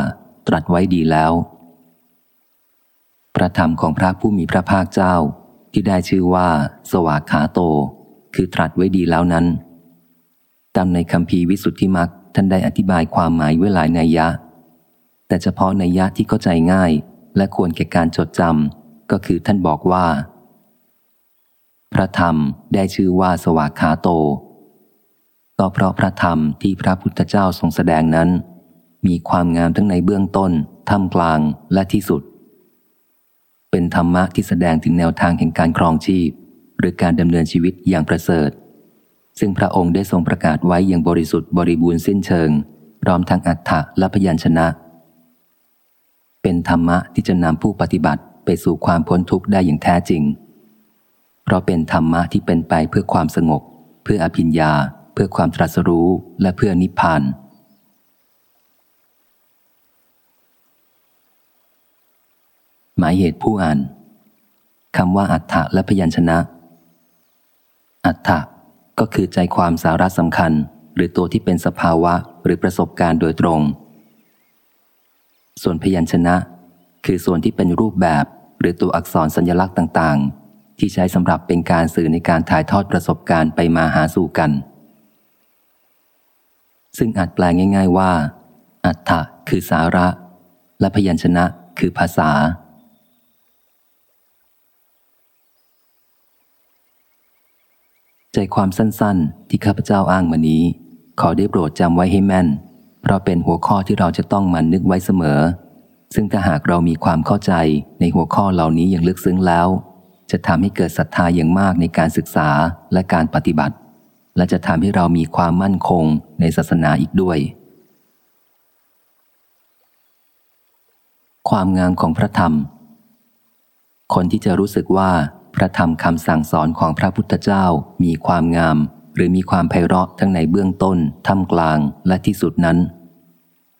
ตรัสไว้ดีแล้ว พระธรรมของพระผู้มีพระภาคเจ้าที่ได้ชื่อว่า สวากขาโต คือตรัสไว้ดีแล้วนั้น ตามในคำพีวิสุทธิมักท่านได้อธิบายความหมายไว้หลายนัยยะ แต่เฉพาะนัยยะที่เข้าใจง่ายและควรแก่การจดจำก็คือท่านบอกว่า พระธรรมได้ชื่อว่าสวากขาโต ก็เพราะพระธรรมที่พระพุทธเจ้าทรงแสดงนั้น มีความงามทั้งในเบื้องต้น ท่ามกลางและที่สุด เป็นธรรมะที่แสดงถึงแนวทางแห่งการครองชีพ หรือการดำเนินชีวิตอย่างประเสริฐ ซึ่งพระองค์ได้ทรงประกาศไว้อย่างบริสุทธิ์บริบูรณ์สิ้นเชิง พร้อมทั้งอัฏฐะและพยัญชนะ เป็นธรรมะที่จะนำผู้ปฏิบัติไปสู่ความพ้นทุกข์ได้อย่างแท้จริง เพราะเป็นธรรมะที่เป็นไปเพื่อความสงบ เพื่ออภิญญา พื่อความตรัสรู้และเพื่อนิพพานหมายเหตุผู้อ่านคำว่าอัฏฐะและพยัญชนะ อัฏฐะก็คือใจความสาระสำคัญ หรือตัวที่เป็นสภาวะหรือประสบการณ์โดยตรง ส่วนพยัญชนะ คือส่วนที่เป็นรูปแบบ หรือตัวอักษรสัญลักษณ์ต่าง ๆ ที่ใช้สำหรับเป็นการสื่อในการถ่ายทอดประสบการณ์ไปมาหาสู่กัน ซึ่งอาจแปลง่ายๆว่า อัฏฐะคือสาระ และพยัญชนะคือภาษา ใจความสั้นๆ ที่ข้าพเจ้าอ้างมานี้ ขอได้โปรดจำไว้ให้แม่น เพราะเป็นหัวข้อที่เราจะต้องมันนึกไว้เสมอ ซึ่งถ้าหากเรามีความเข้าใจในหัวข้อเหล่านี้อย่างลึกซึ้งแล้ว จะทำให้เกิดศรัทธาอย่างมากในการศึกษาและการปฏิบัติ และจะทำให้เรามีความมั่นคงในศาสนาอีกด้วย ความงามของพระธรรม คนที่จะรู้สึกว่าพระธรรมคำสั่งสอนของพระพุทธเจ้ามีความงาม หรือมีความไพเราะทั้งในเบื้องต้น ท่ามกลางและที่สุดนั้น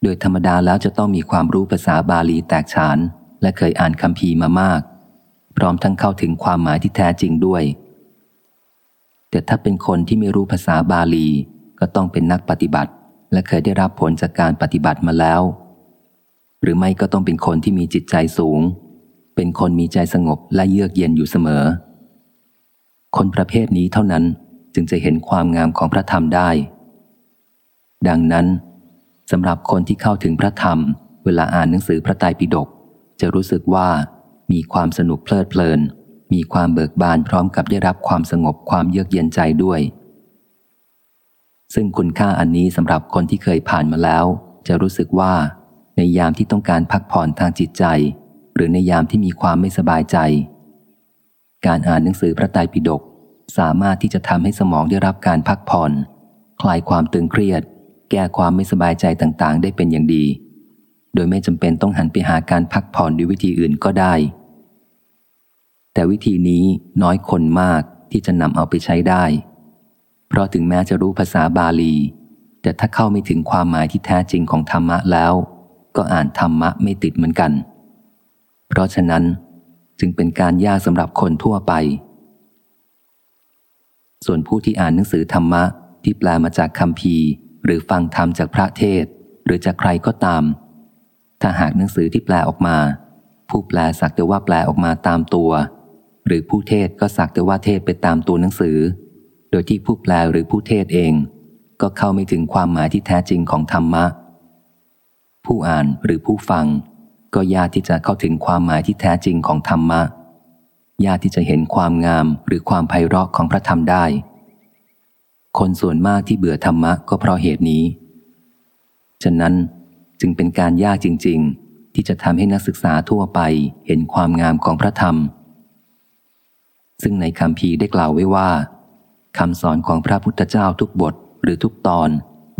โดยธรรมดาแล้วจะต้องมีความรู้ภาษาบาลีแตกฉาน และเคยอ่านคำพีมามาก พร้อมทั้งเข้าถึงความหมายที่แท้จริงด้วย แต่ถ้าเป็นคนที่ไม่รู้ภาษาบาลี ก็ต้องเป็นนักปฏิบัติ และเคยได้รับผลจากการปฏิบัติมาแล้ว หรือไม่ก็ต้องเป็นคนที่มีจิตใจสูง เป็นคนมีใจสงบและเยือกเย็นอยู่เสมอ คนประเภทนี้เท่านั้นจึงจะเห็นความงามของพระธรรมได้ ดังนั้นสำหรับคนที่เข้าถึงพระธรรม เวลาอ่านหนังสือพระไตรปิฎกจะรู้สึกว่ามีความสนุกเพลิดเพลิน มีความเบิกบานพร้อมกับได้รับความสงบความเยือกเย็นใจด้วย ซึ่งคุณค่าอันนี้สำหรับคนที่เคยผ่านมาแล้ว จะรู้สึกว่า ในยามที่ต้องการพักผ่อนทางจิตใจ หรือในยามที่มีความไม่สบายใจ การอ่านหนังสือพระไตรปิฎกสามารถที่จะทำให้สมองได้รับการพักผ่อน คลายความตึงเครียด แก้ความไม่สบายใจต่างๆ ได้เป็นอย่างดี โดยไม่จำเป็นต้องหันไปหาการพักผ่อนด้วยวิธีอื่นก็ได้ แต่วิธีนี้น้อยคนมากที่จะนำเอาไปใช้ได้ เพราะถึงแม้จะรู้ภาษาบาลี แต่ถ้าเข้าไม่ถึงความหมายที่แท้จริงของธรรมะแล้ว ก็อ่านธรรมะไม่ติดเหมือนกัน เพราะฉะนั้นจึงเป็นการยากสำหรับคนทั่วไป ส่วนผู้ที่อ่านหนังสือธรรมะที่แปลมาจากคำพีหรือฟังธรรมจากพระเทศ หรือจากใครก็ตาม ถ้าหากหนังสือที่แปลออกมา ผู้แปลสักแต่ว่าแปลออกมาตามตัว หรือผู้เทศก็สักแต่ว่าเทศไปตามตัวหนังสือ โดยที่ผู้แปลหรือผู้เทศเอง ก็เข้าไม่ถึงความหมายที่แท้จริงของธรรมะ ผู้อ่านหรือผู้ฟัง ก็ยากที่จะเข้าถึงความหมายที่แท้จริงของธรรมะยากที่จะเห็นความงามหรือความไพเราะของพระธรรมได้ คนส่วนมากที่เบื่อธรรมะก็เพราะเหตุนี้ ฉะนั้นจึงเป็นการยากจริง ๆ ที่จะทำให้นักศึกษาทั่วไปเห็นความงามของพระธรรม ซึ่งในคำพีได้กล่าวไว้ว่าคำสอนของพระพุทธเจ้าทุกบทหรือทุกตอน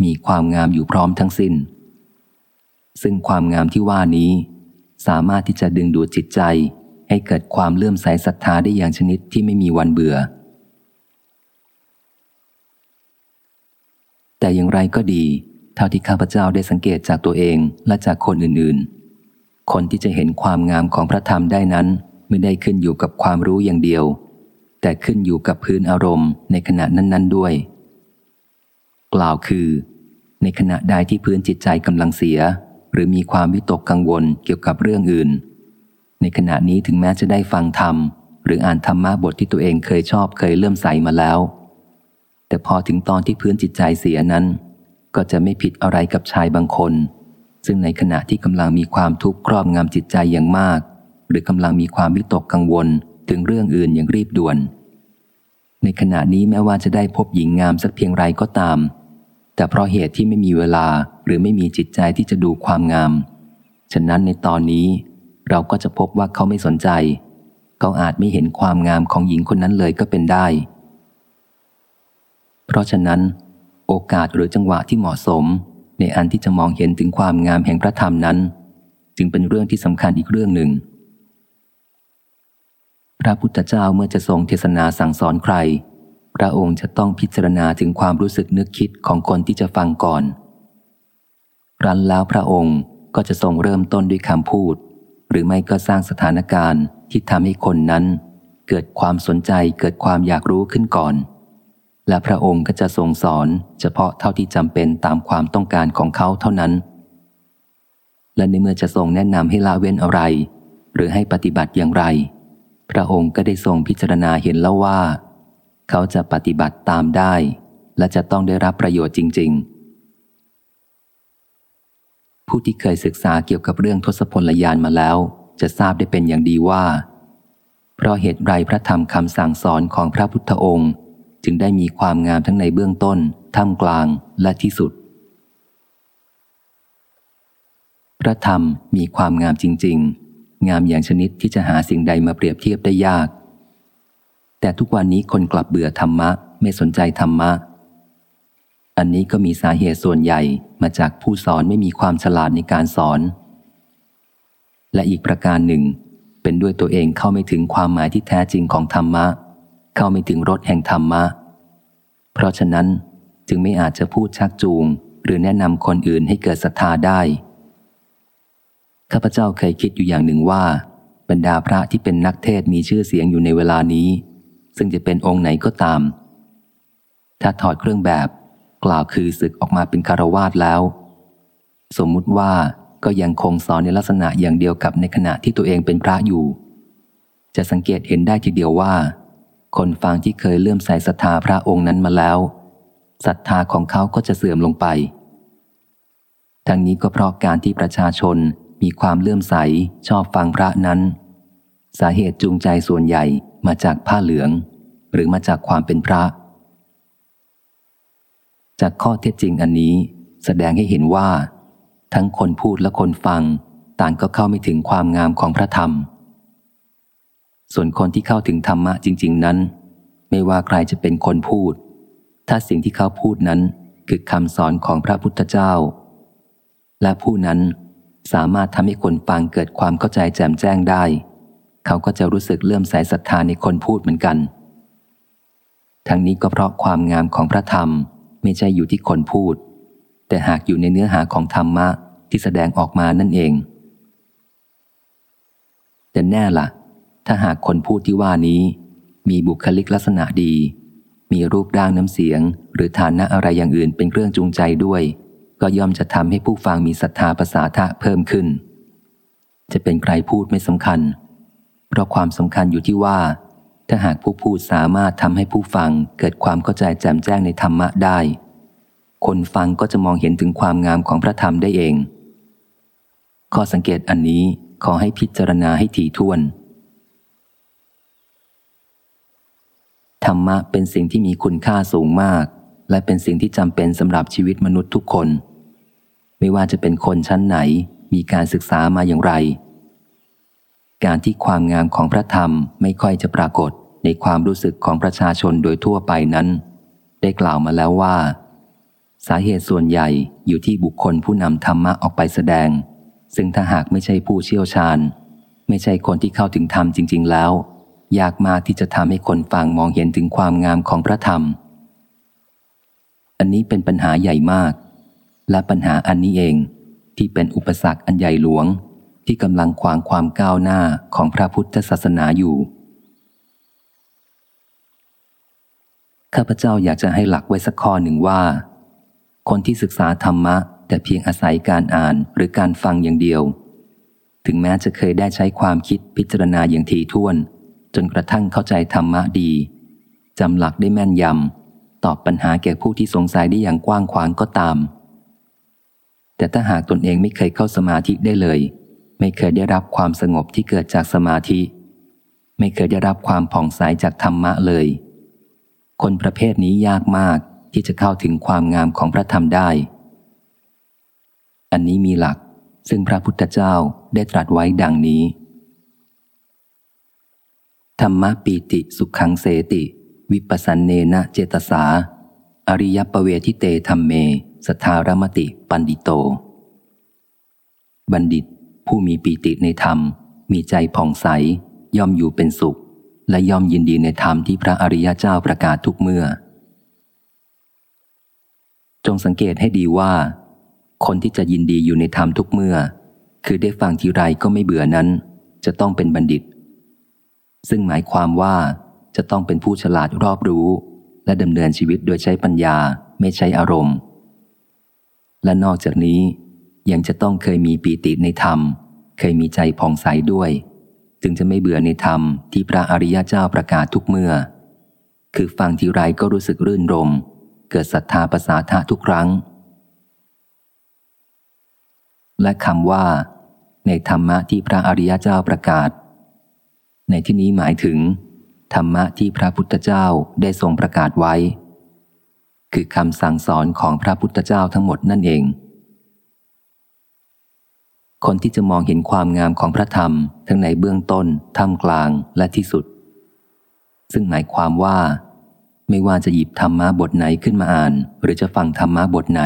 มีความงามอยู่พร้อมทั้งสิน้น ซึ่งความงามที่ว่านี้ สามารถที่จะดึงดูดจิตใจ ให้เกิดความเลื่อมใสศรัทธาได้อย่างชนิดที่ไม่มีวันเบื่อ แต่อย่างไรก็ดี เท่าที่ข้าพเจ้าได้สังเกตจากตัวเองและจากคนอื่นๆ คนที่จะเห็นความงามของพระธรรมได้นั้น ไม่ได้ขึ้นอยู่กับความรู้อย่างเดียว แต่ขึ้นอยู่กับพื้นอารมณ์ในขณะนั้น ๆ ด้วย กล่าวคือ ในขณะใดที่พื้นจิตใจกำลังเสีย หรือมีความวิตกกังวลเกี่ยวกับเรื่องอื่น ในขณะนี้ถึงแม้จะได้ฟังธรรม หรืออ่านธรรมะบทที่ตัวเองเคยชอบเคยเลื่อมใสมาแล้ว แต่พอถึงตอนที่พื้นจิตใจเสียนั้น ก็จะไม่ผิดอะไรกับชายบางคน ซึ่งในขณะที่กำลังมีความทุกข์ครอบงำจิตใจอย่างมาก หรือกำลังมีความวิตกกังวล ถึงเรื่องอื่นอย่างรีบด่วน ในขณะนี้แม้ว่าจะได้พบหญิงงามสักเพียงไรก็ตาม แต่เพราะเหตุที่ไม่มีเวลาหรือไม่มีจิตใจที่จะดูความงาม ฉะนั้นในตอนนี้เราก็จะพบว่าเขาไม่สนใจ เขาอาจไม่เห็นความงามของหญิงคนนั้นเลยก็เป็นได้ เพราะฉะนั้น โอกาสหรือจังหวะที่เหมาะสม ในอันที่จะมองเห็นถึงความงามแห่งพระธรรมนั้น จึงเป็นเรื่องที่สำคัญอีกเรื่องหนึ่ง พระพุทธเจ้าเมื่อจะทรงเทศนาสั่งสอนใคร พระองค์จะต้องพิจารณาถึงความรู้สึกนึกคิดของคนที่จะฟังก่อนรันแล้วพระองค์ก็จะทรงเริ่มต้นด้วยคำพูด หรือไม่ก็สร้างสถานการณ์ที่ทำให้คนนั้น เกิดความสนใจเกิดความอยากรู้ขึ้นก่อน และพระองค์ก็จะทรงสอนเฉพาะเท่าที่จำเป็นตามความต้องการของเขาเท่านั้น และในเมื่อจะทรงแนะนำให้ละเว้นอะไร หรือให้ปฏิบัติอย่างไร พระองค์ก็ได้ทรงพิจารณาเห็นแล้วว่า เขาจะปฏิบัติตามได้ และจะต้องได้รับประโยชน์จริง ๆ ผู้ที่เคยศึกษาเกี่ยวกับเรื่องทศพลยานมาแล้ว จะทราบได้เป็นอย่างดีว่า เพราะเหตุไรพระธรรมคำสั่งสอนของพระพุทธองค์จึงได้มีความงามทั้งในเบื้องต้น ท่ามกลางและที่สุด พระธรรมมีความงามจริง ๆ งามอย่างชนิดที่จะหาสิ่งใดมาเปรียบเทียบได้ยาก แต่ทุกวันนี้คนกลับเบื่อธรรมะ ไม่สนใจธรรมะ อันนี้ก็มีสาเหตุส่วนใหญ่มาจากผู้สอนไม่มีความฉลาดในการสอน และอีกประการหนึ่ง เป็นด้วยตัวเองเข้าไม่ถึงความหมายที่แท้จริงของธรรมะ เข้าไม่ถึงรถแห่งธรรมะ เพราะฉะนั้นจึงไม่อาจจะพูดชักจูง หรือแนะนำคนอื่นให้เกิดศรัทธาได้ ข้าพเจ้าเคยคิดอยู่อย่างหนึ่งว่า บรรดาพระที่เป็นนักเทศมีชื่อเสียงอยู่ในเวลานี้ ซึ่งจะเป็นองค์ไหนก็ตาม ถ้าถอดเครื่องแบบ กล่าวคือศึกออกมาเป็นคารวาสแล้ว สมมุติว่าก็ยังคงสอนในลักษณะอย่างเดียวกับในขณะที่ตัวเองเป็นพระอยู่ จะสังเกตเห็นได้ทีเดียวว่า คนฟังที่เคยเลื่อมใสศรัทธาพระองค์นั้นมาแล้วศรัทธาของเขาก็จะเสื่อมลงไป ทั้งนี้ก็เพราะการที่ประชาชน มีความเลื่อมใสชอบฟังพระนั้น สาเหตุจูงใจส่วนใหญ่มาจากผ้าเหลือง หรือมาจากความเป็นพระ จากข้อเท็จจริงอันนี้แสดงให้เห็นว่า ทั้งคนพูดและคนฟัง ต่างก็เข้าไม่ถึงความงามของพระธรรม ส่วนคนที่เข้าถึงธรรมะจริง ๆ นั้น ไม่ว่าใครจะเป็นคนพูด ถ้าสิ่งที่เขาพูดนั้นคือคำสอนของพระพุทธเจ้า และผู้นั้น สามารถทำให้คนฟังเกิดความเข้าใจแจ่มแจ้งได้ เขาก็จะรู้สึกเลื่อมใสศรัทธาในคนพูดเหมือนกัน ทั้งนี้ก็เพราะความงามของพระธรรมไม่ใช่อยู่ที่คนพูด แต่หากอยู่ในเนื้อหาของธรรมะที่แสดงออกมานั่นเอง แต่แน่ละ่ะ ถ้าหากคนพูดที่ว่านี้ มีบุคลิกลักษณะดี มีรูปร่างน้ำเสียง หรือฐานะอะไรอย่างอื่นเป็นเครื่องจูงใจด้วย ก็ย่อมจะทำให้ผู้ฟังมีศรัทธาภาษาทะเพิ่มขึ้น จะเป็นใครพูดไม่สำคัญ เพราะความสำคัญอยู่ที่ว่า ถ้าหากผู้พูดสามารถทำให้ผู้ฟังเกิดความเข้าใจแจ่มแจ้งในธรรมะได้ คนฟังก็จะมองเห็นถึงความงามของพระธรรมได้เอง ข้อสังเกตอันนี้ขอให้พิจารณาให้ถี่ถ้วน ธรรมะเป็นสิ่งที่มีคุณค่าสูงมาก และเป็นสิ่งที่จำเป็นสำหรับชีวิตมนุษย์ทุกคน ไม่ว่าจะเป็นคนชั้นไหนมีการศึกษามาอย่างไร การที่ความงามของพระธรรมไม่ค่อยจะปรากฏในความรู้สึกของประชาชนโดยทั่วไปนั้น ได้กล่าวมาแล้วว่า สาเหตุส่วนใหญ่อยู่ที่บุคคลผู้นำธรรมะออกไปแสดง ซึ่งถ้าหากไม่ใช่ผู้เชี่ยวชาญ ไม่ใช่คนที่เข้าถึงธรรมจริง ๆ แล้ว ยากมากที่จะทำให้คนฟังมองเห็นถึงความงามของพระธรรม อันนี้เป็นปัญหาใหญ่มาก และปัญหาอันนี้เองที่เป็นอุปสรรคอันใหญ่หลวง ที่กำลังขวางความก้าวหน้าของพระพุทธศาสนาอยู่ ข้าพเจ้าอยากจะให้หลักไว้สักข้อหนึ่งว่า คนที่ศึกษาธรรมะ แต่เพียงอาศัยการอ่านหรือการฟังอย่างเดียว ถึงแม้จะเคยได้ใช้ความคิดพิจารณาอย่างทีท่วน จนกระทั่งเข้าใจธรรมะดีจำหลักได้แม่นยำ ตอบปัญหาแก่ผู้ที่สงสัยได้อย่างกว้างขวางก็ตาม แต่ถ้าหากตนเองไม่เคยเข้าสมาธิได้เลย ไม่เคยได้รับความสงบที่เกิดจากสมาธิ ไม่เคยได้รับความผ่องใสจากธรรมะเลย คนประเภทนี้ยากมากที่จะเข้าถึงความงามของพระธรรมได้ อันนี้มีหลักซึ่งพระพุทธเจ้าได้ตรัสไว้ดังนี้ ธรรมะปีติสุขขังเสติ วิปัสสนเนนะเจตสา อริยปเวทิเตธรรมเม สทารมติปันดิโต บัณฑิต ผู้มีปีติในธรรม มีใจผ่องใส ย่อมอยู่เป็นสุข และย่อมยินดีในธรรมที่พระอริยเจ้าประกาศทุกเมื่อ จงสังเกตให้ดีว่า คนที่จะยินดีอยู่ในธรรมทุกเมื่อ คือได้ฟังทีไรก็ไม่เบื่อนั้น จะต้องเป็นบัณฑิต ซึ่งหมายความว่า จะต้องเป็นผู้ฉลาดรอบรู้ และดำเนินชีวิตโดยใช้ปัญญาไม่ใช้อารมณ์ และนอกจากนี้ยังจะต้องเคยมีปีติในธรรม เคยมีใจผ่องใสด้วย จึงจะไม่เบื่อในธรรมที่พระอริยเจ้าประกาศทุกเมื่อ คือฟังทีไรก็รู้สึกรื่นรม เกิดศรัทธาภาษาทะทุกครั้ง และคำว่า ในธรรมะที่พระอริยเจ้าประกาศ ในที่นี้หมายถึง ธรรมะที่พระพุทธเจ้าได้ทรงประกาศไว้ คือคำสั่งสอนของพระพุทธเจ้าทั้งหมดนั่นเอง คนที่จะมองเห็นความงามของพระธรรมทั้งในเบื้องต้น ท่ามกลางและที่สุด ซึ่งหมายความว่า ไม่ว่าจะหยิบธรรมะบทไหนขึ้นมาอ่าน หรือจะฟังธรรมะบทไหน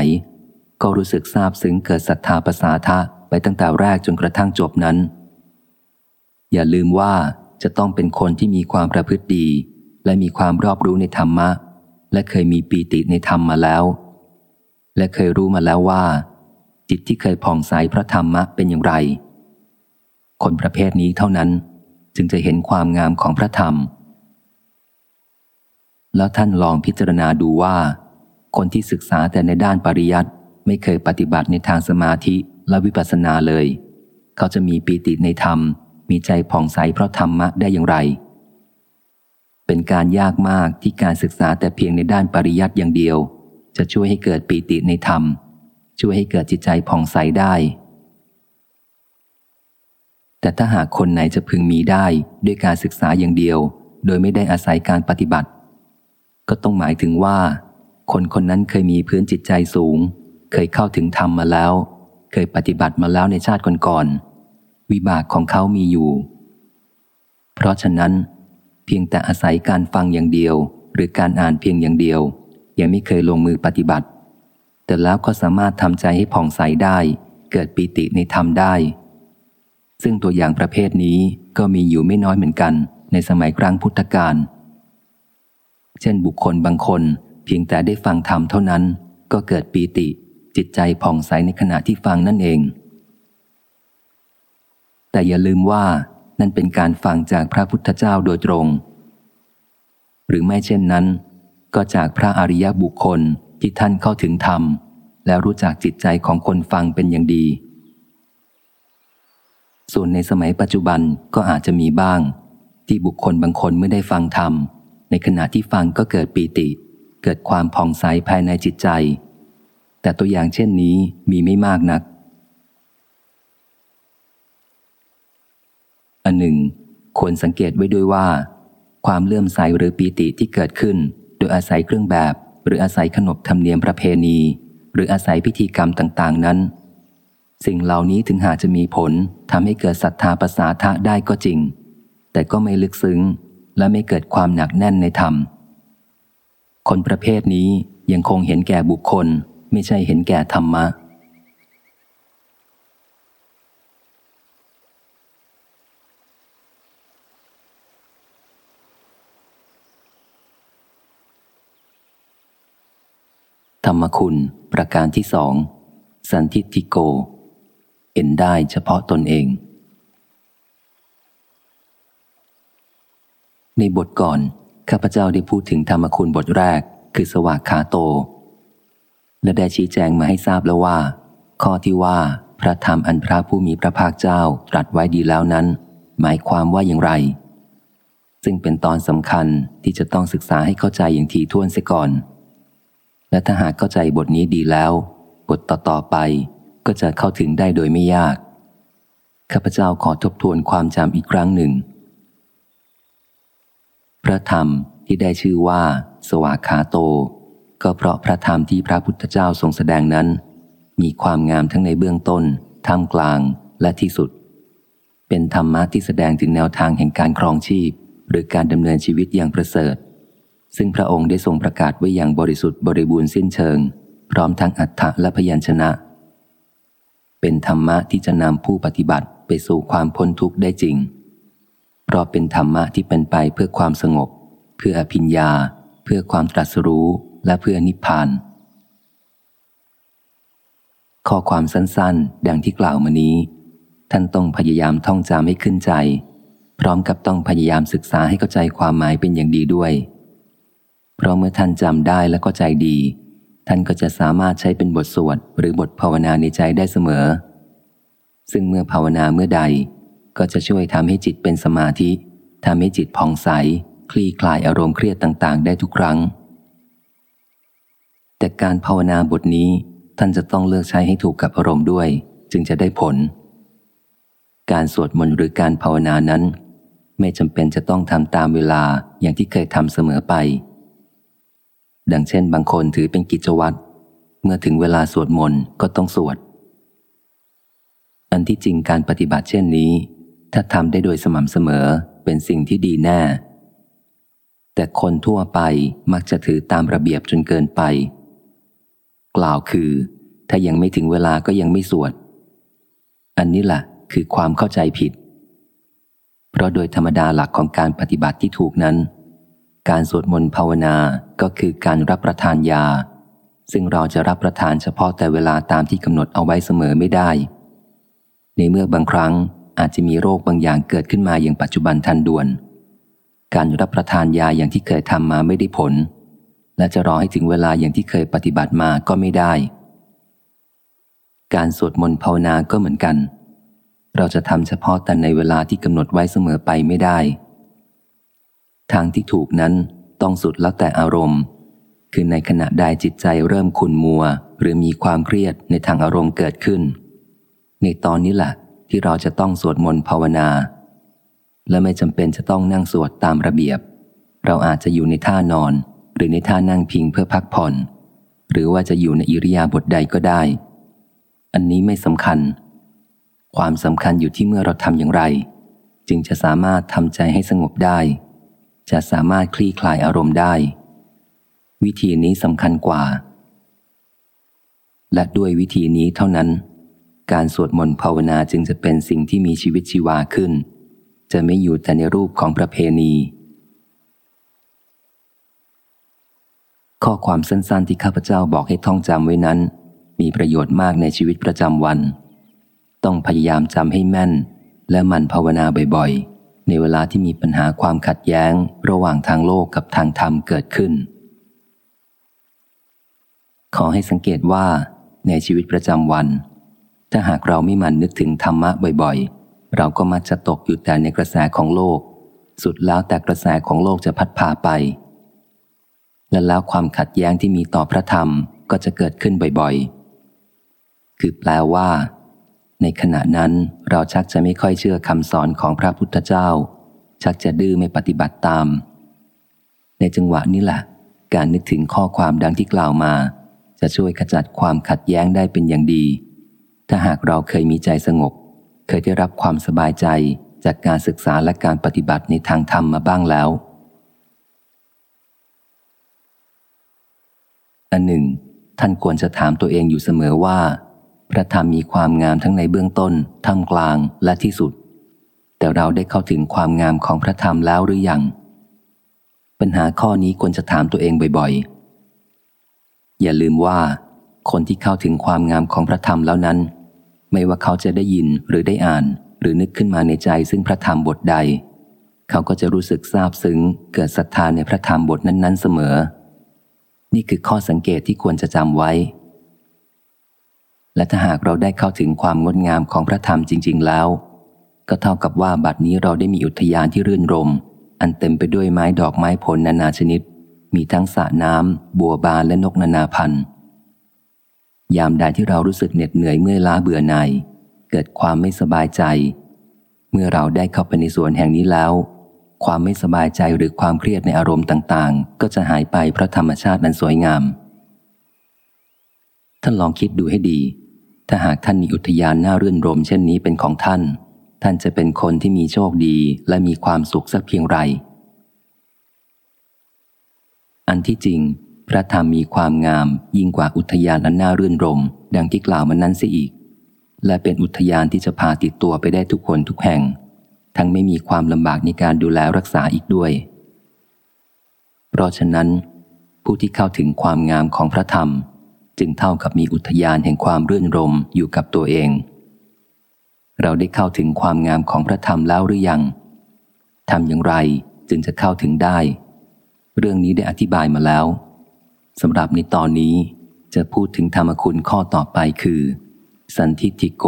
ก็รู้สึกซาบซึ้งเกิดศรัทธาภาษาทะไปตั้งแต่แรกจนกระทั่งจบนั้น อย่าลืมว่า จะต้องเป็นคนที่มีความประพฤติดี และมีความรอบรู้ในธรรมะ และเคยมีปีติในธรรมมาแล้ว และเคยรู้มาแล้วว่า จิตที่เคยผ่องใสพระธรรมะเป็นอย่างไร คนประเภทนี้เท่านั้นจึงจะเห็นความงามของพระธรรม แล้วท่านลองพิจารณาดูว่า คนที่ศึกษาแต่ในด้านปริยัติไม่เคยปฏิบัติในทางสมาธิและวิปัสสนาเลย เขาจะมีปีติในธรรม มีใจผ่องใสเพราะธรรมะได้อย่างไร เป็นการยากมากที่การศึกษาแต่เพียงในด้านปริยัติอย่างเดียว จะช่วยให้เกิดปีติในธรรม ช่วยให้เกิดจิตใจผ่องใสได้ แต่ถ้าหากคนไหนจะพึงมีได้ด้วยการศึกษาอย่างเดียว โดยไม่ได้อาศัยการปฏิบัติ ก็ต้องหมายถึงว่า คนคนนั้นเคยมีพื้นจิตใจสูง เคยเข้าถึงธรรมมาแล้ว เคยปฏิบัติมาแล้วในชาติก่อนๆ วิบากของเขามีอยู่ เพราะฉะนั้น เพียงแต่อาศัยการฟังอย่างเดียว หรือการอ่านเพียงอย่างเดียว ยังไม่เคยลงมือปฏิบัติ แต่แล้วก็สามารถทำใจให้ผ่องใสได้ เกิดปิติในธรรมได้ ซึ่งตัวอย่างประเภทนี้ก็มีอยู่ไม่น้อยเหมือนกันในสมัยครั้งพุทธกาลเช่นบุคคลบางคนเพียงแต่ได้ฟังธรรมเท่านั้น ก็เกิดปีติจิตใจผ่องใสในขณะที่ฟังนั่นเอง แต่อย่าลืมว่านั่นเป็นการฟังจากพระพุทธเจ้าโดยตรง หรือไม่เช่นนั้น ก็จากพระอริยบุคคลที่ท่านเข้าถึงธรรม แล้วรู้จักจิตใจของคนฟังเป็นอย่างดี ส่วนในสมัยปัจจุบันก็อาจจะมีบ้าง ที่บุคคลบางคนไม่ได้ฟังธรรม ในขณะที่ฟังก็เกิดปีติ เกิดความผ่องใสภายในจิตใจ แต่ตัวอย่างเช่นนี้มีไม่มากนัก อันหนึ่ง ควรสังเกตไว้ด้วยว่า ความเลื่อมใสหรือปีติที่เกิดขึ้น โดยอาศัยเครื่องแบบ หรืออาศัยขนบธรรมเนียมประเพณี หรืออาศัยพิธีกรรมต่างๆ นั้น สิ่งเหล่านี้ถึงหาจะมีผลทำให้เกิดศรัทธาประสาทะได้ก็จริง แต่ก็ไม่ลึกซึ้ง และไม่เกิดความหนักแน่นในธรรม คนประเภทนี้ยังคงเห็นแก่บุคคล ไม่ใช่เห็นแก่ธรรมะ ธรรมคุณ ประการที่สอง สันทิติโก เห็นได้เฉพาะตนเอง ในบทก่อน ข้าพเจ้าได้พูดถึงธรรมคุณบทแรกคือสวากขาโต และได้ชี้แจงมาให้ทราบแล้วว่า ข้อที่ว่าพระธรรมอันพระผู้มีพระภาคเจ้าตรัสไว้ดีแล้วนั้น หมายความว่าอย่างไร ซึ่งเป็นตอนสำคัญที่จะต้องศึกษาให้เข้าใจอย่างถี่วนเสียก่อน และถ้าหากเข้าใจบทนี้ดีแล้ว บทต่อๆไปก็จะเข้าถึงได้โดยไม่ยาก ข้าพเจ้าขอทบทวนความจำอีกครั้งหนึ่ง พระธรรมที่ได้ชื่อว่า สวากขาโต ก็เพราะพระธรรมที่พระพุทธเจ้าทรงแสดงนั้น มีความงามทั้งในเบื้องต้น ท่ามกลางและที่สุด เป็นธรรมะที่แสดงถึงแนวทางแห่งการครองชีพ หรือการดำเนินชีวิตอย่างประเสริฐ ซึ่งพระองค์ได้ทรงประกาศไว้อย่างบริสุทธิ์บริบูรณ์สิ้นเชิง พร้อมทั้งอัฏฐะและพยัญชนะ เป็นธรรมะที่จะนำผู้ปฏิบัติไปสู่ความพ้นทุกข์ได้จริง เพราะเป็นธรรมะที่เป็นไปเพื่อความสงบ เพื่ออภิญญา เพื่อความตรัสรู้และเพื่อนิพพาน ข้อความสั้นๆ ดังที่กล่าวมานี้ ท่านต้องพยายามท่องจำให้ขึ้นใจ พร้อมกับต้องพยายามศึกษาให้เข้าใจความหมายเป็นอย่างดีด้วย เพราะเมื่อท่านจำได้และก็ใจดี ท่านก็จะสามารถใช้เป็นบทสวดหรือบทภาวนาในใจได้เสมอ ซึ่งเมื่อภาวนาเมื่อใด ก็จะช่วยทำให้จิตเป็นสมาธิทำให้จิตผ่องใส คลี่คลายอารมณ์เครียดต่าง ๆ ได้ทุกครั้ง แต่การภาวนาบทนี้ท่านจะต้องเลือกใช้ให้ถูกกับอารมณ์ด้วย จึงจะได้ผล การสวดมนต์หรือการภาวนานั้น ไม่จำเป็นจะต้องทำตามเวลาอย่างที่เคยทำเสมอไป ดังเช่นบางคนถือเป็นกิจวัตร เมื่อถึงเวลาสวดมนต์ก็ต้องสวด อันที่จริงการปฏิบัติเช่นนี้ ถ้าทำได้โดยสม่ำเสมอเป็นสิ่งที่ดีแน่ แต่คนทั่วไปมักจะถือตามระเบียบจนเกินไป กล่าวคือ ถ้ายังไม่ถึงเวลาก็ยังไม่สวด อันนี้แหละคือความเข้าใจผิด เพราะโดยธรรมดาหลักของการปฏิบัติที่ถูกนั้น การสวดมนต์ภาวนาก็คือการรับประทานยา ซึ่งเราจะรับประทานเฉพาะแต่เวลาตามที่กำหนดเอาไว้เสมอไม่ได้ ในเมื่อบางครั้งอาจจะมีโรคบางอย่างเกิดขึ้นมาอย่างปัจจุบันทันด่วน การรับประทานยาอย่างที่เคยทำมาไม่ได้ผล และจะรอให้ถึงเวลาอย่างที่เคยปฏิบัติมาก็ไม่ได้ การสวดมนต์ภาวนาก็เหมือนกัน เราจะทำเฉพาะแต่ในเวลาที่กำหนดไว้เสมอไปไม่ได้ ทางที่ถูกนั้นต้องสุดแล้วแต่อารมณ์ คือในขณะใดจิตใจเริ่มขุนมัว หรือมีความเครียดในทางอารมณ์เกิดขึ้น ในตอนนี้แหละที่เราจะต้องสวดมนต์ภาวนา และไม่จำเป็นจะต้องนั่งสวดตามระเบียบ เราอาจจะอยู่ในท่านอน หรือในท่านั่งพิงเพื่อพักผ่อน หรือว่าจะอยู่ในอิริยาบถใดก็ได้ อันนี้ไม่สำคัญ ความสำคัญอยู่ที่เมื่อเราทำอย่างไร จึงจะสามารถทำใจให้สงบได้ จะสามารถคลี่คลายอารมณ์ได้ วิธีนี้สำคัญกว่า และด้วยวิธีนี้เท่านั้น การสวดมนต์ภาวนาจึงจะเป็นสิ่งที่มีชีวิตชีวาขึ้น จะไม่อยู่แต่ในรูปของประเพณี ข้อความสั้นๆที่ข้าพเจ้าบอกให้ท่องจำไว้นั้น มีประโยชน์มากในชีวิตประจำวัน ต้องพยายามจำให้แม่น และมันภาวนาบ่อยๆ ในเวลาที่มีปัญหาความขัดแย้งระหว่างทางโลกกับทางธรรมเกิดขึ้น ขอให้สังเกตว่า ในชีวิตประจำวัน ถ้าหากเราไม่มันนึกถึงธรรมะบ่อยๆ เราก็มักจะตกอยู่แต่ในกระแสของโลก สุดแล้วแต่กระแสของโลกจะพัดพาไป และแล้วความขัดแย้งที่มีต่อพระธรรมก็จะเกิดขึ้นบ่อยๆ คือแปลว่า ในขณะนั้นเราชักจะไม่ค่อยเชื่อคำสอนของพระพุทธเจ้า ชักจะดื้อไม่ปฏิบัติตาม ในจังหวะนี้แหละการนึกถึงข้อความดังที่กล่าวมา จะช่วยขจัดความขัดแย้งได้เป็นอย่างดี ถ้าหากเราเคยมีใจสงบ เคยได้รับความสบายใจจากการศึกษาและการปฏิบัติในทางธรรมมาบ้างแล้ว อันหนึ่ง ท่านควรจะถามตัวเองอยู่เสมอว่า พระธรรมมีความงามทั้งในเบื้องต้น ท่ามกลางและที่สุด แต่เราได้เข้าถึงความงามของพระธรรมแล้วหรือยัง ปัญหาข้อนี้ควรจะถามตัวเองบ่อยๆ อย่าลืมว่า คนที่เข้าถึงความงามของพระธรรมแล้วนั้น ไม่ว่าเขาจะได้ยินหรือได้อ่าน หรือนึกขึ้นมาในใจซึ่งพระธรรมบทใด เขาก็จะรู้สึกซาบซึ้ง เกิดศรัทธาในพระธรรมบทนั้น ๆ เสมอ นี่คือข้อสังเกตที่ควรจะจำไว้ และถ้าหากเราได้เข้าถึงความงดงามของพระธรรมจริง ๆ แล้ว ก็เท่ากับว่าบัดนี้เราได้มีอุทยานที่รื่นรม อันเต็มไปด้วยไม้ดอกไม้ผลนานาชนิด มีทั้งสระน้ำบัวบานและนกนานาพันธุ์ยามใดที่เรารู้สึกเหน็ดเหนื่อยเมื่อยล้าเบื่อหน่ายเกิดความไม่สบายใจ เมื่อเราได้เข้าไปในสวนแห่งนี้แล้ว ความไม่สบายใจหรือความเครียดในอารมณ์ต่างๆ ก็จะหายไปเพราะธรรมชาตินั้นสวยงามท่านลองคิดดูให้ดี ถ้าหากท่านมีอุทยานน่ารื่นรมเช่นนี้เป็นของท่าน ท่านจะเป็นคนที่มีโชคดีและมีความสุขสักเพียงไร อันที่จริง พระธรรมมีความงามยิ่งกว่าอุทยานอันน่ารื่นรม ดังที่กล่าวมานั้นเสียอีก และเป็นอุทยานที่จะพาติดตัวไปได้ทุกคนทุกแห่ง ทั้งไม่มีความลำบากในการดูแลรักษาอีกด้วย เพราะฉะนั้น ผู้ที่เข้าถึงความงามของพระธรรม จึงเท่ากับมีอุทยานแห่งความรื่นรมอยู่กับตัวเอง เราได้เข้าถึงความงามของพระธรรมแล้วหรือยังทำอย่างไรจึงจะเข้าถึงได้ เรื่องนี้ได้อธิบายมาแล้วสำหรับในตอนนี้จะพูดถึงธรรมคุณข้อต่อไปคือ สันทิติโก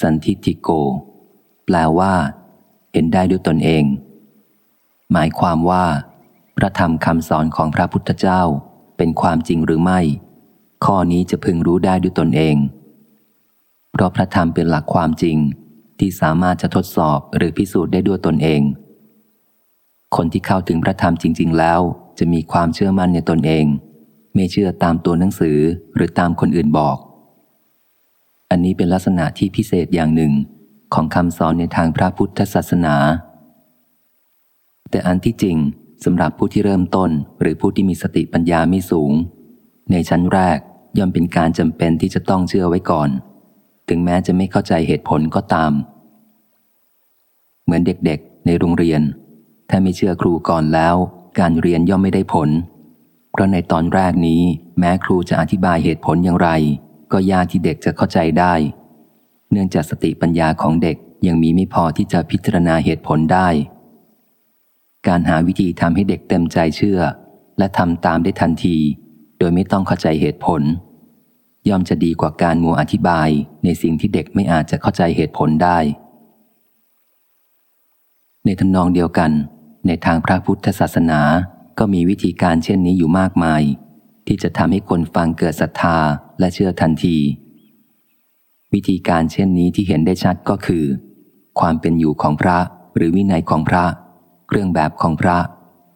สันทิติโก แปลว่า เห็นได้ด้วยตนเอง หมายความว่า พระธรรมคำสอนของพระพุทธเจ้าเป็นความจริงหรือไม่ ข้อนี้จะพึงรู้ได้ด้วยตนเอง เพราะพระธรรมเป็นหลักความจริงที่สามารถจะทดสอบหรือพิสูจน์ได้ด้วยตนเอง คนที่เข้าถึงพระธรรมจริง ๆ แล้วจะมีความเชื่อมั่นในตนเอง ไม่เชื่อตามตัวหนังสือหรือตามคนอื่นบอก อันนี้เป็นลักษณะที่พิเศษอย่างหนึ่งของคำสอนในทางพระพุทธศาสนา แต่อันที่จริง สำหรับผู้ที่เริ่มต้นหรือผู้ที่มีสติปัญญาไม่สูง ในชั้นแรกย่อมเป็นการจำเป็นที่จะต้องเชื่อไว้ก่อน ถึงแม้จะไม่เข้าใจเหตุผลก็ตาม เหมือนเด็กๆ ในโรงเรียน ถ้าไม่เชื่อครูก่อนแล้ว การเรียนย่อมไม่ได้ผล เพราะในตอนแรกนี้ แม้ครูจะอธิบายเหตุผลอย่างไร ก็ยากที่เด็กจะเข้าใจได้ เนื่องจากสติปัญญาของเด็กยังมีไม่พอที่จะพิจารณาเหตุผลได้ การหาวิธีทำให้เด็กเต็มใจเชื่อ และทำตามได้ทันที โดยไม่ต้องเข้าใจเหตุผล ย่อมจะดีกว่าการมัวอธิบายในสิ่งที่เด็กไม่อาจจะเข้าใจเหตุผลได้ ในทำนองเดียวกัน ในทางพระพุทธศาสนาก็มีวิธีการเช่นนี้อยู่มากมาย ที่จะทำให้คนฟังเกิดศรัทธาและเชื่อทันที วิธีการเช่นนี้ที่เห็นได้ชัดก็คือ ความเป็นอยู่ของพระหรือวินัยของพระ เครื่องแบบของพระ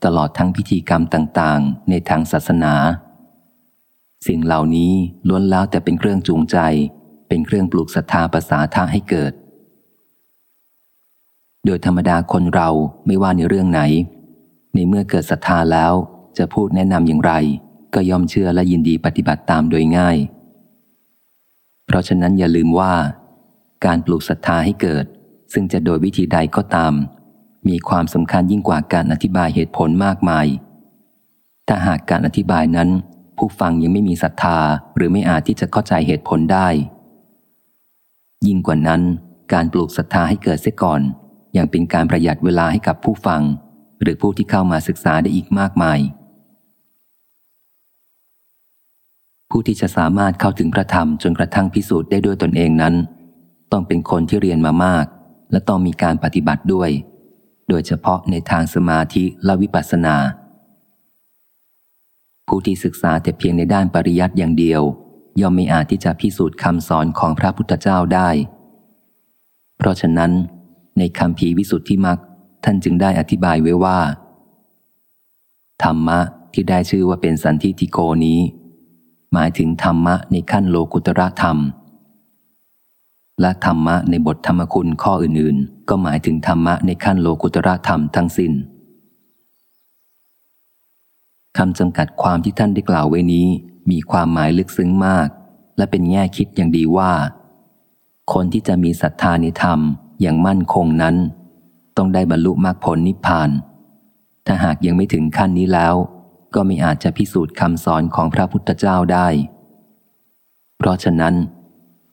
ตลอดทั้งพิธีกรรมต่างๆ ในทางศาสนา สิ่งเหล่านี้ล้วนแล้วแต่เป็นเครื่องจูงใจ เป็นเครื่องปลูกศรัทธาภาษาท่าให้เกิด โดยธรรมดาคนเราไม่ว่าในเรื่องไหน ในเมื่อเกิดศรัทธาแล้วจะพูดแนะนำอย่างไร ก็ยอมเชื่อและยินดีปฏิบัติตามโดยง่าย เพราะฉะนั้นอย่าลืมว่า การปลูกศรัทธาให้เกิด ซึ่งจะโดยวิธีใดก็ตาม มีความสำคัญยิ่งกว่าการอธิบายเหตุผลมากมาย ถ้าหากการอธิบายนั้น ผู้ฟังยังไม่มีศรัทธาหรือไม่อาจที่จะเข้าใจเหตุผลได้ ยิ่งกว่านั้นการปลูกศรัทธาให้เกิดเสียก่อน ยังเป็นการประหยัดเวลาให้กับผู้ฟัง หรือผู้ที่เข้ามาศึกษาได้อีกมากมาย ผู้ที่จะสามารถเข้าถึงพระธรรมจนกระทั่งพิสูจน์ได้ด้วยตนเองนั้น ต้องเป็นคนที่เรียนมามาก และต้องมีการปฏิบัติด้วย โดยเฉพาะในทางสมาธิและวิปัสสนา ผู้ที่ศึกษาแต่เพียงในด้านปริยัติอย่างเดียว ย่อมไม่อาจที่จะพิสูจน์คำสอนของพระพุทธเจ้าได้ เพราะฉะนั้น ในคำพีวิสุทธิมักท่านจึงได้อธิบายไว้ว่า ธรรมะที่ได้ชื่อว่าเป็นสันทิติโกนี้ หมายถึงธรรมะในขั้นโลกุตระธรรม และธรรมะในบทธรรมคุณข้ออื่นๆ ก็หมายถึงธรรมะในขั้นโลกุตระธรรมทั้งสิน้นคำจำกัดความที่ท่านได้กล่าวไว้นี้ มีความหมายลึกซึ้งมาก และเป็นแง่คิดอย่างดีว่า คนที่จะมีศรัทธาในธรรมอย่างมั่นคงนั้น ต้องได้บรรลุมรรคผลนิพพาน ถ้าหากยังไม่ถึงขั้นนี้แล้ว ก็ไม่อาจจะพิสูจน์คำสอนของพระพุทธเจ้าได้ เพราะฉะนั้น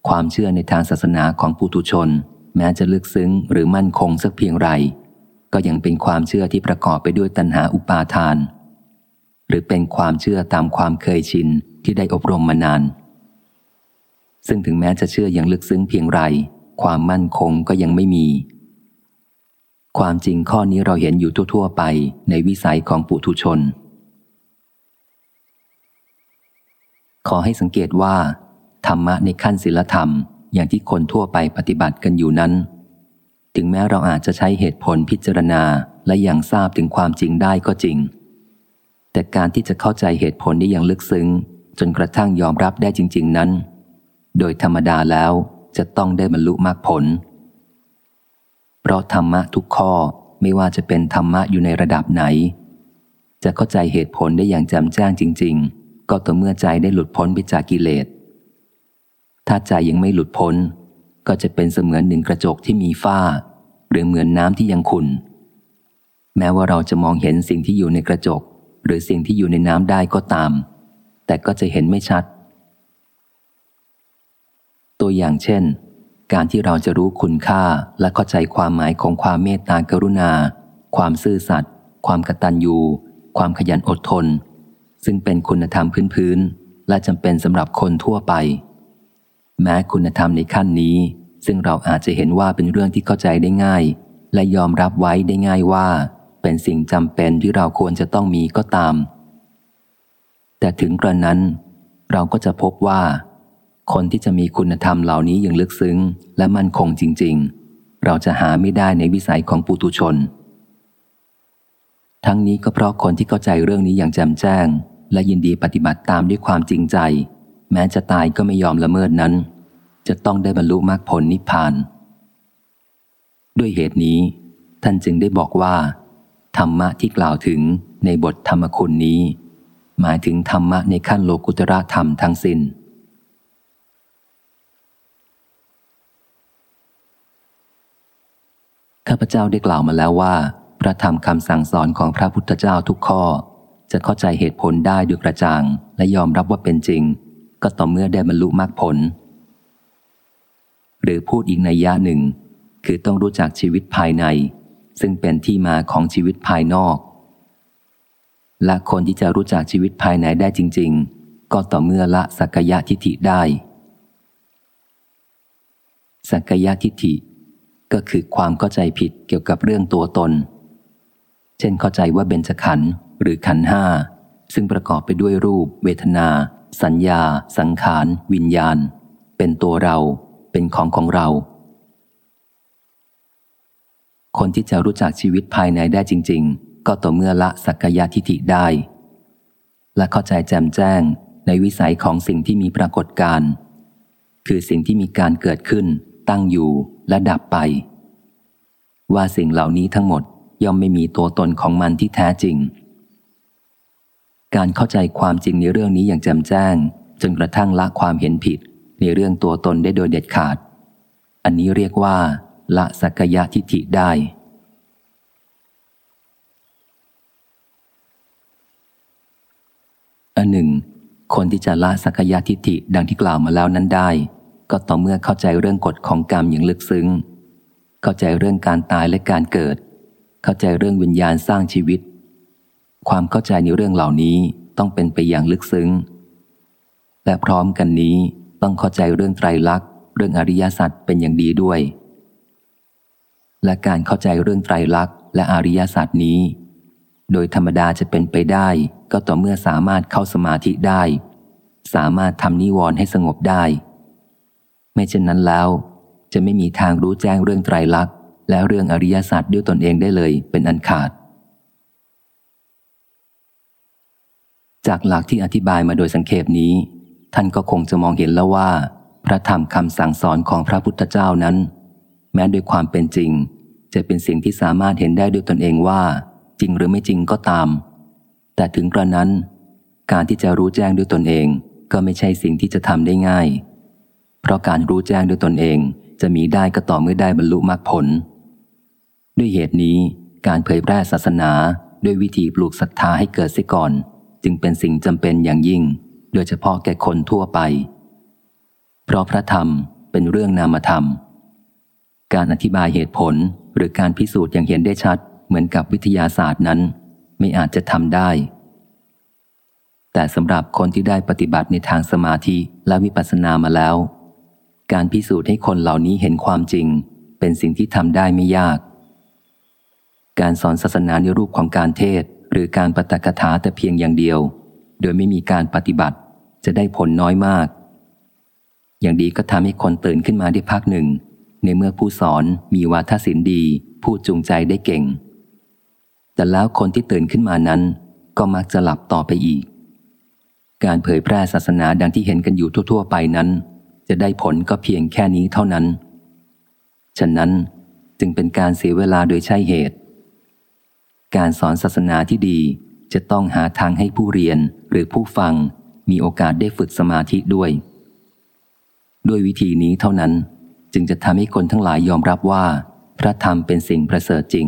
ความเชื่อในทางศาสนาของปุถุชน แม้จะลึกซึ้งหรือมั่นคงสักเพียงไร ก็ยังเป็นความเชื่อที่ประกอบไปด้วยตัณหาอุปาทาน หรือเป็นความเชื่อตามความเคยชินที่ได้อบรมมานาน ซึ่งถึงแม้จะเชื่ออย่างลึกซึ้งเพียงไร ความมั่นคงก็ยังไม่มี ความจริงข้อนี้เราเห็นอยู่ทั่ว ๆ ไปในวิสัยของปุถุชน ขอให้สังเกตว่า ธรรมะในขั้นศีลธรรมอย่างที่คนทั่วไปปฏิบัติกันอยู่นั้น ถึงแม้เราอาจจะใช้เหตุผลพิจารณาและยังทราบถึงความจริงได้ก็จริง แต่การที่จะเข้าใจเหตุผลได้อย่างลึกซึ้ง จนกระทั่งยอมรับได้จริง ๆนั้น โดยธรรมดาแล้วจะต้องได้บรรลุมรรคผล เพราะธรรมะทุกข้อไม่ว่าจะเป็นธรรมะอยู่ในระดับไหน จะเข้าใจเหตุผลได้อย่างแจ่มแจ้งจริง ๆ ก็ต่อเมื่อใจได้หลุดพ้นไปจากกิเลส ถ้าใจยังไม่หลุดพ้น ก็จะเป็นเสมือนหนึ่งกระจกที่มีฝ้า หรือเหมือนน้ำที่ยังขุ่นแม้ว่าเราจะมองเห็นสิ่งที่อยู่ในกระจก หรือสิ่งที่อยู่ในน้ำได้ก็ตาม แต่ก็จะเห็นไม่ชัด ตัวอย่างเช่น การที่เราจะรู้คุณค่าและเข้าใจความหมายของความเมตตากรุณา ความซื่อสัตย์ความกตัญญูความขยันอดทน ซึ่งเป็นคุณธรรมพื้นๆและจำเป็นสำหรับคนทั่วไป แม้คุณธรรมในขั้นนี้ ซึ่งเราอาจจะเห็นว่าเป็นเรื่องที่เข้าใจได้ง่าย และยอมรับไว้ได้ง่ายว่า เป็นสิ่งจำเป็นที่เราควรจะต้องมีก็ตาม แต่ถึงกระนั้น เราก็จะพบว่า คนที่จะมีคุณธรรมเหล่านี้อย่างลึกซึ้ง และมั่นคงจริง ๆ เราจะหาไม่ได้ในวิสัยของปุตุชน ทั้งนี้ก็เพราะคนที่เข้าใจเรื่องนี้อย่างแจ่มแจ้ง และยินดีปฏิบัติตามด้วยความจริงใจ แม้จะตายก็ไม่ยอมละเมิดนั้น จะต้องได้บรรลุมรรคผลนิพพาน ด้วยเหตุนี้ ท่านจึงได้บอกว่า ธรรมะที่กล่าวถึงในบทธรรมคุณนี้ หมายถึงธรรมะในขั้นโลกุตระธรรมทั้งสิน้นข้าพเจ้าได้กล่าวมาแล้วว่า พระธรรมคำสั่งสอนของพระพุทธเจ้าทุกข้อ จะเข้าใจเหตุผลได้ด้วยกระจ่าง และยอมรับว่าเป็นจริง ก็ต่อเมื่อได้บรรลุมรรคผล หรือพูดอีกในยะหนึ่ง คือต้องรู้จักชีวิตภายใน ซึ่งเป็นที่มาของชีวิตภายนอก และคนที่จะรู้จักชีวิตภายในได้จริง ๆ ก็ต่อเมื่อละสักยะทิฏฐิได้ สักยะทิฏฐิก็คือความเข้าใจผิดเกี่ยวกับเรื่องตัวตน เช่นเข้าใจว่าเบญจขันธ์หรือขันธ์ห้าซึ่งประกอบไปด้วยรูป เวทนา สัญญา สังขาร วิญญาณ เป็นตัวเรา เป็นของของเรา คนที่จะรู้จักชีวิตภายในได้จริง ๆ ก็ต่อเมื่อละสักกายทิฏฐิได้ และเข้าใจแจ่มแจ้งในวิสัยของสิ่งที่มีปรากฏการคือสิ่งที่มีการเกิดขึ้น ตั้งอยู่และดับไป ว่าสิ่งเหล่านี้ทั้งหมดย่อมไม่มีตัวตนของมันที่แท้จริง การเข้าใจความจริงในเรื่องนี้อย่างแจ่มแจ้ง จนกระทั่งละความเห็นผิด ในเรื่องตัวตนได้โดยเด็ดขาด อันนี้เรียกว่า ละสักยะทิฏฐิได้ อันหนึ่ง คนที่จะละสักยะทิฏฐิดังที่กล่าวมาแล้วนั้นได้ ก็ต่อเมื่อเข้าใจเรื่องกฎของกรรมอย่างลึกซึ้ง เข้าใจเรื่องการตายและการเกิด เข้าใจเรื่องวิญญาณสร้างชีวิต ความเข้าใจในเรื่องเหล่านี้ต้องเป็นไปอย่างลึกซึ้ง และพร้อมกันนี้ต้องเข้าใจเรื่องไตรลักษณ์เรื่องอริยสัจเป็นอย่างดีด้วย และการเข้าใจเรื่องไตรลักษณ์และอริยสัจนี้ โดยธรรมดาจะเป็นไปได้ ก็ต่อเมื่อสามารถเข้าสมาธิได้ สามารถทำนิวรณ์ให้สงบได้ ไม่เช่นนั้นแล้ว จะไม่มีทางรู้แจ้งเรื่องไตรลักษณ์และเรื่องอริยสัจด้วยตนเองได้เลยเป็นอันขาด จากหลักที่อธิบายมาโดยสังเขปนี้ ท่านก็คงจะมองเห็นแล้วว่า พระธรรมคำสั่งสอนของพระพุทธเจ้านั้น แม้ด้วยความเป็นจริง จะเป็นสิ่งที่สามารถเห็นได้ด้วยตนเองว่า จริงหรือไม่จริงก็ตาม แต่ถึงกระนั้น การที่จะรู้แจ้งด้วยตนเองก็ไม่ใช่สิ่งที่จะทำได้ง่าย เพราะการรู้แจ้งด้วยตนเองจะมีได้ก็ต่อเมื่อได้บรรลุมรรคผล ด้วยเหตุนี้การเผยแพร่ศาสนาด้วยวิธีปลูกศรัทธาให้เกิดเสียก่อน จึงเป็นสิ่งจำเป็นอย่างยิ่ง โดยเฉพาะแก่คนทั่วไป เพราะพระธรรมเป็นเรื่องนามธรรม การอธิบายเหตุผลหรือการพิสูจน์อย่างเห็นได้ชัด เหมือนกับวิทยาศาสตร์นั้น ไม่อาจจะทำได้ แต่สำหรับคนที่ได้ปฏิบัติในทางสมาธิและวิปัสสนามาแล้ว การพิสูจน์ให้คนเหล่านี้เห็นความจริง เป็นสิ่งที่ทำได้ไม่ยาก การสอนศาสนาในรูปของการเทศ หรือการปฏิกถาแต่เพียงอย่างเดียว โดยไม่มีการปฏิบัติ จะได้ผลน้อยมาก อย่างดีก็ทำให้คนตื่นขึ้นมาได้พักหนึ่ง ในเมื่อผู้สอนมีวาทศิลป์ดี ผู้จูงใจได้เก่ง แต่แล้วคนที่ตื่นขึ้นมานั้น ก็มักจะหลับต่อไปอีก การเผยแพร่ศาสนาดังที่เห็นกันอยู่ทั่ว ๆ ไปนั้น จะได้ผลก็เพียงแค่นี้เท่านั้น ฉะนั้นจึงเป็นการเสียเวลาโดยใช่เหตุ การสอนศาสนาที่ดีจะต้องหาทางให้ผู้เรียนหรือผู้ฟังมีโอกาสได้ฝึกสมาธิด้วย ด้วยวิธีนี้เท่านั้นจึงจะทำให้คนทั้งหลายยอมรับว่า พระธรรมเป็นสิ่งประเสริฐจริง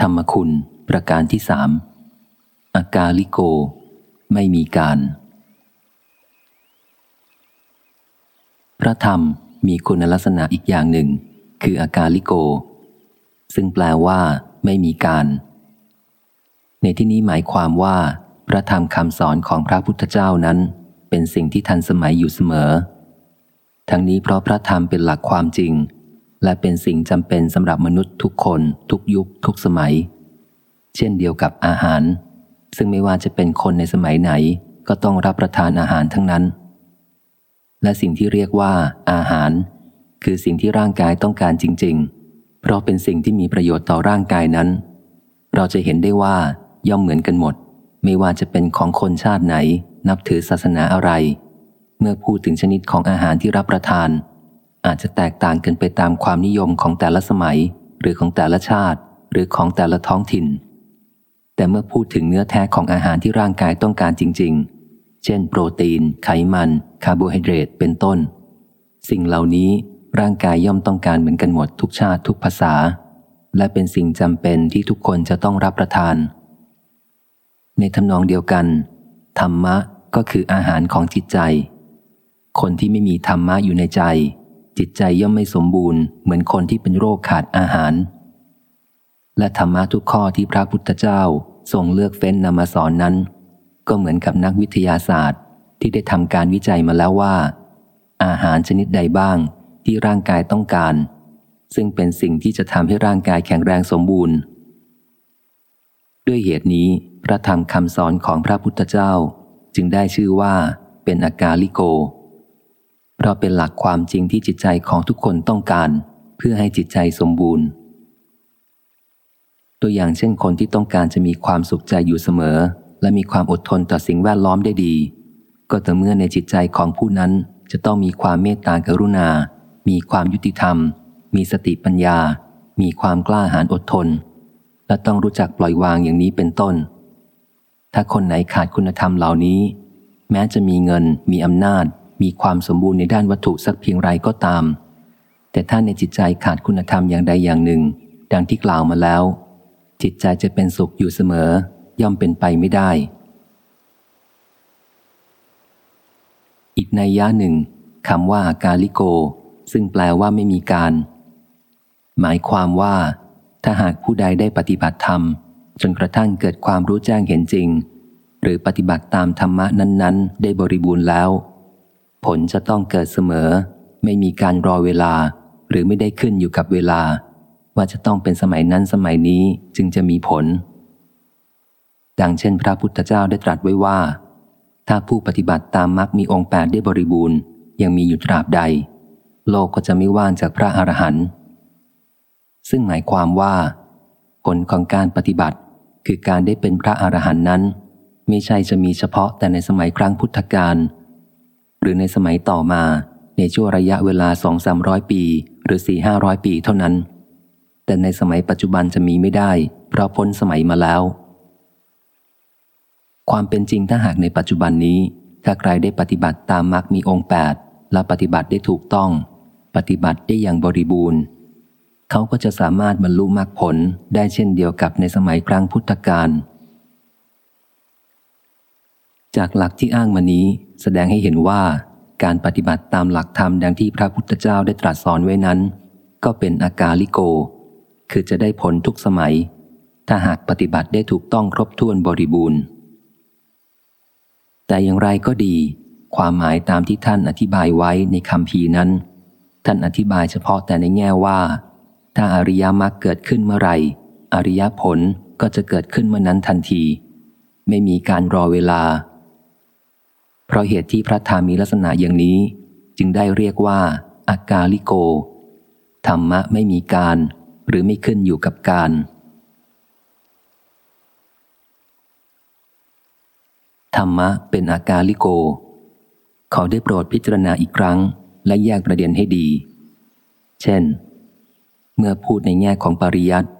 ธรรมคุณประการที่สามอากาลิโก ไม่มีการ พระธรรมมีคุณลักษณะอีกอย่างหนึ่ง คืออากาลิโก ซึ่งแปลว่า ไม่มีการ ในที่นี้หมายความว่า พระธรรมคำสอนของพระพุทธเจ้านั้น เป็นสิ่งที่ทันสมัยอยู่เสมอ ทั้งนี้เพราะพระธรรมเป็นหลักความจริง และเป็นสิ่งจำเป็นสำหรับมนุษย์ทุกคน ทุกยุค ทุกสมัย เช่นเดียวกับอาหาร ซึ่งไม่ว่าจะเป็นคนในสมัยไหน ก็ต้องรับประทานอาหารทั้งนั้น และสิ่งที่เรียกว่า อาหาร คือสิ่งที่ร่างกายต้องการจริง ๆ เพราะเป็นสิ่งที่มีประโยชน์ต่อร่างกายนั้น เราจะเห็นได้ว่าย่อมเหมือนกันหมด ไม่ว่าจะเป็นของคนชาติไหน นับถือศาสนาอะไร เมื่อพูดถึงชนิดของอาหารที่รับประทาน อาจจะแตกต่างกันไปตามความนิยมของแต่ละสมัย หรือของแต่ละชาติ หรือของแต่ละท้องถิ่น แต่เมื่อพูดถึงเนื้อแท้ของอาหารที่ร่างกายต้องการจริง ๆ เช่น โปรตีน ไขมัน คาร์โบไฮเดรต เป็นต้น สิ่งเหล่านี้ร่างกายย่อมต้องการเหมือนกันหมดทุกชาติทุกภาษา และเป็นสิ่งจำเป็นที่ทุกคนจะต้องรับประทาน ในทำนองเดียวกัน ธรรมะก็คืออาหารของจิตใจ คนที่ไม่มีธรรมะอยู่ในใจ จิตใจย่อมไม่สมบูรณ์เหมือนคนที่เป็นโรคขาดอาหาร และธรรมะทุกข้อที่พระพุทธเจ้าทรงเลือกเฟ้นนำมาสอนนั้น ก็เหมือนกับนักวิทยาศาสตร์ที่ได้ทำการวิจัยมาแล้วว่า อาหารชนิดใดบ้างที่ร่างกายต้องการ ซึ่งเป็นสิ่งที่จะทำให้ร่างกายแข็งแรงสมบูรณ์ ด้วยเหตุนี้พระธรรมคำสอนของพระพุทธเจ้าจึงได้ชื่อว่าเป็นอากาลิโก เพราะเป็นหลักความจริงที่จิตใจของทุกคนต้องการ เพื่อให้จิตใจสมบูรณ์ ตัวอย่างเช่นคนที่ต้องการจะมีความสุขใจอยู่เสมอ และมีความอดทนต่อสิ่งแวดล้อมได้ดี ก็แต่เมื่อในจิตใจของผู้นั้นจะต้องมีความเมตตากรุณา มีความยุติธรรม มีสติปัญญา มีความกล้าหาญอดทน และต้องรู้จักปล่อยวางอย่างนี้เป็นต้น ถ้าคนไหนขาดคุณธรรมเหล่านี้ แม้จะมีเงิน มีอำนาจ มีความสมบูรณ์ในด้านวัตถุสักเพียงไรก็ตาม แต่ถ้าในจิตใจขาดคุณธรรมอย่างใดอย่างหนึ่ง ดังที่กล่าวมาแล้ว จิตใจจะเป็นสุขอยู่เสมอย่อมเป็นไปไม่ได้ อีกในย่าหนึ่งคำว่าอาการลิโก ซึ่งแปลว่าไม่มีการ หมายความว่า ถ้าหากผู้ใดได้ปฏิบัติธรรม จนกระทั่งเกิดความรู้แจ้งเห็นจริง หรือปฏิบัติตามธรรมะนั้นๆ ได้บริบูรณ์แล้ว ผลจะต้องเกิดเสมอ ไม่มีการรอเวลา หรือไม่ได้ขึ้นอยู่กับเวลา ว่าจะต้องเป็นสมัยนั้นสมัยนี้จึงจะมีผล ดังเช่นพระพุทธเจ้าได้ตรัสไว้ว่า ถ้าผู้ปฏิบัติตามมรรคมีองค์แปดได้บริบูรณ์ ยังมีอยู่ตราบใด โลกก็จะไม่ว่างจากพระอรหันต์ซึ่งหมายความว่า ผลของการปฏิบัติคือการได้เป็นพระอรหันต์นั้น ไม่ใช่จะมีเฉพาะแต่ในสมัยครั้งพุทธกาลหรือในสมัยต่อมาในช่วงระยะเวลาสองสามร้อยปี หรือสี่ห้าร้อยปีเท่านั้น แต่ในสมัยปัจจุบันจะมีไม่ได้ เพราะพ้นสมัยมาแล้ว ความเป็นจริงถ้าหากในปัจจุบันนี้ ถ้าใครได้ปฏิบัติตามมรรคมีองค์แปดและปฏิบัติได้ถูกต้อง ปฏิบัติได้อย่างบริบูรณ์ เขาก็จะสามารถบรรลุมรรคผลได้เช่นเดียวกับในสมัยครั้งพุทธกาลจากหลักที่อ้างมานี้แสดงให้เห็นว่าการปฏิบัติตามหลักธรรมดังที่พระพุทธเจ้าได้ตรัสสอนไว้นั้น ก็เป็นอากาลิโก คือจะได้ผลทุกสมัย ถ้าหากปฏิบัติได้ถูกต้องครบถ้วนบริบูรณ์ แต่อย่างไรก็ดี ความหมายตามที่ท่านอธิบายไว้ในคำพีนั้น ท่านอธิบายเฉพาะแต่ในแง่ว่า ถ้าอริยมรรคเกิดขึ้นเมื่อไหร่ อริยผลก็จะเกิดขึ้นเมื่อนั้นทันที ไม่มีการรอเวลา เพราะเหตุที่พระธรรมมีลักษณะอย่างนี้ จึงได้เรียกว่าอากาลิโก ธรรมะไม่มีการ หรือไม่ขึ้นอยู่กับการ ธรรมะเป็นอากาลิโก ขอได้โปรดพิจารณาอีกครั้ง และแยกประเด็นให้ดี เช่น เมื่อพูดในแง่ของปริยัติ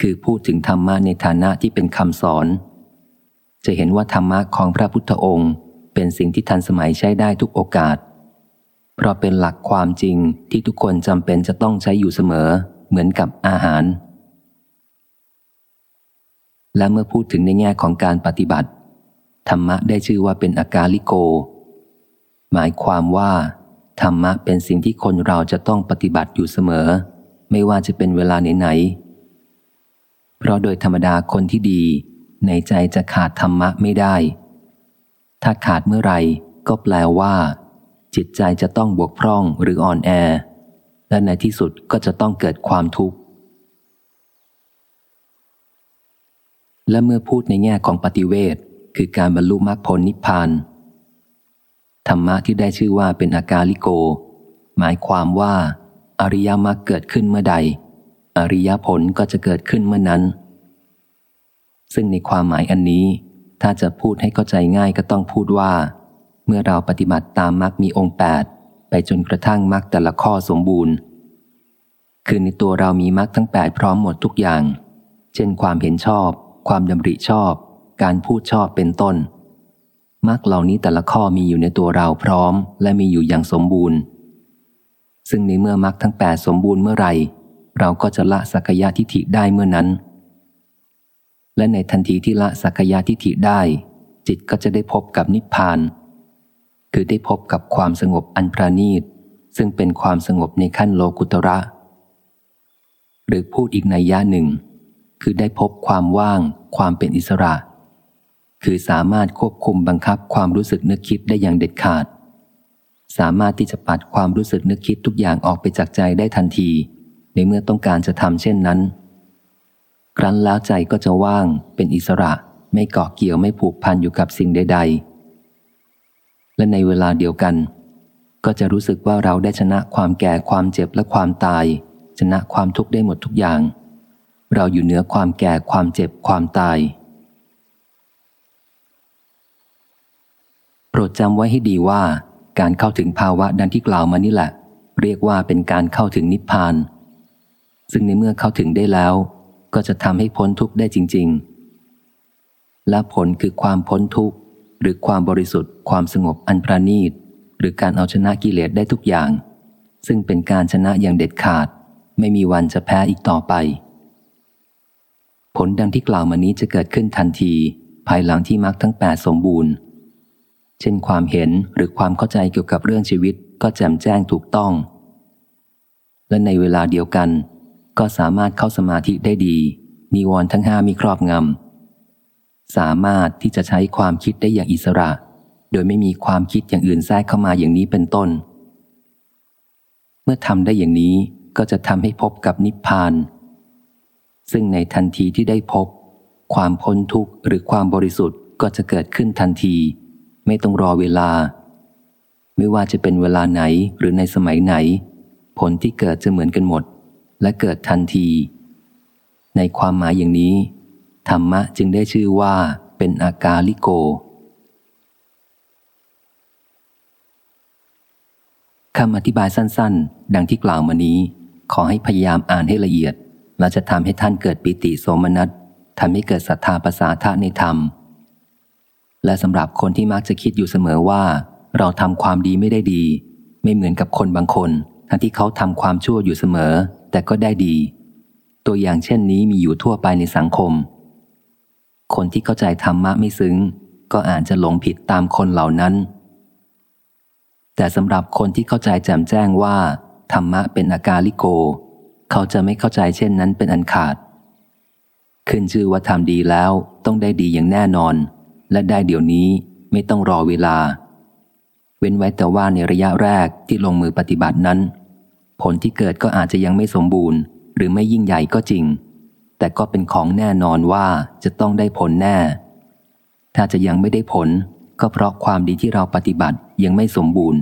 คือพูดถึงธรรมะในฐานะที่เป็นคำสอน จะเห็นว่าธรรมะของพระพุทธองค์เป็นสิ่งที่ทันสมัยใช้ได้ทุกโอกาส เพราะเป็นหลักความจริงที่ทุกคนจำเป็นจะต้องใช้อยู่เสมอ เหมือนกับอาหาร และเมื่อพูดถึงในแง่ของการปฏิบัติ ธรรมะได้ชื่อว่าเป็นอากาลิโก หมายความว่า ธรรมะเป็นสิ่งที่คนเราจะต้องปฏิบัติอยู่เสมอ ไม่ว่าจะเป็นเวลาไหนๆเพราะโดยธรรมดาคนที่ดี ในใจจะขาดธรรมะไม่ได้ ถ้าขาดเมื่อไหร่ก็แปลว่า จิตใจจะต้องบวกพร่องหรืออ่อนแอ และในที่สุดก็จะต้องเกิดความทุกข์ และเมื่อพูดในแง่ของปฏิเวทคือการบรรลุมรรคผลนิพพาน ธรรมะที่ได้ชื่อว่าเป็นอากาลิโก หมายความว่า อริยมรรคเกิดขึ้นเมื่อใด อริยผลก็จะเกิดขึ้นเมื่อนั้น ซึ่งในความหมายอันนี้ ถ้าจะพูดให้เข้าใจง่ายก็ต้องพูดว่า เมื่อเราปฏิบัติตามมรรคมีองค์แปด ไปจนกระทั่งมรรคแต่ละข้อสมบูรณ์ คือในตัวเรามีมรรคทั้งแปดพร้อมหมดทุกอย่าง เช่นความเห็นชอบ ความดำริชอบ การพูดชอบเป็นต้นมรรคเหล่านี้แต่ละข้อมีอยู่ในตัวเราพร้อม และมีอยู่อย่างสมบูรณ์ ซึ่งในเมื่อมรรคทั้งแปดสมบูรณ์เมื่อไหร่ เราก็จะละสักยะทิฏฐิได้เมื่อนั้น และในทันทีที่ละสักยะทิฏฐิได้ จิตก็จะได้พบกับนิพพาน คือได้พบกับความสงบอันประณีต ซึ่งเป็นความสงบในขั้นโลกุตระ หรือพูดอีกในย่าหนึ่ง คือได้พบความว่าง ความเป็นอิสระ คือสามารถควบคุมบังคับความรู้สึกนึกคิดได้อย่างเด็ดขาด สามารถที่จะปัดความรู้สึกนึกคิดทุกอย่างออกไปจากใจได้ทันที ในเมื่อต้องการจะทำเช่นนั้น ครั้นแล้วใจก็จะว่าง เป็นอิสระ ไม่เกาะเกี่ยวไม่ผูกพันอยู่กับสิ่งใด ๆ และในเวลาเดียวกัน ก็จะรู้สึกว่าเราได้ชนะความแก่ความเจ็บและความตาย ชนะความทุกข์ได้หมดทุกอย่าง เราอยู่เหนือความแก่ความเจ็บความตาย โปรดจำไว้ให้ดีว่า การเข้าถึงภาวะดังที่กล่าวมานี่แหละ เรียกว่าเป็นการเข้าถึงนิพพาน ซึ่งในเมื่อเข้าถึงได้แล้ว ก็จะทำให้พ้นทุกข์ได้จริง ๆ และผลคือความพ้นทุกข์ หรือความบริสุทธิ์ ความสงบอันประณีต หรือการเอาชนะกิเลสได้ทุกอย่าง ซึ่งเป็นการชนะอย่างเด็ดขาด ไม่มีวันจะแพ้อีกต่อไป ผลดังที่กล่าวมานี้จะเกิดขึ้นทันที ภายหลังที่มรรคทั้งแปดสมบูรณ์ เช่นความเห็นหรือความเข้าใจเกี่ยวกับเรื่องชีวิตก็แจ่มแจ้งถูกต้อง และในเวลาเดียวกัน ก็สามารถเข้าสมาธิได้ดีนิวรณ์ทั้งห้ามีครอบงำ สามารถที่จะใช้ความคิดได้อย่างอิสระ โดยไม่มีความคิดอย่างอื่นแทรกเข้ามาอย่างนี้เป็นต้น เมื่อทำได้อย่างนี้ก็จะทำให้พบกับนิพพาน ซึ่งในทันทีที่ได้พบ ความพ้นทุกข์หรือความบริสุทธิ์ก็จะเกิดขึ้นทันที ไม่ต้องรอเวลา ไม่ว่าจะเป็นเวลาไหนหรือในสมัยไหน ผลที่เกิดจะเหมือนกันหมด และเกิดทันที ในความหมายอย่างนี้ ธรรมะจึงได้ชื่อว่าเป็นอากาลิโก คำอธิบายสั้นๆ ดังที่กล่าวมานี้ ขอให้พยายามอ่านให้ละเอียด และจะทำให้ท่านเกิดปิติโสมนัสทำให้เกิดศรัทธาภาษาทะในธรรม และสำหรับคนที่มักจะคิดอยู่เสมอว่า เราทำความดีไม่ได้ดี ไม่เหมือนกับคนบางคน ทั้งที่เขาทำความชั่วอยู่เสมอ แต่ก็ได้ดี ตัวอย่างเช่นนี้มีอยู่ทั่วไปในสังคม คนที่เข้าใจธรรมะไม่ซึ้ง ก็อาจจะหลงผิดตามคนเหล่านั้น แต่สำหรับคนที่เข้าใจแจ่มแจ้งว่า ธรรมะเป็นอาการลิโก เขาจะไม่เข้าใจเช่นนั้นเป็นอันขาด ขึ้นชื่อว่าทำดีแล้วต้องได้ดีอย่างแน่นอน และได้เดี๋ยวนี้ไม่ต้องรอเวลา เว้นไว้แต่ว่าในระยะแรกที่ลงมือปฏิบัตินั้น ผลที่เกิดก็อาจจะยังไม่สมบูรณ์ หรือไม่ยิ่งใหญ่ก็จริง แต่ก็เป็นของแน่นอนว่าจะต้องได้ผลแน่ ถ้าจะยังไม่ได้ผล ก็เพราะความดีที่เราปฏิบัติยังไม่สมบูรณ์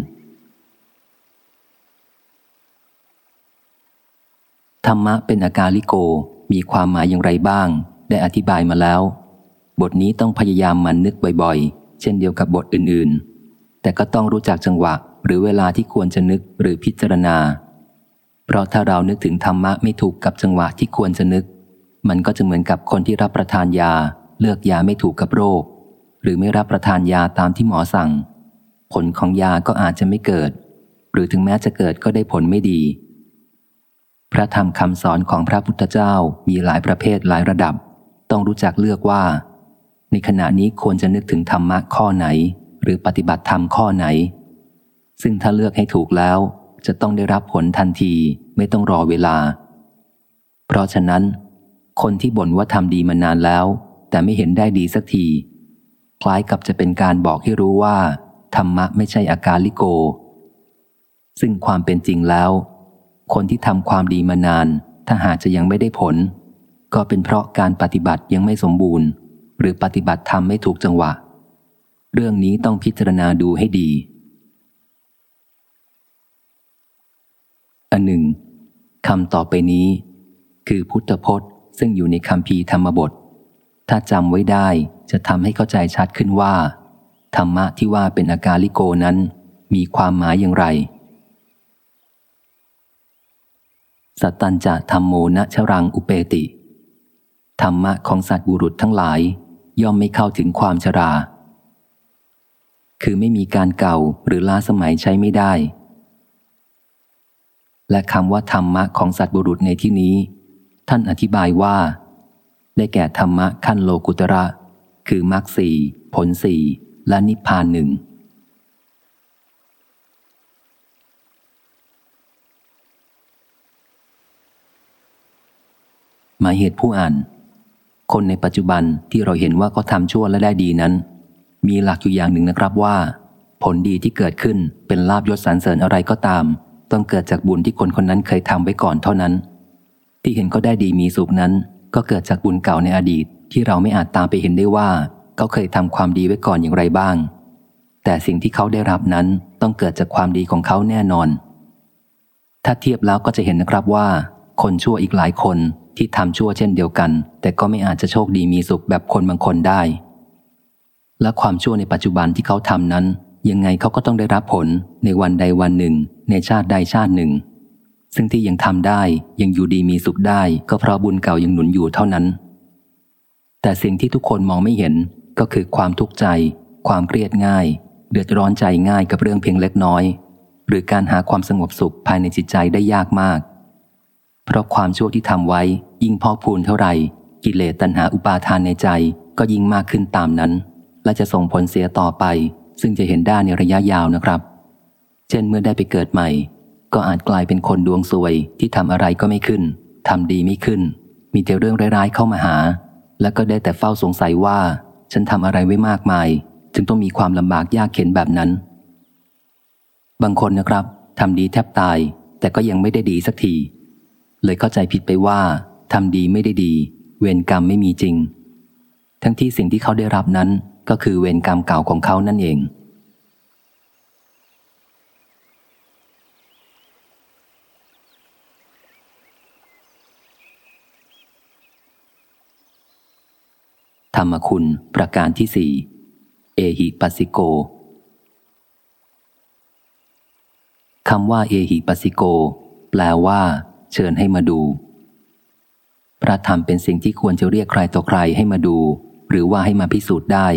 ธรรมะเป็นอาการลิโกมีความหมายอย่างไรบ้าง ได้อธิบายมาแล้ว บทนี้ต้องพยายามมันนึกบ่อยๆ เช่นเดียวกับบทอื่นๆ แต่ก็ต้องรู้จักจังหวะหรือเวลาที่ควรจะนึกหรือพิจารณา เพราะถ้าเรานึกถึงธรรมะไม่ถูกกับจังหวะที่ควรจะนึก มันก็จะเหมือนกับคนที่รับประทานยา เลือกยาไม่ถูกกับโรค หรือไม่รับประทานยาตามที่หมอสั่ง ผลของยาก็อาจจะไม่เกิด หรือถึงแม้จะเกิดก็ได้ผลไม่ดี พระธรรมคำสอนของพระพุทธเจ้ามีหลายประเภทหลายระดับ ต้องรู้จักเลือกว่า ในขณะนี้ควรจะนึกถึงธรรมะข้อไหน หรือปฏิบัติธรรมข้อไหน ซึ่งถ้าเลือกให้ถูกแล้ว จะต้องได้รับผลทันทีไม่ต้องรอเวลา เพราะฉะนั้น คนที่บ่นว่าทำดีมานานแล้ว แต่ไม่เห็นได้ดีสักที คล้ายกับจะเป็นการบอกให้รู้ว่า ธรรมะไม่ใช่อาการลิโก ซึ่งความเป็นจริงแล้ว คนที่ทำความดีมานาน ถ้าหากจะยังไม่ได้ผล ก็เป็นเพราะการปฏิบัติยังไม่สมบูรณ์ หรือปฏิบัติทำไม่ถูกจังหวะ เรื่องนี้ต้องพิจารณาดูให้ดีอันหนึ่งคำต่อไปนี้ คือพุทธพจน์ ซึ่งอยู่ในคำพีธรรมบท ถ้าจำไว้ได้จะทำให้เข้าใจชัดขึ้นว่า ธรรมะที่ว่าเป็นอาการลิโกนั้น มีความหมายอย่างไร สัตตัญจะธรรมโมนะชรังอุเปติ ธรรมะของสัตว์บุรุษทั้งหลาย ย่อมไม่เข้าถึงความชรา คือไม่มีการเก่าหรือล้าสมัยใช้ไม่ได้และคำว่าธรรมะของสัตว์บุรุษในที่นี้ ท่านอธิบายว่า ได้แก่ธรรมะขั้นโลกุตระ คือมรรคสี่ผลสี่และนิพพานหนึ่งหมายเหตุผู้อ่าน คนในปัจจุบันที่เราเห็นว่าเขาทำชั่วและได้ดีนั้น มีหลักอยู่อย่างหนึ่งนะครับว่า ผลดีที่เกิดขึ้นเป็นลาบยศสรรเสริญอะไรก็ตาม ต้องเกิดจากบุญที่คนคนนั้นเคยทำไว้ก่อนเท่านั้น ที่เห็นเขาได้ดีมีสุขนั้น ก็เกิดจากบุญเก่าในอดีตที่เราไม่อาจตามไปเห็นได้ว่า เขาเคยทำความดีไว้ก่อนอย่างไรบ้าง แต่สิ่งที่เขาได้รับนั้นต้องเกิดจากความดีของเขาแน่นอน ถ้าเทียบแล้วก็จะเห็นนะครับว่า คนชั่วอีกหลายคนที่ทำชั่วเช่นเดียวกัน แต่ก็ไม่อาจจะโชคดีมีสุขแบบคนบางคนได้ และความชั่วในปัจจุบันที่เขาทำนั้น ยังไงเขาก็ต้องได้รับผลในวันใดวันหนึ่ง ในชาติใดชาติหนึ่ง ซึ่งที่ยังทำได้ยังอยู่ดีมีสุขได้ ก็เพราะบุญเก่ายังหนุนอยู่เท่านั้น แต่สิ่งที่ทุกคนมองไม่เห็นก็คือความทุกข์ใจ ความเครียดง่าย เดือดร้อนใจง่ายกับเรื่องเพียงเล็กน้อย หรือการหาความสงบสุขภายในจิตใจได้ยากมาก เพราะความชั่วที่ทำไว้ยิ่งพอกพูนเท่าไหร่ กิเลสตัณหาอุปาทานในใจก็ยิ่งมากขึ้นตามนั้น และจะส่งผลเสียต่อไป ซึ่งจะเห็นได้ในระยะยาวนะครับ เช่นเมื่อได้ไปเกิดใหม่ ก็อาจกลายเป็นคนดวงซวยที่ทำอะไรก็ไม่ขึ้นทำดีไม่ขึ้น มีแต่เรื่องร้ายๆเข้ามาหา แล้วก็ได้แต่เฝ้าสงสัยว่า ฉันทำอะไรไว้มากมาย จึงต้องมีความลำบากยากเข็นแบบนั้น บางคนนะครับทำดีแทบตาย แต่ก็ยังไม่ได้ดีสักที เลยเข้าใจผิดไปว่าทำดีไม่ได้ดี เวรกรรมไม่มีจริง ทั้งที่สิ่งที่เขาได้รับนั้นก็คือเวรกรรมเก่าของเขานั่นเอง ธรรมคุณประการที่สี่เอหิปัสสิโกคำว่าเอหิปัสสิโก แปลว่า เชิญให้มาดู พระธรรมเป็นสิ่งที่ควรจะเรียกใครต่อใครให้มาดู หรือว่าให้มาพิสูจน์ได้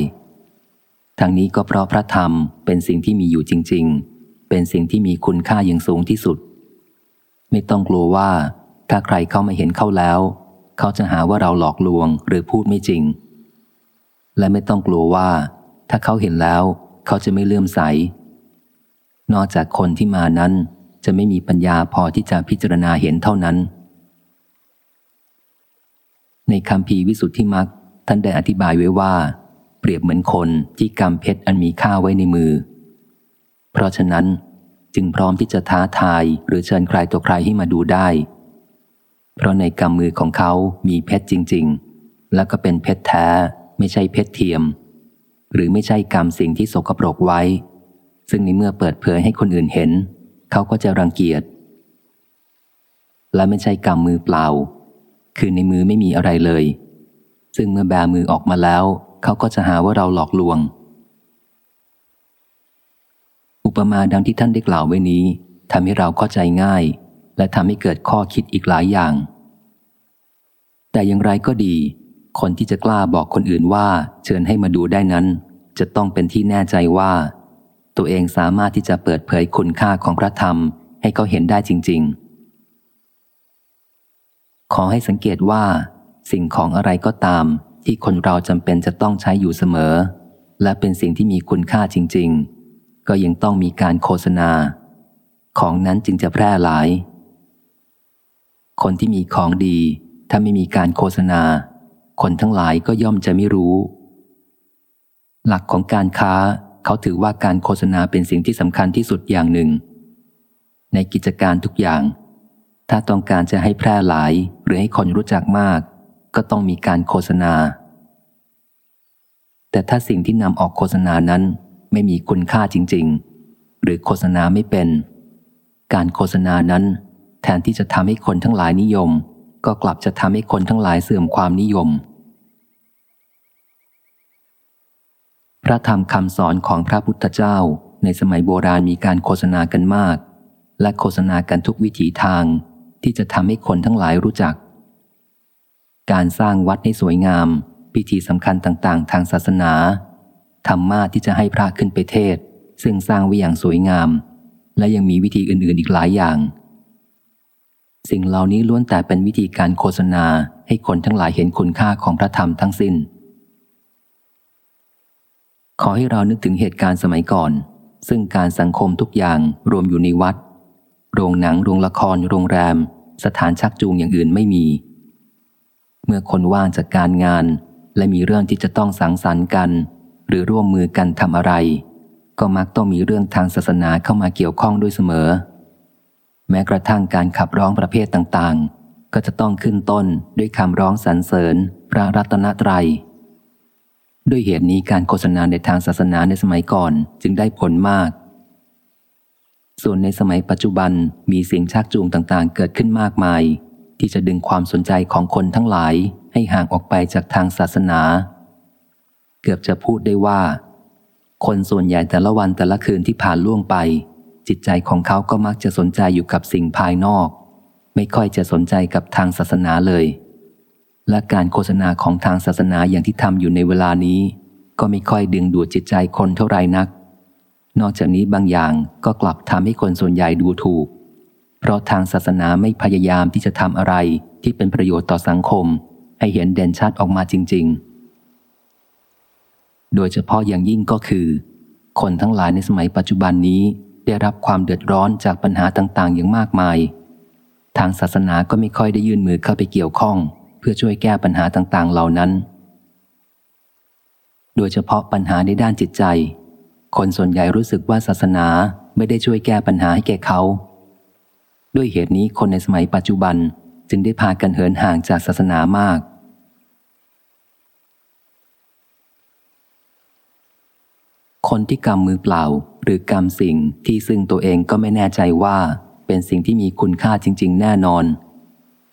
ทั้งนี้ก็เพราะพระธรรมเป็นสิ่งที่มีอยู่จริง ๆ เป็นสิ่งที่มีคุณค่าอย่างสูงที่สุด ไม่ต้องกลัวว่า ถ้าใครเข้ามาเห็นเข้าแล้ว เขาจะหาว่าเราหลอกลวงหรือพูดไม่จริง และไม่ต้องกลัวว่า ถ้าเขาเห็นแล้วเขาจะไม่เลื่อมใส นอกจากคนที่มานั้นจะไม่มีปัญญาพอที่จะพิจารณาเห็นเท่านั้น ในคำพีวิสุทธิมักท่านได้อธิบายไว้ว่า เปรียบเหมือนคนที่กำเพชรอันมีค่าไว้ในมือ เพราะฉะนั้นจึงพร้อมที่จะท้าทายหรือเชิญใครตัวใครให้มาดูได้ เพราะในกำมือของเขามีเพชรจริง ๆ แล้วก็เป็นเพชรแท้ ไม่ใช่เพชรเทียม หรือไม่ใช่กรรมสิ่งที่สกปรกไว้ ซึ่งในเมื่อเปิดเผยให้คนอื่นเห็น เขาก็จะรังเกียจ และไม่ใช่กรรมมือเปล่า คือในมือไม่มีอะไรเลย ซึ่งเมื่อแบมือออกมาแล้ว เขาก็จะหาว่าเราหลอกลวง อุปมาดังที่ท่านได้กล่าวไว้นี้ทำให้เราเข้าใจง่าย และทำให้เกิดข้อคิดอีกหลายอย่าง แต่อย่างไรก็ดี คนที่จะกล้าบอกคนอื่นว่าเชิญให้มาดูได้นั้น จะต้องเป็นที่แน่ใจว่า ตัวเองสามารถที่จะเปิดเผยคุณค่าของพระธรรมให้เขาเห็นได้จริง ๆ ขอให้สังเกตว่า สิ่งของอะไรก็ตาม ที่คนเราจำเป็นจะต้องใช้อยู่เสมอ และเป็นสิ่งที่มีคุณค่าจริง ๆ ก็ยังต้องมีการโฆษณา ของนั้นจึงจะแพร่หลาย คนที่มีของดี ถ้าไม่มีการโฆษณา คนทั้งหลายก็ย่อมจะไม่รู้ หลักของการค้าเขาถือว่าการโฆษณาเป็นสิ่งที่สำคัญที่สุดอย่างหนึ่ง ในกิจการทุกอย่าง ถ้าต้องการจะให้แพร่หลายหรือให้คนรู้จักมาก ก็ต้องมีการโฆษณา แต่ถ้าสิ่งที่นำออกโฆษณานั้นไม่มีคุณค่าจริง ๆ หรือโฆษณาไม่เป็น การโฆษณานั้น แทนที่จะทำให้คนทั้งหลายนิยม ก็กลับจะทำให้คนทั้งหลายเสื่อมความนิยม พระธรรมคำสอนของพระพุทธเจ้าในสมัยโบราณมีการโฆษณากันมาก และโฆษณากันทุกวิถีทางที่จะทำให้คนทั้งหลายรู้จัก การสร้างวัดให้สวยงาม พิธีสำคัญต่างๆ ทางศาสนาธรรมาที่จะให้พระขึ้นไปเทศ ซึ่งสร้างไว้อย่างสวยงาม และยังมีวิธีอื่นๆอีกหลายอย่าง สิ่งเหล่านี้ล้วนแต่เป็นวิธีการโฆษณาให้คนทั้งหลายเห็นคุณค่าของพระธรรมทั้งสิน้น ขอให้เรานึกถึงเหตุการณ์สมัยก่อน ซึ่งการสังคมทุกอย่างรวมอยู่ในวัด โรงหนัง โรงละคร โรงแรม สถานชักจูงอย่างอื่นไม่มี เมื่อคนว่างจากการงาน และมีเรื่องที่จะต้องสังสรรค์กัน หรือร่วมมือกันทำอะไร ก็มักต้องมีเรื่องทางศาสนาเข้ามาเกี่ยวข้องด้วยเสมอ แม้กระทั่งการขับร้องประเภทต่างๆ ก็จะต้องขึ้นต้นด้วยคำร้องสรรเสริญพระรัตนตรยัย ด้วยเหตุนี้การโฆษณาในทางศาสนาในสมัยก่อนจึงได้ผลมาก ส่วนในสมัยปัจจุบันมีสิ่งชักจูงต่างๆ เกิดขึ้นมากมาย ที่จะดึงความสนใจของคนทั้งหลายให้ห่างออกไปจากทางศาสนา เกือบจะพูดได้ว่า คนส่วนใหญ่แต่ละวันแต่ละคืนที่ผ่านล่วงไป จิตใจของเขาก็มักจะสนใจอยู่กับสิ่งภายนอก ไม่ค่อยจะสนใจกับทางศาสนาเลย และการโฆษณาของทางศาสนาอย่างที่ทำอยู่ในเวลานี้ ก็ไม่ค่อยดึงดูดจิตใจคนเท่าไรนัก นอกจากนี้บางอย่างก็กลับทำให้คนส่วนใหญ่ดูถูก เพราะทางศาสนาไม่พยายามที่จะทำอะไรที่เป็นประโยชน์ต่อสังคม ให้เห็นเด่นชัดออกมาจริง ๆ โดยเฉพาะอย่างยิ่งก็คือ คนทั้งหลายในสมัยปัจจุบันนี้ ได้รับความเดือดร้อนจากปัญหาต่างๆ อย่างมากมาย ทางศาสนาก็ไม่ค่อยได้ยื่นมือเข้าไปเกี่ยวข้อง เพื่อช่วยแก้ปัญหาต่างๆ เหล่านั้น โดยเฉพาะปัญหาในด้านจิตใจ คนส่วนใหญ่รู้สึกว่าศาสนาไม่ได้ช่วยแก้ปัญหาให้แก่เขา ด้วยเหตุนี้คนในสมัยปัจจุบันจึงได้พากันเหินห่างจากศาสนามาก คนที่กำมือเปล่า หรือกำสิ่งที่ซึ่งตัวเองก็ไม่แน่ใจว่า เป็นสิ่งที่มีคุณค่าจริง ๆ แน่นอน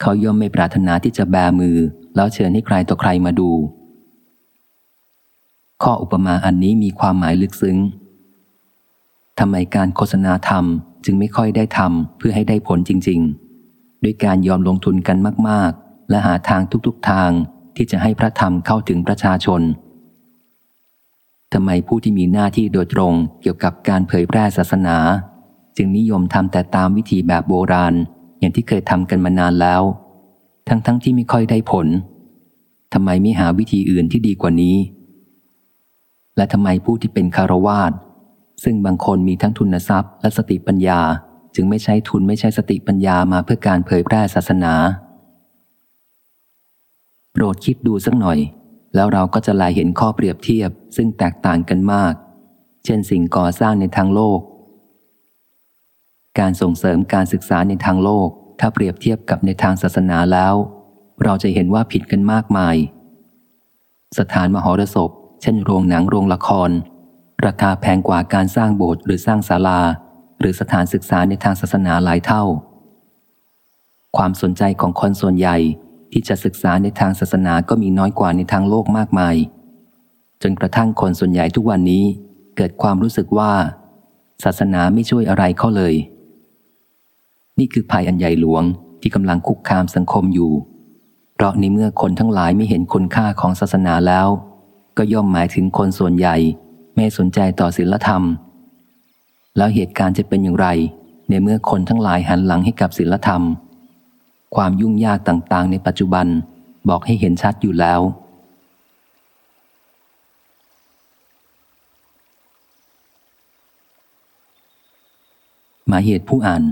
เขาย่อมไม่ปรารถนาที่จะแบมือ แล้วเชิญให้ใครต่อใครมาดู ข้ออุปมาอันนี้มีความหมายลึกซึ้งทำไมการโฆษณาธรรมจึงไม่ค่อยได้ทำเพื่อให้ได้ผลจริง ๆ ด้วยการยอมลงทุนกันมาก ๆ และหาทางทุกๆทางที่จะให้พระธรรมเข้าถึงประชาชน ทำไมผู้ที่มีหน้าที่โดยตรงเกี่ยวกับการเผยแพร่ศาสนา จึงนิยมทำแต่ตามวิธีแบบโบราณ อย่างที่เคยทำกันมานานแล้ว ทั้งๆทที่ไม่ค่อยได้ผลทำไมไม่หาวิธีอื่นที่ดีกว่านี้ และทำไมผู้ที่เป็นคารวาสซึ่งบางคนมีทั้งทุนทรัพย์และสติปัญญา จึงไม่ใช้ทุนไม่ใช่สติปัญญามาเพื่อการเผยแพร่ศาสนา โปรดคิดดูสักหน่อย แล้วเราก็จะลายเห็นข้อเปรียบเทียบซึ่งแตกต่างกันมาก เช่นสิ่งก่อสร้างในทางโลก การส่งเสริมการศึกษาในทางโลก ถ้าเปรียบเทียบกับในทางศาสนาแล้ว เราจะเห็นว่าผิดกันมากมาย สถานมหรสพ เช่นโรงหนังโรงละคร ราคาแพงกว่าการสร้างโบสถ์หรือสร้างศาลา หรือสถานศึกษาในทางศาสนาหลายเท่า ความสนใจของคนส่วนใหญ่ ที่จะศึกษาในทางศาสนาก็มีน้อยกว่าในทางโลกมากมาย จนกระทั่งคนส่วนใหญ่ทุกวันนี้เกิดความรู้สึกว่า ศาสนาไม่ช่วยอะไรเขาเลย นี่คือภัยอันใหญ่หลวงที่กำลังคุกคามสังคมอยู่ เพราะในเมื่อคนทั้งหลายไม่เห็นคุณค่าของศาสนาแล้ว ก็ย่อมหมายถึงคนส่วนใหญ่ ไม่สนใจต่อศีลธรรม แล้วเหตุการณ์จะเป็นอย่างไร ในเมื่อคนทั้งหลายหันหลังให้กับศีลธรรม ความยุ่งยากต่างๆ ในปัจจุบันบอกให้เห็นชัดอยู่แล้ว หมายเหตุผู้อ่าน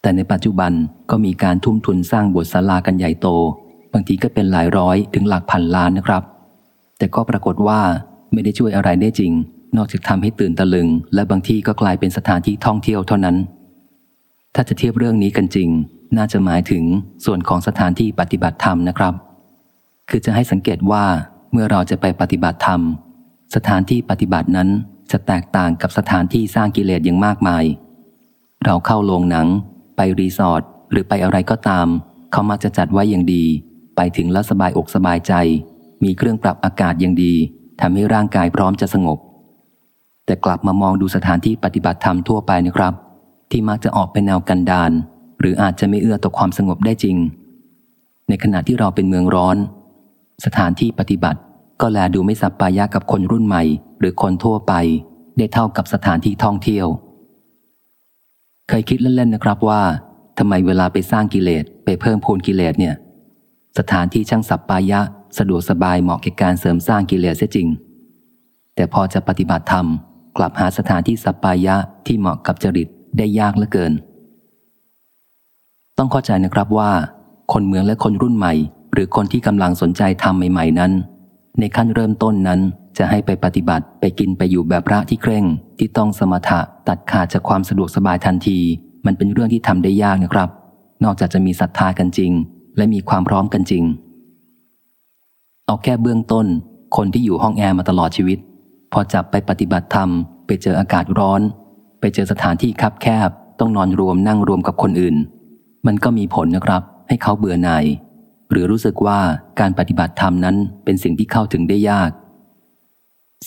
แต่ในปัจจุบันก็มีการทุ่มทุนสร้างบทศาลากันใหญ่โต บางทีก็เป็นหลายร้อยถึงหลักพันล้านนะครับ แต่ก็ปรากฏว่าไม่ได้ช่วยอะไรได้จริง นอกจากทำให้ตื่นตะลึง และบางที่ก็กลายเป็นสถานที่ท่องเที่ยวเท่านั้นถ้าจะเทียบเรื่องนี้กันจริง น่าจะหมายถึงส่วนของสถานที่ปฏิบัติธรรมนะครับ คือจะให้สังเกตว่าเมื่อเราจะไปปฏิบัติธรรม สถานที่ปฏิบัตินั้นจะแตกต่างกับสถานที่สร้างกิเลสอย่างมากมาย เราเข้าโรงหนัง ไปรีสอร์ทหรือไปอะไรก็ตาม เขามักจะจัดไว้อย่างดี ไปถึงแล้วสบายอกสบายใจ มีเครื่องปรับอากาศอย่างดีทำให้ร่างกายพร้อมจะสงบ แต่กลับมามองดูสถานที่ปฏิบัติธรรมทั่วไปนะครับ ที่มักจะออกเป็นแนวกันดาน หรืออาจจะไม่เอื้อต่อความสงบได้จริง ในขณะที่เราเป็นเมืองร้อน สถานที่ปฏิบัติก็แลดูไม่สับปายะกับคนรุ่นใหม่ หรือคนทั่วไป ได้เท่ากับสถานที่ท่องเที่ยว เคยคิดเล่นๆนะครับว่าทำไมเวลาไปสร้างกิเลสไปเพิ่มพูนกิเลสเนี่ย สถานที่ช่างสับปายะ สะดวกสบายเหมาะแก่การเสริมสร้างกิเลสเสียจริง แต่พอจะปฏิบัติธรรมกลับหาสถานที่สัปปายะที่เหมาะกับจริตได้ยากเหลือเกิน ต้องเข้าใจนะครับว่า คนเมืองและคนรุ่นใหม่ หรือคนที่กำลังสนใจทำใหม่ ๆ นั้น ในขั้นเริ่มต้นนั้นจะให้ไปปฏิบัติไปกินไปอยู่แบบพระที่เคร่ง ที่ต้องสมถะตัดขาดจากความสะดวกสบายทันที มันเป็นเรื่องที่ทำได้ยากนะครับ นอกจากจะมีศรัทธากันจริง และมีความพร้อมกันจริง เอาแค่เบื้องต้น คนที่อยู่ห้องแอร์มาตลอดชีวิต พอจับไปปฏิบัติธรรม ไปเจออากาศร้อน ไปเจอสถานที่คับแคบ ต้องนอนรวมนั่งรวมกับคนอื่น มันก็มีผลนะครับ ให้เขาเบื่อหน่าย หรือรู้สึกว่าการปฏิบัติธรรมนั้นเป็นสิ่งที่เข้าถึงได้ยาก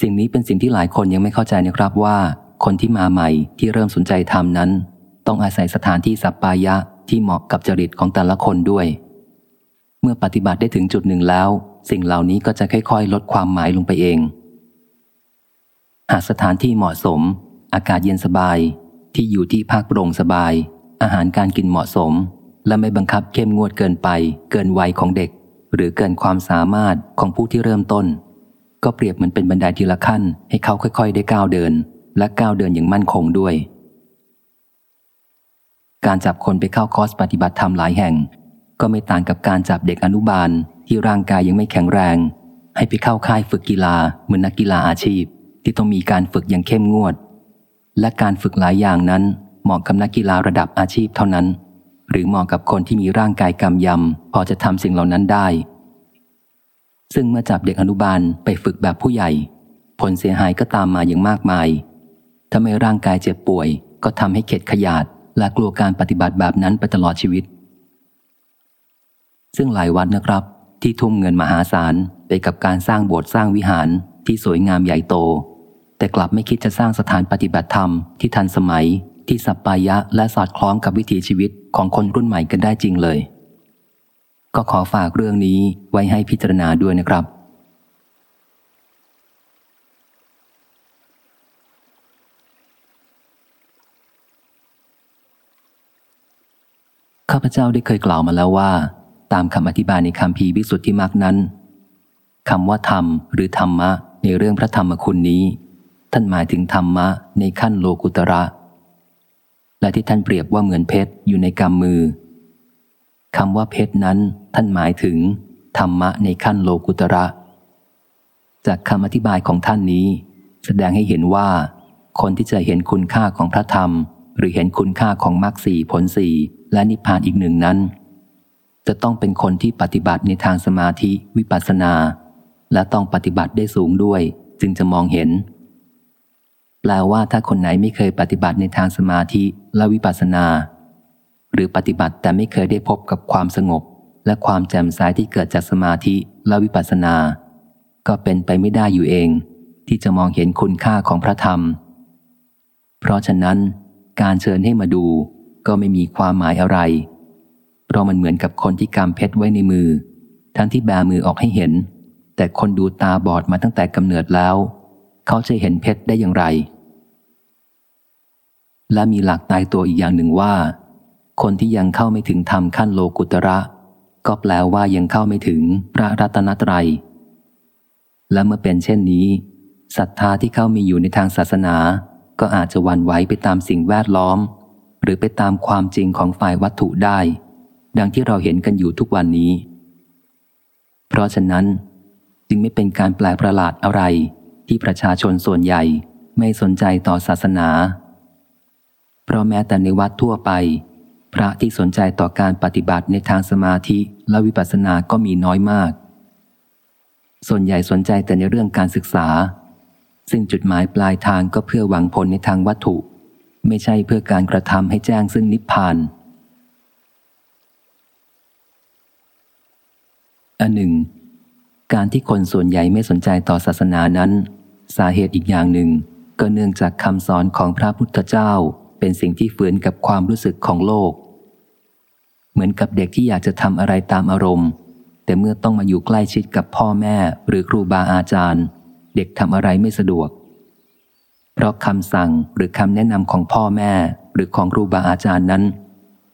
สิ่งนี้เป็นสิ่งที่หลายคนยังไม่เข้าใจนะครับว่า คนที่มาใหม่ที่เริ่มสนใจธรรมนั้น ต้องอาศัยสถานที่สัปปายะที่เหมาะกับจริตของแต่ละคนด้วย เมื่อปฏิบัติได้ถึงจุดหนึ่งแล้ว สิ่งเหล่านี้ก็จะค่อยๆ ลดความหมายลงไปเอง หากสถานที่เหมาะสม อากาศเย็นสบาย ที่อยู่ที่ภาคโปร่งสบาย อาหารการกินเหมาะสม และไม่บังคับเข้มงวดเกินไป เกินวัยของเด็ก หรือเกินความสามารถของผู้ที่เริ่มต้น ก็เปรียบเหมือนเป็นบันไดทีละขั้น ให้เขาค่อย ๆ ได้ก้าวเดิน และก้าวเดินอย่างมั่นคงด้วย การจับคนไปเข้าคอร์สปฏิบัติธรรมหลายแห่ง ก็ไม่ต่างกับการจับเด็กอนุบาลที่ร่างกายยังไม่แข็งแรง ให้ไปเข้าค่ายฝึกกีฬาเหมือนนักกีฬาอาชีพ ที่ต้องมีการฝึกอย่างเข้มงวด และการฝึกหลายอย่างนั้น เหมาะกับนักกีฬาระดับอาชีพเท่านั้น หรือเหมาะกับคนที่มีร่างกายกำยำพอจะทำสิ่งเหล่านั้นได้ ซึ่งเมื่อจับเด็กอนุบาลไปฝึกแบบผู้ใหญ่ ผลเสียหายก็ตามมาอย่างมากมายถ้าไม่ร่างกายเจ็บป่วย ก็ทำให้เข็ดขยาดและกลัวการปฏิบัติแบบนั้นไปตลอดชีวิต ซึ่งหลายวัดนะครับ ที่ทุ่มเงินมหาศาลไปกับการสร้างโบสถ์สร้างวิหารที่สวยงามใหญ่โต แต่กลับไม่คิดจะสร้างสถานปฏิบัติธรรมที่ทันสมัย ที่สัปปายะและสอดคล้องกับวิถีชีวิตของคนรุ่นใหม่กันได้จริงเลย ก็ขอฝากเรื่องนี้ไว้ให้พิจารณาด้วยนะครับ ข้าพเจ้าได้เคยกล่าวมาแล้วว่า ตามคำอธิบายในคำพีวิสุทธิมรรคนั้นคำว่าธรรมหรือธรรมะในเรื่องพระธรรมคุณนี้ ท่านหมายถึงธรรมะในขั้นโลกุตระ และที่ท่านเปรียบว่าเหมือนเพชรอยู่ในกำมือคำว่าเพชรนั้นท่านหมายถึง ธรรมะในขั้นโลกุตระ จากคำอธิบายของท่านนี้ แสดงให้เห็นว่า คนที่จะเห็นคุณค่าของพระธรรม หรือเห็นคุณค่าของมรรคสี่ผลสี่และนิพพานอีกหนึ่งนั้น จะต้องเป็นคนที่ปฏิบัติในทางสมาธิวิปัสสนา และต้องปฏิบัติได้สูงด้วย จึงจะมองเห็น แปลว่าถ้าคนไหนไม่เคยปฏิบัติในทางสมาธิและวิปัสสนา หรือปฏิบัติแต่ไม่เคยได้พบกับความสงบ และความแจ่มใสที่เกิดจากสมาธิและวิปัสสนา ก็เป็นไปไม่ได้อยู่เอง ที่จะมองเห็นคุณค่าของพระธรรม เพราะฉะนั้น การเชิญให้มาดูก็ไม่มีความหมายอะไร เพราะมันเหมือนกับคนที่กำเพชรไว้ในมือ ทั้งที่แบมือออกให้เห็น แต่คนดูตาบอดมาตั้งแต่กำเนิดแล้ว เขาจะเห็นเพชรได้อย่างไร และมีหลักตายตัวอีกอย่างหนึ่งว่า คนที่ยังเข้าไม่ถึงธรรมขั้นโลกุตระ ก็แปลว่ายังเข้าไม่ถึงพระรัตนตรยัย และเมื่อเป็นเช่นนี้ศรัทธาที่เข้ามีอยู่ในทางศาสนา ก็อาจจะวันไหวไปตามสิ่งแวดล้อม หรือไปตามความจริงของฝ่ายวัตถุได้ ดังที่เราเห็นกันอยู่ทุกวันนี้ เพราะฉะนั้นจึงไม่เป็นการแปลกประหลาดอะไร ที่ประชาชนส่วนใหญ่ไม่สนใจต่อศาสนา เพราะแม้แต่ในวัดทั่วไป พระที่สนใจต่อการปฏิบัติในทางสมาธิและวิปัสสนาก็มีน้อยมาก ส่วนใหญ่สนใจแต่ในเรื่องการศึกษา ซึ่งจุดหมายปลายทางก็เพื่อหวังผลในทางวัตถุ ไม่ใช่เพื่อการกระทำให้แจ้งซึ่งนิพพานอันหนึ่ง การที่คนส่วนใหญ่ไม่สนใจต่อศาสนานั้น สาเหตุอีกอย่างหนึ่ง ก็เนื่องจากคำสอนของพระพุทธเจ้า เป็นสิ่งที่ฝืนกับความรู้สึกของโลก เหมือนกับเด็กที่อยากจะทำอะไรตามอารมณ์ แต่เมื่อต้องมาอยู่ใกล้ชิดกับพ่อแม่หรือครูบาอาจารย์ เด็กทำอะไรไม่สะดวก เพราะคำสั่งหรือคำแนะนำของพ่อแม่หรือของครูบาอาจารย์นั้น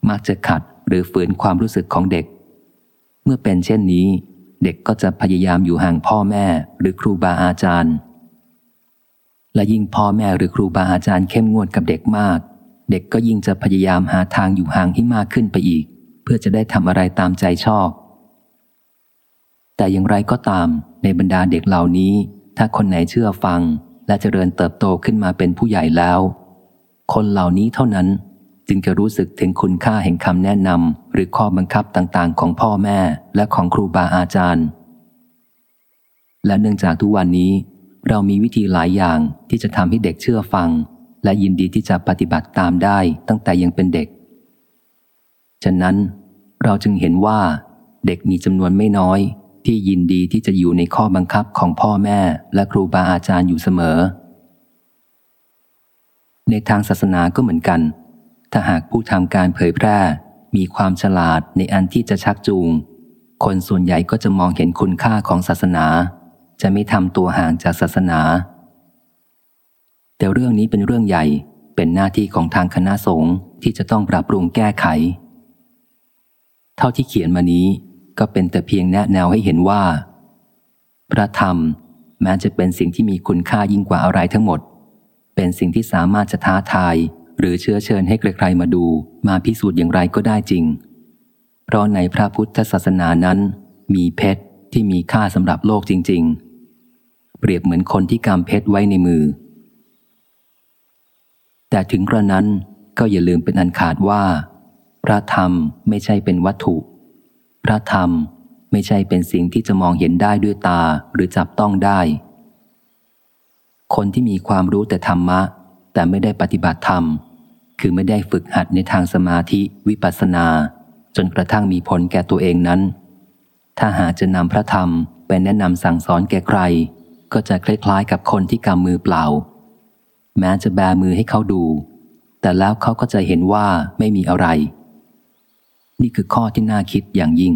มักจะขัดหรือฝืนความรู้สึกของเด็ก เมื่อเป็นเช่นนี้ เด็กก็จะพยายามอยู่ห่างพ่อแม่หรือครูบาอาจารย์ และยิ่งพ่อแม่หรือครูบาอาจารย์เข้มงวดกับเด็กมาก เด็กก็ยิ่งจะพยายามหาทางอยู่ห่างให้มากขึ้นไปอีก เพื่อจะได้ทำอะไรตามใจชอบ แต่อย่างไรก็ตาม ในบรรดาเด็กเหล่านี้ ถ้าคนไหนเชื่อฟัง และเจริญเติบโตขึ้นมาเป็นผู้ใหญ่แล้ว คนเหล่านี้เท่านั้นจึงจะรู้สึกถึงคุณค่าแห่งคำแนะนำหรือข้อบังคับต่างๆ ของพ่อแม่และของครูบาอาจารย์ และเนื่องจากทุกวันนี้ เรามีวิธีหลายอย่างที่จะทำให้เด็กเชื่อฟัง และยินดีที่จะปฏิบัติตามได้ตั้งแต่ยังเป็นเด็ก ฉะนั้นเราจึงเห็นว่า เด็กมีจำนวนไม่น้อย ที่ยินดีที่จะอยู่ในข้อบังคับของพ่อแม่และครูบาอาจารย์อยู่เสมอ ในทางศาสนาก็เหมือนกัน ถ้าหากผู้ทำการเผยแพร่ มีความฉลาดในอันที่จะชักจูง คนส่วนใหญ่ก็จะมองเห็นคุณค่าของศาสนา จะไม่ทำตัวห่างจากศาสนา แต่เรื่องนี้เป็นเรื่องใหญ่เป็นหน้าที่ของทางคณะสงฆ์ที่จะต้องปรับปรุงแก้ไข เท่าที่เขียนมานี้ก็เป็นแต่เพียงแนะแนวให้เห็นว่า พระธรรมแม้จะเป็นสิ่งที่มีคุณค่ายิ่งกว่าอะไรทั้งหมด เป็นสิ่งที่สามารถจะท้าทาย หรือเชื้อเชิญให้ใครๆมาดู มาพิสูจน์อย่างไรก็ได้จริง เพราะในพระพุทธศาสนานั้น มีเพชร ที่มีค่าสำหรับโลกจริง ๆ เปรียบเหมือนคนที่กำเพชรไว้ในมือ แต่ถึงกระนั้นก็อย่าลืมเป็นอันขาดว่า พระธรรมไม่ใช่เป็นวัตถุ พระธรรมไม่ใช่เป็นสิ่งที่จะมองเห็นได้ด้วยตาหรือจับต้องได้ คนที่มีความรู้แต่ธรรมะ แต่ไม่ได้ปฏิบัติธรรม คือไม่ได้ฝึกหัดในทางสมาธิวิปัสสนา จนกระทั่งมีผลแก่ตัวเองนั้น ถ้าหากจะนำพระธรรมไปแนะนำสั่งสอนแก่ใคร ก็จะคล้ายๆกับคนที่กำมือเปล่า แม้จะแบมือให้เขาดู แต่แล้วเขาก็จะเห็นว่าไม่มีอะไร นี่คือข้อที่น่าคิดอย่างยิ่ง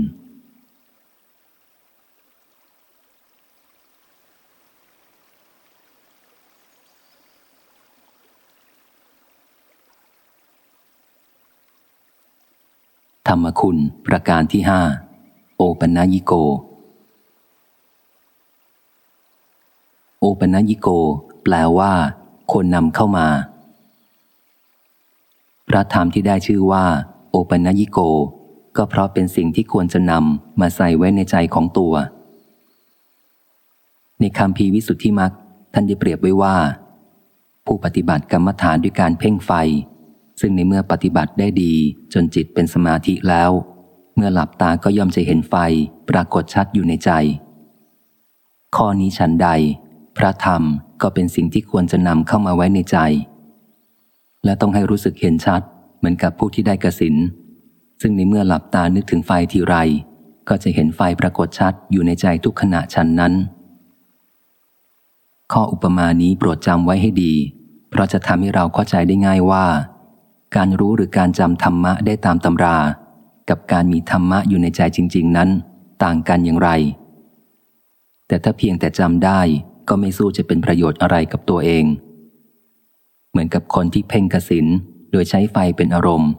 ธรรมคุณประการที่ห้า โอปัญญิโก โอปัญญิโก แปลว่า คนนำเข้ามา พระธรรมที่ได้ชื่อว่า โอปัญญิโก ก็เพราะเป็นสิ่งที่ควรจะนำมาใส่ไว้ในใจของตัว ในคำพีวิสุทธิมักท่านได้เปรียบไว้ว่า ผู้ปฏิบัติกรรมฐานด้วยการเพ่งไฟ ซึ่งในเมื่อปฏิบัติได้ดีจนจิตเป็นสมาธิแล้ว เมื่อหลับตาก็ย่อมจะเห็นไฟปรากฏชัดอยู่ในใจ ข้อนี้ฉันใด พระธรรมก็เป็นสิ่งที่ควรจะนำเข้ามาไว้ในใจ และต้องให้รู้สึกเห็นชัดเหมือนกับผู้ที่ได้กสินซึ่งในเมื่อหลับตานึกถึงไฟทีไร ก็จะเห็นไฟปรากฏชัดอยู่ในใจทุกขณะฉันนั้น ข้ออุปมานี้โปรดจำไว้ให้ดี เพราะจะทำให้เราเข้าใจได้ง่ายว่า การรู้หรือการจำธรรมะได้ตามตำรา กับการมีธรรมะอยู่ในใจจริง ๆ นั้น ต่างกันอย่างไร แต่ถ้าเพียงแต่จำได้ก็ไม่สู้จะเป็นประโยชน์อะไรกับตัวเอง เหมือนกับคนที่เพ่งกสินโดยใช้ไฟเป็นอารมณ์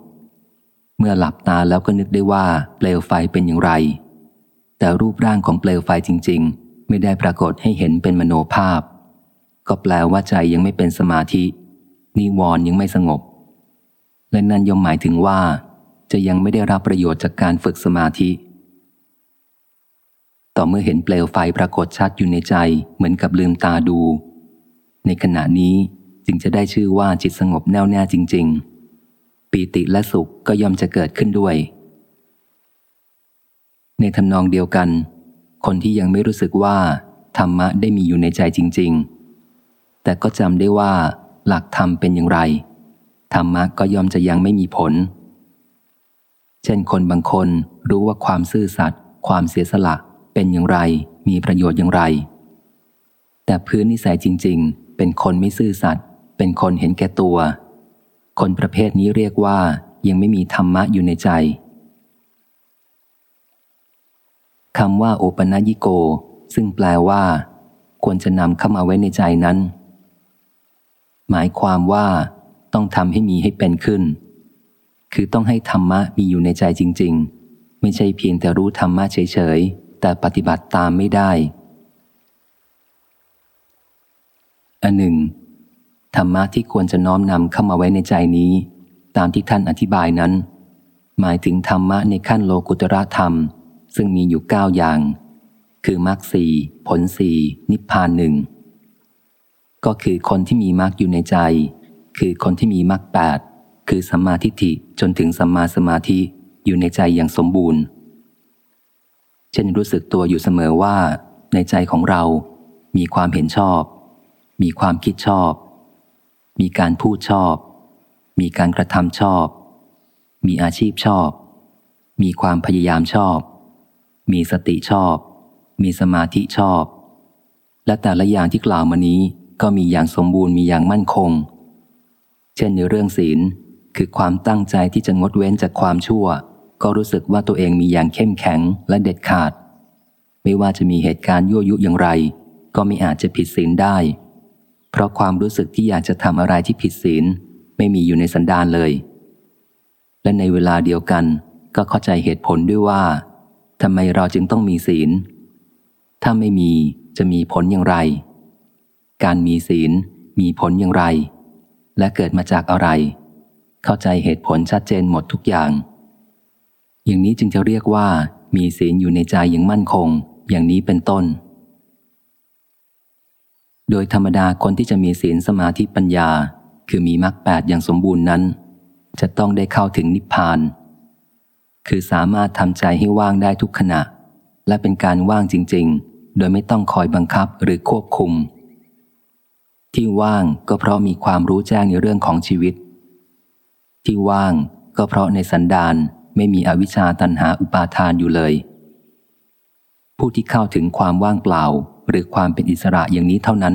เมื่อหลับตาแล้วก็นึกได้ว่าเปลวไฟเป็นอย่างไร แต่รูปร่างของเปลวไฟจริง ๆ ไม่ได้ปรากฏให้เห็นเป็นมโนภาพ ก็แปลว่าใจยังไม่เป็นสมาธินิวรณ์ยังไม่สงบและนั่นย่อมหมายถึงว่า จะยังไม่ได้รับประโยชน์จากการฝึกสมาธิ ต่อเมื่อเห็นเปลวไฟปรากฏชัดอยู่ในใจเหมือนกับลืมตาดู ในขณะนี้จึงจะได้ชื่อว่าจิตสงบแน่วแน่จริง ๆ ปีติและสุขก็ย่อมจะเกิดขึ้นด้วย ในทำนองเดียวกัน คนที่ยังไม่รู้สึกว่าธรรมะได้มีอยู่ในใจจริง ๆ แต่ก็จำได้ว่าหลักธรรมเป็นอย่างไร ธรรมะก็ย่อมจะยังไม่มีผล เช่นคนบางคนรู้ว่าความซื่อสัตย์ความเสียสละเป็นอย่างไร มีประโยชน์อย่างไร แต่พื้นนิสัยจริง ๆ เป็นคนไม่ซื่อสัตย์เป็นคนเห็นแก่ตัว คนประเภทนี้เรียกว่ายังไม่มีธรรมะอยู่ในใจคำว่าโอปนัญิโก ซึ่งแปลว่า ควรจะนำเข้ามาไว้ในใจนั้น หมายความว่า ต้องทำให้มีให้เป็นขึ้น คือต้องให้ธรรมะมีอยู่ในใจจริง ๆ ไม่ใช่เพียงแต่รู้ธรรมะเฉยๆ แต่ปฏิบัติตามไม่ได้ อันหนึ่ง ธรรมะที่ควรจะน้อมนำเข้ามาไว้ในใจนี้ ตามที่ท่านอธิบายนั้น หมายถึงธรรมะในขั้นโลกุตระธรรม ซึ่งมีอยู่เก้าอย่าง คือมรรคสี่ผลสี่นิพพานหนึ่งก็คือคนที่มีมรรคอยู่ในใจ คือคนที่มีมรรคแปด คือสัมมาทิฏฐิจนถึงสัมมาสมาธิอยู่ในใจอย่างสมบูรณ์ เช่นรู้สึกตัวอยู่เสมอว่า ในใจของเรา มีความเห็นชอบ มีความคิดชอบ มีการพูดชอบ มีการกระทำชอบ มีอาชีพชอบ มีความพยายามชอบ มีสติชอบ มีสมาธิชอบ และแต่ละอย่างที่กล่าวมานี้ก็มีอย่างสมบูรณ์มีอย่างมั่นคง เช่นในเรื่องศีล คือความตั้งใจที่จะงดเว้นจากความชั่ว ก็รู้สึกว่าตัวเองมีอย่างเข้มแข็งและเด็ดขาด ไม่ว่าจะมีเหตุการณ์ยั่วยุอย่างไร ก็ไม่อาจจะผิดศีลได้ เพราะความรู้สึกที่อยากจะทำอะไรที่ผิดศีลไม่มีอยู่ในสันดานเลย และในเวลาเดียวกัน ก็เข้าใจเหตุผลด้วยว่าทำไมเราจึงต้องมีศีล ถ้าไม่มีจะมีผลอย่างไร การมีศีลมีผลอย่างไร และเกิดมาจากอะไร เข้าใจเหตุผลชัดเจนหมดทุกอย่าง อย่างนี้จึงจะเรียกว่า มีศีลอยู่ในใจอย่างมั่นคง อย่างนี้เป็นต้น โดยธรรมดาคนที่จะมีศีลสมาธิปัญญา คือมีมรรคแปดอย่างสมบูรณ์นั้น จะต้องได้เข้าถึงนิพพาน คือสามารถทำใจให้ว่างได้ทุกขณะ และเป็นการว่างจริง ๆ โดยไม่ต้องคอยบังคับหรือควบคุมที่ว่างก็เพราะมีความรู้แจ้งในเรื่องของชีวิต ที่ว่างก็เพราะในสันดานไม่มีอวิชชาตันหาอุปาทานอยู่เลย ผู้ที่เข้าถึงความว่างเปล่า หรือความเป็นอิสระอย่างนี้เท่านั้น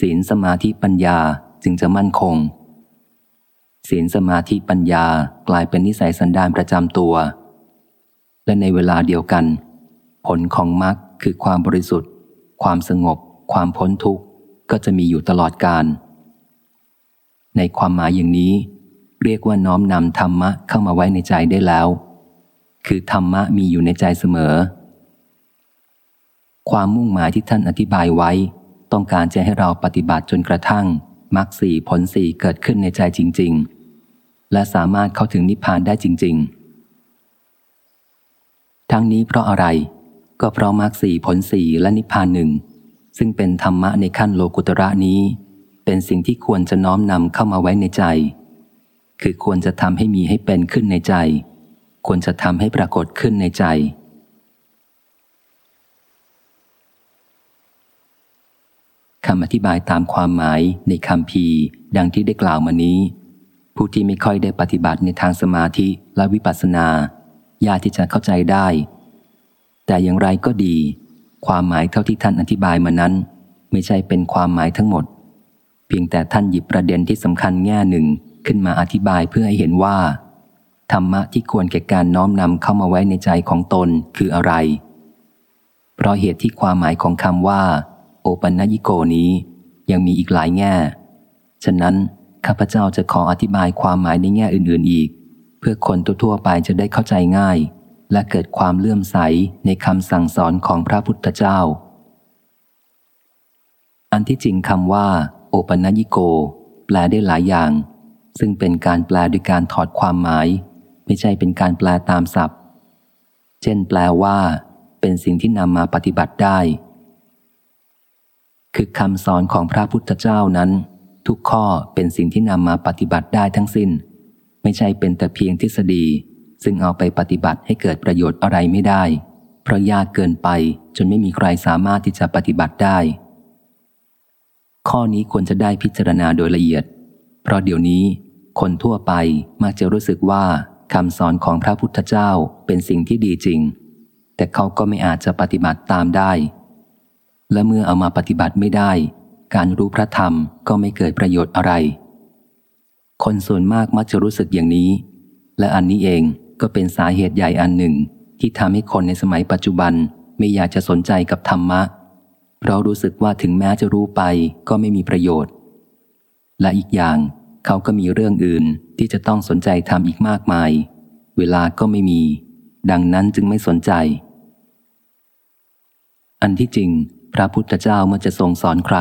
ศีลสมาธิปัญญาจึงจะมั่นคง ศีลสมาธิปัญญากลายเป็นนิสัยสันดานประจำตัว และในเวลาเดียวกัน ผลของมรรคคือความบริสุทธิ์ ความสงบ ความพ้นทุกข์ก็จะมีอยู่ตลอดกาลในความหมายอย่างนี้ เรียกว่าน้อมนำธรรมะเข้ามาไว้ในใจได้แล้ว คือธรรมะมีอยู่ในใจเสมอ ความมุ่งหมายที่ท่านอธิบายไว้ ต้องการจะให้เราปฏิบัติจนกระทั่งมรรคสี่ผลสี่เกิดขึ้นในใจจริง ๆ และสามารถเข้าถึงนิพพานได้จริง ๆ ทั้งนี้เพราะอะไร ก็เพราะมรรคสี่ผลสี่และนิพพานหนึ่งซึ่งเป็นธรรมะในขั้นโลกุตระนี้ เป็นสิ่งที่ควรจะน้อมนำเข้ามาไว้ในใจ คือควรจะทำให้มีให้เป็นขึ้นในใจ ควรจะทำให้ปรากฏขึ้นในใจ คำอธิบายตามความหมายในคำพีดังที่ได้กล่าวมานี้ ผู้ที่ไม่ค่อยได้ปฏิบัติในทางสมาธิและวิปัสสนายากที่จะเข้าใจได้ แต่อย่างไรก็ดี ความหมายเท่าที่ท่านอธิบายมานั้น ไม่ใช่เป็นความหมายทั้งหมด เพียงแต่ท่านหยิบประเด็นที่สำคัญแง่หนึ่ง ขึ้นมาอธิบายเพื่อให้เห็นว่า ธรรมะที่ควรแก่การน้อมนำเข้ามาไว้ในใจของตนคืออะไร เพราะเหตุที่ความหมายของคำว่า โอปัญญิโกนี้ ยังมีอีกหลายแง่ ฉะนั้นข้าพเจ้าจะขออธิบายความหมายในแง่อื่น ๆอีก เพื่อคนทั่วๆไปจะได้เข้าใจง่าย และเกิดความเลื่อมใสในคำสั่งสอนของพระพุทธเจ้า อันที่จริงคำว่า โอปัญญิโก แปลได้หลายอย่าง ซึ่งเป็นการแปลด้วยการถอดความหมาย ไม่ใช่เป็นการแปลตามศัพท์ เช่น แปลว่า เป็นสิ่งที่นำมาปฏิบัติได้ คือคำสอนของพระพุทธเจ้านั้น ทุกข้อเป็นสิ่งที่นำมาปฏิบัติได้ทั้งสิน้น ไม่ใช่เป็นแต่เพียงทฤษฎี ซึ่งเอาไปปฏิบัติให้เกิดประโยชน์อะไรไม่ได้ เพราะยากเกินไปจนไม่มีใครสามารถที่จะปฏิบัติได้ ข้อนี้ควรจะได้พิจารณาโดยละเอียด เพราะเดี๋ยวนี้ คนทั่วไปมักจะรู้สึกว่าคำสอนของพระพุทธเจ้าเป็นสิ่งที่ดีจริง แต่เขาก็ไม่อาจจะปฏิบัติตามได้ และเมื่อเอามาปฏิบัติไม่ได้ การรู้พระธรรมก็ไม่เกิดประโยชน์อะไร คนส่วนมากมักจะรู้สึกอย่างนี้ และอันนี้เองก็เป็นสาเหตุใหญ่อันหนึ่ง ที่ทำให้คนในสมัยปัจจุบันไม่อยากจะสนใจกับธรรมะ เพราะรู้สึกว่าถึงแม้จะรู้ไปก็ไม่มีประโยชน์ และอีกอย่าง เขาก็มีเรื่องอื่นที่จะต้องสนใจทำอีกมากมาย เวลาก็ไม่มี ดังนั้นจึงไม่สนใจ อันที่จริง พระพุทธเจ้าเมื่อจะทรงสอนใคร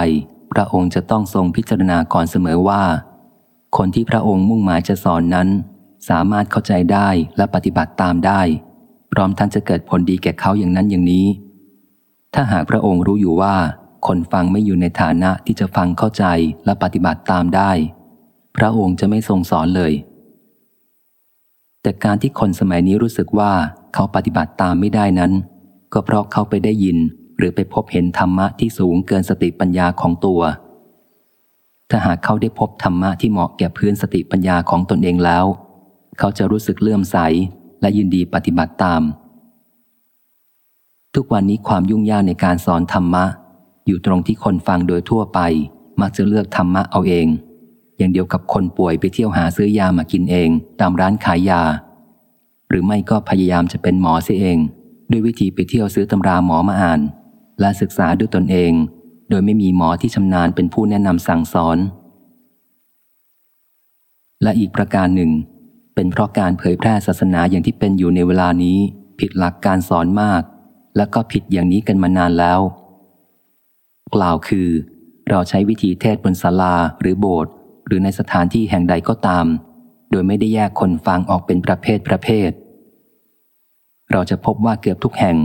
พระองค์จะต้องทรงพิจารณาก่อนเสมอว่า คนที่พระองค์มุ่งหมายจะสอนนั้น สามารถเข้าใจได้และปฏิบัติตามได้ พร้อมทั้งจะเกิดผลดีแก่เขาอย่างนั้นอย่างนี้ ถ้าหากพระองค์รู้อยู่ว่า คนฟังไม่อยู่ในฐานะที่จะฟังเข้าใจและปฏิบัติตามได้ พระองค์จะไม่ทรงสอนเลย แต่การที่คนสมัยนี้รู้สึกว่าเขาปฏิบัติตามไม่ได้นั้น ก็เพราะเขาไปได้ยินหรือไปพบเห็นธรรมะที่สูงเกินสติปัญญาของตัว ถ้าหากเขาได้พบธรรมะที่เหมาะแก่พื้นสติปัญญาของตนเองแล้ว เขาจะรู้สึกเลื่อมใสและยินดีปฏิบัติตาม ทุกวันนี้ความยุ่งยากในการสอนธรรมะ อยู่ตรงที่คนฟังโดยทั่วไป มักจะเลือกธรรมะเอาเอง อย่างเดียวกับคนป่วยไปเที่ยวหาซื้อยามากินเองตามร้านขายยา หรือไม่ก็พยายามจะเป็นหมอเสียเอง ด้วยวิธีไปเที่ยวซื้อตำราหมอมาอ่าน และศึกษาด้วยตนเอง โดยไม่มีหมอที่ชำนาญเป็นผู้แนะนำสั่งสอน และอีกประการหนึ่ง เป็นเพราะการเผยแพร่ศาสนาอย่างที่เป็นอยู่ในเวลานี้ ผิดหลักการสอนมาก และก็ผิดอย่างนี้กันมานานแล้ว กล่าวคือ เราใช้วิธีเทศบนศาลาหรือโบสถ์ หรือในสถานที่แห่งใดก็ตาม โดยไม่ได้แยกคนฟังออกเป็นประเภทประเภท เราจะพบว่าเกือบทุกแห่ง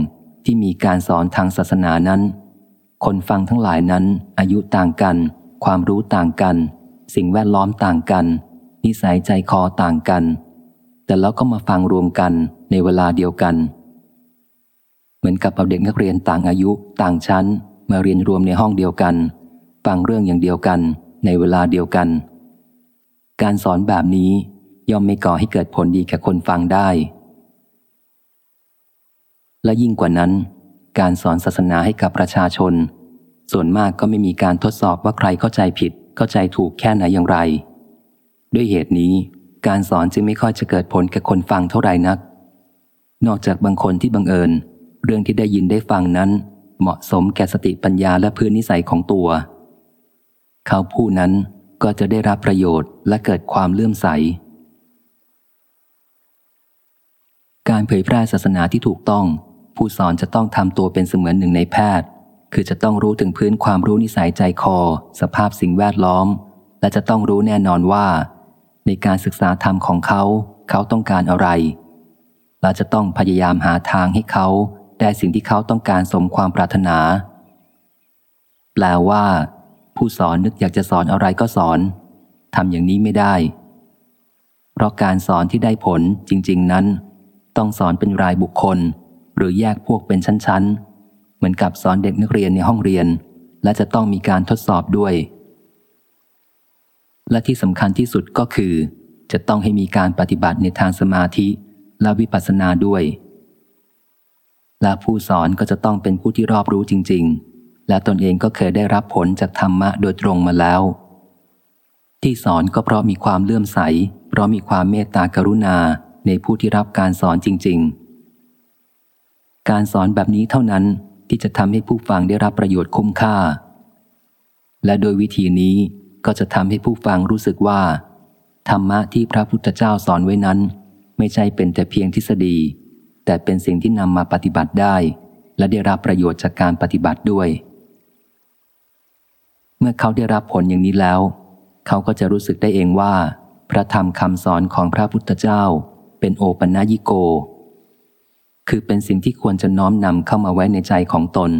ที่มีการสอนทางศาสนานั้น คนฟังทั้งหลายนั้น อายุต่างกัน ความรู้ต่างกัน สิ่งแวดล้อมต่างกัน นิสัยใจคอต่างกัน แต่แล้วก็มาฟังรวมกันในเวลาเดียวกัน เหมือนกับเอาเด็กนักเรียนต่างอายุต่างชั้น มาเรียนรวมในห้องเดียวกัน ฟังเรื่องอย่างเดียวกันในเวลาเดียวกัน การสอนแบบนี้ย่อมไม่ก่อให้เกิดผลดีแก่คนฟังได้ และยิ่งกว่านั้น การสอนศาสนาให้กับประชาชน ส่วนมากก็ไม่มีการทดสอบว่าใครเข้าใจผิด เข้าใจถูกแค่ไหนอย่างไร ด้วยเหตุนี้ การสอนจึงไม่ค่อยจะเกิดผลกับคนฟังเท่าไหร่นัก นอกจากบางคนที่บังเอิญ เรื่องที่ได้ยินได้ฟังนั้น เหมาะสมแก่สติปัญญาและพื้นนิสัยของตัว เขาผู้นั้น ก็จะได้รับประโยชน์และเกิดความเลื่อมใส การเผยแพร่ศาสนาที่ถูกต้อง ผู้สอนจะต้องทำตัวเป็นเสมือนหนึ่งในแพทย์ คือจะต้องรู้ถึงพื้นความรู้นิสัยใจคอ สภาพสิ่งแวดล้อม และจะต้องรู้แน่นอนว่า ในการศึกษาธรรมของเขา เขาต้องการอะไร และจะต้องพยายามหาทางให้เขาได้สิ่งที่เขาต้องการสมความปรารถนา แปลว่า ผู้สอนนึกอยากจะสอนอะไรก็สอนทำอย่างนี้ไม่ได้ เพราะการสอนที่ได้ผลจริง ๆนั้น ต้องสอนเป็นรายบุคคล หรือแยกพวกเป็นชั้น ๆ เหมือนกับสอนเด็กนักเรียนในห้องเรียน และจะต้องมีการทดสอบด้วย และที่สำคัญที่สุดก็คือ จะต้องให้มีการปฏิบัติในทางสมาธิและวิปัสสนาด้วย และผู้สอนก็จะต้องเป็นผู้ที่รอบรู้จริง ๆ และตนเองก็เคยได้รับผลจากธรรมะโดยตรงมาแล้ว ที่สอนก็เพราะมีความเลื่อมใส เพราะมีความเมตตากรุณาในผู้ที่รับการสอนจริง ๆ การสอนแบบนี้เท่านั้นที่จะทำให้ผู้ฟังได้รับประโยชน์คุ้มค่า และโดยวิธีนี้ก็จะทำให้ผู้ฟังรู้สึกว่า ธรรมะที่พระพุทธเจ้าสอนไว้นั้น ไม่ใช่เป็นแต่เพียงทฤษฎี แต่เป็นสิ่งที่นำมาปฏิบัติได้ และได้รับประโยชน์จากการปฏิบัติด้วย มื่อเขาได้รับผลอย่างนี้แล้ว เขาก็จะรู้สึกได้เองว่า พระธรรมคำสอนของพระพุทธเจ้า เป็นโอปัญญิโก คือเป็นสิ่งที่ควรจะน้อมนำเข้ามาไว้ในใจของตน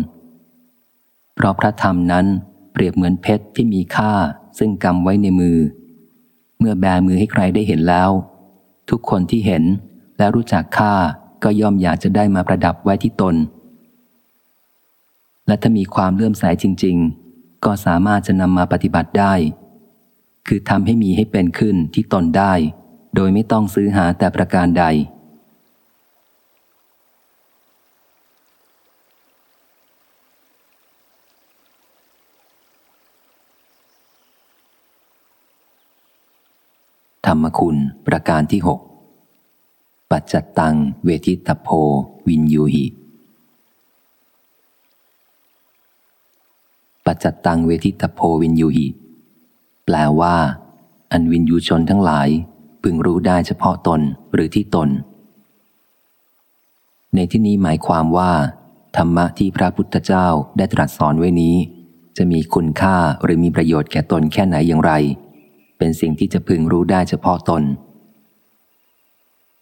เพราะพระธรรมนั้นเปรียบเหมือนเพชรที่มีค่าซึ่งกำไว้ในมือ เมื่อแบมือให้ใครได้เห็นแล้ว ทุกคนที่เห็นและรู้จักค่าก็ย่อมอยากจะได้มาประดับไว้ที่ตน และถ้ามีความเลื่อมใสจริงๆ ก็สามารถจะนำมาปฏิบัติได้ คือทำให้มีให้เป็นขึ้นที่ตนได้ โดยไม่ต้องซื้อหาแต่ประการใด ธรรมคุณประการที่หกปัจจตัง เวทิตโพ วินยูหิ ปัจจตังเวทิตโพวินยูหิ แปลว่า อันวินยูชนทั้งหลาย พึงรู้ได้เฉพาะตนหรือที่ตน ในที่นี้หมายความว่า ธรรมะที่พระพุทธเจ้าได้ตรัสสอนไว้นี้ จะมีคุณค่าหรือมีประโยชน์แก่ตนแค่ไหนอย่างไร เป็นสิ่งที่จะพึงรู้ได้เฉพาะตน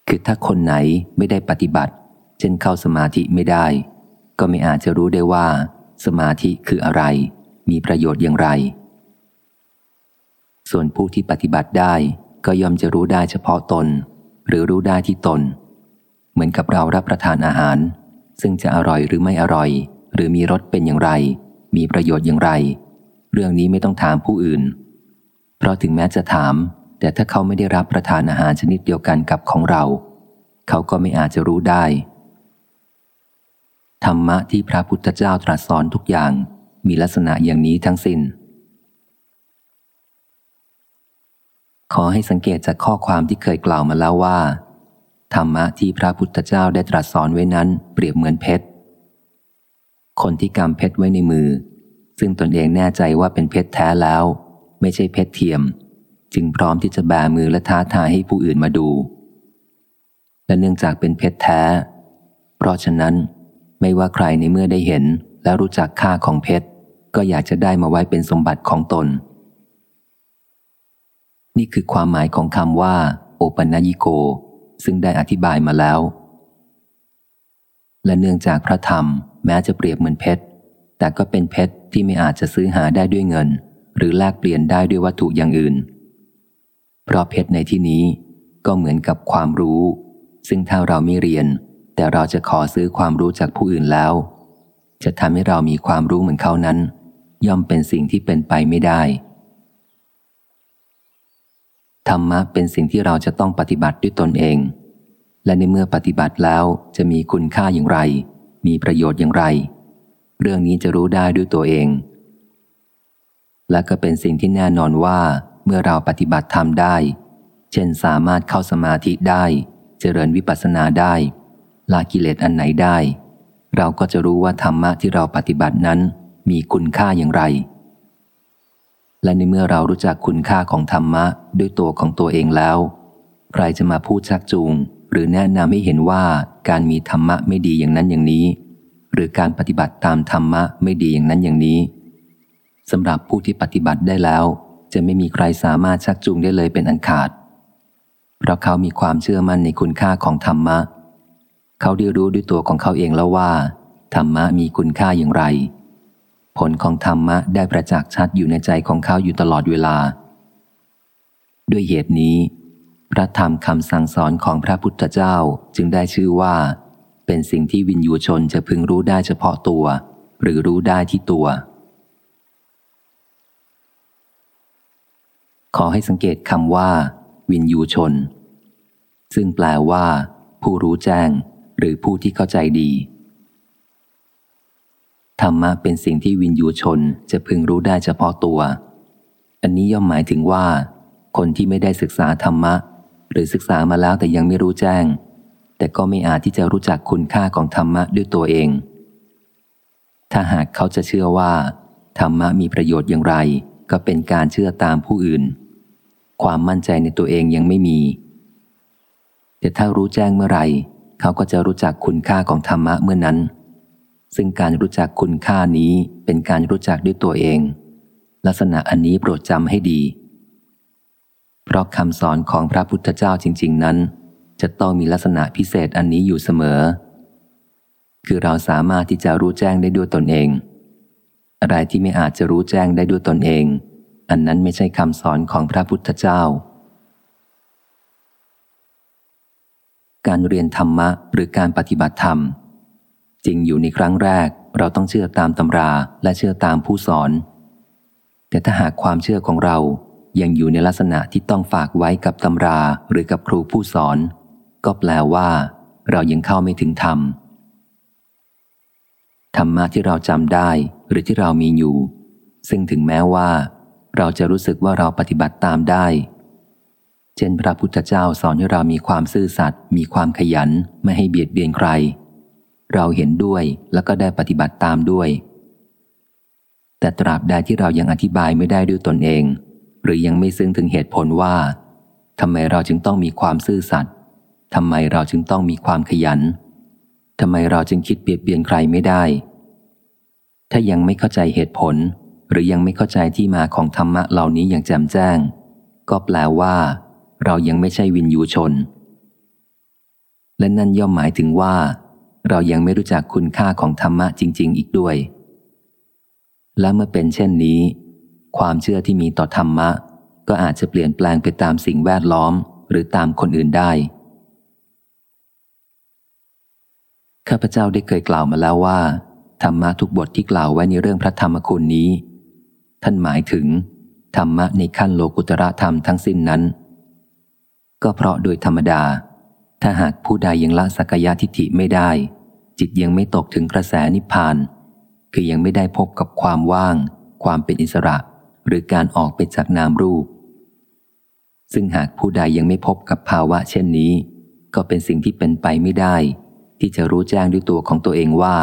คือถ้าคนไหนไม่ได้ปฏิบัติ เช่นเข้าสมาธิไม่ได้ ก็ไม่อาจจะรู้ได้ว่า สมาธิคืออะไร มีประโยชน์อย่างไร ส่วนผู้ที่ปฏิบัติได้ก็ย่อมจะรู้ได้เฉพาะตน หรือรู้ได้ที่ตน เหมือนกับเรารับประทานอาหาร ซึ่งจะอร่อยหรือไม่อร่อย หรือมีรสเป็นอย่างไร มีประโยชน์อย่างไร เรื่องนี้ไม่ต้องถามผู้อื่น เพราะถึงแม้จะถาม แต่ถ้าเขาไม่ได้รับประทานอาหารชนิดเดียวกันกับของเรา เขาก็ไม่อาจจะรู้ได้ ธรรมะที่พระพุทธเจ้าตรัสสอนทุกอย่างมีลักษณะอย่างนี้ทั้งสิน้น ขอให้สังเกตจากข้อความที่เคยกล่าวมาแล้วว่า ธรรมะที่พระพุทธเจ้าได้ตรัสสอนไว้นั้น เปรียบเหมือนเพชร คนที่กำเพชรไว้ในมือ ซึ่งตนเองแน่ใจว่าเป็นเพชรแท้แล้ว ไม่ใช่เพชรเทียม จึงพร้อมที่จะแบมือและท้าทายให้ผู้อื่นมาดู และเนื่องจากเป็นเพชรแท้ เพราะฉะนั้น ไม่ว่าใครในเมื่อได้เห็นและรู้จักค่าของเพชร ก็อยากจะได้มาไว้เป็นสมบัติของตน นี่คือความหมายของคำว่า โอปัญญิโก ซึ่งได้อธิบายมาแล้ว และเนื่องจากพระธรรมแม้จะเปรียบเหมือนเพชร แต่ก็เป็นเพชรที่ไม่อาจจะซื้อหาได้ด้วยเงิน หรือแลกเปลี่ยนได้ด้วยวัตถุอย่างอื่น เพราะเพชรในที่นี้ก็เหมือนกับความรู้ ซึ่งถ้าเราไม่เรียน แต่เราจะขอซื้อความรู้จากผู้อื่นแล้ว จะทำให้เรามีความรู้เหมือนเขานั้น ย่อมเป็นสิ่งที่เป็นไปไม่ได้ธรรมะเป็นสิ่งที่เราจะต้องปฏิบัติด้วยตนเอง และในเมื่อปฏิบัติแล้วจะมีคุณค่าอย่างไร มีประโยชน์อย่างไร เรื่องนี้จะรู้ได้ด้วยตัวเอง และก็เป็นสิ่งที่แน่นอนว่า เมื่อเราปฏิบัติธรรมได้ เช่นสามารถเข้าสมาธิได้ เจริญวิปัสสนาได้ ลากิเลสอันไหนได้ เราก็จะรู้ว่าธรรมะที่เราปฏิบัตินั้นมีคุณค่าอย่างไร และในเมื่อเรารู้จักคุณค่าของธรรมะด้วยตัวของตัวเองแล้ว ใครจะมาพูดชักจูง หรือแนะนำให้เห็นว่าการมีธรรมะไม่ดีอย่างนั้นอย่างนี้ หรือการปฏิบัติตามธรรมะไม่ดีอย่างนั้นอย่างนี้สำหรับผู้ที่ปฏิบัติได้แล้ว จะไม่มีใครสามารถชักจูงได้เลยเป็นอันขาด เพราะเขามีความเชื่อมั่นในคุณค่าของธรรมะ เขาได้รู้ด้วยตัวของเขาเองแล้วว่า ธรรมะมีคุณค่าอย่างไร ผลของธรรมะได้ประจักษ์ชัดอยู่ในใจของเขาอยู่ตลอดเวลา ด้วยเหตุนี้ พระธรรมคำสั่งสอนของพระพุทธเจ้าจึงได้ชื่อว่า เป็นสิ่งที่วินยูชนจะพึงรู้ได้เฉพาะตัว หรือรู้ได้ที่ตัว ขอให้สังเกตคำว่า วินยูชน ซึ่งแปลว่าผู้รู้แจ้ง หรือผู้ที่เข้าใจดี ธรรมะเป็นสิ่งที่วินยูชนจะพึงรู้ได้เฉพาะตัว อันนี้ย่อมหมายถึงว่า คนที่ไม่ได้ศึกษาธรรมะ หรือศึกษามาแล้วแต่ยังไม่รู้แจ้ง แต่ก็ไม่อาจที่จะรู้จักคุณค่าของธรรมะด้วยตัวเอง ถ้าหากเขาจะเชื่อว่า ธรรมะมีประโยชน์อย่างไร ก็เป็นการเชื่อตามผู้อื่น ความมั่นใจในตัวเองยังไม่มีแต่ถ้ารู้แจ้งเมื่อไหร่ เขาก็จะรู้จักคุณค่าของธรรมะเมื่อนั้น ซึ่งการรู้จักคุณค่านี้เป็นการรู้จักด้วยตัวเอง ลักษณะอันนี้โปรดจำให้ดี เพราะคำสอนของพระพุทธเจ้าจริง ๆ นั้น จะต้องมีลักษณะพิเศษอันนี้อยู่เสมอ คือเราสามารถที่จะรู้แจ้งได้ด้วยตนเอง อะไรที่ไม่อาจจะรู้แจ้งได้ด้วยตนเอง อันนั้นไม่ใช่คำสอนของพระพุทธเจ้า การเรียนธรรมะหรือการปฏิบัติธรรม จริงอยู่ในครั้งแรกเราต้องเชื่อตามตำราและเชื่อตามผู้สอน แต่ถ้าหากความเชื่อของเรายังอยู่ในลักษณะที่ต้องฝากไว้กับตำราหรือกับครูผู้สอน ก็แปลว่า เรายังเข้าไม่ถึงธรรมธรรมะที่เราจำได้หรือที่เรามีอยู่ ซึ่งถึงแม้ว่า เราจะรู้สึกว่าเราปฏิบัติตามได้ เช่นพระพุทธเจ้าสอนให้เรามีความซื่อสัตย์มีความขยันไม่ให้เบียดเบียนใคร เราเห็นด้วยแล้วก็ได้ปฏิบัติตามด้วย แต่ตราบใดที่เรายังอธิบายไม่ได้ด้วยตนเอง หรือยังไม่ซึ้งถึงเหตุผลว่าทำไมเราจึงต้องมีความซื่อสัตย์ทำไมเราจึงต้องมีความขยันทำไมเราจึงคิดเปียบเบียนใครไม่ได้ ถ้ายังไม่เข้าใจเหตุผล หรือยังไม่เข้าใจที่มาของธรรมะเหล่านี้อย่างแจ่มแจ้ง ก็แปลว่า เรายังไม่ใช่วินยูชน และนั่นย่อมหมายถึงว่า เรายังไม่รู้จักคุณค่าของธรรมะจริง ๆ อีกด้วย และเมื่อเป็นเช่นนี้ ความเชื่อที่มีต่อธรรมะ ก็อาจจะเปลี่ยนแปลงไปตามสิ่งแวดล้อมหรือตามคนอื่นได้ ข้าพเจ้าได้เคยกล่าวมาแล้วว่า ธรรมะทุกบทที่กล่าวไว้ในเรื่องพระธรรมคุณนี้ ท่านหมายถึง ธรรมะในขั้นโลกุตระธรรมทั้งสิ้นนั้น ก็เพราะโดยธรรมดา ถ้าหากผู้ใดยังละสักยะทิฏฐิไม่ได้ จิตยังไม่ตกถึงกระแสนิพพาน คือยังไม่ได้พบกับความว่าง ความเป็นอิสระ หรือการออกไปจากนามรูป ซึ่งหากผู้ใดยังไม่พบกับภาวะเช่นนี้ ก็เป็นสิ่งที่เป็นไปไม่ได้ ที่จะรู้แจ้งด้วยตัวของตัวเองว่า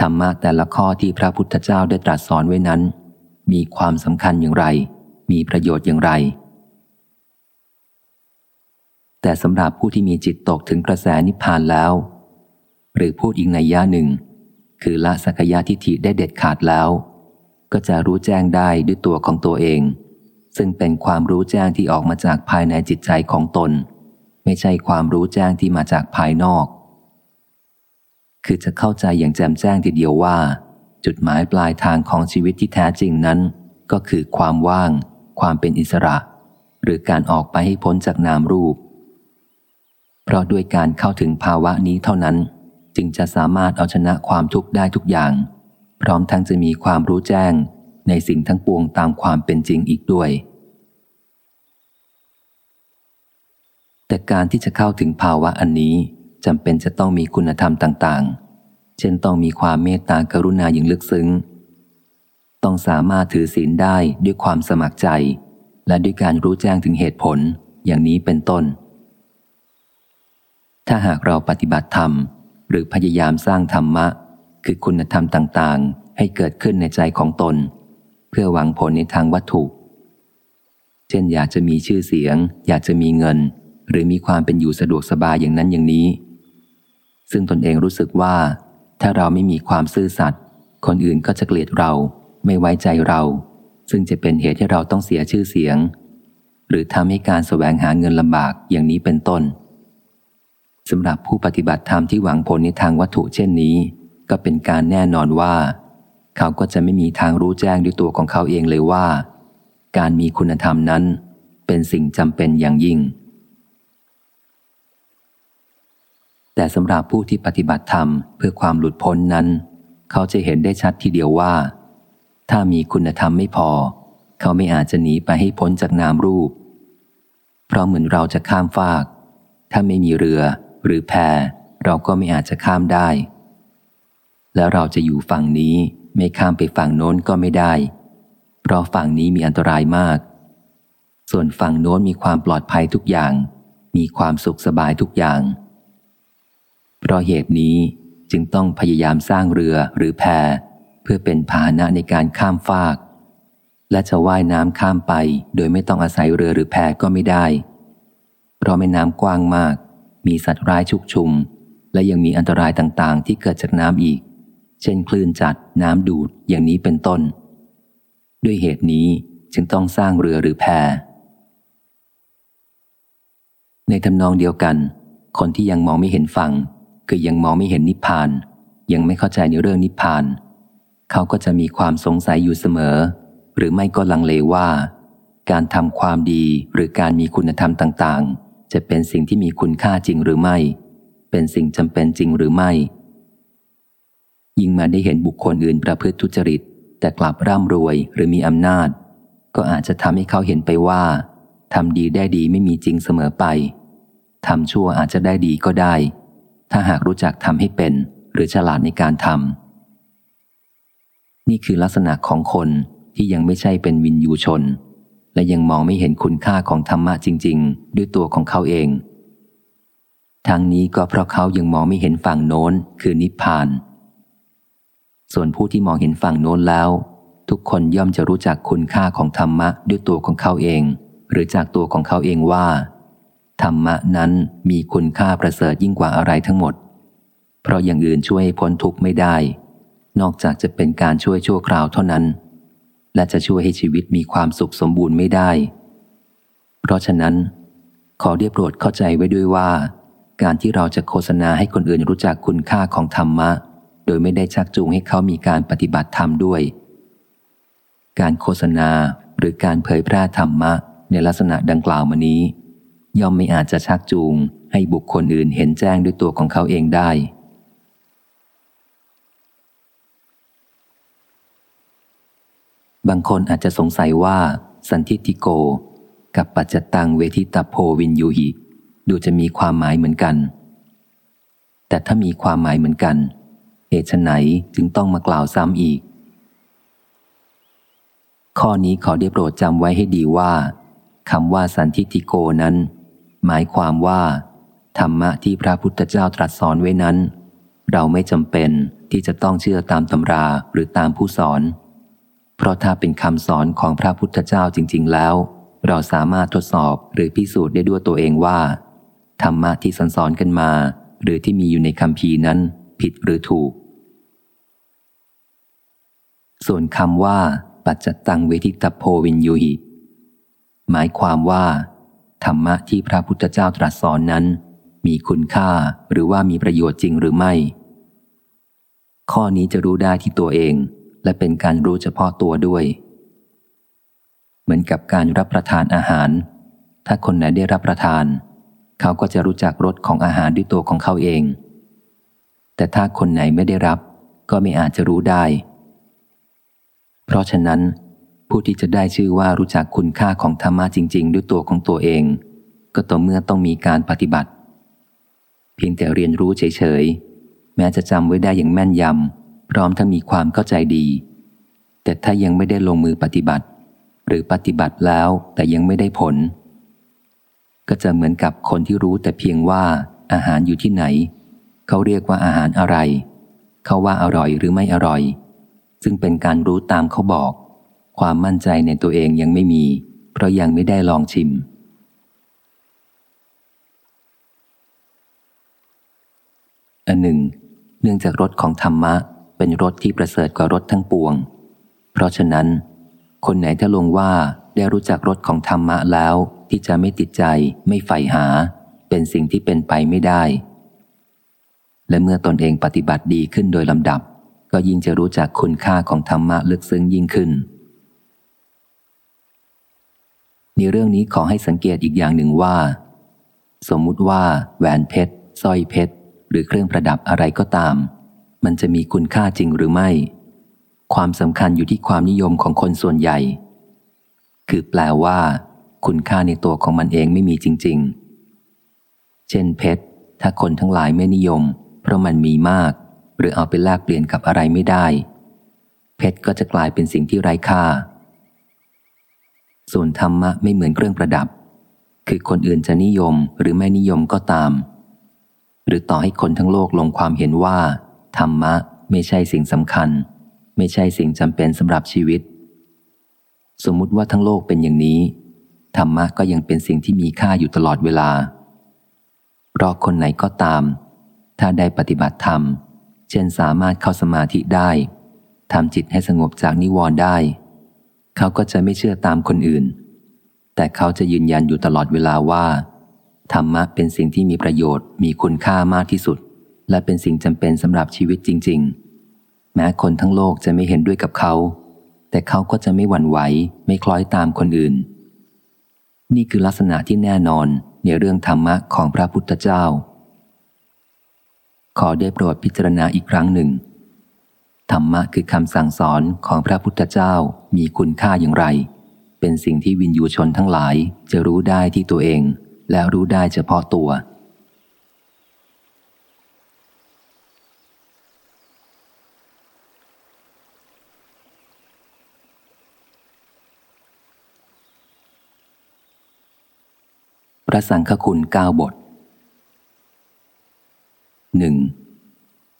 ธรรมะแต่ละข้อที่พระพุทธเจ้าได้ตรัสสอนไว้นั้น มีความสำคัญอย่างไร มีประโยชน์อย่างไร แต่สำหรับผู้ที่มีจิตตกถึงกระแสนิพพานแล้ว หรือพูดอีกในย่าหนึ่ง คือละสักยะทิฏฐิได้เด็ดขาดแล้ว ก็จะรู้แจ้งได้ด้วยตัวของตัวเอง ซึ่งเป็นความรู้แจ้งที่ออกมาจากภายในจิตใจของตน ไม่ใช่ความรู้แจ้งที่มาจากภายนอก คือจะเข้าใจอย่างแจ่มแจ้งทีเดียวว่า จุดหมายปลายทางของชีวิตที่แท้จริงนั้น ก็คือความว่าง ความเป็นอิสระ หรือการออกไปให้พ้นจากนามรูป เพราะด้วยการเข้าถึงภาวะนี้เท่านั้น จึงจะสามารถเอาชนะความทุกข์ได้ทุกอย่าง พร้อมทั้งจะมีความรู้แจ้งในสิ่งทั้งปวงตามความเป็นจริงอีกด้วย แต่การที่จะเข้าถึงภาวะอันนี้จำเป็นจะต้องมีคุณธรรมต่างๆ เช่นต้องมีความเมตตากรุณาอย่างลึกซึ้ง ต้องสามารถถือศีลได้ด้วยความสมัครใจ และด้วยการรู้แจ้งถึงเหตุผลอย่างนี้เป็นต้น ถ้าหากเราปฏิบัติธรรม หรือพยายามสร้างธรรมะ คือคุณธรรมต่างๆ ให้เกิดขึ้นในใจของตน เพื่อหวังผลในทางวัตถุ เช่นอยากจะมีชื่อเสียง อยากจะมีเงิน หรือมีความเป็นอยู่สะดวกสบายอย่างนั้นอย่างนี้ ซึ่งตนเองรู้สึกว่า ถ้าเราไม่มีความซื่อสัตย์คนอื่นก็จะเกลียดเรา ไม่ไว้ใจเรา ซึ่งจะเป็นเหตุให้เราต้องเสียชื่อเสียง หรือทำให้การสแสวงหาเงินลำบากอย่างนี้เป็นต้น สำหรับผู้ปฏิบัติธรรมที่หวังผลในทางวัตถุเช่นนี้ ก็เป็นการแน่นอนว่า เขาก็จะไม่มีทางรู้แจ้งด้วยตัวของเขาเองเลยว่า การมีคุณธรรมนั้น เป็นสิ่งจำเป็นอย่างยิ่ง แต่สำหรับผู้ที่ปฏิบัติธรรมเพื่อความหลุดพ้นนั้น เขาจะเห็นได้ชัดทีเดียวว่า ถ้ามีคุณธรรมไม่พอ เขาไม่อาจจะหนีไปให้พ้นจากนามรูป เพราะเหมือนเราจะข้ามฟาก ถ้าไม่มีเรือ หรือแพเราก็ไม่อาจจะข้ามได้ แล้วเราจะอยู่ฝั่งนี้ไม่ข้ามไปฝั่งโน้นก็ไม่ได้ เพราะฝั่งนี้มีอันตรายมาก ส่วนฝั่งโน้นมีความปลอดภัยทุกอย่าง มีความสุขสบายทุกอย่าง เพราะเหตุนี้จึงต้องพยายามสร้างเรือหรือแพเพื่อเป็นพาหนะในการข้ามฟาก และจะว่ายน้ำข้ามไป โดยไม่ต้องอาศัยเรือหรือแพก็ไม่ได้ เพราะแม่น้ำกว้างมาก มีสัตว์ร้ายชุกชุม และยังมีอันตรายต่างๆ ที่เกิดจากน้ำอีก เช่นคลื่นจัดน้ำดูดอย่างนี้เป็นต้น ด้วยเหตุนี้จึงต้องสร้างเรือหรือแพในทำนองเดียวกัน คนที่ยังมองไม่เห็นฝั่งคือยังมองไม่เห็นนิพพาน ยังไม่เข้าใจในเรื่องนิพพาน เขาก็จะมีความสงสัยอยู่เสมอ หรือไม่ก็ลังเลว่า การทำความดีหรือการมีคุณธรรมต่างๆ จะเป็นสิ่งที่มีคุณค่าจริงหรือไม่ เป็นสิ่งจำเป็นจริงหรือไม่ ยิ่งมาได้เห็นบุคคลอื่นประพฤติทุจริต แต่กลับร่ำรวยหรือมีอำนาจ ก็อาจจะทำให้เขาเห็นไปว่าทำดีได้ดีไม่มีจริงเสมอไปทำชั่วอาจจะได้ดีก็ได้ ถ้าหากรู้จักทำให้เป็น หรือฉลาดในการทำนี่คือลักษณะของคนที่ยังไม่ใช่เป็นวินยูชน และยังมองไม่เห็นคุณค่าของธรรมะจริง ๆ ด้วยตัวของเขาเอง ทางนี้ก็เพราะเขายังมองไม่เห็นฝั่งโน้นคือนิพพาน ส่วนผู้ที่มองเห็นฝั่งโน้นแล้ว ทุกคนย่อมจะรู้จักคุณค่าของธรรมะด้วยตัวของเขาเอง หรือจากตัวของเขาเองว่า ธรรมะนั้นมีคุณค่าประเสริฐยิ่งกว่าอะไรทั้งหมด เพราะอย่างอื่นช่วยพ้นทุกข์ไม่ได้ นอกจากจะเป็นการช่วยชั่วคราวเท่านั้น และจะช่วยให้ชีวิตมีความสุขสมบูรณ์ไม่ได้ เพราะฉะนั้น ขอเรียบโปรดเข้าใจไว้ด้วยว่า การที่เราจะโฆษณาให้คนอื่นรู้จักคุณค่าของธรรมะ โดยไม่ได้ชักจูงให้เขามีการปฏิบัติธรรมด้วย การโฆษณาหรือการเผยแพร่ธรรมะ ในลักษณะดังกล่าวมานี้ ย่อมไม่อาจจะชักจูงให้บุคคลอื่นเห็นแจ้งด้วยตัวของเขาเองได้ บางคนอาจจะสงสัยว่า สันทิติโก กับปัจจตังเวทิตาโพวินยูหิ ดูจะมีความหมายเหมือนกัน แต่ถ้ามีความหมายเหมือนกัน เหตุไหนจึงต้องมากล่าวซ้ำอีก ข้อนี้ขอได้โปรดจำไว้ให้ดีว่าคำว่าสันทิติโกนั้น หมายความว่า ธรรมะที่พระพุทธเจ้าตรัสสอนไว้นั้น เราไม่จำเป็นที่จะต้องเชื่อตามตำราหรือตามผู้สอน เพราะถ้าเป็นคำสอนของพระพุทธเจ้าจริง ๆ แล้ว เราสามารถทดสอบหรือพิสูจน์ได้ด้วยตัวเองว่า ธรรมะที่สอนสอนกันมา หรือที่มีอยู่ในคำพีนั้น ผิดหรือถูก ส่วนคำว่า ปัจจตังเวทิตโพวินยูหิหมายความว่า ธรรมะที่พระพุทธเจ้าตรัสสอนนั้น มีคุณค่าหรือว่ามีประโยชน์จริงหรือไม่ ข้อนี้จะรู้ได้ที่ตัวเอง และเป็นการรู้เฉพาะตัวด้วย เหมือนกับการรับประทานอาหาร ถ้าคนไหนได้รับประทาน เขาก็จะรู้จักรสของอาหารด้วยตัวของเขาเอง แต่ถ้าคนไหนไม่ได้รับ ก็ไม่อาจจะรู้ได้ เพราะฉะนั้น ผู้ที่จะได้ชื่อว่ารู้จักคุณค่าของธรรมะจริง ๆ ด้วยตัวของตัวเอง ก็ต่อเมื่อต้องมีการปฏิบัติ เพียงแต่เรียนรู้เฉยๆแม้จะจำไว้ได้อย่างแม่นยำ พร้อมทั้งมีความเข้าใจดี แต่ถ้ายังไม่ได้ลงมือปฏิบัติ หรือปฏิบัติแล้วแต่ยังไม่ได้ผล ก็จะเหมือนกับคนที่รู้แต่เพียงว่าอาหารอยู่ที่ไหน เขาเรียกว่าอาหารอะไร เขาว่าอร่อยหรือไม่อร่อย ซึ่งเป็นการรู้ตามเขาบอก ความมั่นใจในตัวเองยังไม่มี เพราะยังไม่ได้ลองชิมอันหนึ่ง เนื่องจากรสของธรรมะ เป็นรสที่ประเสริฐกว่ารสทั้งปวง เพราะฉะนั้น คนไหนถ้าลงว่าได้รู้จักรสของธรรมะแล้วที่จะไม่ติดใจไม่ใฝ่หา เป็นสิ่งที่เป็นไปไม่ได้ และเมื่อตนเองปฏิบัติดีขึ้นโดยลำดับ ก็ยิ่งจะรู้จักคุณค่าของธรรมะลึกซึ้งยิ่งขึ้น ในเรื่องนี้ขอให้สังเกตอีกอย่างหนึ่งว่า สมมุติว่า แหวนเพชรสร้อยเพชรหรือเครื่องประดับอะไรก็ตาม มันจะมีคุณค่าจริงหรือไม่ ความสำคัญอยู่ที่ความนิยมของคนส่วนใหญ่ คือแปลว่า คุณค่าในตัวของมันเองไม่มีจริง ๆ เช่นเพชร ถ้าคนทั้งหลายไม่นิยม เพราะมันมีมาก หรือเอาไปแลกเปลี่ยนกับอะไรไม่ได้ เพชรก็จะกลายเป็นสิ่งที่ไร้ค่า ส่วนธรรมะไม่เหมือนเครื่องประดับ คือคนอื่นจะนิยมหรือไม่นิยมก็ตาม หรือต่อให้คนทั้งโลกลงความเห็นว่า ธรรมะไม่ใช่สิ่งสำคัญ ไม่ใช่สิ่งจำเป็นสำหรับชีวิต สมมุติว่าทั้งโลกเป็นอย่างนี้ ธรรมะก็ยังเป็นสิ่งที่มีค่าอยู่ตลอดเวลา เพราะคนไหนก็ตาม ถ้าได้ปฏิบัติธรรม เช่นสามารถเข้าสมาธิได้ทำจิตให้สงบจากนิวรณ์ได้ เขาก็จะไม่เชื่อตามคนอื่น แต่เขาจะยืนยันอยู่ตลอดเวลาว่า ธรรมะเป็นสิ่งที่มีประโยชน์มีคุณค่ามากที่สุด และเป็นสิ่งจำเป็นสำหรับชีวิตจริง ๆ แม้คนทั้งโลกจะไม่เห็นด้วยกับเขา แต่เขาก็จะไม่หวั่นไหวไม่คล้อยตามคนอื่น นี่คือลักษณะที่แน่นอนในเรื่องธรรมะของพระพุทธเจ้า ขอได้โปรดพิจารณาอีกครั้งหนึ่ง ธรรมะคือคำสั่งสอนของพระพุทธเจ้ามีคุณค่าอย่างไร เป็นสิ่งที่วินยูชนทั้งหลายจะรู้ได้ที่ตัวเอง และรู้ได้เฉพาะตัว พระสังฆคุณเก้าบทหนึ่ง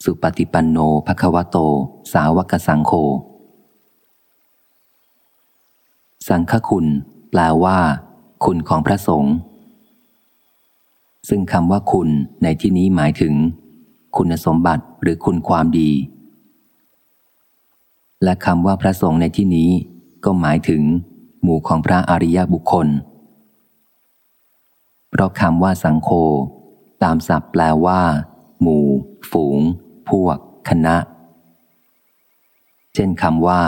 สุปฏิปันโนภควโต สาวกสังโฆสังฆคุณ แปลว่า คุณของพระสงฆ์ซึ่งคำว่าคุณในที่นี้หมายถึง คุณสมบัติหรือคุณความดี และคำว่าพระสงฆ์ในที่นี้ ก็หมายถึง หมู่ของพระอริยบุคคล เพราะคำว่าสังโฆตามศัพท์แปลว่า หมู่ ฝูง พวก คณะ เช่นคำว่า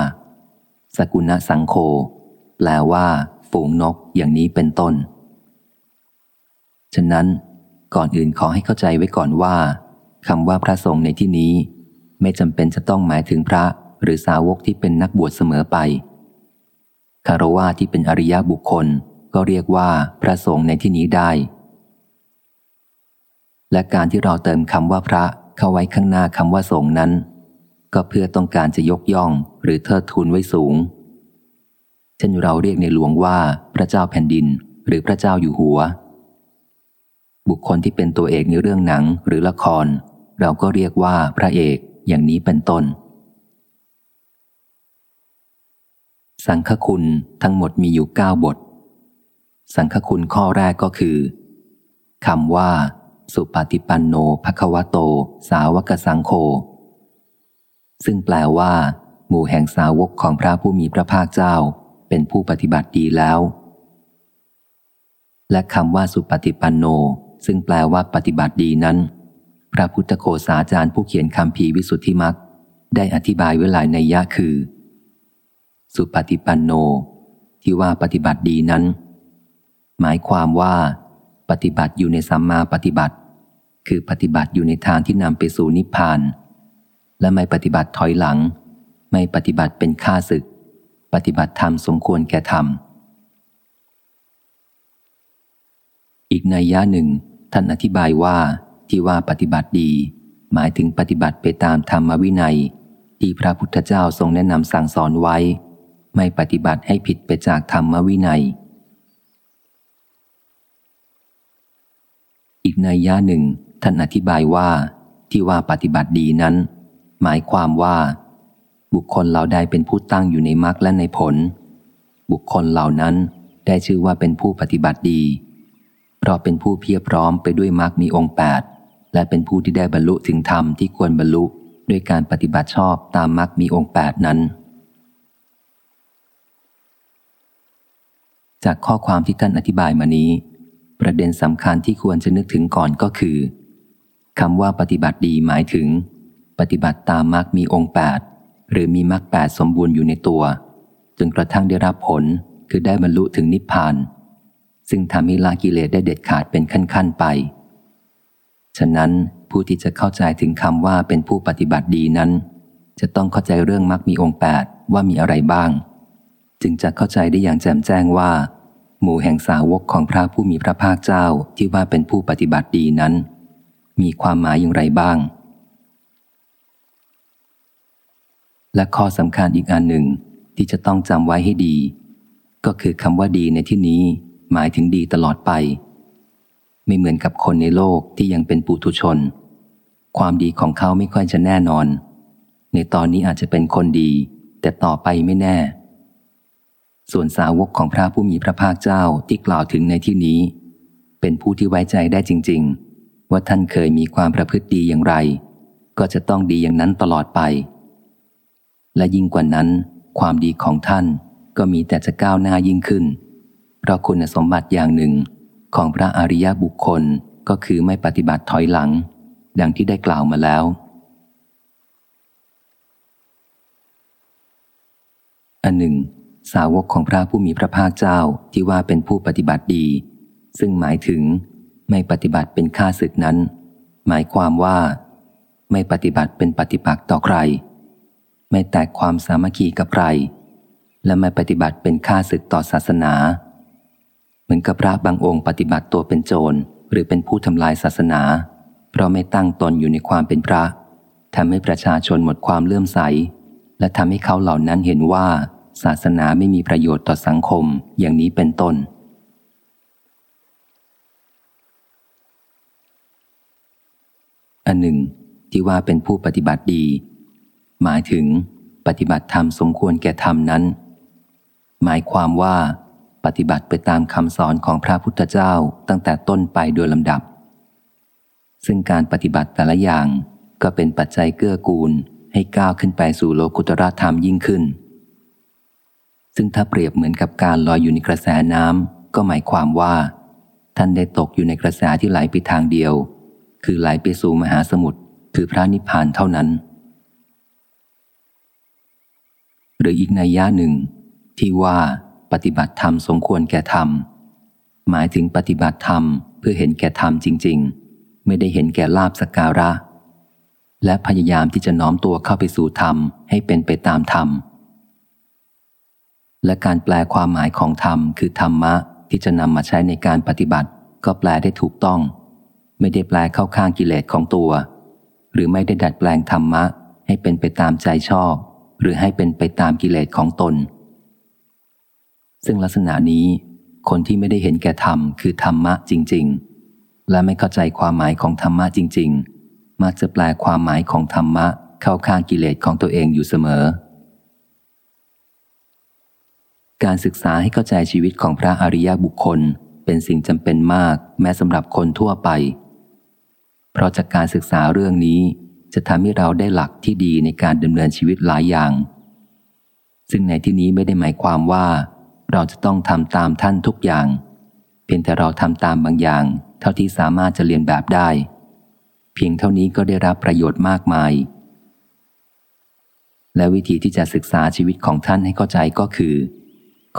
สกุณสังโฆแปลว่า ฝูงนกอย่างนี้เป็นต้น ฉะนั้น ก่อนอื่นขอให้เข้าใจไว้ก่อนว่าคำว่าพระสงฆ์ในที่นี้ ไม่จำเป็นจะต้องหมายถึงพระหรือสาวกที่เป็นนักบวชเสมอไปคารวะที่เป็นอริยบุคคล ก็เรียกว่าพระสงฆ์ในที่นี้ได้ และการที่เราเติมคำว่าพระเข้าไว้ข้างหน้าคำว่าสงฆ์นั้น ก็เพื่อต้องการจะยกย่องหรือเทิดทูนไว้สูง เช่นเราเรียกในหลวงว่าพระเจ้าแผ่นดิน หรือพระเจ้าอยู่หัว บุคคลที่เป็นตัวเอกในเรื่องหนังหรือละคร เราก็เรียกว่าพระเอกอย่างนี้เป็นต้นสังฆคุณทั้งหมดมีอยู่เก้าบท สังฆคุณข้อแรกก็คือคำว่า สุปฏิปันโนภควโต สาวกสังโฆซึ่งแปลว่า หมู่แห่งสาวกของพระผู้มีพระภาคเจ้า เป็นผู้ปฏิบัติดีแล้ว และคำว่าสุปฏิปันโน ซึ่งแปลว่าปฏิบัติดีนั้น พระพุทธโฆษาจารย์ผู้เขียนคำพีวิสุทธิมักได้อธิบายไว้หลายในยะคือ สุปฏิปันโน ที่ว่าปฏิบัติดีนั้น หมายความว่า ปฏิบัติอยู่ในสัมมาปฏิบัติ คือปฏิบัติอยู่ในทางที่นำไปสู่นิพพาน และไม่ปฏิบัติถอยหลัง ไม่ปฏิบัติเป็นข้าศึก ปฏิบัติธรรมสมควรแก่ธรรม อีกในย่าหนึ่ง ท่านอธิบายว่าที่ว่าปฏิบัติดี หมายถึงปฏิบัติไปตามธรรมวินัย ที่พระพุทธเจ้าทรงแนะนำสั่งสอนไว้ ไม่ปฏิบัติให้ผิดไปจากธรรมวินัย อีกในย่าหนึ่งท่านอธิบายว่าที่ว่าปฏิบัติดีนั้น หมายความว่า บุคคลเหล่าใดเป็นผู้ตั้งอยู่ในมรรคและในผล บุคคลเหล่านั้นได้ชื่อว่าเป็นผู้ปฏิบัติดี เพราะเป็นผู้เพียรพร้อมไปด้วยมรรคมีองค์แปดและเป็นผู้ที่ได้บรรลุถึงธรรมที่ควรบรรลุด้วยการปฏิบัติชอบตามมรรคมีองค์แปดนั้น จากข้อความที่ท่านอธิบายมานี้ ประเด็นสำคัญที่ควรจะนึกถึงก่อนก็คือคำว่าปฏิบัติดีหมายถึง ปฏิบัติตามมรรคมีองค์แปดหรือมีมรรคแปดสมบูรณ์อยู่ในตัว จนกระทั่งได้รับผลคือได้บรรลุถึงนิพพาน ซึ่งทำให้ละกิเลสได้เด็ดขาดเป็นขั้นๆไป ฉะนั้นผู้ที่จะเข้าใจถึงคำว่าเป็นผู้ปฏิบัติดีนั้น จะต้องเข้าใจเรื่องมรรคมีองค์แปดว่ามีอะไรบ้าง จึงจะเข้าใจได้อย่างแจ่มแจ้งว่า หมู่แห่งสาวกของพระผู้มีพระภาคเจ้าที่ว่าเป็นผู้ปฏิบัติดีนั้น มีความหมายอย่างไรบ้าง และข้อสำคัญอีกอันหนึ่งที่จะต้องจำไว้ให้ดี ก็คือคำว่าดีในที่นี้หมายถึงดีตลอดไป ไม่เหมือนกับคนในโลกที่ยังเป็นปุถุชน ความดีของเขาไม่ค่อยจะแน่นอน ในตอนนี้อาจจะเป็นคนดี แต่ต่อไปไม่แน่ ส่วนสาวกของพระผู้มีพระภาคเจ้าที่กล่าวถึงในที่นี้ เป็นผู้ที่ไว้ใจได้จริง ๆ ว่าท่านเคยมีความประพฤติดีอย่างไร ก็จะต้องดีอย่างนั้นตลอดไป และยิ่งกว่านั้น ความดีของท่านก็มีแต่จะก้าวหน้ายิ่งขึ้น เพราะคุณสมบัติอย่างหนึ่งของพระอริยบุคคลก็คือไม่ปฏิบัติถอยหลัง ดังที่ได้กล่าวมาแล้ว อันหนึ่ง สาวกของพระผู้มีพระภาคเจ้าที่ว่าเป็นผู้ปฏิบัติดี ซึ่งหมายถึงไม่ปฏิบัติเป็นข้าศึกนั้น หมายความว่า ไม่ปฏิบัติเป็นปฏิปักษ์ต่อใคร ไม่แตกความสามัคคีกับใคร และไม่ปฏิบัติเป็นข้าศึกต่อศาสนา เหมือนกับพระบางองค์ปฏิบัติตัวเป็นโจรหรือเป็นผู้ทำลายศาสนา เพราะไม่ตั้งตนอยู่ในความเป็นพระทำให้ประชาชนหมดความเลื่อมใส และทำให้เขาเหล่านั้นเห็นว่า ศาสนาไม่มีประโยชน์ต่อสังคมอย่างนี้เป็นต้น อันหนึ่ง ที่ว่าเป็นผู้ปฏิบัติดี หมายถึงปฏิบัติธรรมสมควรแก่ธรรมนั้น หมายความว่า ปฏิบัติไปตามคำสอนของพระพุทธเจ้าตั้งแต่ต้นไปโดยลำดับ ซึ่งการปฏิบัติแต่ละอย่างก็เป็นปัจจัยเกื้อกูลให้ก้าวขึ้นไปสู่โลกุตระธรรมยิ่งขึ้น ซึ่งถ้าเปรียบเหมือนกับการลอยอยู่ในกระแสน้ำก็หมายความว่า ท่านได้ตกอยู่ในกระแสที่ไหลไปทางเดียว คือไหลไปสู่มหาสมุทรคือพระนิพพานเท่านั้น หรืออีกในย่าหนึ่ง ที่ว่าปฏิบัติธรรมสมควรแก่ธรรม หมายถึงปฏิบัติธรรมเพื่อเห็นแก่ธรรมจริง ๆ ไม่ได้เห็นแก่ลาบสการะ และพยายามที่จะน้อมตัวเข้าไปสู่ธรรมให้เป็นไปตามธรรม และการแปลความหมายของธรรมคือธรรมะที่จะนำมาใช้ในการปฏิบัติ ก็แปลได้ถูกต้อง ไม่ได้แปลเข้าข้างกิเลสของตัว หรือไม่ได้ดัดแปลงธรรมะ ให้เป็นไปตามใจชอบ หรือให้เป็นไปตามกิเลสของตน ซึ่งลักษณะนี้ คนที่ไม่ได้เห็นแก่ธรรมคือธรรมะจริง ๆ และไม่เข้าใจความหมายของธรรมะจริง ๆ มักจะแปลความหมายของธรรมะเข้าข้างกิเลสของตัวเองอยู่เสมอ การศึกษาให้เข้าใจชีวิตของพระอริยบุคคล เป็นสิ่งจำเป็นมากแม้สำหรับคนทั่วไป เพราะจากการศึกษาเรื่องนี้จะทำให้เราได้หลักที่ดีในการดำเนินชีวิตหลายอย่าง ซึ่งในที่นี้ไม่ได้หมายความว่า เราจะต้องทำตามท่านทุกอย่าง เพียงแต่เราทำตามบางอย่าง เท่าที่สามารถจะเรียนแบบได้ เพียงเท่านี้ก็ได้รับประโยชน์มากมาย และวิธีที่จะศึกษาชีวิตของท่านให้เข้าใจก็คือ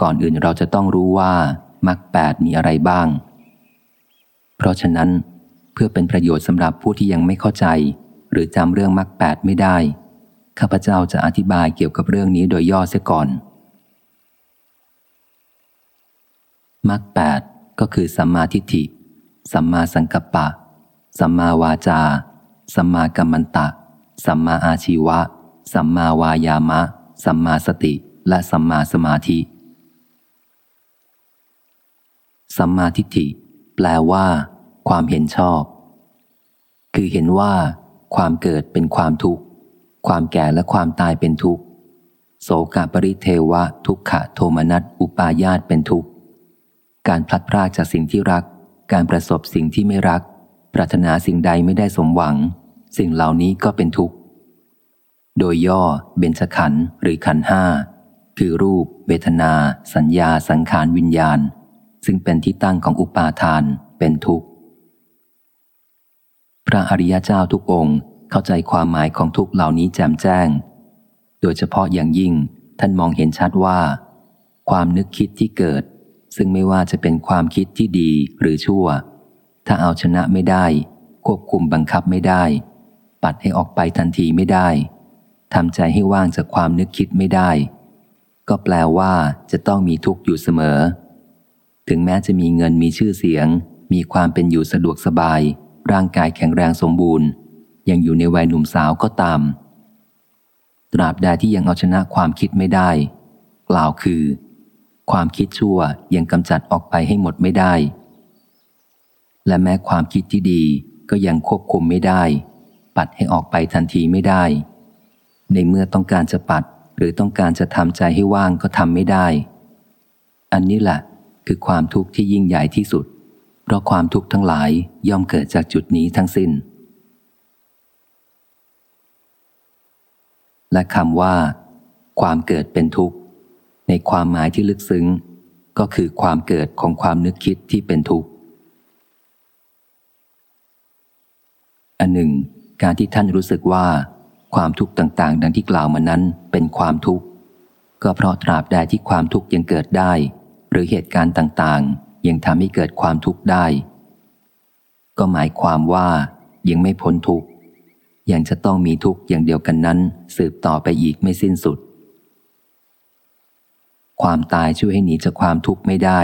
ก่อนอื่นเราจะต้องรู้ว่ามรรคแปดมีอะไรบ้าง เพราะฉะนั้น เพื่อเป็นประโยชน์สำหรับผู้ที่ยังไม่เข้าใจ หรือจำเรื่องมรรคแปดไม่ได้ ข้าพเจ้าจะอธิบายเกี่ยวกับเรื่องนี้โดยย่อเสียก่อนมรรคแปดก็คือสัมมาทิฏฐิ สัมมาสังกัปปะ สัมมาวาจา สัมมากัมมันตะ สัมมาอาชีวะ สัมมาวายามะ สัมมาสติ และสัมมาสมาธิ สัมมาทิฏฐิ แปลว่า ความเห็นชอบ คือเห็นว่า ความเกิดเป็นความทุกข์ ความแก่และความตายเป็นทุกข์โสกาปริเทวะ ทุกขะโทมนัสอุปาญาตเป็นทุกข์ การพลัดพรากจากสิ่งที่รัก การประสบสิ่งที่ไม่รัก ปรารถนาสิ่งใดไม่ได้สมหวัง สิ่งเหล่านี้ก็เป็นทุกข์ โดยย่อเบญจขันธ์หรือขันธ์ห้าคือรูป เวทนา สัญญาสังขารวิญญาณ ซึ่งเป็นที่ตั้งของอุปาทานเป็นทุกข์ พระอริยเจ้าทุกองค์เข้าใจความหมายของทุกเหล่านี้แจ่มแจ้ง โดยเฉพาะอย่างยิ่งท่านมองเห็นชัดว่า ความนึกคิดที่เกิด ซึ่งไม่ว่าจะเป็นความคิดที่ดีหรือชั่ว ถ้าเอาชนะไม่ได้ ควบคุมบังคับไม่ได้ ปัดให้ออกไปทันทีไม่ได้ทำใจให้ว่างจากความนึกคิดไม่ได้ ก็แปลว่าจะต้องมีทุกข์อยู่เสมอ ถึงแม้จะมีเงินมีชื่อเสียง มีความเป็นอยู่สะดวกสบาย ร่างกายแข็งแรงสมบูรณ์ ยังอยู่ในวัยหนุ่มสาวก็ตาม ตราบใดที่ยังเอาชนะความคิดไม่ได้ กล่าวคือ ความคิดชั่วยังกำจัดออกไปให้หมดไม่ได้ และแม้ความคิดที่ดีก็ยังควบคุมไม่ได้ ปัดให้ออกไปทันทีไม่ได้ ในเมื่อต้องการจะปัดหรือต้องการจะทำใจให้ว่างก็ทำไม่ได้ อันนี้แหละ คือความทุกข์ที่ยิ่งใหญ่ที่สุด เพราะความทุกข์ทั้งหลายย่อมเกิดจากจุดนี้ทั้งสิน้น และคำว่า ความเกิดเป็นทุกข์ ในความหมายที่ลึกซึ้ง ก็คือความเกิดของความนึกคิดที่เป็นทุกข์อันหนึ่ง การที่ท่านรู้สึกว่าความทุกข์ต่างๆ ดังที่กล่าวมานั้นเป็นความทุกข์ ก็เพราะตราบใดที่ความทุกข์ยังเกิดได้ หรือเหตุการณ์ต่างๆ ยังทำให้เกิดความทุกข์ได้ ก็หมายความว่ายังไม่พ้นทุกข์ยังจะต้องมีทุกข์อย่างเดียวกันนั้น สืบต่อไปอีกไม่สิ้นสุด ความตายช่วยให้หนีจากความทุกข์ไม่ได้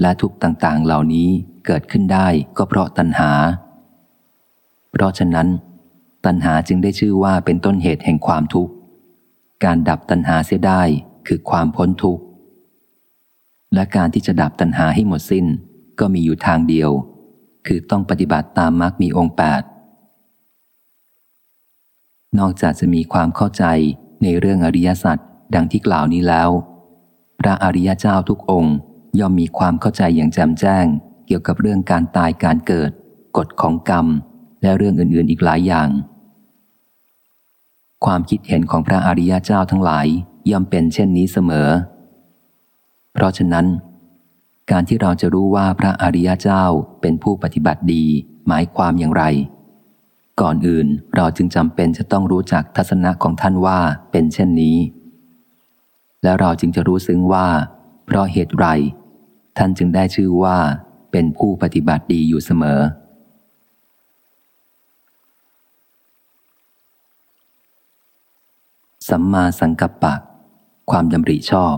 และทุกข์ต่างๆ เหล่านี้เกิดขึ้นได้ก็เพราะตัณหา เพราะฉะนั้น ตัณหาจึงได้ชื่อว่าเป็นต้นเหตุแห่งความทุกข์ การดับตัณหาเสียได้คือความพ้นทุกข์ และการที่จะดับตัณหาให้หมดสิน้น ก็มีอยู่ทางเดียว คือต้องปฏิบัติตามมรรคมีองค์แปดนอกจากจะมีความเข้าใจในเรื่องอริยสัจดังที่กล่าวนี้แล้ว พระอริยเจ้าทุกองค์ย่อมมีความเข้าใจอย่างแจ่มแจ้ง เกี่ยวกับเรื่องการตายการเกิด กฎของกรรม และเรื่องอื่นๆอีกหลายอย่าง ความคิดเห็นของพระอริยเจ้าทั้งหลายย่อมเป็นเช่นนี้เสมอ เพราะฉะนั้น การที่เราจะรู้ว่าพระอริยเจ้าเป็นผู้ปฏิบัติดีหมายความอย่างไร ก่อนอื่นเราจึงจำเป็นจะต้องรู้จักทัศนะของท่านว่าเป็นเช่นนี้ แล้วเราจึงจะรู้ซึ้งว่า เพราะเหตุไร ท่านจึงได้ชื่อว่า เป็นผู้ปฏิบัติดีอยู่เสมอสัมมาสังกัปปะ ความดำริชอบ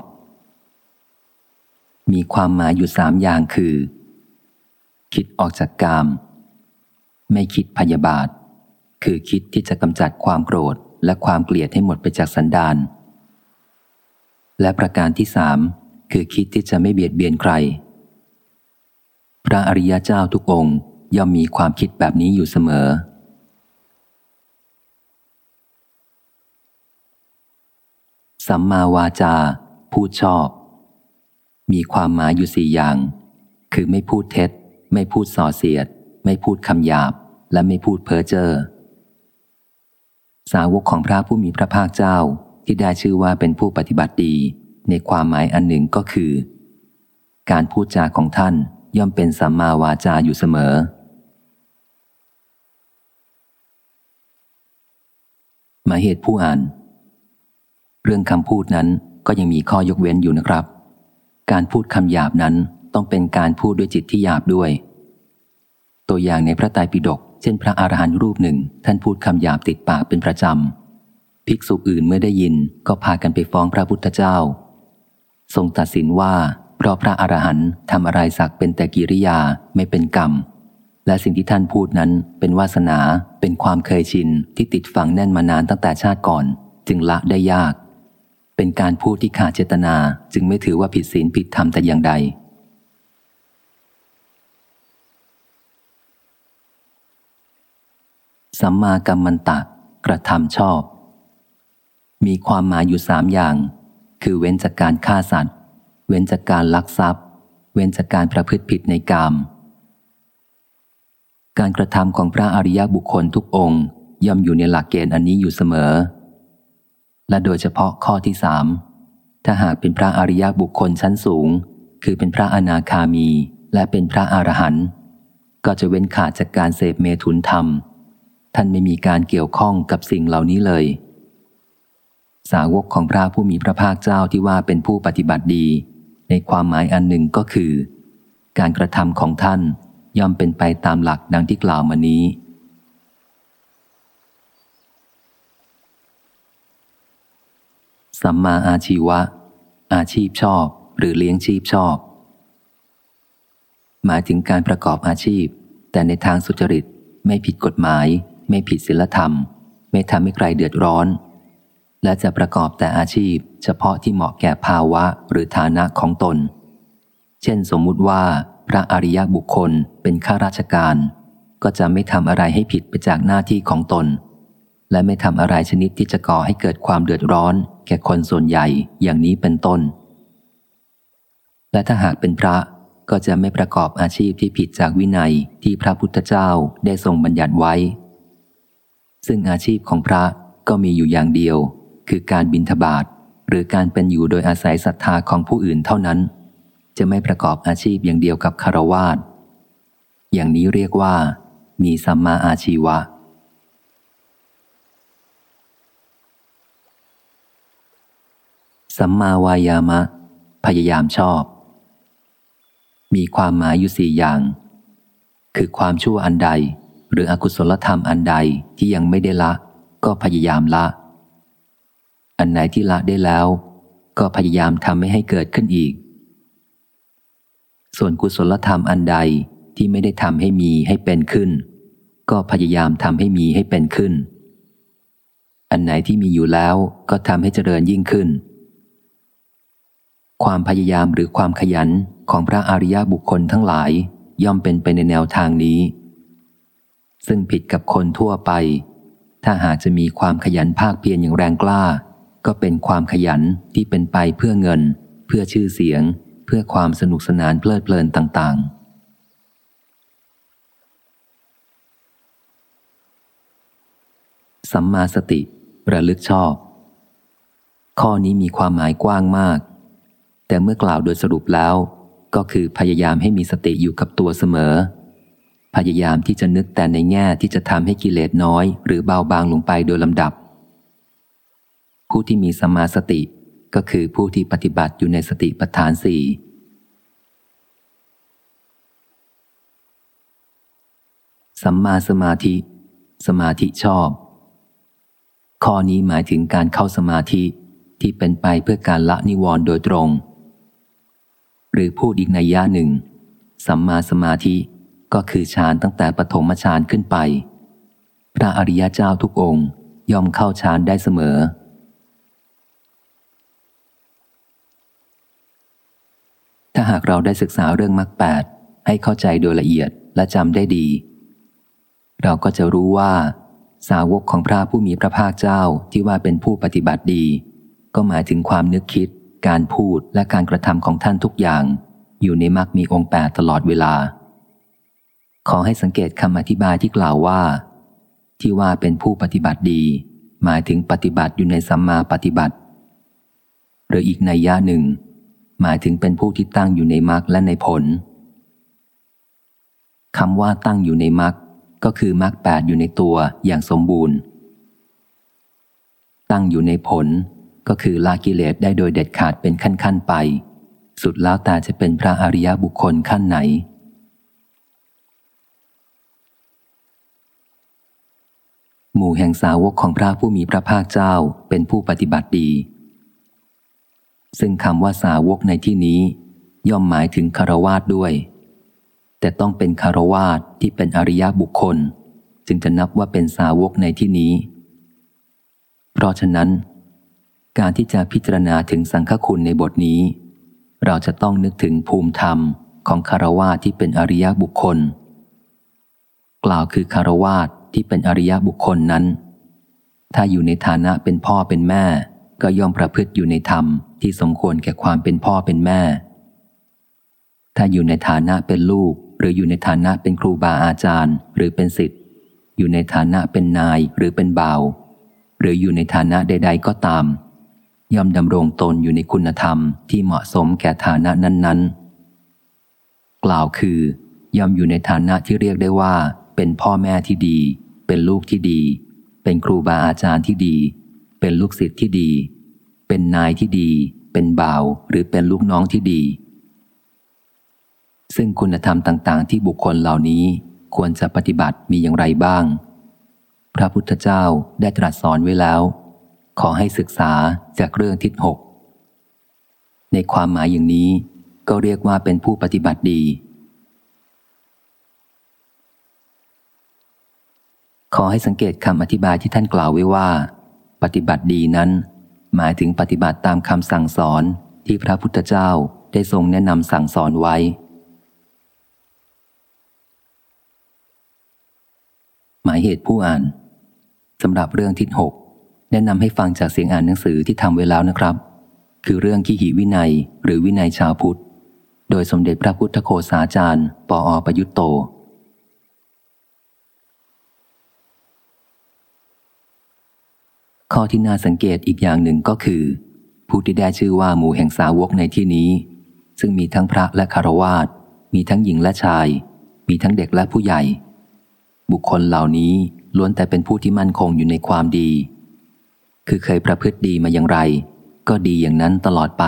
มีความหมายอยู่สามอย่างคือ คิดออกจากกาม ไม่คิดพยาบาท คือคิดที่จะกำจัดความโกรธและความเกลียดให้หมดไปจากสันดาน และประการที่สามคือคิดที่จะไม่เบียดเบียนใคร พระอริยเจ้าทุกองค์ย่อมมีความคิดแบบนี้อยู่เสมอ สัมมาวาจา พูดชอบ มีความหมายอยู่สี่อย่าง คือไม่พูดเท็จ ไม่พูดส่อเสียด ไม่พูดคำหยาบ และไม่พูดเพ้อเจ้อสาวกของพระผู้มีพระภาคเจ้าที่ได้ชื่อว่าเป็นผู้ปฏิบัติดี ในความหมายอันหนึ่งก็คือ การพูดจาของท่านย่อมเป็นสัมมาวาจาอยู่เสมอหมายเหตุผู้อ่าน เรื่องคำพูดนั้นก็ยังมีข้อยกเว้นอยู่นะครับ การพูดคำหยาบนั้นต้องเป็นการพูดด้วยจิตที่หยาบด้วย ตัวอย่างในพระไตรปิฎกเช่นพระอรหันต์รูปหนึ่ง ท่านพูดคำหยาบติดปากเป็นประจำ ภิกษุอื่นเมื่อได้ยินก็พากันไปฟ้องพระพุทธเจ้า ทรงตัดสินว่า เพราะพระอรหันต์ทำอะไรสักเป็นแต่กิริยาไม่เป็นกรรม และสิ่งที่ท่านพูดนั้นเป็นวาสนาเป็นความเคยชินที่ติดฝังแน่นมานานตั้งแต่ชาติก่อน จึงละได้ยาก เป็นการพูดที่ขาดเจตนาจึงไม่ถือว่าผิดศีลผิดธรรมแต่อย่างใด สัมมากัมมันตะกระทำชอบ มีความหมายอยู่สามอย่าง คือเว้นจากการฆ่าสัตว์ เว้นจากการลักทรัพย์ เว้นจากการประพฤติผิดในกาม การกระทำของพระอริยบุคคลทุกองค์ย่อมอยู่ในหลักเกณฑ์อันนี้อยู่เสมอ และโดยเฉพาะข้อที่สามถ้าหากเป็นพระอริยบุคคลชั้นสูง คือเป็นพระอนาคามีและเป็นพระอรหันต์ก็จะเว้นขาดจากการเสพเมถุนธรรม ท่านไม่มีการเกี่ยวข้องกับสิ่งเหล่านี้เลย สาวกของพระผู้มีพระภาคเจ้าที่ว่าเป็นผู้ปฏิบัติดี ในความหมายอันหนึ่งก็คือ การกระทำของท่านย่อมเป็นไปตามหลักดังที่กล่าวมานี้ สัมมาอาชีวะ อาชีพชอบ หรือเลี้ยงชีพชอบ หมายถึงการประกอบอาชีพ แต่ในทางสุจริต ไม่ผิดกฎหมาย ไม่ผิดศีลธรรม ไม่ทำให้ใครเดือดร้อน และจะประกอบแต่อาชีพ เฉพาะที่เหมาะแก่ภาวะหรือฐานะของตน เช่นสมมุติว่า พระอริยบุคคลเป็นข้าราชการ ก็จะไม่ทำอะไรให้ผิดไปจากหน้าที่ของตนและไม่ทำอะไรชนิดที่จะก่อให้เกิดความเดือดร้อน แก่คนส่วนใหญ่อย่างนี้เป็นต้น และถ้าหากเป็นพระก็จะไม่ประกอบอาชีพที่ผิดจากวินัยที่พระพุทธเจ้าได้ทรงบัญญัติไว้ ซึ่งอาชีพของพระก็มีอยู่อย่างเดียว คือการบินทบาทหรือการเป็นอยู่โดยอาศัยศรัทธาของผู้อื่นเท่านั้น จะไม่ประกอบอาชีพอย่างเดียวกับคารวาสอย่างนี้เรียกว่า มีสัมมาอาชีวะ สัมมาวายามะ พยายามชอบ มีความหมายอยู่สี่อย่าง คือความชั่วอันใด หรืออกุศลธรรมอันใดที่ยังไม่ได้ละ ก็พยายามละ อันไหนที่ละได้แล้ว ก็พยายามทำไม่ให้เกิดขึ้นอีก ส่วนกุศลธรรมอันใดที่ไม่ได้ทำให้มีให้เป็นขึ้น ก็พยายามทำให้มีให้เป็นขึ้น อันไหนที่มีอยู่แล้วก็ทำให้เจริญยิ่งขึ้น ความพยายามหรือความขยันของพระอริยบุคคลทั้งหลายย่อมเป็นไปในแนวทางนี้ ซึ่งผิดกับคนทั่วไป ถ้าหากจะมีความขยันภาคเพียรอย่างแรงกล้า ก็เป็นความขยันที่เป็นไปเพื่อเงิน เพื่อชื่อเสียง เพื่อความสนุกสนานเพลิดเพลินต่าง ๆสัมมาสติ ระลึกชอบ ข้อนี้มีความหมายกว้างมาก แต่เมื่อกล่าวโดยสรุปแล้ว ก็คือพยายามให้มีสติอยู่กับตัวเสมอ พยายามที่จะนึกแต่ในแง่ที่จะทำให้กิเลสน้อย หรือเบาบางลงไปโดยลำดับ ผู้ที่มีสมมาสติก็คือผู้ที่ปฏิบัติอยู่ในสติปัฏฐานสี่สัมมาสมาธิ สมาธิชอบ ข้อนี้หมายถึงการเข้าสมาธิที่เป็นไปเพื่อการละนิวรณ์โดยตรง หรือพูดอีกในย่าหนึ่ง สัมมาสมาธิก็คือฌานตั้งแต่ปฐมฌานขึ้นไป พระอริยเจ้าทุกองค์ย่อมเข้าฌานได้เสมอ ถ้าหากเราได้ศึกษาเรื่องมรรคแปดให้เข้าใจโดยละเอียดและจำได้ดี เราก็จะรู้ว่า สาวกของพระผู้มีพระภาคเจ้าที่ว่าเป็นผู้ปฏิบัติดี ก็หมายถึงความนึกคิด การพูดและการกระทำของท่านทุกอย่าง อยู่ในมรรคมีองค์แปดตลอดเวลา ขอให้สังเกตคำอธิบายที่กล่าวว่า ที่ว่าเป็นผู้ปฏิบัติดี หมายถึงปฏิบัติอยู่ในสัมมาปฏิบัติ หรืออีกในย่าหนึ่ง หมายถึงเป็นผู้ที่ตั้งอยู่ในมรรคและในผลคำว่าตั้งอยู่ในมรรคก็คือมรรคแปดอยู่ในตัวอย่างสมบูรณ์ ตั้งอยู่ในผล ก็คือละกิเลสได้โดยเด็ดขาดเป็นขั้น ๆ ไป สุดแล้วแต่จะเป็นพระอริยบุคคลขั้นไหน หมู่แห่งสาวกของพระผู้มีพระภาคเจ้าเป็นผู้ปฏิบัติดี ซึ่งคำว่าสาวกในที่นี้ ย่อมหมายถึงคารวาสด้วย แต่ต้องเป็นคารวาสที่เป็นอริยบุคคล จึงจะนับว่าเป็นสาวกในที่นี้ เพราะฉะนั้น การที่จะพิจารณาถึงสังฆคุณในบทนี้ เราจะต้องนึกถึงภูมิธรรมของคารวาที่เป็นอริยบุคคล กล่าวคือคารวาที่เป็นอริยบุคคลนั้น ถ้าอยู่ในฐานะเป็นพ่อเป็นแม่ ก็ย่อมประพฤติอยู่ในธรรมที่สมควรแก่ความเป็นพ่อเป็นแม่ ถ้าอยู่ในฐานะเป็นลูก หรืออยู่ในฐานะเป็นครูบาอาจารย์ หรือเป็นสิทธิ์อยู่ในฐานะเป็นนายหรือเป็นบ่าว หรืออยู่ในฐานะใด ๆ ก็ตาม ย่อมดำรงตนอยู่ในคุณธรรมที่เหมาะสมแก่ฐานะนั้น ๆ กล่าวคือย่อมอยู่ในฐานะที่เรียกได้ว่า เป็นพ่อแม่ที่ดี เป็นลูกที่ดี เป็นครูบาอาจารย์ที่ดี เป็นลูกศิษย์ที่ดี เป็นนายที่ดี เป็นบ่าวหรือเป็นลูกน้องที่ดี ซึ่งคุณธรรมต่าง ๆ ที่บุคคลเหล่านี้ควรจะปฏิบัติมีอย่างไรบ้าง พระพุทธเจ้าได้ตรัสสอนไว้แล้ว ขอให้ศึกษาจากเรื่องทิศหก ในความหมายอย่างนี้ก็เรียกว่าเป็นผู้ปฏิบัติดี ขอให้สังเกตคำอธิบายที่ท่านกล่าวไว้ว่า ปฏิบัติดีนั้น หมายถึงปฏิบัติตามคำสั่งสอนที่พระพุทธเจ้าได้ทรงแนะนำสั่งสอนไว้ หมายเหตุผู้อ่านสำหรับเรื่องทิศหก แนะนำให้ฟังจากเสียงอ่านหนังสือที่ทำไว้แล้วนะครับ คือเรื่องขีหิวินัย หรือวินัยชาวพุทธ โดยสมเด็จพระพุทธโคสาจารย์ ปออประยุตโต ข้อที่น่าสังเกตอีกอย่างหนึ่งก็คือ ผู้ที่ได้ชื่อว่าหมู่แห่งสาวกในที่นี้ ซึ่งมีทั้งพระและคารวาสมีทั้งหญิงและชาย มีทั้งเด็กและผู้ใหญ่ บุคคลเหล่านี้ล้วนแต่เป็นผู้ที่มั่นคงอยู่ในความดี คือเคยประพฤติดีมาอย่างไร ก็ดีอย่างนั้นตลอดไป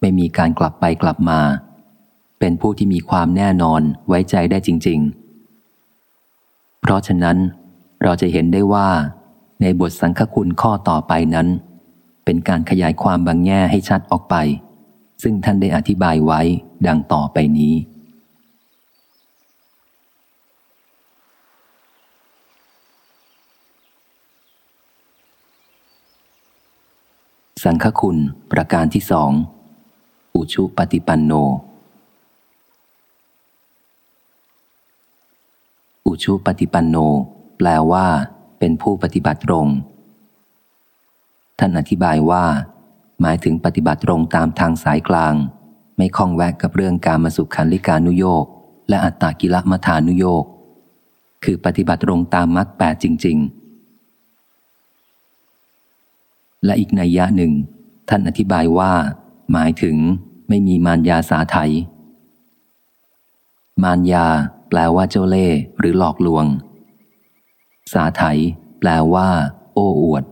ไม่มีการกลับไปกลับมา เป็นผู้ที่มีความแน่นอนไว้ใจได้จริง ๆ เพราะฉะนั้นเราจะเห็นได้ว่า ในบทสังฆคุณข้อต่อไปนั้น เป็นการขยายความบางแง่ให้ชัดออกไป ซึ่งท่านได้อธิบายไว้ดังต่อไปนี้ สังฆคุณประการที่สองอุชุปฏิปันโน อุชุปฏิปันโน แปลว่า เป็นผู้ปฏิบัติตรง ท่านอธิบายว่า หมายถึงปฏิบัติตรงตามทางสายกลาง ไม่คล้องแวะกับเรื่องการมาสุขันลิกานุโยกและอัตตากิลมัฐานุโยกคือปฏิบัติตรงตามมรรคแปดจริง ๆ และอีกนัยยะหนึ่ง ท่านอธิบายว่า หมายถึงไม่มีมารยาสาไถมารยา แปลว่าเจ้าเล่ห์หรือหลอกลวง สาไถแปลว่า โอ้อวด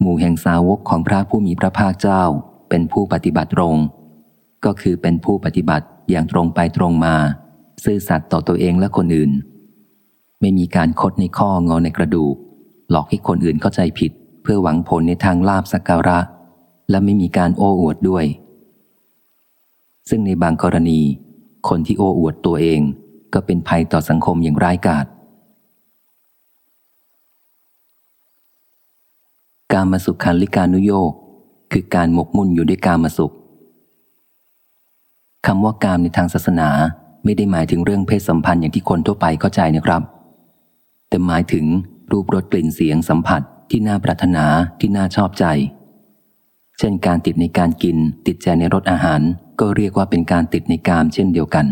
หมู่แห่งสาวกของพระผู้มีพระภาคเจ้า เป็นผู้ปฏิบัติตรง ก็คือเป็นผู้ปฏิบัติอย่างตรงไปตรงมา ซื่อสัตย์ต่อตัวเองและคนอื่น ไม่มีการคดในข้องอในกระดูก หลอกให้คนอื่นเข้าใจผิด เพื่อหวังผลในทางลาบสักการะ และไม่มีการโอ้อวดด้วย ซึ่งในบางกรณี คนที่โอ้อวดตัวเองก็เป็นภัยต่อสังคมอย่างร้ายกาจการมาสุขคันลิกานุโยกคือการหมกมุ่นอยู่ด้วยการมาสุขคำว่าการในทางศาสนาไม่ได้หมายถึงเรื่องเพศสัมพันธ์อย่างที่คนทั่วไปเข้าใจนะครับ แต่หมายถึง รูปรสกลิ่นเสียงสัมผัสที่น่าปรารถนาที่น่าชอบใจ เช่นการติดในการกิน ติดใจในรสอาหาร ก็เรียกว่าเป็นการติดในกามเช่นเดียวกัน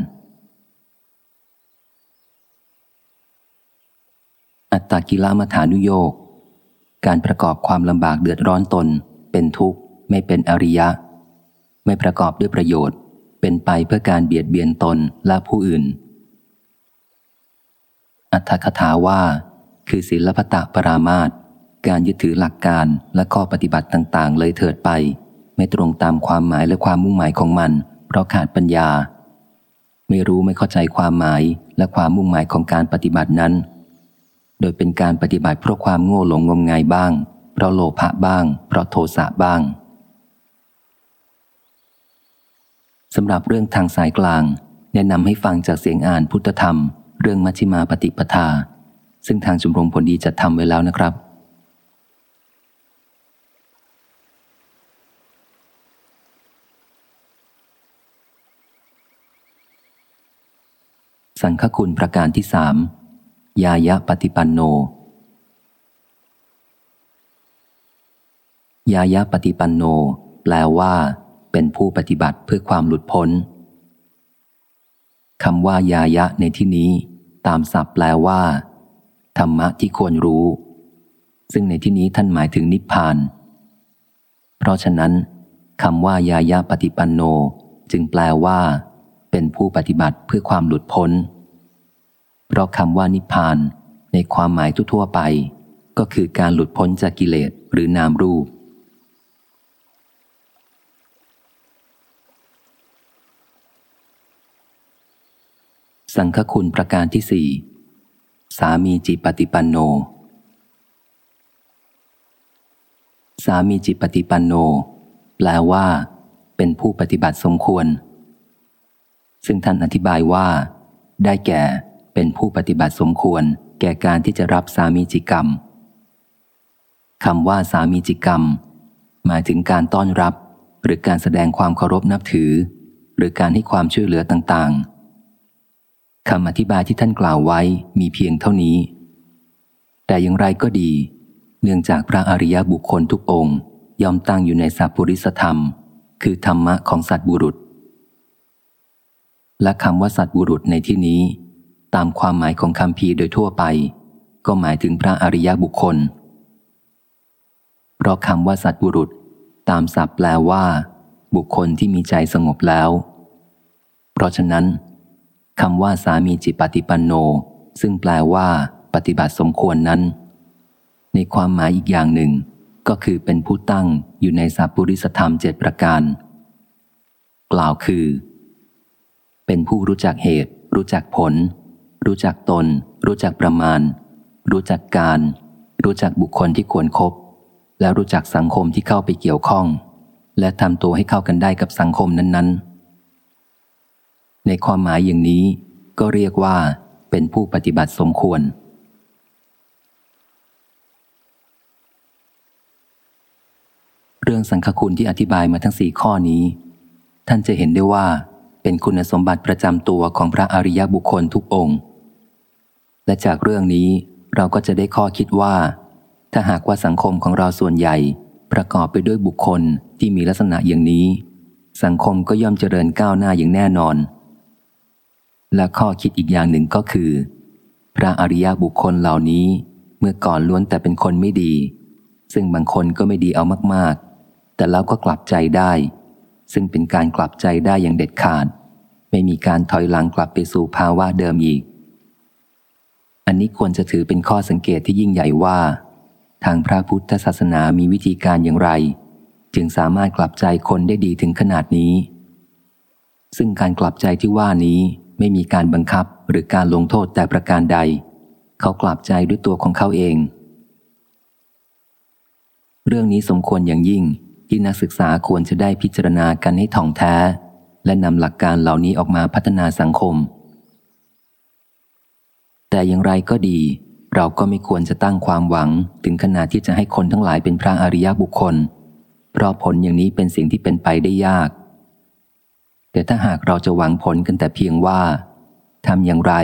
อัตตกิลมัฐานุโยกการประกอบความลำบากเดือดร้อนตน เป็นทุกข์ ไม่เป็นอริยะ ไม่ประกอบด้วยประโยชน์ เป็นไปเพื่อการเบียดเบียนตนและผู้อื่น อัตถคถาว่า คือศิลปตะปรามาตการยึดถือหลักการและข้อปฏิบัติต่างๆ เลยเถิดไป ไม่ตรงตามความหมายและความมุ่งหมายของมัน เพราะขาดปัญญา ไม่รู้ไม่เข้าใจความหมายและความมุ่งหมายของการปฏิบัตินั้น โดยเป็นการปฏิบัติเพราะความโง่หลงงมงายบ้าง เพราะโลภะบ้าง เพราะโทสะบ้างสำหรับเรื่องทางสายกลาง แนะนำให้ฟังจากเสียงอ่านพุทธธรรม เรื่องมัชฌิมาปฏิปทา ซึ่งทางชมรมผลดีจัดทำไว้แล้วนะครับ สังฆคุณประการที่สามยายะปฏิปันโน ยายะปฏิปันโน แปลว่า เป็นผู้ปฏิบัติเพื่อความหลุดพ้นคำว่ายายะในที่นี้ ตามศัพท์แปลว่า ธรรมะที่ควรรู้ ซึ่งในที่นี้ท่านหมายถึงนิพพาน เพราะฉะนั้นคำว่ายายะปฏิปันโนจึงแปลว่า เป็นผู้ปฏิบัติเพื่อความหลุดพ้น เพราะคำว่านิพพาน ในความหมายทั่วไป ก็คือการหลุดพ้นจากกิเลสหรือนามรูป สังฆคุณประการที่สี่ สามีจิปฏิปันโน สามีจิปฏิปันโน แปลว่า เป็นผู้ปฏิบัติสมควร ซึ่งท่านอธิบายว่า ได้แก่เป็นผู้ปฏิบัติสมควร แก่การที่จะรับสามีจิกรรมคำว่าสามีจิกรรม หมายถึงการต้อนรับ หรือการแสดงความเคารพนับถือ หรือการให้ความช่วยเหลือต่างๆ คำอธิบายที่ท่านกล่าวไว้มีเพียงเท่านี้ แต่อย่างไรก็ดี เนื่องจากพระอริยบุคคลทุกองค์ยอมตั้งอยู่ในสัพพุริสธรรม คือธรรมะของสัตบุรุษ และคำว่าสัตบุรุษในที่นี้ ตามความหมายของคำพีโดยทั่วไป ก็หมายถึงพระอริยบุคคล เพราะคำว่าสัตบุรุษ ตามศัพท์แปลว่า บุคคลที่มีใจสงบแล้ว เพราะฉะนั้น คำว่าสามีจิปฏิปันโน ซึ่งแปลว่า ปฏิบัติสมควรนั้น ในความหมายอีกอย่างหนึ่ง ก็คือเป็นผู้ตั้งอยู่ในสัพพุริสธรรมเจ็ดประการ กล่าวคือ เป็นผู้รู้จักเหตุ รู้จักผล รู้จักตน รู้จักประมาณ รู้จักการ รู้จักบุคคลที่ควรครบและรู้จักสังคมที่เข้าไปเกี่ยวข้อง และทำตัวให้เข้ากันได้กับสังคมนั้นๆ ในความหมายอย่างนี้ก็เรียกว่าเป็นผู้ปฏิบัติสมควร เรื่องสังฆคุณที่อธิบายมาทั้งสี่ข้อนี้ ท่านจะเห็นได้ว่าเป็นคุณสมบัติประจำตัวของพระอริยบุคคลทุกองค์ และจากเรื่องนี้เราก็จะได้ข้อคิดว่า ถ้าหากว่าสังคมของเราส่วนใหญ่ประกอบไปด้วยบุคคลที่มีลักษณะอย่างนี้ สังคมก็ย่อมเจริญก้าวหน้าอย่างแน่นอน และข้อคิดอีกอย่างหนึ่งก็คือ พระอริยบุคคลเหล่านี้เมื่อก่อนล้วนแต่เป็นคนไม่ดี ซึ่งบางคนก็ไม่ดีเอามากๆ แต่แล้วก็กลับใจได้ ซึ่งเป็นการกลับใจได้อย่างเด็ดขาด ไม่มีการถอยหลังกลับไปสู่ภาวะเดิมอีก อันนี้ควรจะถือเป็นข้อสังเกตที่ยิ่งใหญ่ว่า ทางพระพุทธศาสนามีวิธีการอย่างไร จึงสามารถกลับใจคนได้ดีถึงขนาดนี้ ซึ่งการกลับใจที่ว่านี้ ไม่มีการบังคับหรือการลงโทษแต่ประการใด เขากลับใจด้วยตัวของเขาเอง เรื่องนี้สมควรอย่างยิ่งที่นักศึกษาควรจะได้พิจารณากันให้ท่องแท้ และนำหลักการเหล่านี้ออกมาพัฒนาสังคม แต่อย่างไรก็ดี เราก็ไม่ควรจะตั้งความหวังถึงขนาดที่จะให้คนทั้งหลายเป็นพระอริยบุคคล เพราะผลอย่างนี้เป็นสิ่งที่เป็นไปได้ยาก แต่ถ้าหากเราจะหวังผลกันแต่เพียงว่าทำอย่างไร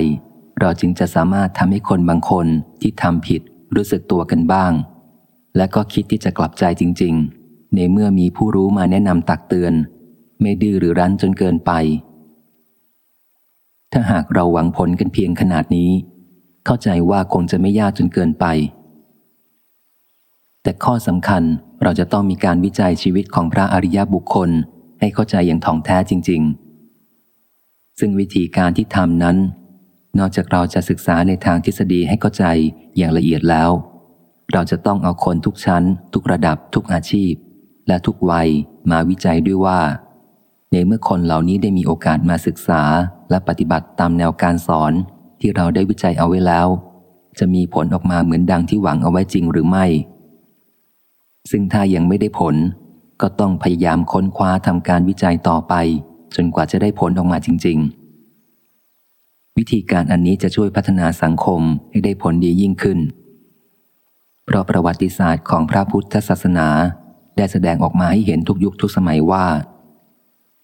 เราจึงจะสามารถทำให้คนบางคนที่ทำผิดรู้สึกตัวกันบ้าง และก็คิดที่จะกลับใจจริง ๆ ในเมื่อมีผู้รู้มาแนะนำตักเตือน ไม่ดื้อหรือรั้นจนเกินไป ถ้าหากเราหวังผลกันเพียงขนาดนี้ เข้าใจว่าคงจะไม่ยากจนเกินไป แต่ข้อสำคัญเราจะต้องมีการวิจัยชีวิตของพระอริยบุคคล ให้เข้าใจอย่างท่องแท้จริง ๆ ซึ่งวิธีการที่ทำนั้น นอกจากเราจะศึกษาในทางทฤษฎีให้เข้าใจอย่างละเอียดแล้ว เราจะต้องเอาคนทุกชั้น ทุกระดับทุกอาชีพ และทุกวัยมาวิจัยด้วยว่า ในเมื่อคนเหล่านี้ได้มีโอกาสมาศึกษาและปฏิบัติตามแนวการสอนที่เราได้วิจัยเอาไว้แล้ว จะมีผลออกมาเหมือนดังที่หวังเอาไว้จริงหรือไม่ ซึ่งถ้ายังไม่ได้ผล ก็ต้องพยายามค้นคว้าทำการวิจัยต่อไป จนกว่าจะได้ผลออกมาจริง ๆ วิธีการอันนี้จะช่วยพัฒนาสังคมให้ได้ผลดียิ่งขึ้น เพราะประวัติศาสตร์ของพระพุทธศาสนา ได้แสดงออกมาให้เห็นทุกยุคทุกสมัยว่า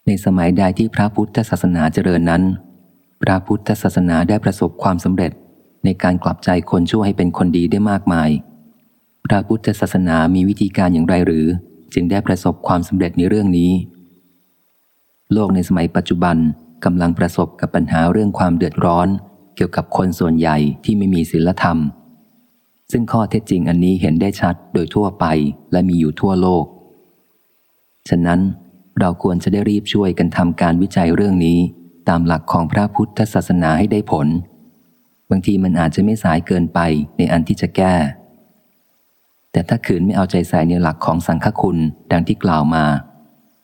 ในสมัยใดที่พระพุทธศาสนาเจริญนั้น พระพุทธศาสนาได้ประสบความสำเร็จในการกลับใจคนชั่วให้เป็นคนดีได้มากมาย พระพุทธศาสนามีวิธีการอย่างไรหรือ จึงได้ประสบความสำเร็จในเรื่องนี้ โลกในสมัยปัจจุบันกำลังประสบกับปัญหาเรื่องความเดือดร้อน เกี่ยวกับคนส่วนใหญ่ที่ไม่มีศีลธรรม ซึ่งข้อเท็จจริงอันนี้เห็นได้ชัดโดยทั่วไปและมีอยู่ทั่วโลก ฉะนั้นเราควรจะได้รีบช่วยกันทำการวิจัยเรื่องนี้ ตามหลักของพระพุทธศาสนาให้ได้ผล บางทีมันอาจจะไม่สายเกินไปในอันที่จะแก้ แต่ถ้าขืนไม่เอาใจใส่ในหลักของสังฆคุณดังที่กล่าวมา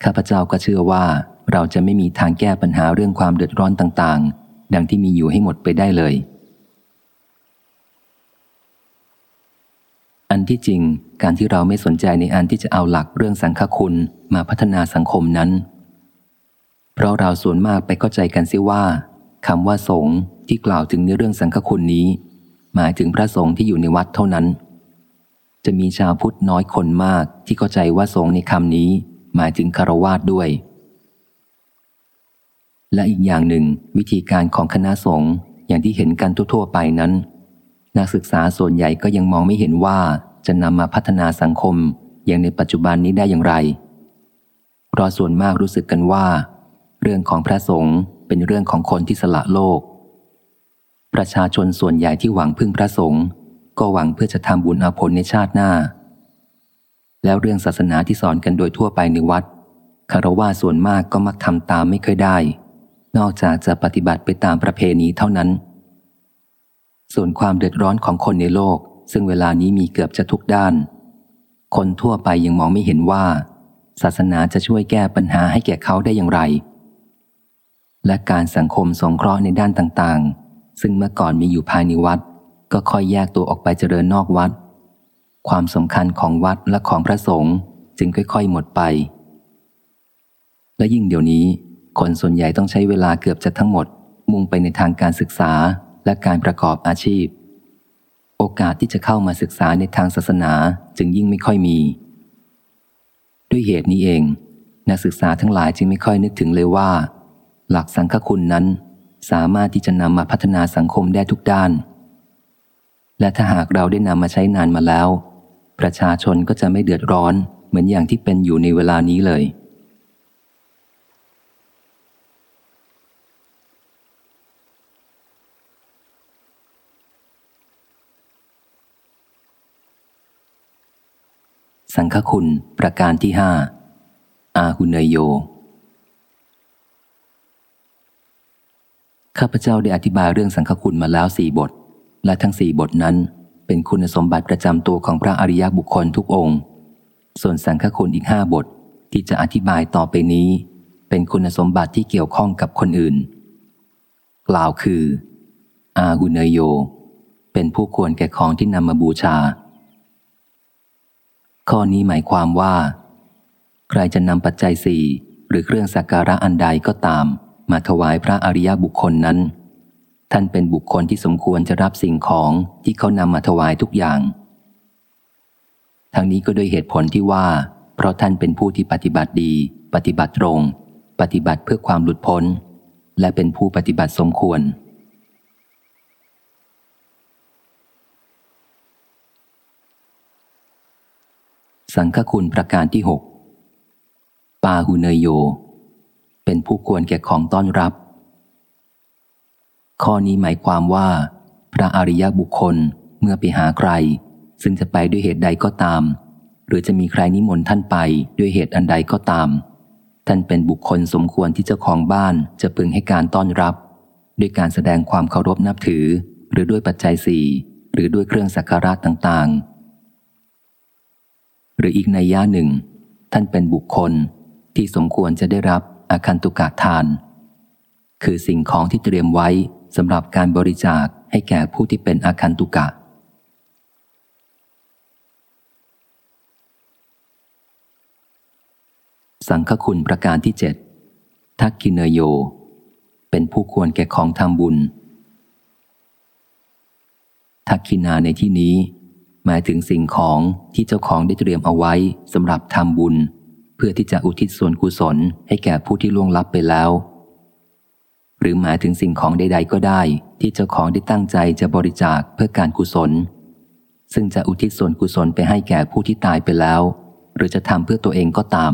ข้าพเจ้าก็เชื่อว่า เราจะไม่มีทางแก้ปัญหาเรื่องความเดือดร้อนต่างๆ ดังที่มีอยู่ให้หมดไปได้เลย อันที่จริง การที่เราไม่สนใจในอันที่จะเอาหลักเรื่องสังฆคุณมาพัฒนาสังคมนั้น เพราะเราส่วนมากไปเข้าใจกันเสียว่าคำว่าสงฆ์ที่กล่าวถึงในเรื่องสังฆคุณนี้ หมายถึงพระสงฆ์ที่อยู่ในวัดเท่านั้น จะมีชาวพุทธน้อยคนมากที่เข้าใจว่าสงในคำนี้ หมายถึงคารวาสด้วย และอีกอย่างหนึ่ง วิธีการของคณะสงฆ์อย่างที่เห็นกันทั่วๆไปนั้น นักศึกษาส่วนใหญ่ก็ยังมองไม่เห็นว่าจะนำมาพัฒนาสังคมอย่างในปัจจุบันนี้ได้อย่างไร เพราะส่วนมากรู้สึกกันว่า เรื่องของพระสงฆ์เป็นเรื่องของคนที่สละโลก ประชาชนส่วนใหญ่ที่หวังพึ่งพระสงฆ์ ก็หวังเพื่อจะทำบุญอาผลในชาติหน้า แล้วเรื่องศาสนาที่สอนกันโดยทั่วไปในวัดคารวะส่วนมากก็มักทำตามไม่เคยได้ นอกจากจะปฏิบัติไปตามประเพณีเท่านั้น ส่วนความเดือดร้อนของคนในโลก ซึ่งเวลานี้มีเกือบจะทุกด้าน คนทั่วไปยังมองไม่เห็นว่า ศาสนาจะช่วยแก้ปัญหาให้แก่เขาได้อย่างไร และการสังคมสงเคราะห์ในด้านต่างๆ ซึ่งเมื่อก่อนมีอยู่ภายในวัด ก็ค่อยแยกตัวออกไปเจริญนอกวัด ความสำคัญของวัดและของพระสงฆ์จึงค่อย ๆ หมดไป และยิ่งเดี๋ยวนี้ คนส่วนใหญ่ต้องใช้เวลาเกือบจะทั้งหมด มุ่งไปในทางการศึกษาและการประกอบอาชีพ โอกาสที่จะเข้ามาศึกษาในทางศาสนาจึงยิ่งไม่ค่อยมี ด้วยเหตุนี้เอง นักศึกษาทั้งหลายจึงไม่ค่อยนึกถึงเลยว่า หลักสังฆคุณนั้นสามารถที่จะนำมาพัฒนาสังคมได้ทุกด้าน และถ้าหากเราได้นำมาใช้นานมาแล้ว ประชาชนก็จะไม่เดือดร้อนเหมือนอย่างที่เป็นอยู่ในเวลานี้เลย สังฆคุณประการที่ห้าอาหุเนยโย ข้าพเจ้าได้อธิบายเรื่องสังฆคุณมาแล้วสี่บท และทั้งสี่บทนั้น เป็นคุณสมบัติประจำตัวของพระอริยบุคคลทุกองค์ ส่วนสังฆคุณอีกห้าบทที่จะอธิบายต่อไปนี้ เป็นคุณสมบัติที่เกี่ยวข้องกับคนอื่น กล่าวคือ อาหุเนโย เป็นผู้ควรแก่ของที่นำมาบูชา ข้อนี้หมายความว่า ใครจะนำปัจจัยสี่หรือเครื่องสักการะอันใดก็ตาม มาถวายพระอริยบุคคลนั้น ท่านเป็นบุคคลที่สมควรจะรับสิ่งของที่เขานำมาถวายทุกอย่าง ทั้งนี้ก็ด้วยเหตุผลที่ว่า เพราะท่านเป็นผู้ที่ปฏิบัติดี ปฏิบัติตรง ปฏิบัติเพื่อความหลุดพ้น และเป็นผู้ปฏิบัติสมควร สังฆคุณประการที่หกปาหุเนยโย เป็นผู้ควรแก่ของต้อนรับ ข้อนี้หมายความว่า พระอริยบุคคลเมื่อไปหาใคร ซึ่งจะไปด้วยเหตุใดก็ตาม หรือจะมีใครนิมนต์ท่านไปด้วยเหตุอันใดก็ตาม ท่านเป็นบุคคลสมควรที่เจ้าของบ้านจะพึงให้การต้อนรับ ด้วยการแสดงความเคารพนับถือ หรือด้วยปัจจัยสี่หรือด้วยเครื่องสักการะต่างๆ หรืออีกในย่าหนึ่ง ท่านเป็นบุคคลที่สมควรจะได้รับอาคันตุกะทาน คือสิ่งของที่เตรียมไว้ สำหรับการบริจาคให้แก่ผู้ที่เป็นอาคันตุกะ สังฆคุณประการที่เจ็ดทักกินเนโย เป็นผู้ควรแก่ของทำบุญ ทักกินาในที่นี้ หมายถึงสิ่งของที่เจ้าของได้เตรียมเอาไว้สำหรับทำบุญ เพื่อที่จะอุทิศส่วนกุศลให้แก่ผู้ที่ล่วงลับไปแล้ว หรือหมายถึงสิ่งของใด ๆ ก็ได้ ที่เจ้าของได้ตั้งใจจะบริจาคเพื่อการกุศล ซึ่งจะอุทิศส่วนกุศลไปให้แก่ผู้ที่ตายไปแล้ว หรือจะทำเพื่อตัวเองก็ตาม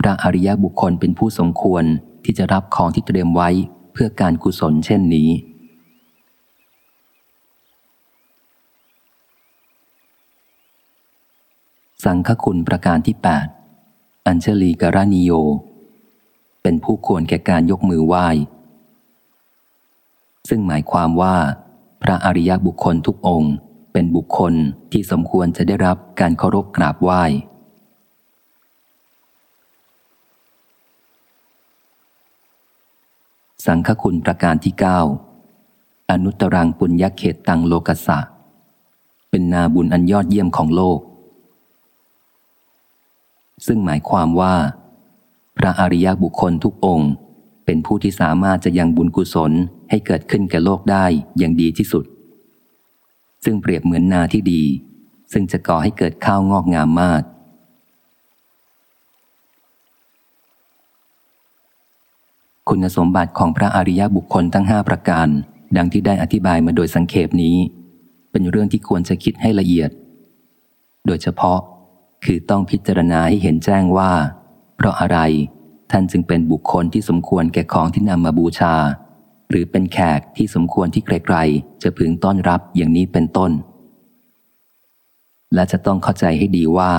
พระอริยบุคคลเป็นผู้สมควรที่จะรับของที่เตรียมไว้เพื่อการกุศลเช่นนี้ สังฆคุณประการที่ 8 อัญเชลีการานิโย เป็นผู้ควรแก่การยกมือไหว้ ซึ่งหมายความว่า พระอริยบุคคลทุกองค์ เป็นบุคคลที่สมควรจะได้รับการเคารพกราบไหว้ สังฆคุณประการที่ 9 อนุตรังปุญญเขตตังโลกัสสะเป็นนาบุญอันยอดเยี่ยมของโลก ซึ่งหมายความว่า พระอริยบุคคลทุกองค์ เป็นผู้ที่สามารถจะยังบุญกุศลให้เกิดขึ้นแก่โลกได้อย่างดีที่สุด ซึ่งเปรียบเหมือนนาที่ดี ซึ่งจะก่อให้เกิดข้าวงอกงามมากคุณสมบัติของพระอริยบุคคลทั้งห้าประการ ดังที่ได้อธิบายมาโดยสังเขปนี้ เป็นเรื่องที่ควรจะคิดให้ละเอียด โดยเฉพาะคือต้องพิจารณาให้เห็นแจ้งว่า ราะอะไร ท่านจึงเป็นบุคคลที่สมควรแก่ของที่นำมาบูชา หรือเป็นแขกที่สมควรที่ไกลๆจะพึงต้อนรับอย่างนี้เป็นต้น และจะต้องเข้าใจให้ดีว่า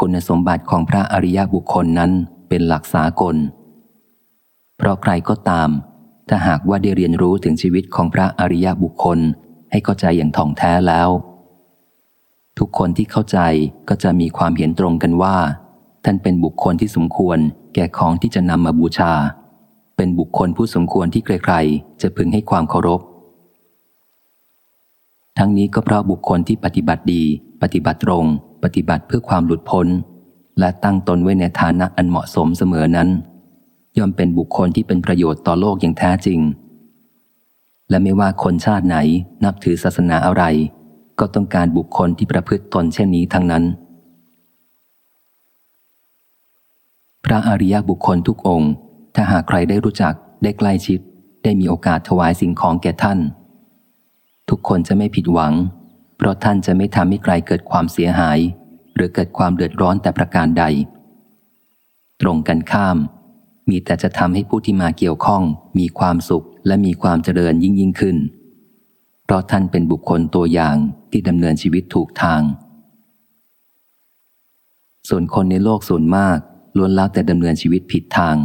คุณสมบัติของพระอริยบุคคลนั้นเป็นหลักสากล เพราะใครก็ตาม ถ้าหากว่าได้เรียนรู้ถึงชีวิตของพระอริยบุคคลให้เข้าใจอย่างท่องแท้แล้ว ทุกคนที่เข้าใจก็จะมีความเห็นตรงกันว่า ท่านเป็นบุคคลที่สมควร แก่ของที่จะนำมาบูชา เป็นบุคคลผู้สมควรที่ใครๆ จะพึงให้ความเคารพ ทั้งนี้ก็เพราะบุคคลที่ปฏิบัติดี ปฏิบัติตรง ปฏิบัติเพื่อความหลุดพ้น และตั้งตนไว้ในฐานะอันเหมาะสมเสมอนั้น ย่อมเป็นบุคคลที่เป็นประโยชน์ต่อโลกอย่างแท้จริง และไม่ว่าคนชาติไหนนับถือศาสนาอะไร ก็ต้องการบุคคลที่ประพฤติตนเช่นนี้ทั้งนั้น พระอริยบุคคลทุกองค์ ถ้าหากใครได้รู้จักได้ใกล้ชิด ได้มีโอกาสถวายสิ่งของแก่ท่าน ทุกคนจะไม่ผิดหวัง เพราะท่านจะไม่ทำให้ใครเกิดความเสียหาย หรือเกิดความเดือดร้อนแต่ประการใด ตรงกันข้าม มีแต่จะทำให้ผู้ที่มาเกี่ยวข้อง มีความสุขและมีความเจริญยิ่งยิ่งขึ้น เพราะท่านเป็นบุคคลตัวอย่างที่ดำเนินชีวิตถูกทาง ส่วนคนในโลกส่วนมาก ล้วนแล้วแต่ดำเนินชีวิตผิดทาง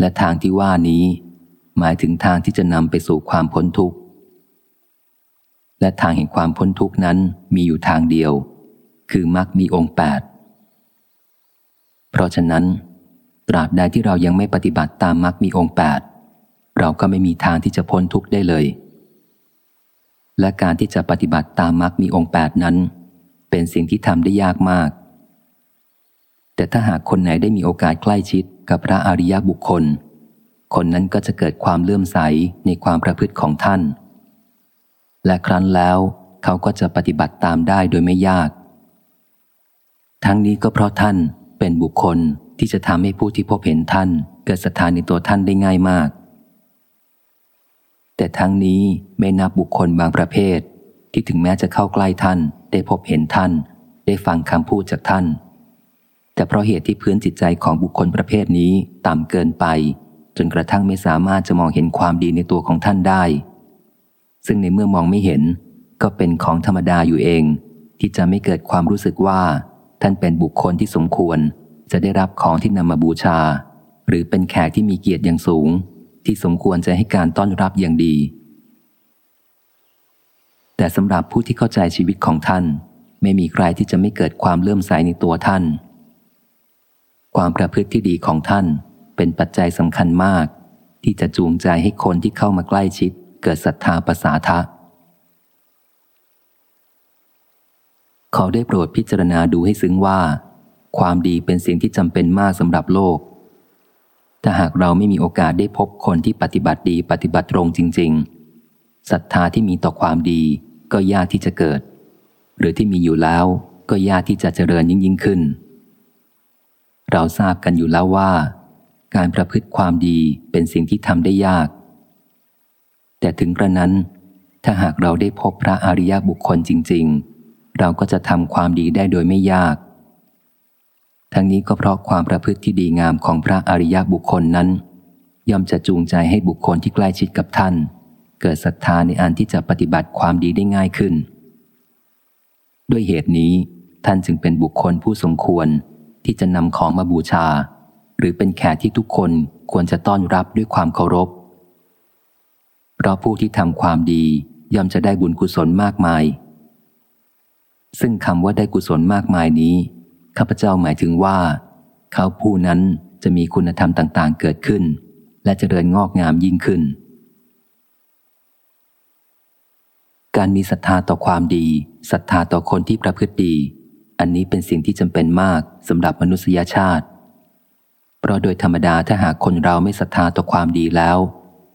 และทางที่ว่านี้ หมายถึงทางที่จะนำไปสู่ความพ้นทุกข์ และทางแห่งความพ้นทุกข์นั้นมีอยู่ทางเดียว คือมรรคมีองค์แปดเพราะฉะนั้น ตราบใดที่เรายังไม่ปฏิบัติตามมรรคมีองค์แปดเราก็ไม่มีทางที่จะพ้นทุกข์ได้เลย และการที่จะปฏิบัติตามมรรคมีองค์แปดนั้น เป็นสิ่งที่ทำได้ยากมาก แต่ถ้าหากคนไหนได้มีโอกาสใกล้ชิดกับพระอริยบุคคล คนนั้นก็จะเกิดความเลื่อมใสในความประพฤติของท่าน และครั้นแล้วเขาก็จะปฏิบัติตามได้โดยไม่ยาก ทั้งนี้ก็เพราะท่านเป็นบุคคลที่จะทำให้ผู้ที่พบเห็นท่าน เกิดศรัทธาในตัวท่านได้ง่ายมาก แต่ทั้งนี้ไม่นับบุคคลบางประเภท ที่ถึงแม้จะเข้าใกล้ท่าน ได้พบเห็นท่าน ได้ฟังคำพูดจากท่าน แต่เพราะเหตุที่พื้นจิตใจของบุคคลประเภทนี้ต่ำเกินไป จนกระทั่งไม่สามารถจะมองเห็นความดีในตัวของท่านได้ ซึ่งในเมื่อมองไม่เห็น ก็เป็นของธรรมดาอยู่เอง ที่จะไม่เกิดความรู้สึกว่า ท่านเป็นบุคคลที่สมควร จะได้รับของที่นำมาบูชา หรือเป็นแขกที่มีเกียรติอย่างสูง ที่สมควรจะให้การต้อนรับอย่างดี แต่สำหรับผู้ที่เข้าใจชีวิตของท่าน ไม่มีใครที่จะไม่เกิดความเลื่อมใสในตัวท่าน ความประพฤติที่ดีของท่านเป็นปัจจัยสำคัญมาก ที่จะจูงใจให้คนที่เข้ามาใกล้ชิด เกิดศรัทธาประสาทะขอได้โปรดพิจารณาดูให้ซึ้งว่า ความดีเป็นสิ่งที่จำเป็นมากสำหรับโลก ถ้าหากเราไม่มีโอกาสได้พบคนที่ปฏิบัติดีปฏิบัติตรงจริง ๆศรัทธาที่มีต่อความดีก็ยากที่จะเกิด หรือที่มีอยู่แล้วก็ยากที่จะเจริญยิ่งยิ่งขึ้น เราทราบกันอยู่แล้วว่า การประพฤติความดีเป็นสิ่งที่ทำได้ยาก แต่ถึงกระนั้น ถ้าหากเราได้พบพระอริยบุคคลจริง ๆ เราก็จะทำความดีได้โดยไม่ยาก ทั้งนี้ก็เพราะความประพฤติที่ดีงามของพระอริยบุคคลนั้น ย่อมจะจูงใจให้บุคคลที่ใกล้ชิดกับท่าน เกิดศรัทธาในอันที่จะปฏิบัติความดีได้ง่ายขึ้น ด้วยเหตุนี้ท่านจึงเป็นบุคคลผู้สมควร ที่จะนำของมาบูชา หรือเป็นแขกที่ทุกคนควรจะต้อนรับด้วยความเคารพ เพราะผู้ที่ทำความดีย่อมจะได้บุญกุศลมากมาย ซึ่งคำว่าได้กุศลมากมายนี้ข้าพเจ้าหมายถึงว่า เขาผู้นั้นจะมีคุณธรรมต่าง ๆ เกิดขึ้น และจะเริญงอกงามยิ่งขึ้น การมีศรัทธาต่อความดีศรัทธาต่อคนที่ประพฤติดี อันนี้เป็นสิ่งที่จำเป็นมากสำหรับมนุษยชาติ เพราะโดยธรรมดาถ้าหากคนเราไม่ศรัทธาต่อความดีแล้ว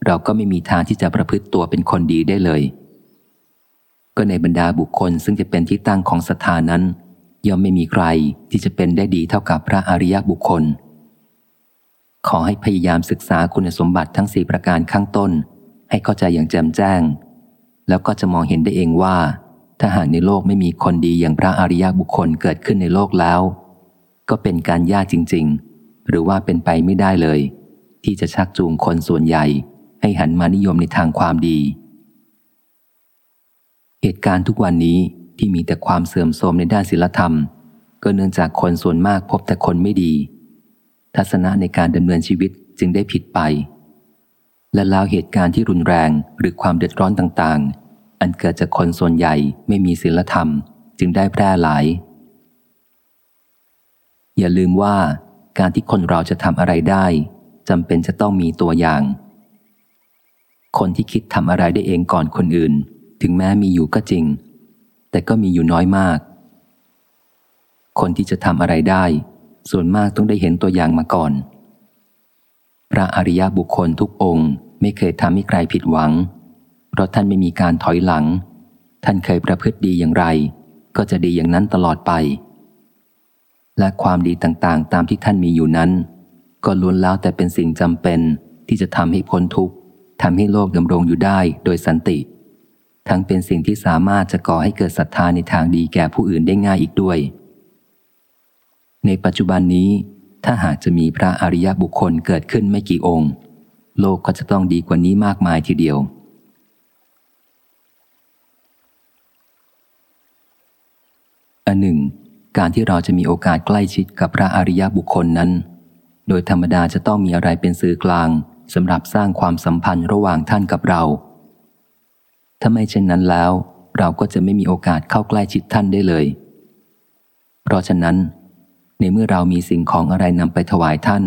เราก็ไม่มีทางที่จะประพฤติตัวเป็นคนดีได้เลย ก็ในบรรดาบุคคลซึ่งจะเป็นที่ตั้งของศรัทธานั้น ย่อมไม่มีใครที่จะเป็นได้ดีเท่ากับพระอริยบุคคล ขอให้พยายามศึกษาคุณสมบัติทั้งสี่ประการข้างต้น ให้เข้าใจอย่างแจ่มแจ้ง แล้วก็จะมองเห็นได้เองว่า ถ้าหากในโลกไม่มีคนดีอย่างพระอริยบุคคลเกิดขึ้นในโลกแล้ว ก็เป็นการยากจริง ๆ หรือว่าเป็นไปไม่ได้เลย ที่จะชักจูงคนส่วนใหญ่ ให้หันมานิยมในทางความดี เหตุการณ์ทุกวันนี้ที่มีแต่ความเสื่อมโทรมในด้านศีลธรรม ก็เนื่องจากคนส่วนมากพบแต่คนไม่ดี ทัศนะในการดำเนินชีวิตจึงได้ผิดไป และแล้วเหตุการณ์ที่รุนแรงหรือความเดือดร้อนต่าง อันเกิดจากคนส่วนใหญ่ไม่มีศีลธรรม จึงได้แพร่หลาย อย่าลืมว่าการที่คนเราจะทำอะไรได้จำเป็นจะต้องมีตัวอย่าง คนที่คิดทำอะไรได้เองก่อนคนอื่น ถึงแม้มีอยู่ก็จริง แต่ก็มีอยู่น้อยมาก คนที่จะทำอะไรได้ ส่วนมากต้องได้เห็นตัวอย่างมาก่อน พระอริยบุคคลทุกองค์ไม่เคยทำให้ใครผิดหวัง เพราะท่านไม่มีการถอยหลัง ท่านเคยประพฤติดีอย่างไร ก็จะดีอย่างนั้นตลอดไป และความดีต่างๆ ตามที่ท่านมีอยู่นั้น ก็ล้วนแล้วแต่เป็นสิ่งจำเป็นที่จะทำให้พ้นทุกข์ทำให้โลกดำรงอยู่ได้โดยสันติ ทั้งเป็นสิ่งที่สามารถจะก่อให้เกิดศรัทธาในทางดีแก่ผู้อื่นได้ง่ายอีกด้วย ในปัจจุบันนี้ ถ้าหากจะมีพระอริยบุคคลเกิดขึ้นไม่กี่องค์ โลกก็จะต้องดีกว่านี้มากมายทีเดียว อันหนึ่ง การที่เราจะมีโอกาสใกล้ชิดกับพระอริยบุคคลนั้น โดยธรรมดาจะต้องมีอะไรเป็นสื่อกลางสำหรับสร้างความสัมพันธ์ระหว่างท่านกับเรา ถ้าไม่เช่นนั้นแล้ว เราก็จะไม่มีโอกาสเข้าใกล้ชิดท่านได้เลย เพราะฉะนั้น ในเมื่อเรามีสิ่งของอะไรนำไปถวายท่าน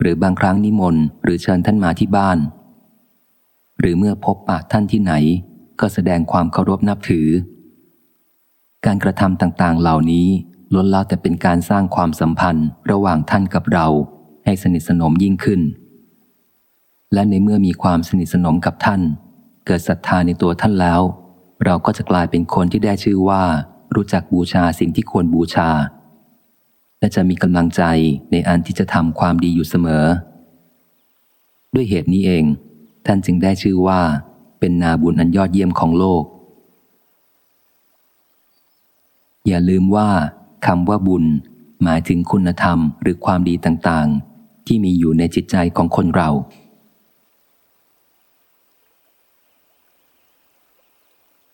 หรือบางครั้งนิมนต์หรือเชิญท่านมาที่บ้าน หรือเมื่อพบปะท่านที่ไหน ก็แสดงความเคารพนับถือ การกระทำต่างๆ เหล่านี้ล้วนแล้วแต่เป็นการสร้างความสัมพันธ์ระหว่างท่านกับเรา ให้สนิทสนมยิ่งขึ้น และในเมื่อมีความสนิทสนมกับท่าน เกิดศรัทธาในตัวท่านแล้ว เราก็จะกลายเป็นคนที่ได้ชื่อว่า รู้จักบูชาสิ่งที่ควรบูชา และจะมีกำลังใจในอันที่จะทำความดีอยู่เสมอ ด้วยเหตุนี้เอง ท่านจึงได้ชื่อว่า เป็นนาบุญอันยอดเยี่ยมของโลก อย่าลืมว่าคำว่าบุญ หมายถึงคุณธรรมหรือความดีต่างๆ ที่มีอยู่ในจิตใจของคนเรา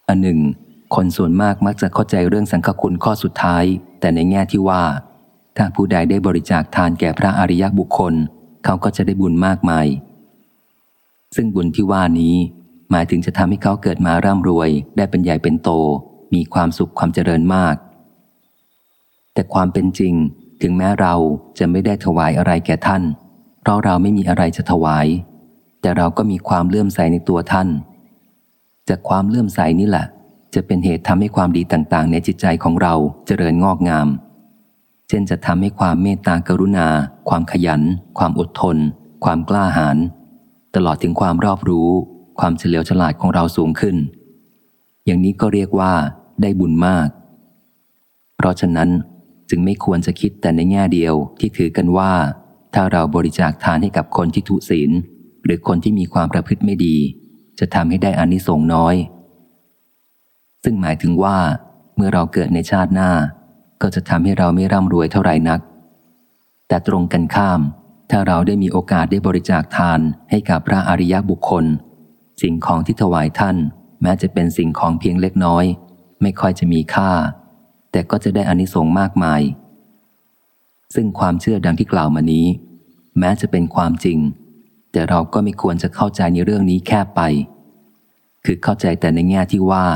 อันหนึ่ง คนส่วนมากมักจะเข้าใจเรื่องสังฆคุณข้อสุดท้าย แต่ในแง่ที่ว่า ถ้าผู้ใดได้บริจาคทานแก่พระอริยบุคคล เขาก็จะได้บุญมากมาย ซึ่งบุญที่ว่านี้ หมายถึงจะทำให้เขาเกิดมาร่ำรวยได้เป็นใหญ่เป็นโต มีความสุขความเจริญมาก แต่ความเป็นจริงถึงแม้เราจะไม่ได้ถวายอะไรแก่ท่าน เพราะเราไม่มีอะไรจะถวาย แต่เราก็มีความเลื่อมใสในตัวท่าน จากความเลื่อมใสนี่แหละ จะเป็นเหตุทำให้ความดีต่างๆ ในจิตใจของเราเจริญงอกงาม เช่นจะทำให้ความเมตตากรุณา ความขยัน ความอดทน ความกล้าหาญตลอดถึงความรอบรู้ ความเฉลียวฉลาดของเราสูงขึ้น อย่างนี้ก็เรียกว่า ได้บุญมาก เพราะฉะนั้นจึงไม่ควรจะคิดแต่ในแง่เดียวที่ถือกันว่า ถ้าเราบริจาคทานให้กับคนที่ทุศีล หรือคนที่มีความประพฤติไม่ดี จะทำให้ได้อานิสงส์น้อย ซึ่งหมายถึงว่า เมื่อเราเกิดในชาติหน้า ก็จะทำให้เราไม่ร่ำรวยเท่าไหร่นัก แต่ตรงกันข้าม ถ้าเราได้มีโอกาสได้บริจาคทานให้กับพระอริยบุคคล สิ่งของที่ถวายท่าน แม้จะเป็นสิ่งของเพียงเล็กน้อย ไม่ค่อยจะมีค่า แต่ก็จะได้อานิสงส์มากมาย ซึ่งความเชื่อดังที่กล่าวมานี้ แม้จะเป็นความจริง แต่เราก็ไม่ควรจะเข้าใจในเรื่องนี้แค่ไป คือเข้าใจแต่ในแง่ที่ว่า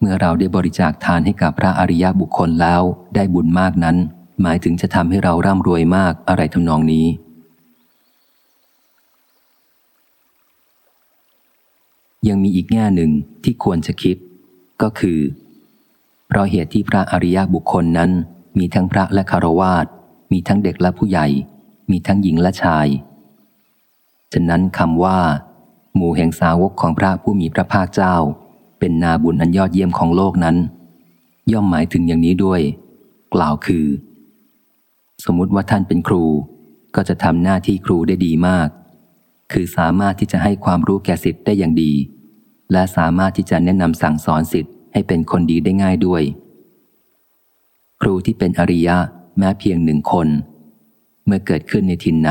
เมื่อเราได้บริจาคทานให้กับพระอริยบุคคลแล้วได้บุญมากนั้น หมายถึงจะทำให้เราร่ำรวยมากอะไรทำนองนี้ยังมีอีกแง่หนึ่งที่ควรจะคิด ก็คือ เพราะเหตุที่พระอริยบุคคลนั้น มีทั้งพระและคารวาสมีทั้งเด็กและผู้ใหญ่ มีทั้งหญิงและชาย ฉะนั้นคำว่า หมู่แห่งสาวกของพระผู้มีพระภาคเจ้า เป็นนาบุญอันยอดเยี่ยมของโลกนั้น ย่อมหมายถึงอย่างนี้ด้วย กล่าวคือ สมมติว่าท่านเป็นครู ก็จะทำหน้าที่ครูได้ดีมาก คือสามารถที่จะให้ความรู้แก่สิทธิ์ได้อย่างดี และสามารถที่จะแนะนำสั่งสอนสิทธิ์ ให้เป็นคนดีได้ง่ายด้วย ครูที่เป็นอริยะแม้เพียงหนึ่งคน เมื่อเกิดขึ้นในถิ่นไหน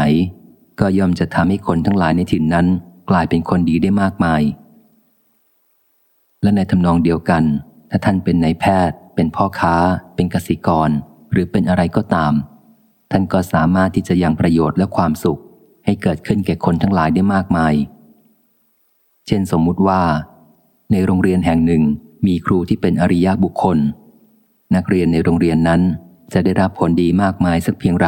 ก็ย่อมจะทำให้คนทั้งหลายในถิ่นนั้น กลายเป็นคนดีได้มากมาย และในทำนองเดียวกัน ถ้าท่านเป็นนายแพทย์ เป็นพ่อค้า เป็นกสิกร หรือเป็นอะไรก็ตาม ท่านก็สามารถที่จะยังประโยชน์และความสุข ให้เกิดขึ้นแก่คนทั้งหลายได้มากมาย เช่นสมมุติว่า ในโรงเรียนแห่งหนึ่ง มีครูที่เป็นอริยบุคคล นักเรียนในโรงเรียนนั้นจะได้รับผลดีมากมายสักเพียงไร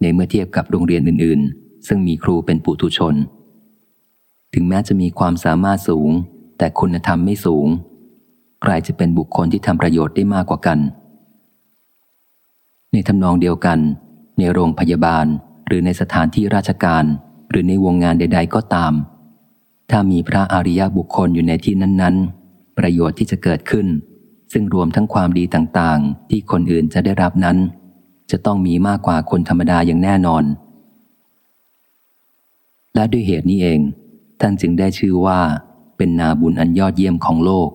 ในเมื่อเทียบกับโรงเรียนอื่น ๆ ซึ่งมีครูเป็นปุถุชน ถึงแม้จะมีความสามารถสูง แต่คุณธรรมไม่สูง ใครจะเป็นบุคคลที่ทำประโยชน์ได้มากกว่ากัน ในทำนองเดียวกัน ในโรงพยาบาลหรือในสถานที่ราชการ หรือในวงงานใด ๆ ก็ตาม ถ้ามีพระอริยบุคคลอยู่ในที่นั้น ๆ ประโยชน์ที่จะเกิดขึ้น ซึ่งรวมทั้งความดีต่างๆ ที่คนอื่นจะได้รับนั้น จะต้องมีมากกว่าคนธรรมดาอย่างแน่นอน และด้วยเหตุนี้เอง ท่านจึงได้ชื่อว่าเป็นนาบุญอันยอดเยี่ยมของโลก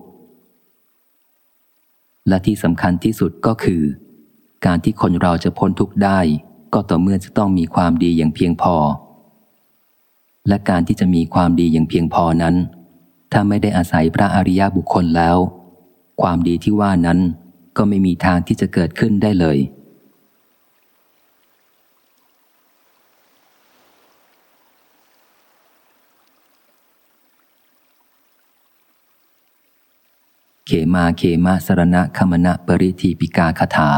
และที่สำคัญที่สุดก็คือ การที่คนเราจะพ้นทุกข์ได้ ก็ต่อเมื่อจะต้องมีความดีอย่างเพียงพอ และการที่จะมีความดีอย่างเพียงพอนั้น ถ้าไม่ได้อาศัยพระอริยบุคคลแล้ว ความดีที่ว่านั้นก็ไม่มีทางที่จะเกิดขึ้นได้เลย เขมาเขมาสรณะคมณะปริทีปิกาคาถา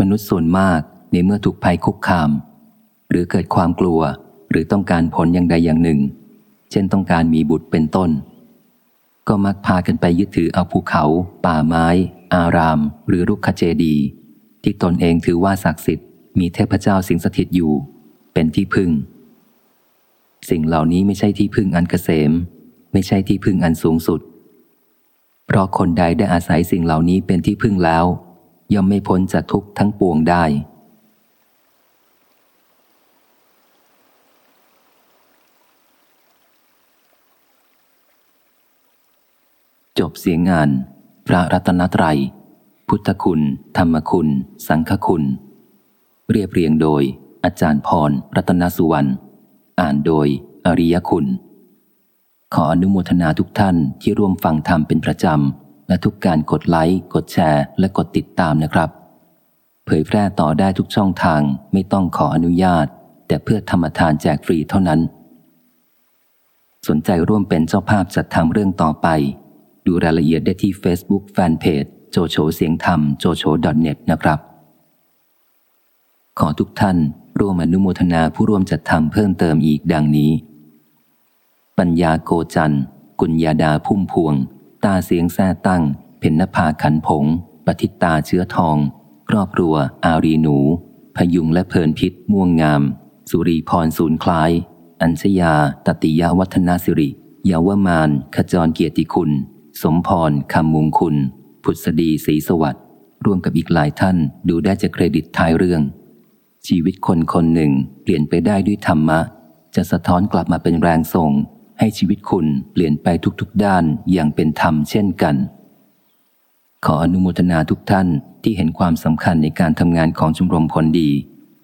มนุษย์ส่วนมากในเมื่อถูกภัยคุกคาม หรือเกิดความกลัวหรือต้องการผลอย่างใดอย่างหนึ่ง ช่นต้องการมีบุตรเป็นต้น ก็มักพากันไปยึดถือเอาภูเขา ป่าไม้ อาราม หรือรุกขเจดีที่ตนเองถือว่าศักดิ์สิทธิ์มีเทพเจ้าสิงสถิตอยู่ เป็นที่พึ่ง สิ่งเหล่านี้ไม่ใช่ที่พึ่งอันเกษม ไม่ใช่ที่พึ่งอันสูงสุด เพราะคนใดได้อาศัยสิ่งเหล่านี้เป็นที่พึ่งแล้ว ย่อมไม่พ้นจากทุกข์ทั้งปวงได้ จบเสียงงาน พระรัตนตรัย พุทธคุณ ธรรมคุณ สังฆคุณ เรียบเรียงโดย อาจารย์พร รัตนสุวรรณ อ่านโดย อริยคุณ ขออนุโมทนาทุกท่านที่ร่วมฟังธรรมเป็นประจำ และทุกการกดไลค์ กดแชร์ และกดติดตามนะครับ เผยแพร่ต่อได้ทุกช่องทางไม่ต้องขออนุญาต แต่เพื่อธรรมทานแจกฟรีเท่านั้น สนใจร่วมเป็นเจ้าภาพจัดทำเรื่องต่อไป ดูรายละเอียดได้ที่ Facebook Fanpage โจโฉเสียงธรรมโจโฉ .net นะครับ ขอทุกท่านร่วมอนุโมทนาผู้ร่วมจัดทำเพิ่มเติมอีกดังนี้ ปัญญาโกจันกุญญาดาพุ่มพวง ตาเสียงแซ่ตั้ง เพนนภาขันผง ปฏิตตาเชื้อทอง ครอบครัว อารีหนู พยุงและเพลินพิษม่วงงาม สุรีพรศูนย์คล้าย อัญชยา ตติยาวัฒนาสิริ เยาวมาน ขจรเกียรติคุณ สมพรคำมุงคุณ พุทธดีศรีสวัสดิ์ร่วมกับอีกหลายท่านดูได้จากเครดิตท้ายเรื่อง ชีวิตคนคนหนึ่งเปลี่ยนไปได้ด้วยธรรมะ จะสะท้อนกลับมาเป็นแรงส่ง ให้ชีวิตคุณเปลี่ยนไปทุกๆด้านอย่างเป็นธรรมเช่นกัน ขออนุโมทนาทุกท่านที่เห็นความสำคัญในการทำงานของชมรมผลดี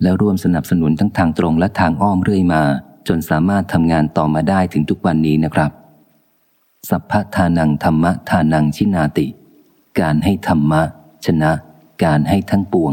และร่วมสนับสนุนทั้งทางตรงและทางอ้อมเรื่อยมา จนสามารถทำงานต่อมาได้ถึงทุกวันนี้นะครับ สัพพทานังธรรมะทานังชินาติ การให้ธรรมะ ชนะ การให้ทั้งปวง